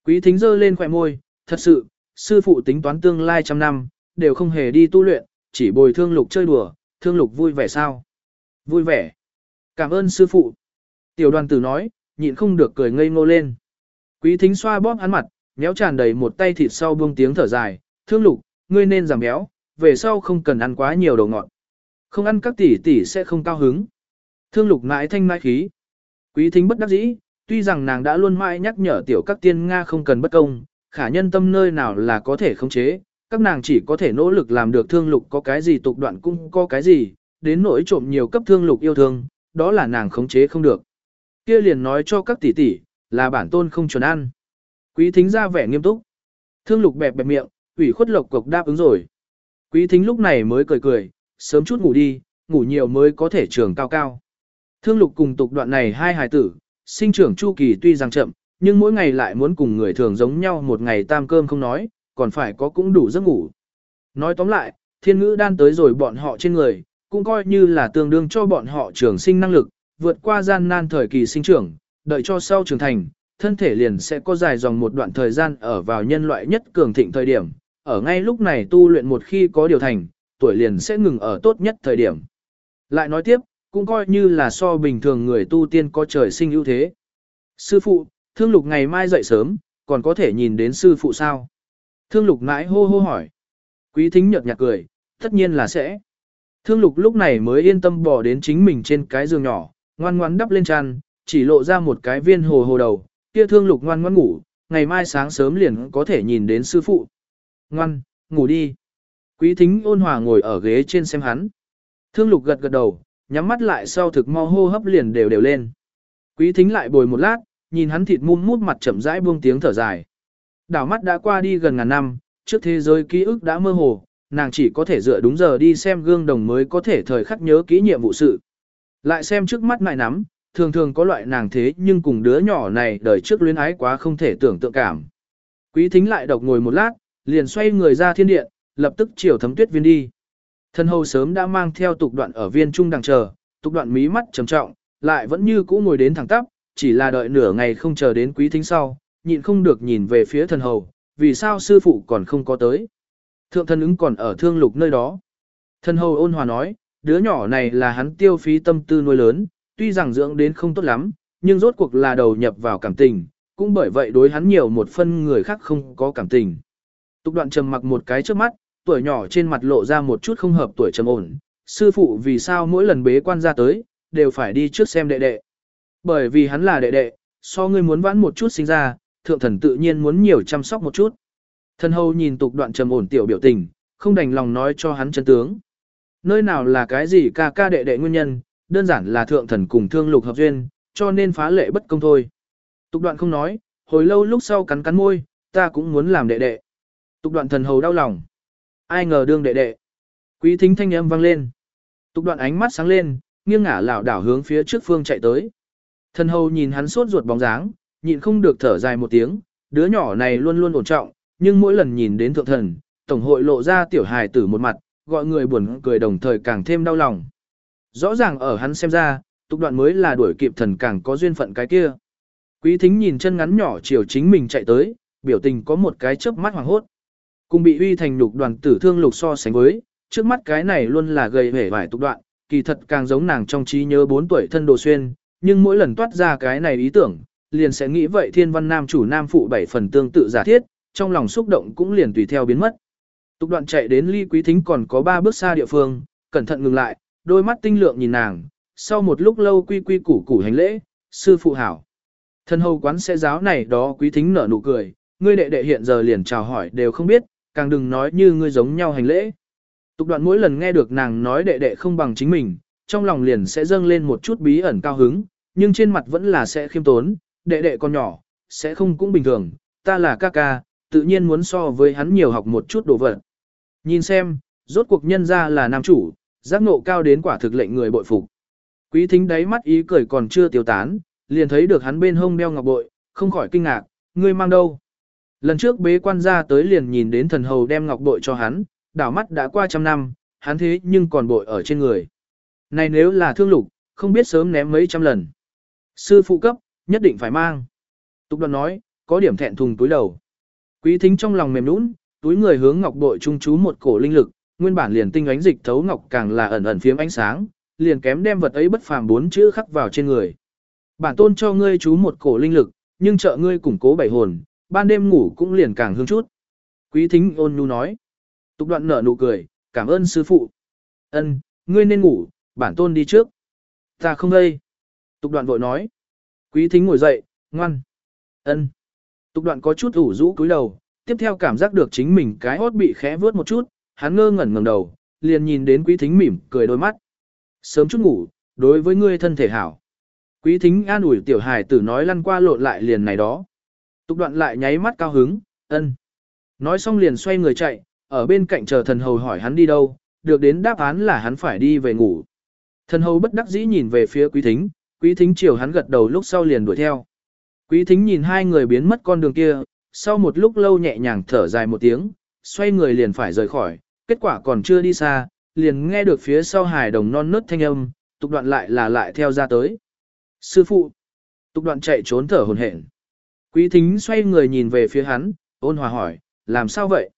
Quý thính giơ lên khỏe môi, thật sự, sư phụ tính toán tương lai trăm năm, đều không hề đi tu luyện, chỉ bồi thương lục chơi đùa, thương lục vui vẻ sao? Vui vẻ. Cảm ơn sư phụ. Tiểu đoàn tử nói, nhịn không được cười ngây ngô lên. Quý thính xoa bóp hắn mặt, méo tràn đầy một tay thịt sau buông tiếng thở dài, thương lục, ngươi nên giảm béo, về sau không cần ăn quá nhiều đồ ngọt. Không ăn các tỷ tỷ sẽ không cao hứng. Thương lục mãi thanh mãi khí. Quý thính bất đắc dĩ, tuy rằng nàng đã luôn mãi nhắc nhở tiểu các tiên Nga không cần bất công, khả nhân tâm nơi nào là có thể khống chế, các nàng chỉ có thể nỗ lực làm được thương lục có cái gì tục đoạn cũng có cái gì, đến nỗi trộm nhiều cấp thương lục yêu thương, đó là nàng khống chế không được. Kia liền nói cho các tỷ tỷ, là bản tôn không chuẩn ăn. Quý thính ra vẻ nghiêm túc. Thương lục bẹp bẹp miệng, ủy khuất lộc cục đáp ứng rồi. Quý thính lúc này mới cười cười, sớm chút ngủ đi, ngủ nhiều mới có thể trường cao cao. Thương lục cùng tục đoạn này hai hài tử, sinh trưởng chu kỳ tuy rằng chậm, nhưng mỗi ngày lại muốn cùng người thường giống nhau một ngày tam cơm không nói, còn phải có cũng đủ giấc ngủ. Nói tóm lại, thiên ngữ đan tới rồi bọn họ trên người, cũng coi như là tương đương cho bọn họ trường sinh năng lực, vượt qua gian nan thời kỳ sinh trưởng, đợi cho sau trưởng thành, thân thể liền sẽ có dài dòng một đoạn thời gian ở vào nhân loại nhất cường thịnh thời điểm, ở ngay lúc này tu luyện một khi có điều thành, tuổi liền sẽ ngừng ở tốt nhất thời điểm. Lại nói tiếp, cũng coi như là so bình thường người tu tiên có trời sinh ưu thế. Sư phụ, thương lục ngày mai dậy sớm, còn có thể nhìn đến sư phụ sao? Thương lục mãi hô hô hỏi. Quý thính nhợt nhạt cười, tất nhiên là sẽ. Thương lục lúc này mới yên tâm bỏ đến chính mình trên cái giường nhỏ, ngoan ngoan đắp lên tràn, chỉ lộ ra một cái viên hồ hồ đầu, kia thương lục ngoan ngoan ngủ, ngày mai sáng sớm liền có thể nhìn đến sư phụ. Ngoan, ngủ đi. Quý thính ôn hòa ngồi ở ghế trên xem hắn. Thương lục gật gật đầu, nhắm mắt lại sau thực mau hô hấp liền đều đều lên. Quý thính lại bồi một lát, nhìn hắn thịt mum mút mặt chậm rãi buông tiếng thở dài. Đảo mắt đã qua đi gần ngàn năm, trước thế giới ký ức đã mơ hồ, nàng chỉ có thể dựa đúng giờ đi xem gương đồng mới có thể thời khắc nhớ kỹ nhiệm vụ sự. Lại xem trước mắt mại nắm, thường thường có loại nàng thế nhưng cùng đứa nhỏ này đời trước luyến ái quá không thể tưởng tượng cảm. Quý thính lại độc ngồi một lát, liền xoay người ra thiên điện, lập tức chiều thấm tuyết viên đi. Thân hầu sớm đã mang theo tục đoạn ở viên trung đằng chờ, tục đoạn mí mắt trầm trọng, lại vẫn như cũ ngồi đến thẳng tắp, chỉ là đợi nửa ngày không chờ đến quý thính sau, nhịn không được nhìn về phía thần hầu, vì sao sư phụ còn không có tới. Thượng thân ứng còn ở thương lục nơi đó. Thần hầu ôn hòa nói, đứa nhỏ này là hắn tiêu phí tâm tư nuôi lớn, tuy rằng dưỡng đến không tốt lắm, nhưng rốt cuộc là đầu nhập vào cảm tình, cũng bởi vậy đối hắn nhiều một phân người khác không có cảm tình. Tục đoạn trầm mặc một cái trước mắt, tuổi nhỏ trên mặt lộ ra một chút không hợp tuổi trầm ổn. Sư phụ vì sao mỗi lần bế quan ra tới, đều phải đi trước xem đệ đệ. Bởi vì hắn là đệ đệ, so ngươi muốn vãn một chút sinh ra, thượng thần tự nhiên muốn nhiều chăm sóc một chút. Thần hầu nhìn tục đoạn trầm ổn tiểu biểu tình, không đành lòng nói cho hắn chân tướng. Nơi nào là cái gì ca ca đệ đệ nguyên nhân, đơn giản là thượng thần cùng thương lục hợp duyên, cho nên phá lệ bất công thôi. Tục đoạn không nói, hồi lâu lúc sau cắn cắn môi, ta cũng muốn làm đệ đệ. Tục đoạn thần hầu đau lòng. Ai ngờ đương đệ đệ. Quý thính thanh âm vang lên. Tục đoạn ánh mắt sáng lên, nghiêng ngả lảo đảo hướng phía trước phương chạy tới. Thần hầu nhìn hắn sốt ruột bóng dáng, nhịn không được thở dài một tiếng, đứa nhỏ này luôn luôn ổn trọng, nhưng mỗi lần nhìn đến thượng thần, tổng hội lộ ra tiểu hài tử một mặt, gọi người buồn cười đồng thời càng thêm đau lòng. Rõ ràng ở hắn xem ra, tục đoạn mới là đuổi kịp thần càng có duyên phận cái kia. Quý thính nhìn chân ngắn nhỏ chiều chính mình chạy tới, biểu tình có một cái chớp mắt hoàng hốt. Cùng bị uy thành lục đoàn tử thương lục so sánh với, trước mắt cái này luôn là gầy vẻ vải tục đoạn, kỳ thật càng giống nàng trong trí nhớ 4 tuổi thân đồ xuyên, nhưng mỗi lần toát ra cái này ý tưởng, liền sẽ nghĩ vậy thiên văn nam chủ nam phụ bảy phần tương tự giả thiết, trong lòng xúc động cũng liền tùy theo biến mất. Tục đoạn chạy đến ly quý thính còn có ba bước xa địa phương, cẩn thận ngừng lại, đôi mắt tinh lượng nhìn nàng, sau một lúc lâu quy quy củ củ hành lễ, sư phụ hảo. Thân hầu quán sẽ giáo này đó quý thính nở nụ cười, ngươi đệ đệ hiện giờ liền chào hỏi đều không biết, càng đừng nói như ngươi giống nhau hành lễ. Tục đoạn mỗi lần nghe được nàng nói đệ đệ không bằng chính mình, trong lòng liền sẽ dâng lên một chút bí ẩn cao hứng, nhưng trên mặt vẫn là sẽ khiêm tốn, đệ đệ con nhỏ, sẽ không cũng bình thường, ta là ca ca, tự nhiên muốn so với hắn nhiều học một chút đồ vật. Nhìn xem, rốt cuộc nhân ra là nam chủ, giác ngộ cao đến quả thực lệnh người bội phục. Quý thính đáy mắt ý cười còn chưa tiêu tán, liền thấy được hắn bên hông đeo ngọc bội, không khỏi kinh ngạc, ngươi mang đâu. Lần trước bế quan ra tới liền nhìn đến thần hầu đem ngọc bội cho hắn, đảo mắt đã qua trăm năm, hắn thế nhưng còn bội ở trên người. Này nếu là thương lục, không biết sớm ném mấy trăm lần. Sư phụ cấp, nhất định phải mang. Tục đoàn nói, có điểm thẹn thùng túi đầu. Quý thính trong lòng mềm nũng, túi người hướng ngọc bội trung chú một cổ linh lực, nguyên bản liền tinh ánh dịch thấu ngọc càng là ẩn ẩn phiếm ánh sáng, liền kém đem vật ấy bất phàm bốn chữ khắc vào trên người. Bản tôn cho ngươi chú một cổ linh lực, nhưng trợ ngươi củng cố bảy hồn, ban đêm ngủ cũng liền càng hương chút. Quý thính ôn nhu nói. Tục đoạn nở nụ cười, cảm ơn sư phụ. Ân, ngươi nên ngủ, bản tôn đi trước. Ta không đây. Tục đoạn vội nói. Quý thính ngồi dậy, ngoan. Ân. Tục đoạn có chút ủ rũ cúi đầu, tiếp theo cảm giác được chính mình cái hốt bị khẽ vướt một chút, hắn ngơ ngẩn ngẩng đầu, liền nhìn đến quý thính mỉm, cười đôi mắt. Sớm chút ngủ, đối với ngươi thân thể hảo. Quý thính an ủi tiểu hài tử nói lăn qua lộn lại liền này đó. Tục đoạn lại nháy mắt cao hứng, ân. Nói xong liền xoay người chạy, ở bên cạnh chờ thần hầu hỏi hắn đi đâu, được đến đáp án là hắn phải đi về ngủ. Thần hầu bất đắc dĩ nhìn về phía quý thính, quý thính chiều hắn gật đầu lúc sau liền đuổi theo. Quý thính nhìn hai người biến mất con đường kia, sau một lúc lâu nhẹ nhàng thở dài một tiếng, xoay người liền phải rời khỏi, kết quả còn chưa đi xa, liền nghe được phía sau hài đồng non nớt thanh âm, tục đoạn lại là lại theo ra tới. Sư phụ! Tục đoạn chạy trốn thở hồn hển. Quý thính xoay người nhìn về phía hắn, ôn hòa hỏi, làm sao vậy?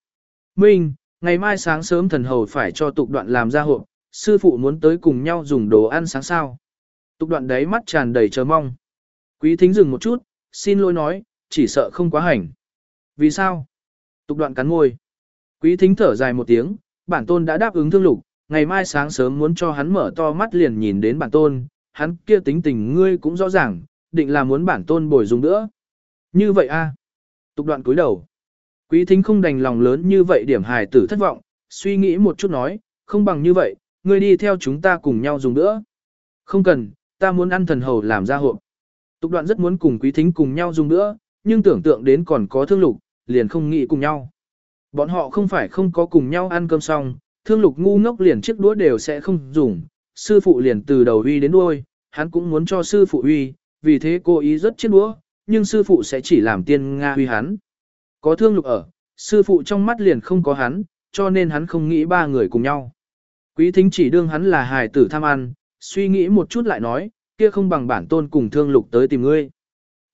Minh, ngày mai sáng sớm thần hầu phải cho tục đoạn làm ra hộp, sư phụ muốn tới cùng nhau dùng đồ ăn sáng sao. Tục đoạn đấy mắt tràn đầy chờ mong. Quý thính dừng một chút, xin lỗi nói, chỉ sợ không quá hành. Vì sao? Tục đoạn cắn môi. Quý thính thở dài một tiếng, bản tôn đã đáp ứng thương lục, ngày mai sáng sớm muốn cho hắn mở to mắt liền nhìn đến bản tôn, hắn kia tính tình ngươi cũng rõ ràng, định là muốn bản tôn bồi dùng nữa. Như vậy a Tục đoạn cúi đầu. Quý thính không đành lòng lớn như vậy điểm hài tử thất vọng, suy nghĩ một chút nói, không bằng như vậy, ngươi đi theo chúng ta cùng nhau dùng nữa. Không cần, ta muốn ăn thần hầu làm ra hộp. Tục đoạn rất muốn cùng quý thính cùng nhau dùng nữa, nhưng tưởng tượng đến còn có thương lục, liền không nghĩ cùng nhau. Bọn họ không phải không có cùng nhau ăn cơm xong, thương lục ngu ngốc liền chiếc đũa đều sẽ không dùng, sư phụ liền từ đầu uy đến đuôi, hắn cũng muốn cho sư phụ uy, vì thế cô ý rất chiếc đũa, nhưng sư phụ sẽ chỉ làm tiên Nga uy hắn. Có thương lục ở, sư phụ trong mắt liền không có hắn, cho nên hắn không nghĩ ba người cùng nhau. Quý thính chỉ đương hắn là hài tử tham ăn, suy nghĩ một chút lại nói, kia không bằng bản tôn cùng thương lục tới tìm ngươi.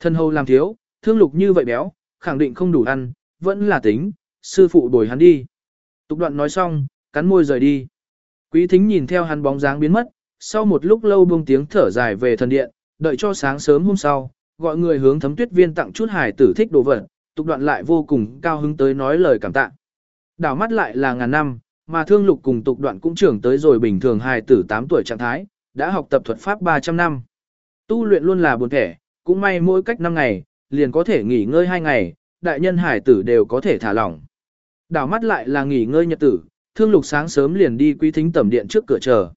Thân hầu làm thiếu, thương lục như vậy béo, khẳng định không đủ ăn, vẫn là tính, sư phụ đổi hắn đi. Tục đoạn nói xong, cắn môi rời đi. Quý thính nhìn theo hắn bóng dáng biến mất, sau một lúc lâu buông tiếng thở dài về thần điện, đợi cho sáng sớm hôm sau, gọi người hướng thấm tuyết viên tặng chút hài tử thích đồ vật, tục đoạn lại vô cùng cao hứng tới nói lời cảm tạ. Đảo mắt lại là ngàn năm, mà thương lục cùng tục đoạn cũng trưởng tới rồi bình thường hài tử 8 tuổi trạng thái, đã học tập thuật pháp 300 năm. Tu luyện luôn là buồn thẻ, cũng may mỗi cách 5 ngày, liền có thể nghỉ ngơi 2 ngày, đại nhân hải tử đều có thể thả lỏng. Đảo mắt lại là nghỉ ngơi nhật tử, thương lục sáng sớm liền đi quý thính tẩm điện trước cửa chờ.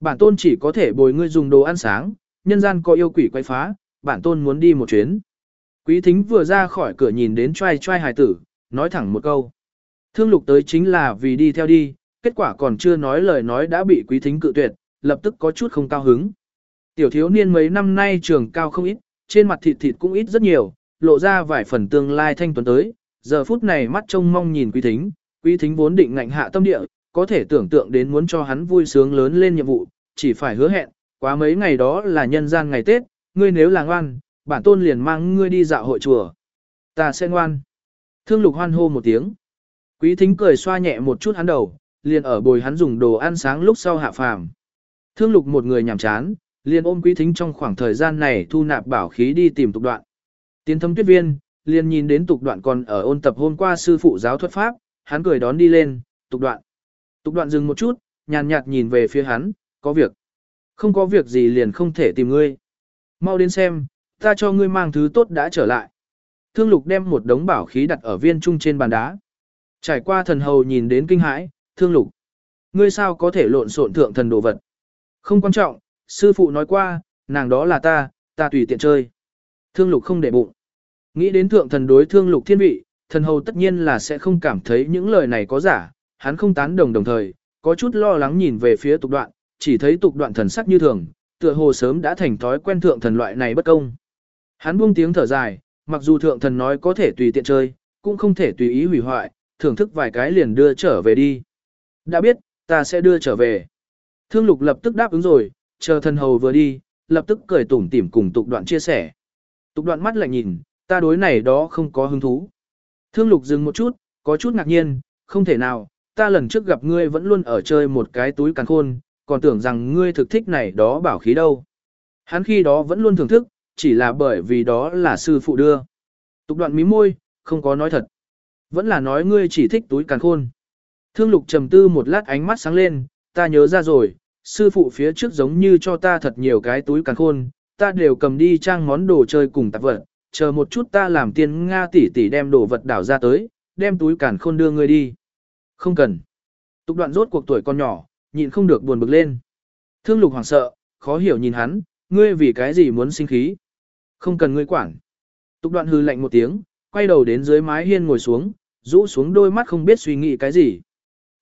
Bản tôn chỉ có thể bồi ngươi dùng đồ ăn sáng, nhân gian có yêu quỷ quay phá, bản tôn muốn đi một chuyến. Quý thính vừa ra khỏi cửa nhìn đến trai trai hải tử, nói thẳng một câu. Thương lục tới chính là vì đi theo đi, kết quả còn chưa nói lời nói đã bị quý thính cự tuyệt, lập tức có chút không cao hứng. Tiểu thiếu niên mấy năm nay trường cao không ít, trên mặt thịt thịt cũng ít rất nhiều, lộ ra vài phần tương lai thanh tuấn tới, giờ phút này mắt trông mong nhìn quý thính, quý thính vốn định ngạnh hạ tâm địa, có thể tưởng tượng đến muốn cho hắn vui sướng lớn lên nhiệm vụ, chỉ phải hứa hẹn, quá mấy ngày đó là nhân gian ngày Tết, ngươi nếu là ngoan, bản tôn liền mang ngươi đi dạo hội chùa. Ta sẽ ngoan. Thương lục hoan hô một tiếng. Quý thính cười xoa nhẹ một chút hắn đầu, liền ở bồi hắn dùng đồ ăn sáng lúc sau hạ phàm. Thương lục một người nhàm chán, liền ôm quý thính trong khoảng thời gian này thu nạp bảo khí đi tìm tục đoạn. Tiến thâm tuyết viên, liền nhìn đến tục đoạn còn ở ôn tập hôm qua sư phụ giáo thuật pháp, hắn cười đón đi lên, tục đoạn. Tục đoạn dừng một chút, nhàn nhạt nhìn về phía hắn, có việc. Không có việc gì liền không thể tìm ngươi. Mau đến xem, ta cho ngươi mang thứ tốt đã trở lại. Thương lục đem một đống bảo khí đặt ở viên trung trên bàn đá. Trải qua thần hầu nhìn đến kinh hãi, thương lục. Ngươi sao có thể lộn xộn thượng thần đồ vật? Không quan trọng, sư phụ nói qua, nàng đó là ta, ta tùy tiện chơi. Thương lục không để bụng. Nghĩ đến thượng thần đối thương lục thiên vị, thần hầu tất nhiên là sẽ không cảm thấy những lời này có giả, hắn không tán đồng đồng thời, có chút lo lắng nhìn về phía tục đoạn, chỉ thấy tục đoạn thần sắc như thường, tựa hồ sớm đã thành thói quen thượng thần loại này bất công. Hắn buông tiếng thở dài, mặc dù thượng thần nói có thể tùy tiện chơi, cũng không thể tùy ý hủy hoại, thưởng thức vài cái liền đưa trở về đi. Đã biết, ta sẽ đưa trở về. Thương lục lập tức đáp ứng rồi, chờ thần hầu vừa đi, lập tức cười tủm tỉm cùng tục đoạn chia sẻ. Tục đoạn mắt lại nhìn, ta đối này đó không có hứng thú. Thương lục dừng một chút, có chút ngạc nhiên, không thể nào, ta lần trước gặp ngươi vẫn luôn ở chơi một cái túi càn khôn, còn tưởng rằng ngươi thực thích này đó bảo khí đâu. Hắn khi đó vẫn luôn thưởng thức, chỉ là bởi vì đó là sư phụ đưa. Tục đoạn mí môi, không có nói thật. Vẫn là nói ngươi chỉ thích túi càn khôn. Thương lục trầm tư một lát ánh mắt sáng lên, ta nhớ ra rồi, sư phụ phía trước giống như cho ta thật nhiều cái túi càng khôn, ta đều cầm đi trang món đồ chơi cùng tạp vật, chờ một chút ta làm tiên Nga tỷ tỷ đem đồ vật đảo ra tới, đem túi càn khôn đưa ngươi đi. Không cần. Tục đoạn rốt cuộc tuổi con nhỏ, nhịn không được buồn bực lên. Thương lục hoảng sợ, khó hiểu nhìn hắn, ngươi vì cái gì muốn sinh khí. Không cần ngươi quản. Tục đoạn hư lạnh một tiếng, quay đầu đến dưới mái hiên ngồi xuống, rũ xuống đôi mắt không biết suy nghĩ cái gì.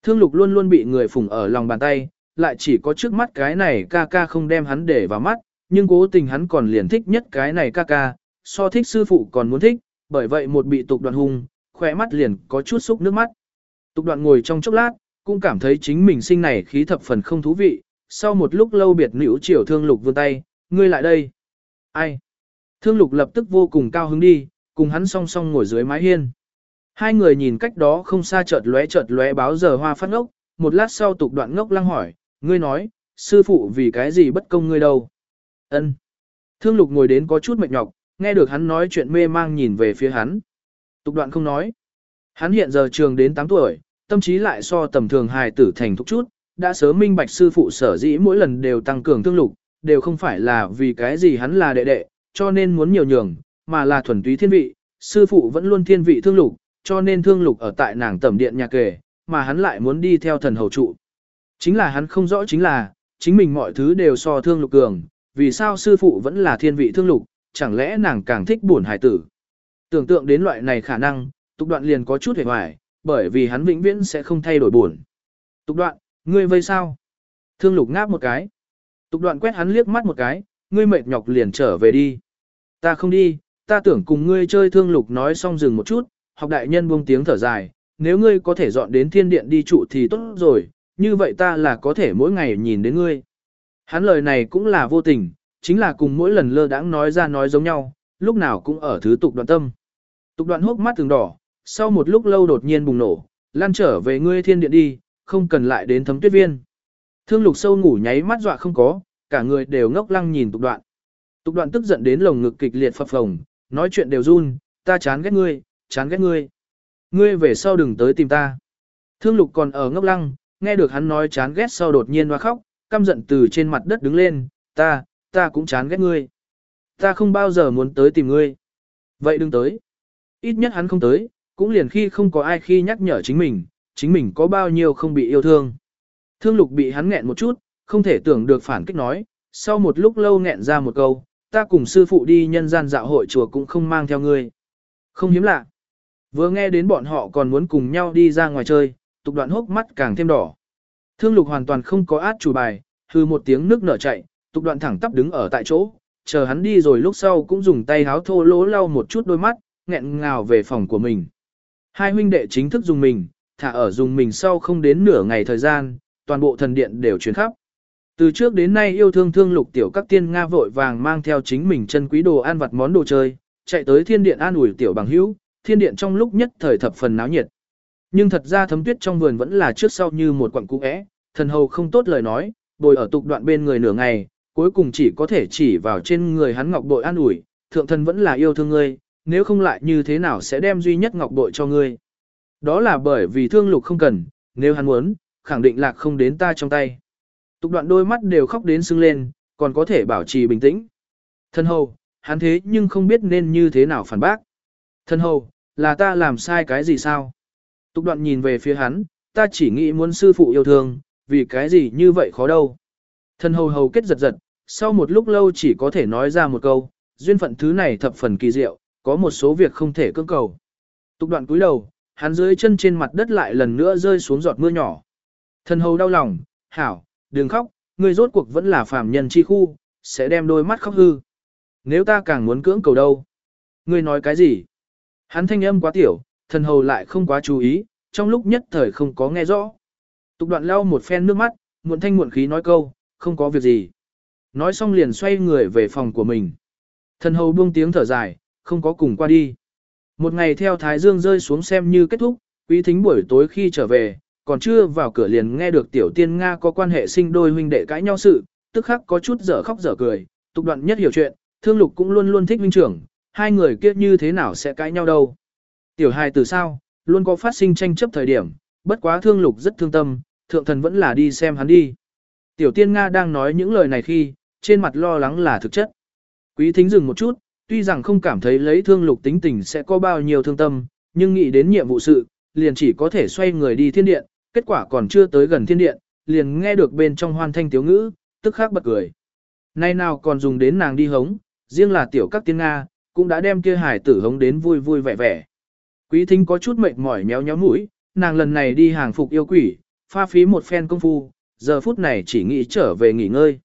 Thương lục luôn luôn bị người phủng ở lòng bàn tay, lại chỉ có trước mắt cái này ca ca không đem hắn để vào mắt, nhưng cố tình hắn còn liền thích nhất cái này ca ca, so thích sư phụ còn muốn thích, bởi vậy một bị tục đoạn hung, khỏe mắt liền có chút xúc nước mắt. Tục đoạn ngồi trong chốc lát, cũng cảm thấy chính mình sinh này khí thập phần không thú vị, sau một lúc lâu biệt nữ chiều thương lục vươn tay, ngươi lại đây. Ai? Thương lục lập tức vô cùng cao hứng đi, cùng hắn song song ngồi dưới mái hiên. Hai người nhìn cách đó không xa chợt lóe chợt lóe báo giờ hoa phát ngốc, một lát sau tục đoạn ngốc lăng hỏi, ngươi nói, sư phụ vì cái gì bất công ngươi đâu? Ân. Thương lục ngồi đến có chút mệt nhọc, nghe được hắn nói chuyện mê mang nhìn về phía hắn. Tục đoạn không nói. Hắn hiện giờ trường đến 8 tuổi, tâm trí lại so tầm thường hài tử thành thúc chút, đã sớm minh bạch sư phụ sở dĩ mỗi lần đều tăng cường thương lục, đều không phải là vì cái gì hắn là đệ đệ, cho nên muốn nhiều nhường, mà là thuần túy thiên vị, sư phụ vẫn luôn thiên vị thương lục, cho nên thương lục ở tại nàng tẩm điện nhà kề, mà hắn lại muốn đi theo thần hầu trụ. Chính là hắn không rõ chính là, chính mình mọi thứ đều so thương lục cường, vì sao sư phụ vẫn là thiên vị thương lục, chẳng lẽ nàng càng thích buồn hải tử. Tưởng tượng đến loại này khả năng, tục đoạn liền có chút hề hoài, bởi vì hắn vĩnh viễn sẽ không thay đổi buồn. Tục đoạn, ngươi vây sao? Thương lục ngáp một cái. Tục đoạn quét hắn liếc mắt một cái, ngươi mệt nhọc liền trở về đi. Ta không đi, ta tưởng cùng ngươi chơi thương lục nói xong dừng một chút, học đại nhân buông tiếng thở dài, nếu ngươi có thể dọn đến thiên điện đi trụ thì tốt rồi, như vậy ta là có thể mỗi ngày nhìn đến ngươi. Hắn lời này cũng là vô tình, chính là cùng mỗi lần lơ đãng nói ra nói giống nhau, lúc nào cũng ở thứ tục đoạn tâm. Tục đoạn hốc mắt từng đỏ, sau một lúc lâu đột nhiên bùng nổ, lan trở về ngươi thiên điện đi, không cần lại đến thấm tuyết viên. Thương lục sâu ngủ nháy mắt dọa không có, cả người đều ngốc lăng nhìn tục đoạn. Tục đoạn tức giận đến lồng ngực kịch liệt phập phồng, nói chuyện đều run, ta chán ghét ngươi, chán ghét ngươi. Ngươi về sau đừng tới tìm ta. Thương lục còn ở ngốc lăng, nghe được hắn nói chán ghét sau đột nhiên hoa khóc, căm giận từ trên mặt đất đứng lên, ta, ta cũng chán ghét ngươi. Ta không bao giờ muốn tới tìm ngươi. Vậy đừng tới. Ít nhất hắn không tới, cũng liền khi không có ai khi nhắc nhở chính mình, chính mình có bao nhiêu không bị yêu thương. Thương lục bị hắn nghẹn một chút, không thể tưởng được phản kích nói, sau một lúc lâu nghẹn ra một câu, ta cùng sư phụ đi nhân gian dạo hội chùa cũng không mang theo ngươi. Không hiếm lạ. Vừa nghe đến bọn họ còn muốn cùng nhau đi ra ngoài chơi, tục đoạn hốc mắt càng thêm đỏ. Thương lục hoàn toàn không có át chủ bài, hư một tiếng nước nở chạy, tục đoạn thẳng tắp đứng ở tại chỗ, chờ hắn đi rồi lúc sau cũng dùng tay háo thô lỗ lau một chút đôi mắt, nghẹn ngào về phòng của mình. Hai huynh đệ chính thức dùng mình, thả ở dùng mình sau không đến nửa ngày thời gian, toàn bộ thần điện đều chuyển khắp. Từ trước đến nay yêu thương thương lục tiểu các tiên Nga vội vàng mang theo chính mình chân quý đồ ăn vặt món đồ chơi, chạy tới thiên điện an ủi tiểu bằng hữu, thiên điện trong lúc nhất thời thập phần náo nhiệt. Nhưng thật ra thấm tuyết trong vườn vẫn là trước sau như một quặng cũ é, thần hầu không tốt lời nói, bồi ở tục đoạn bên người nửa ngày, cuối cùng chỉ có thể chỉ vào trên người hắn ngọc bội an ủi, thượng thần vẫn là yêu thương ngươi, nếu không lại như thế nào sẽ đem duy nhất ngọc bội cho ngươi. Đó là bởi vì thương lục không cần, nếu hắn muốn, khẳng định lạc không đến ta trong tay. Tục đoạn đôi mắt đều khóc đến sưng lên, còn có thể bảo trì bình tĩnh. Thân hầu, hắn thế nhưng không biết nên như thế nào phản bác. Thân hầu, là ta làm sai cái gì sao? Tục đoạn nhìn về phía hắn, ta chỉ nghĩ muốn sư phụ yêu thương, vì cái gì như vậy khó đâu. Thần hầu hầu kết giật giật, sau một lúc lâu chỉ có thể nói ra một câu, duyên phận thứ này thập phần kỳ diệu, có một số việc không thể cưỡng cầu. Tục đoạn cúi đầu, hắn dưới chân trên mặt đất lại lần nữa rơi xuống giọt mưa nhỏ. Thần hầu đau lòng, hảo, đừng khóc, ngươi rốt cuộc vẫn là phàm nhân chi khu, sẽ đem đôi mắt khóc hư. Nếu ta càng muốn cưỡng cầu đâu? Ngươi nói cái gì? Hắn thanh âm quá tiểu, thần hầu lại không quá chú ý, trong lúc nhất thời không có nghe rõ. Tục đoạn lau một phen nước mắt, muộn thanh muộn khí nói câu, không có việc gì. Nói xong liền xoay người về phòng của mình. Thần hầu buông tiếng thở dài, không có cùng qua đi. Một ngày theo Thái Dương rơi xuống xem như kết thúc, quý thính buổi tối khi trở về, còn chưa vào cửa liền nghe được tiểu tiên Nga có quan hệ sinh đôi huynh đệ cãi nhau sự, tức khắc có chút dở khóc dở cười, tục đoạn nhất hiểu chuyện, thương lục cũng luôn luôn thích huynh trưởng, hai người kia như thế nào sẽ cãi nhau đâu. Tiểu hài từ sao, luôn có phát sinh tranh chấp thời điểm, bất quá thương lục rất thương tâm, thượng thần vẫn là đi xem hắn đi. Tiểu tiên Nga đang nói những lời này khi, trên mặt lo lắng là thực chất. Quý thính dừng một chút, tuy rằng không cảm thấy lấy thương lục tính tình sẽ có bao nhiêu thương tâm, nhưng nghĩ đến nhiệm vụ sự, liền chỉ có thể xoay người đi thiên điện, kết quả còn chưa tới gần thiên điện, liền nghe được bên trong hoan thanh tiếu ngữ, tức khắc bật cười. Nay nào còn dùng đến nàng đi hống, riêng là tiểu các tiên Nga, cũng đã đem kia hải tử hống đến vui vui vẻ vẻ. Quý thính có chút mệt mỏi méo nhéo mũi, nàng lần này đi hàng phục yêu quỷ, pha phí một phen công phu, giờ phút này chỉ nghĩ trở về nghỉ ngơi.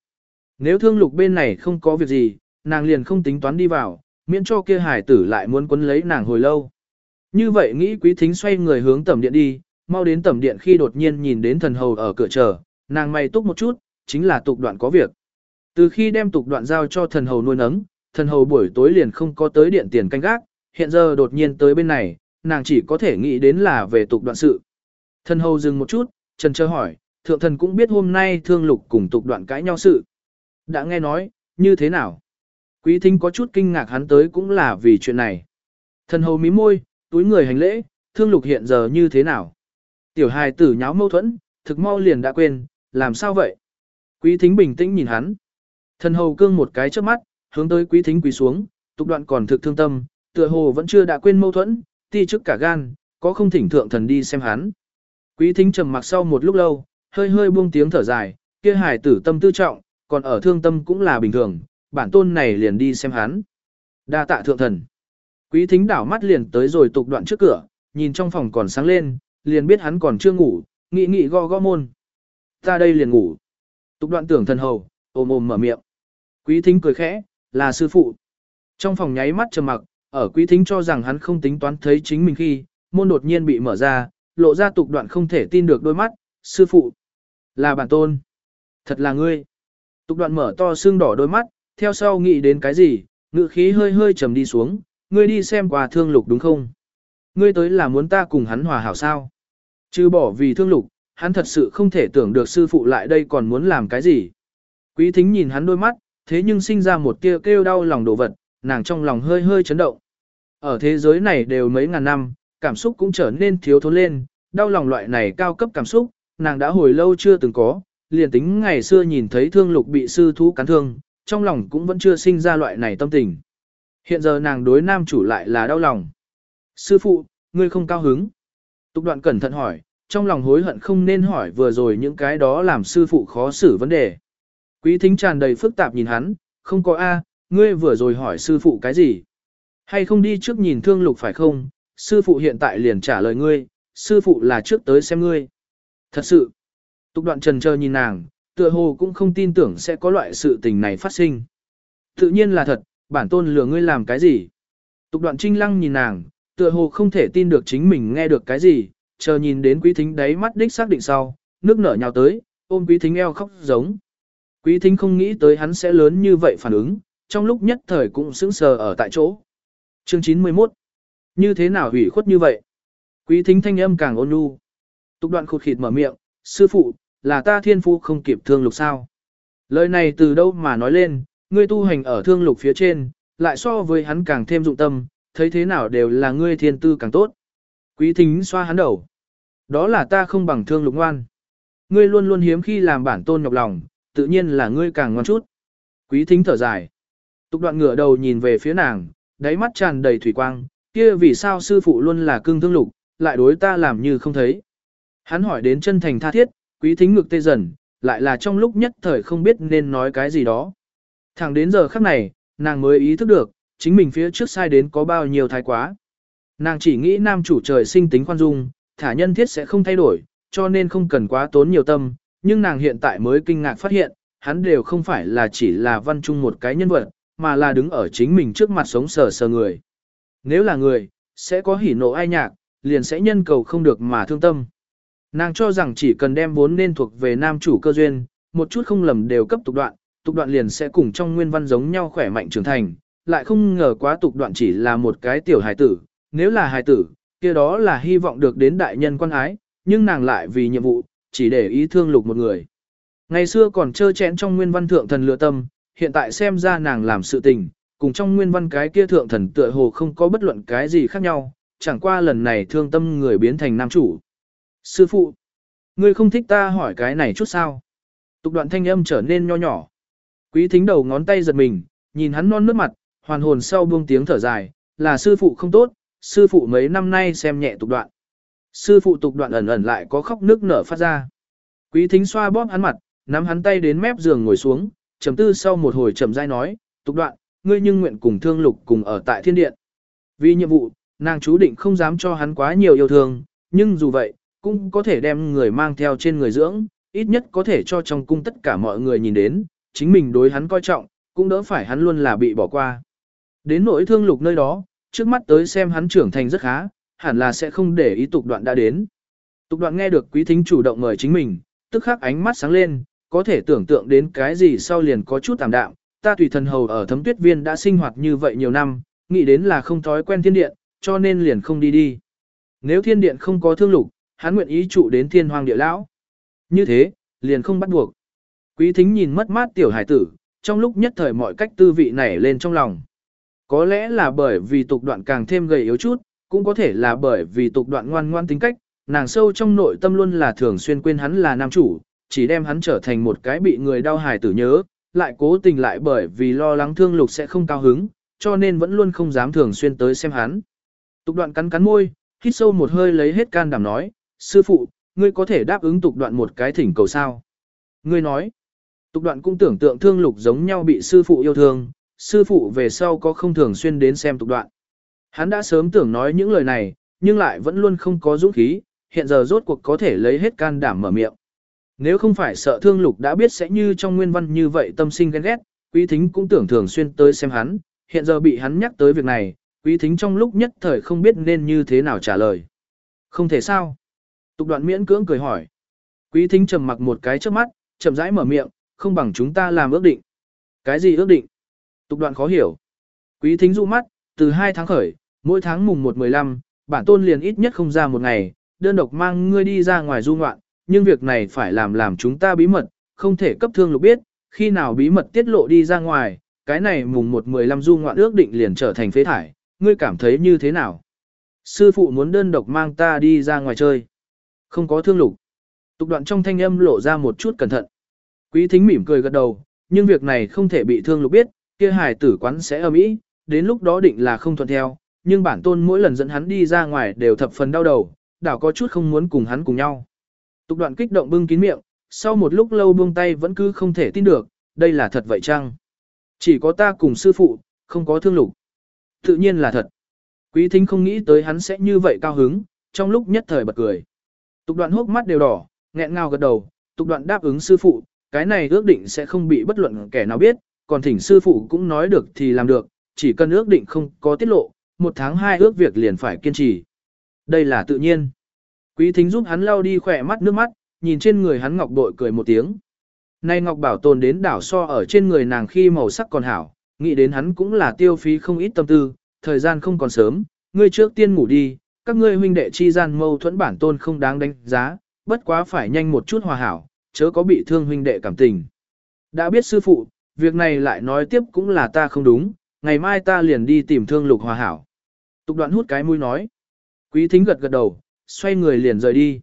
Nếu thương lục bên này không có việc gì, nàng liền không tính toán đi vào, miễn cho kia hải tử lại muốn quấn lấy nàng hồi lâu. Như vậy nghĩ quý thính xoay người hướng tẩm điện đi, mau đến tẩm điện khi đột nhiên nhìn đến thần hầu ở cửa chờ, nàng mày túc một chút, chính là tục đoạn có việc. Từ khi đem tục đoạn giao cho thần hầu nuôi nấng, thần hầu buổi tối liền không có tới điện tiền canh gác, hiện giờ đột nhiên tới bên này, nàng chỉ có thể nghĩ đến là về tục đoạn sự. Thần hầu dừng một chút, trần chờ hỏi, thượng thần cũng biết hôm nay thương lục cùng tục đoạn cãi nhau sự. Đã nghe nói, như thế nào? Quý thính có chút kinh ngạc hắn tới cũng là vì chuyện này. Thần hầu mí môi, túi người hành lễ, thương lục hiện giờ như thế nào? Tiểu hài tử nháo mâu thuẫn, thực mau liền đã quên, làm sao vậy? Quý thính bình tĩnh nhìn hắn. Thần hầu cương một cái trước mắt, hướng tới quý thính quỳ xuống, tục đoạn còn thực thương tâm, tựa hồ vẫn chưa đã quên mâu thuẫn, ti trước cả gan, có không thỉnh thượng thần đi xem hắn. Quý thính trầm mặc sau một lúc lâu, hơi hơi buông tiếng thở dài, kia hài tử tâm tư trọng, còn ở thương tâm cũng là bình thường, bản tôn này liền đi xem hắn. Đa tạ thượng thần. Quý thính đảo mắt liền tới rồi tục đoạn trước cửa, nhìn trong phòng còn sáng lên, liền biết hắn còn chưa ngủ, nghị nghị go go môn. Ta đây liền ngủ. Tục đoạn tưởng thần hầu, ôm ôm mở miệng. Quý thính cười khẽ, là sư phụ. Trong phòng nháy mắt trầm mặc, ở quý thính cho rằng hắn không tính toán thấy chính mình khi, môn đột nhiên bị mở ra, lộ ra tục đoạn không thể tin được đôi mắt, sư phụ. Là bản tôn. Thật là ngươi. Tục đoạn mở to xương đỏ đôi mắt, theo sau nghĩ đến cái gì, ngự khí hơi hơi trầm đi xuống, ngươi đi xem quà thương lục đúng không? Ngươi tới là muốn ta cùng hắn hòa hảo sao? Chứ bỏ vì thương lục, hắn thật sự không thể tưởng được sư phụ lại đây còn muốn làm cái gì. Quý thính nhìn hắn đôi mắt, thế nhưng sinh ra một tia kêu đau lòng đồ vật, nàng trong lòng hơi hơi chấn động. Ở thế giới này đều mấy ngàn năm, cảm xúc cũng trở nên thiếu thốn lên, đau lòng loại này cao cấp cảm xúc, nàng đã hồi lâu chưa từng có, liền tính ngày xưa nhìn thấy thương lục bị sư thú cắn thương, trong lòng cũng vẫn chưa sinh ra loại này tâm tình. Hiện giờ nàng đối nam chủ lại là đau lòng. Sư phụ, ngươi không cao hứng. Tục đoạn cẩn thận hỏi, trong lòng hối hận không nên hỏi vừa rồi những cái đó làm sư phụ khó xử vấn đề. Quý thính tràn đầy phức tạp nhìn hắn, không có A, ngươi vừa rồi hỏi sư phụ cái gì? Hay không đi trước nhìn thương lục phải không? Sư phụ hiện tại liền trả lời ngươi, sư phụ là trước tới xem ngươi. Thật sự, tục đoạn trần chờ nhìn nàng, tựa hồ cũng không tin tưởng sẽ có loại sự tình này phát sinh. Tự nhiên là thật, bản tôn lừa ngươi làm cái gì? Tục đoạn trinh lăng nhìn nàng, tựa hồ không thể tin được chính mình nghe được cái gì, chờ nhìn đến quý thính đáy mắt đích xác định sau, nước nở nhào tới, ôm quý thính eo khóc giống. Quý thính không nghĩ tới hắn sẽ lớn như vậy phản ứng, trong lúc nhất thời cũng sững sờ ở tại chỗ. Chương 91 Như thế nào hủy khuất như vậy? Quý thính thanh âm càng ôn nhu. Tục đoạn khụt khịt mở miệng, sư phụ, là ta thiên phu không kịp thương lục sao. Lời này từ đâu mà nói lên, ngươi tu hành ở thương lục phía trên, lại so với hắn càng thêm dụng tâm, thấy thế nào đều là ngươi thiên tư càng tốt. Quý thính xoa hắn đầu. Đó là ta không bằng thương lục ngoan. Ngươi luôn luôn hiếm khi làm bản tôn nhọc lòng, tự nhiên là ngươi càng ngon chút. Quý thính thở dài. Tục đoạn ngửa đầu nhìn về phía nàng, đáy mắt tràn đầy thủy quang, kia vì sao sư phụ luôn là cưng thương lục, lại đối ta làm như không thấy. Hắn hỏi đến chân thành tha thiết, quý thính ngực tê dần, lại là trong lúc nhất thời không biết nên nói cái gì đó. Thẳng đến giờ khắc này, nàng mới ý thức được, chính mình phía trước sai đến có bao nhiêu thái quá. Nàng chỉ nghĩ nam chủ trời sinh tính khoan dung, thả nhân thiết sẽ không thay đổi, cho nên không cần quá tốn nhiều tâm, nhưng nàng hiện tại mới kinh ngạc phát hiện, hắn đều không phải là chỉ là văn chung một cái nhân vật, mà là đứng ở chính mình trước mặt sống sờ sờ người. Nếu là người, sẽ có hỉ nộ ai nhạc, liền sẽ nhân cầu không được mà thương tâm. Nàng cho rằng chỉ cần đem vốn nên thuộc về nam chủ cơ duyên, một chút không lầm đều cấp tục đoạn, tục đoạn liền sẽ cùng trong nguyên văn giống nhau khỏe mạnh trưởng thành, lại không ngờ quá tục đoạn chỉ là một cái tiểu hài tử, nếu là hài tử, kia đó là hy vọng được đến đại nhân quan ái, nhưng nàng lại vì nhiệm vụ, chỉ để ý thương lục một người. Ngày xưa còn trơ chẽn trong nguyên văn thượng thần lựa tâm, hiện tại xem ra nàng làm sự tình, cùng trong nguyên văn cái kia thượng thần tựa hồ không có bất luận cái gì khác nhau, chẳng qua lần này thương tâm người biến thành nam chủ. Sư phụ, ngươi không thích ta hỏi cái này chút sao? Tục đoạn thanh âm trở nên nho nhỏ. Quý thính đầu ngón tay giật mình, nhìn hắn non nước mặt, hoàn hồn sau buông tiếng thở dài, là sư phụ không tốt, sư phụ mấy năm nay xem nhẹ tục đoạn. Sư phụ tục đoạn ẩn ẩn lại có khóc nước nở phát ra. Quý thính xoa bóp hắn mặt, nắm hắn tay đến mép giường ngồi xuống, trầm tư sau một hồi trầm dai nói, tục đoạn, ngươi nhưng nguyện cùng thương lục cùng ở tại thiên điện. Vì nhiệm vụ, nàng chú định không dám cho hắn quá nhiều yêu thương, nhưng dù vậy, cũng có thể đem người mang theo trên người dưỡng, ít nhất có thể cho trong cung tất cả mọi người nhìn đến, chính mình đối hắn coi trọng, cũng đỡ phải hắn luôn là bị bỏ qua. Đến nỗi thương lục nơi đó, trước mắt tới xem hắn trưởng thành rất khá, hẳn là sẽ không để ý tục đoạn đã đến. Tục đoạn nghe được quý thính chủ động mời chính mình, tức khắc ánh mắt sáng lên, có thể tưởng tượng đến cái gì sau liền có chút tạm đạm, ta tùy thần hầu ở thấm tuyết viên đã sinh hoạt như vậy nhiều năm, nghĩ đến là không thói quen thiên điện, cho nên liền không đi đi. Nếu thiên điện không có thương lục, hắn nguyện ý trụ đến thiên hoàng địa lão. Như thế, liền không bắt buộc. Quý thính nhìn mất mát tiểu hải tử, trong lúc nhất thời mọi cách tư vị nảy lên trong lòng. Có lẽ là bởi vì tục đoạn càng thêm gầy yếu chút, cũng có thể là bởi vì tục đoạn ngoan ngoan tính cách, nàng sâu trong nội tâm luôn là thường xuyên quên hắn là nam chủ, chỉ đem hắn trở thành một cái bị người đau hài tử nhớ, lại cố tình lại bởi vì lo lắng thương lục sẽ không cao hứng, cho nên vẫn luôn không dám thường xuyên tới xem hắn. Tục đoạn cắn cắn môi, hít sâu một hơi lấy hết can đảm nói, sư phụ, ngươi có thể đáp ứng tục đoạn một cái thỉnh cầu sao. Ngươi nói, tục đoạn cũng tưởng tượng thương lục giống nhau bị sư phụ yêu thương, sư phụ về sau có không thường xuyên đến xem tục đoạn. Hắn đã sớm tưởng nói những lời này, nhưng lại vẫn luôn không có dũng khí, hiện giờ rốt cuộc có thể lấy hết can đảm mở miệng. Nếu không phải sợ thương lục đã biết sẽ như trong nguyên văn như vậy tâm sinh ghen ghét, quý thính cũng tưởng thường xuyên tới xem hắn, hiện giờ bị hắn nhắc tới việc này, quý thính trong lúc nhất thời không biết nên như thế nào trả lời. Không thể sao. Tục đoạn miễn cưỡng cười hỏi. Quý thính trầm mặc một cái trước mắt, chậm rãi mở miệng, không bằng chúng ta làm ước định. Cái gì ước định? Tục đoạn khó hiểu. Quý thính dụ mắt, từ hai tháng khởi, mỗi tháng mùng 1-15, bản tôn liền ít nhất không ra một ngày, đơn độc mang ngươi đi ra ngoài du ngoạn, nhưng việc này phải làm làm chúng ta bí mật, không thể cấp thương lục biết, khi nào bí mật tiết lộ đi ra ngoài, cái này mùng 1-15 du ngoạn ước định liền trở thành phế thải, ngươi cảm thấy như thế nào? Sư phụ muốn đơn độc mang ta đi ra ngoài chơi. Không có thương lục. Tục đoạn trong thanh âm lộ ra một chút cẩn thận. Quý thính mỉm cười gật đầu, nhưng việc này không thể bị thương lục biết, kia hài tử quán sẽ âm ý, đến lúc đó định là không thuận theo, nhưng bản tôn mỗi lần dẫn hắn đi ra ngoài đều thập phần đau đầu, đảo có chút không muốn cùng hắn cùng nhau. Tục đoạn kích động bưng kín miệng, sau một lúc lâu buông tay vẫn cứ không thể tin được, đây là thật vậy chăng? Chỉ có ta cùng sư phụ, không có thương lục. Tự nhiên là thật. Quý thính không nghĩ tới hắn sẽ như vậy cao hứng, trong lúc nhất thời bật cười. Tục đoạn hốc mắt đều đỏ, nghẹn ngào gật đầu, tục đoạn đáp ứng sư phụ, cái này ước định sẽ không bị bất luận kẻ nào biết, còn thỉnh sư phụ cũng nói được thì làm được, chỉ cần ước định không có tiết lộ, một tháng hai ước việc liền phải kiên trì. Đây là tự nhiên. Quý thính giúp hắn lau đi khỏe mắt nước mắt, nhìn trên người hắn ngọc bội cười một tiếng. Nay ngọc bảo tồn đến đảo so ở trên người nàng khi màu sắc còn hảo, nghĩ đến hắn cũng là tiêu phí không ít tâm tư, thời gian không còn sớm, ngươi trước tiên ngủ đi, các ngươi huynh đệ chi gian mâu thuẫn bản tôn không đáng đánh giá, bất quá phải nhanh một chút hòa hảo, chớ có bị thương huynh đệ cảm tình. Đã biết sư phụ, việc này lại nói tiếp cũng là ta không đúng, ngày mai ta liền đi tìm thương lục hòa hảo. Tục đoạn hút cái mũi nói. Quý thính gật gật đầu, xoay người liền rời đi.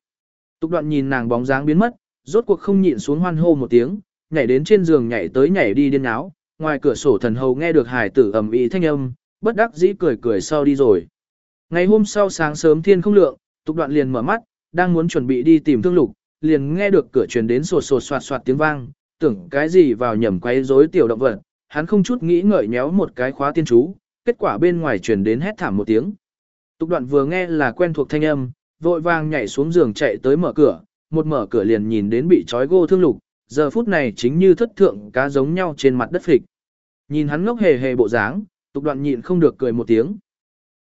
Tục đoạn nhìn nàng bóng dáng biến mất, rốt cuộc không nhịn xuống hoan hô một tiếng, nhảy đến trên giường nhảy tới nhảy đi điên áo, ngoài cửa sổ thần hầu nghe được hải tử ầm ĩ thanh âm, bất đắc dĩ cười cười sau đi rồi. Ngày hôm sau sáng sớm thiên không lượng, Tục đoạn liền mở mắt, đang muốn chuẩn bị đi tìm thương lục, liền nghe được cửa truyền đến sột sột soạt soạt tiếng vang, tưởng cái gì vào nhầm quấy rối tiểu động vật, hắn không chút nghĩ ngợi nhéo một cái khóa tiên chú, kết quả bên ngoài truyền đến hét thảm một tiếng. Tục đoạn vừa nghe là quen thuộc thanh âm, vội vàng nhảy xuống giường chạy tới mở cửa, một mở cửa liền nhìn đến bị trói gô thương lục, giờ phút này chính như thất thượng cá giống nhau trên mặt đất phịch. Nhìn hắn ngốc hề hề bộ dáng, tục đoạn nhịn không được cười một tiếng.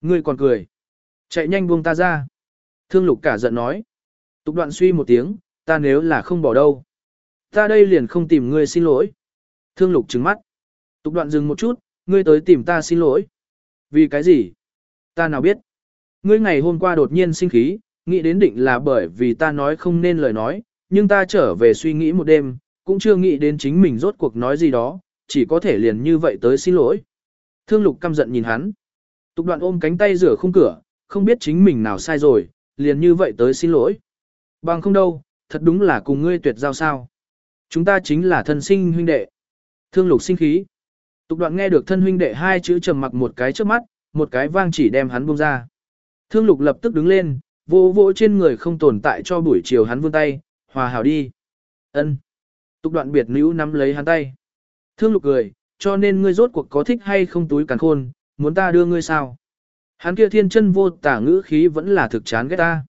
Ngươi còn cười. Chạy nhanh buông ta ra. Thương lục cả giận nói. Tục đoạn suy một tiếng, ta nếu là không bỏ đâu. Ta đây liền không tìm ngươi xin lỗi. Thương lục trừng mắt. Tục đoạn dừng một chút, ngươi tới tìm ta xin lỗi. Vì cái gì? Ta nào biết. Ngươi ngày hôm qua đột nhiên sinh khí, nghĩ đến định là bởi vì ta nói không nên lời nói, nhưng ta trở về suy nghĩ một đêm, cũng chưa nghĩ đến chính mình rốt cuộc nói gì đó, chỉ có thể liền như vậy tới xin lỗi. Thương lục căm giận nhìn hắn. Tục đoạn ôm cánh tay rửa khung cửa, không biết chính mình nào sai rồi, liền như vậy tới xin lỗi. Bằng không đâu, thật đúng là cùng ngươi tuyệt giao sao. Chúng ta chính là thân sinh huynh đệ. Thương lục sinh khí. Tục đoạn nghe được thân huynh đệ hai chữ trầm mặc một cái trước mắt, một cái vang chỉ đem hắn buông ra. Thương lục lập tức đứng lên, vô vô trên người không tồn tại cho buổi chiều hắn vươn tay, hòa hảo đi. ân Tục đoạn biệt nữ nắm lấy hắn tay. Thương lục cười, cho nên ngươi rốt cuộc có thích hay không túi càn khôn, muốn ta đưa ngươi sao? Hắn kia thiên chân vô tả ngữ khí vẫn là thực chán ghét ta.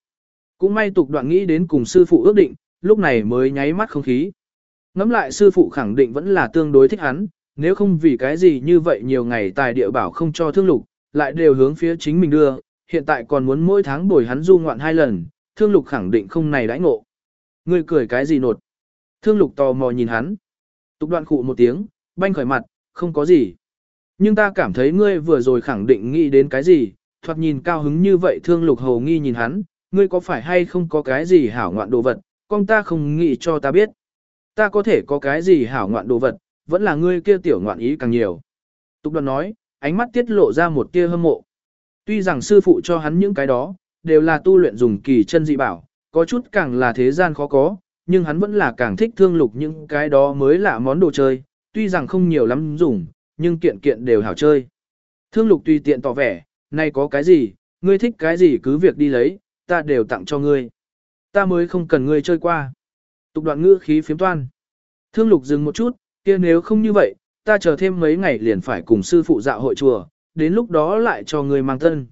Cũng may tục đoạn nghĩ đến cùng sư phụ ước định, lúc này mới nháy mắt không khí. Ngắm lại sư phụ khẳng định vẫn là tương đối thích hắn, nếu không vì cái gì như vậy nhiều ngày tài địa bảo không cho thương lục, lại đều hướng phía chính mình đưa, hiện tại còn muốn mỗi tháng bồi hắn du ngoạn hai lần, thương lục khẳng định không này đãi ngộ. Ngươi cười cái gì nột? Thương lục tò mò nhìn hắn. Tục đoạn khụ một tiếng, banh khởi mặt, không có gì. Nhưng ta cảm thấy ngươi vừa rồi khẳng định nghĩ đến cái gì, thoạt nhìn cao hứng như vậy thương lục hầu nghi nhìn hắn, ngươi có phải hay không có cái gì hảo ngoạn đồ vật, con ta không nghĩ cho ta biết. Ta có thể có cái gì hảo ngoạn đồ vật, vẫn là ngươi kia tiểu ngoạn ý càng nhiều. Tục đoạn nói, ánh mắt tiết lộ ra một tia hâm mộ. Tuy rằng sư phụ cho hắn những cái đó, đều là tu luyện dùng kỳ chân dị bảo, có chút càng là thế gian khó có, nhưng hắn vẫn là càng thích thương lục những cái đó mới là món đồ chơi, tuy rằng không nhiều lắm dùng, nhưng kiện kiện đều hảo chơi. Thương lục tùy tiện tỏ vẻ, nay có cái gì, ngươi thích cái gì cứ việc đi lấy, ta đều tặng cho ngươi. Ta mới không cần ngươi chơi qua. Tục đoạn ngữ khí phiếm toan. Thương lục dừng một chút, kia nếu không như vậy, ta chờ thêm mấy ngày liền phải cùng sư phụ dạo hội chùa, đến lúc đó lại cho người mang tân.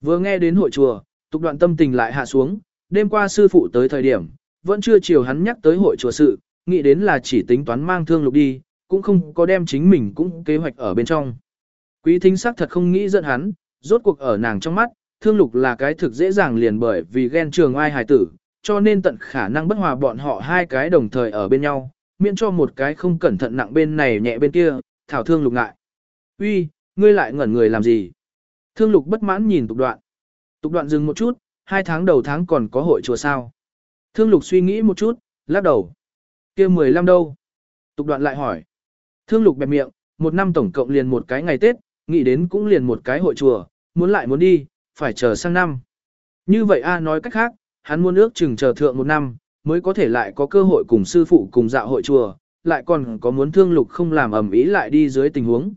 Vừa nghe đến hội chùa, tục đoạn tâm tình lại hạ xuống, đêm qua sư phụ tới thời điểm, vẫn chưa chiều hắn nhắc tới hội chùa sự, nghĩ đến là chỉ tính toán mang thương lục đi, cũng không có đem chính mình cũng kế hoạch ở bên trong. Quý thính sắc thật không nghĩ giận hắn, rốt cuộc ở nàng trong mắt, thương lục là cái thực dễ dàng liền bởi vì ghen trường ai hài tử, cho nên tận khả năng bất hòa bọn họ hai cái đồng thời ở bên nhau, miễn cho một cái không cẩn thận nặng bên này nhẹ bên kia, thảo thương lục ngại. Uy, ngươi lại ngẩn người làm gì? Thương lục bất mãn nhìn tục đoạn. Tục đoạn dừng một chút, hai tháng đầu tháng còn có hội chùa sao? Thương lục suy nghĩ một chút, lắc đầu. kia 15 đâu? Tục đoạn lại hỏi. Thương lục bẹp miệng, một năm tổng cộng liền một cái ngày Tết, nghĩ đến cũng liền một cái hội chùa, muốn lại muốn đi, phải chờ sang năm. Như vậy A nói cách khác, hắn muốn ước chừng chờ thượng một năm, mới có thể lại có cơ hội cùng sư phụ cùng dạo hội chùa, lại còn có muốn thương lục không làm ẩm ý lại đi dưới tình huống.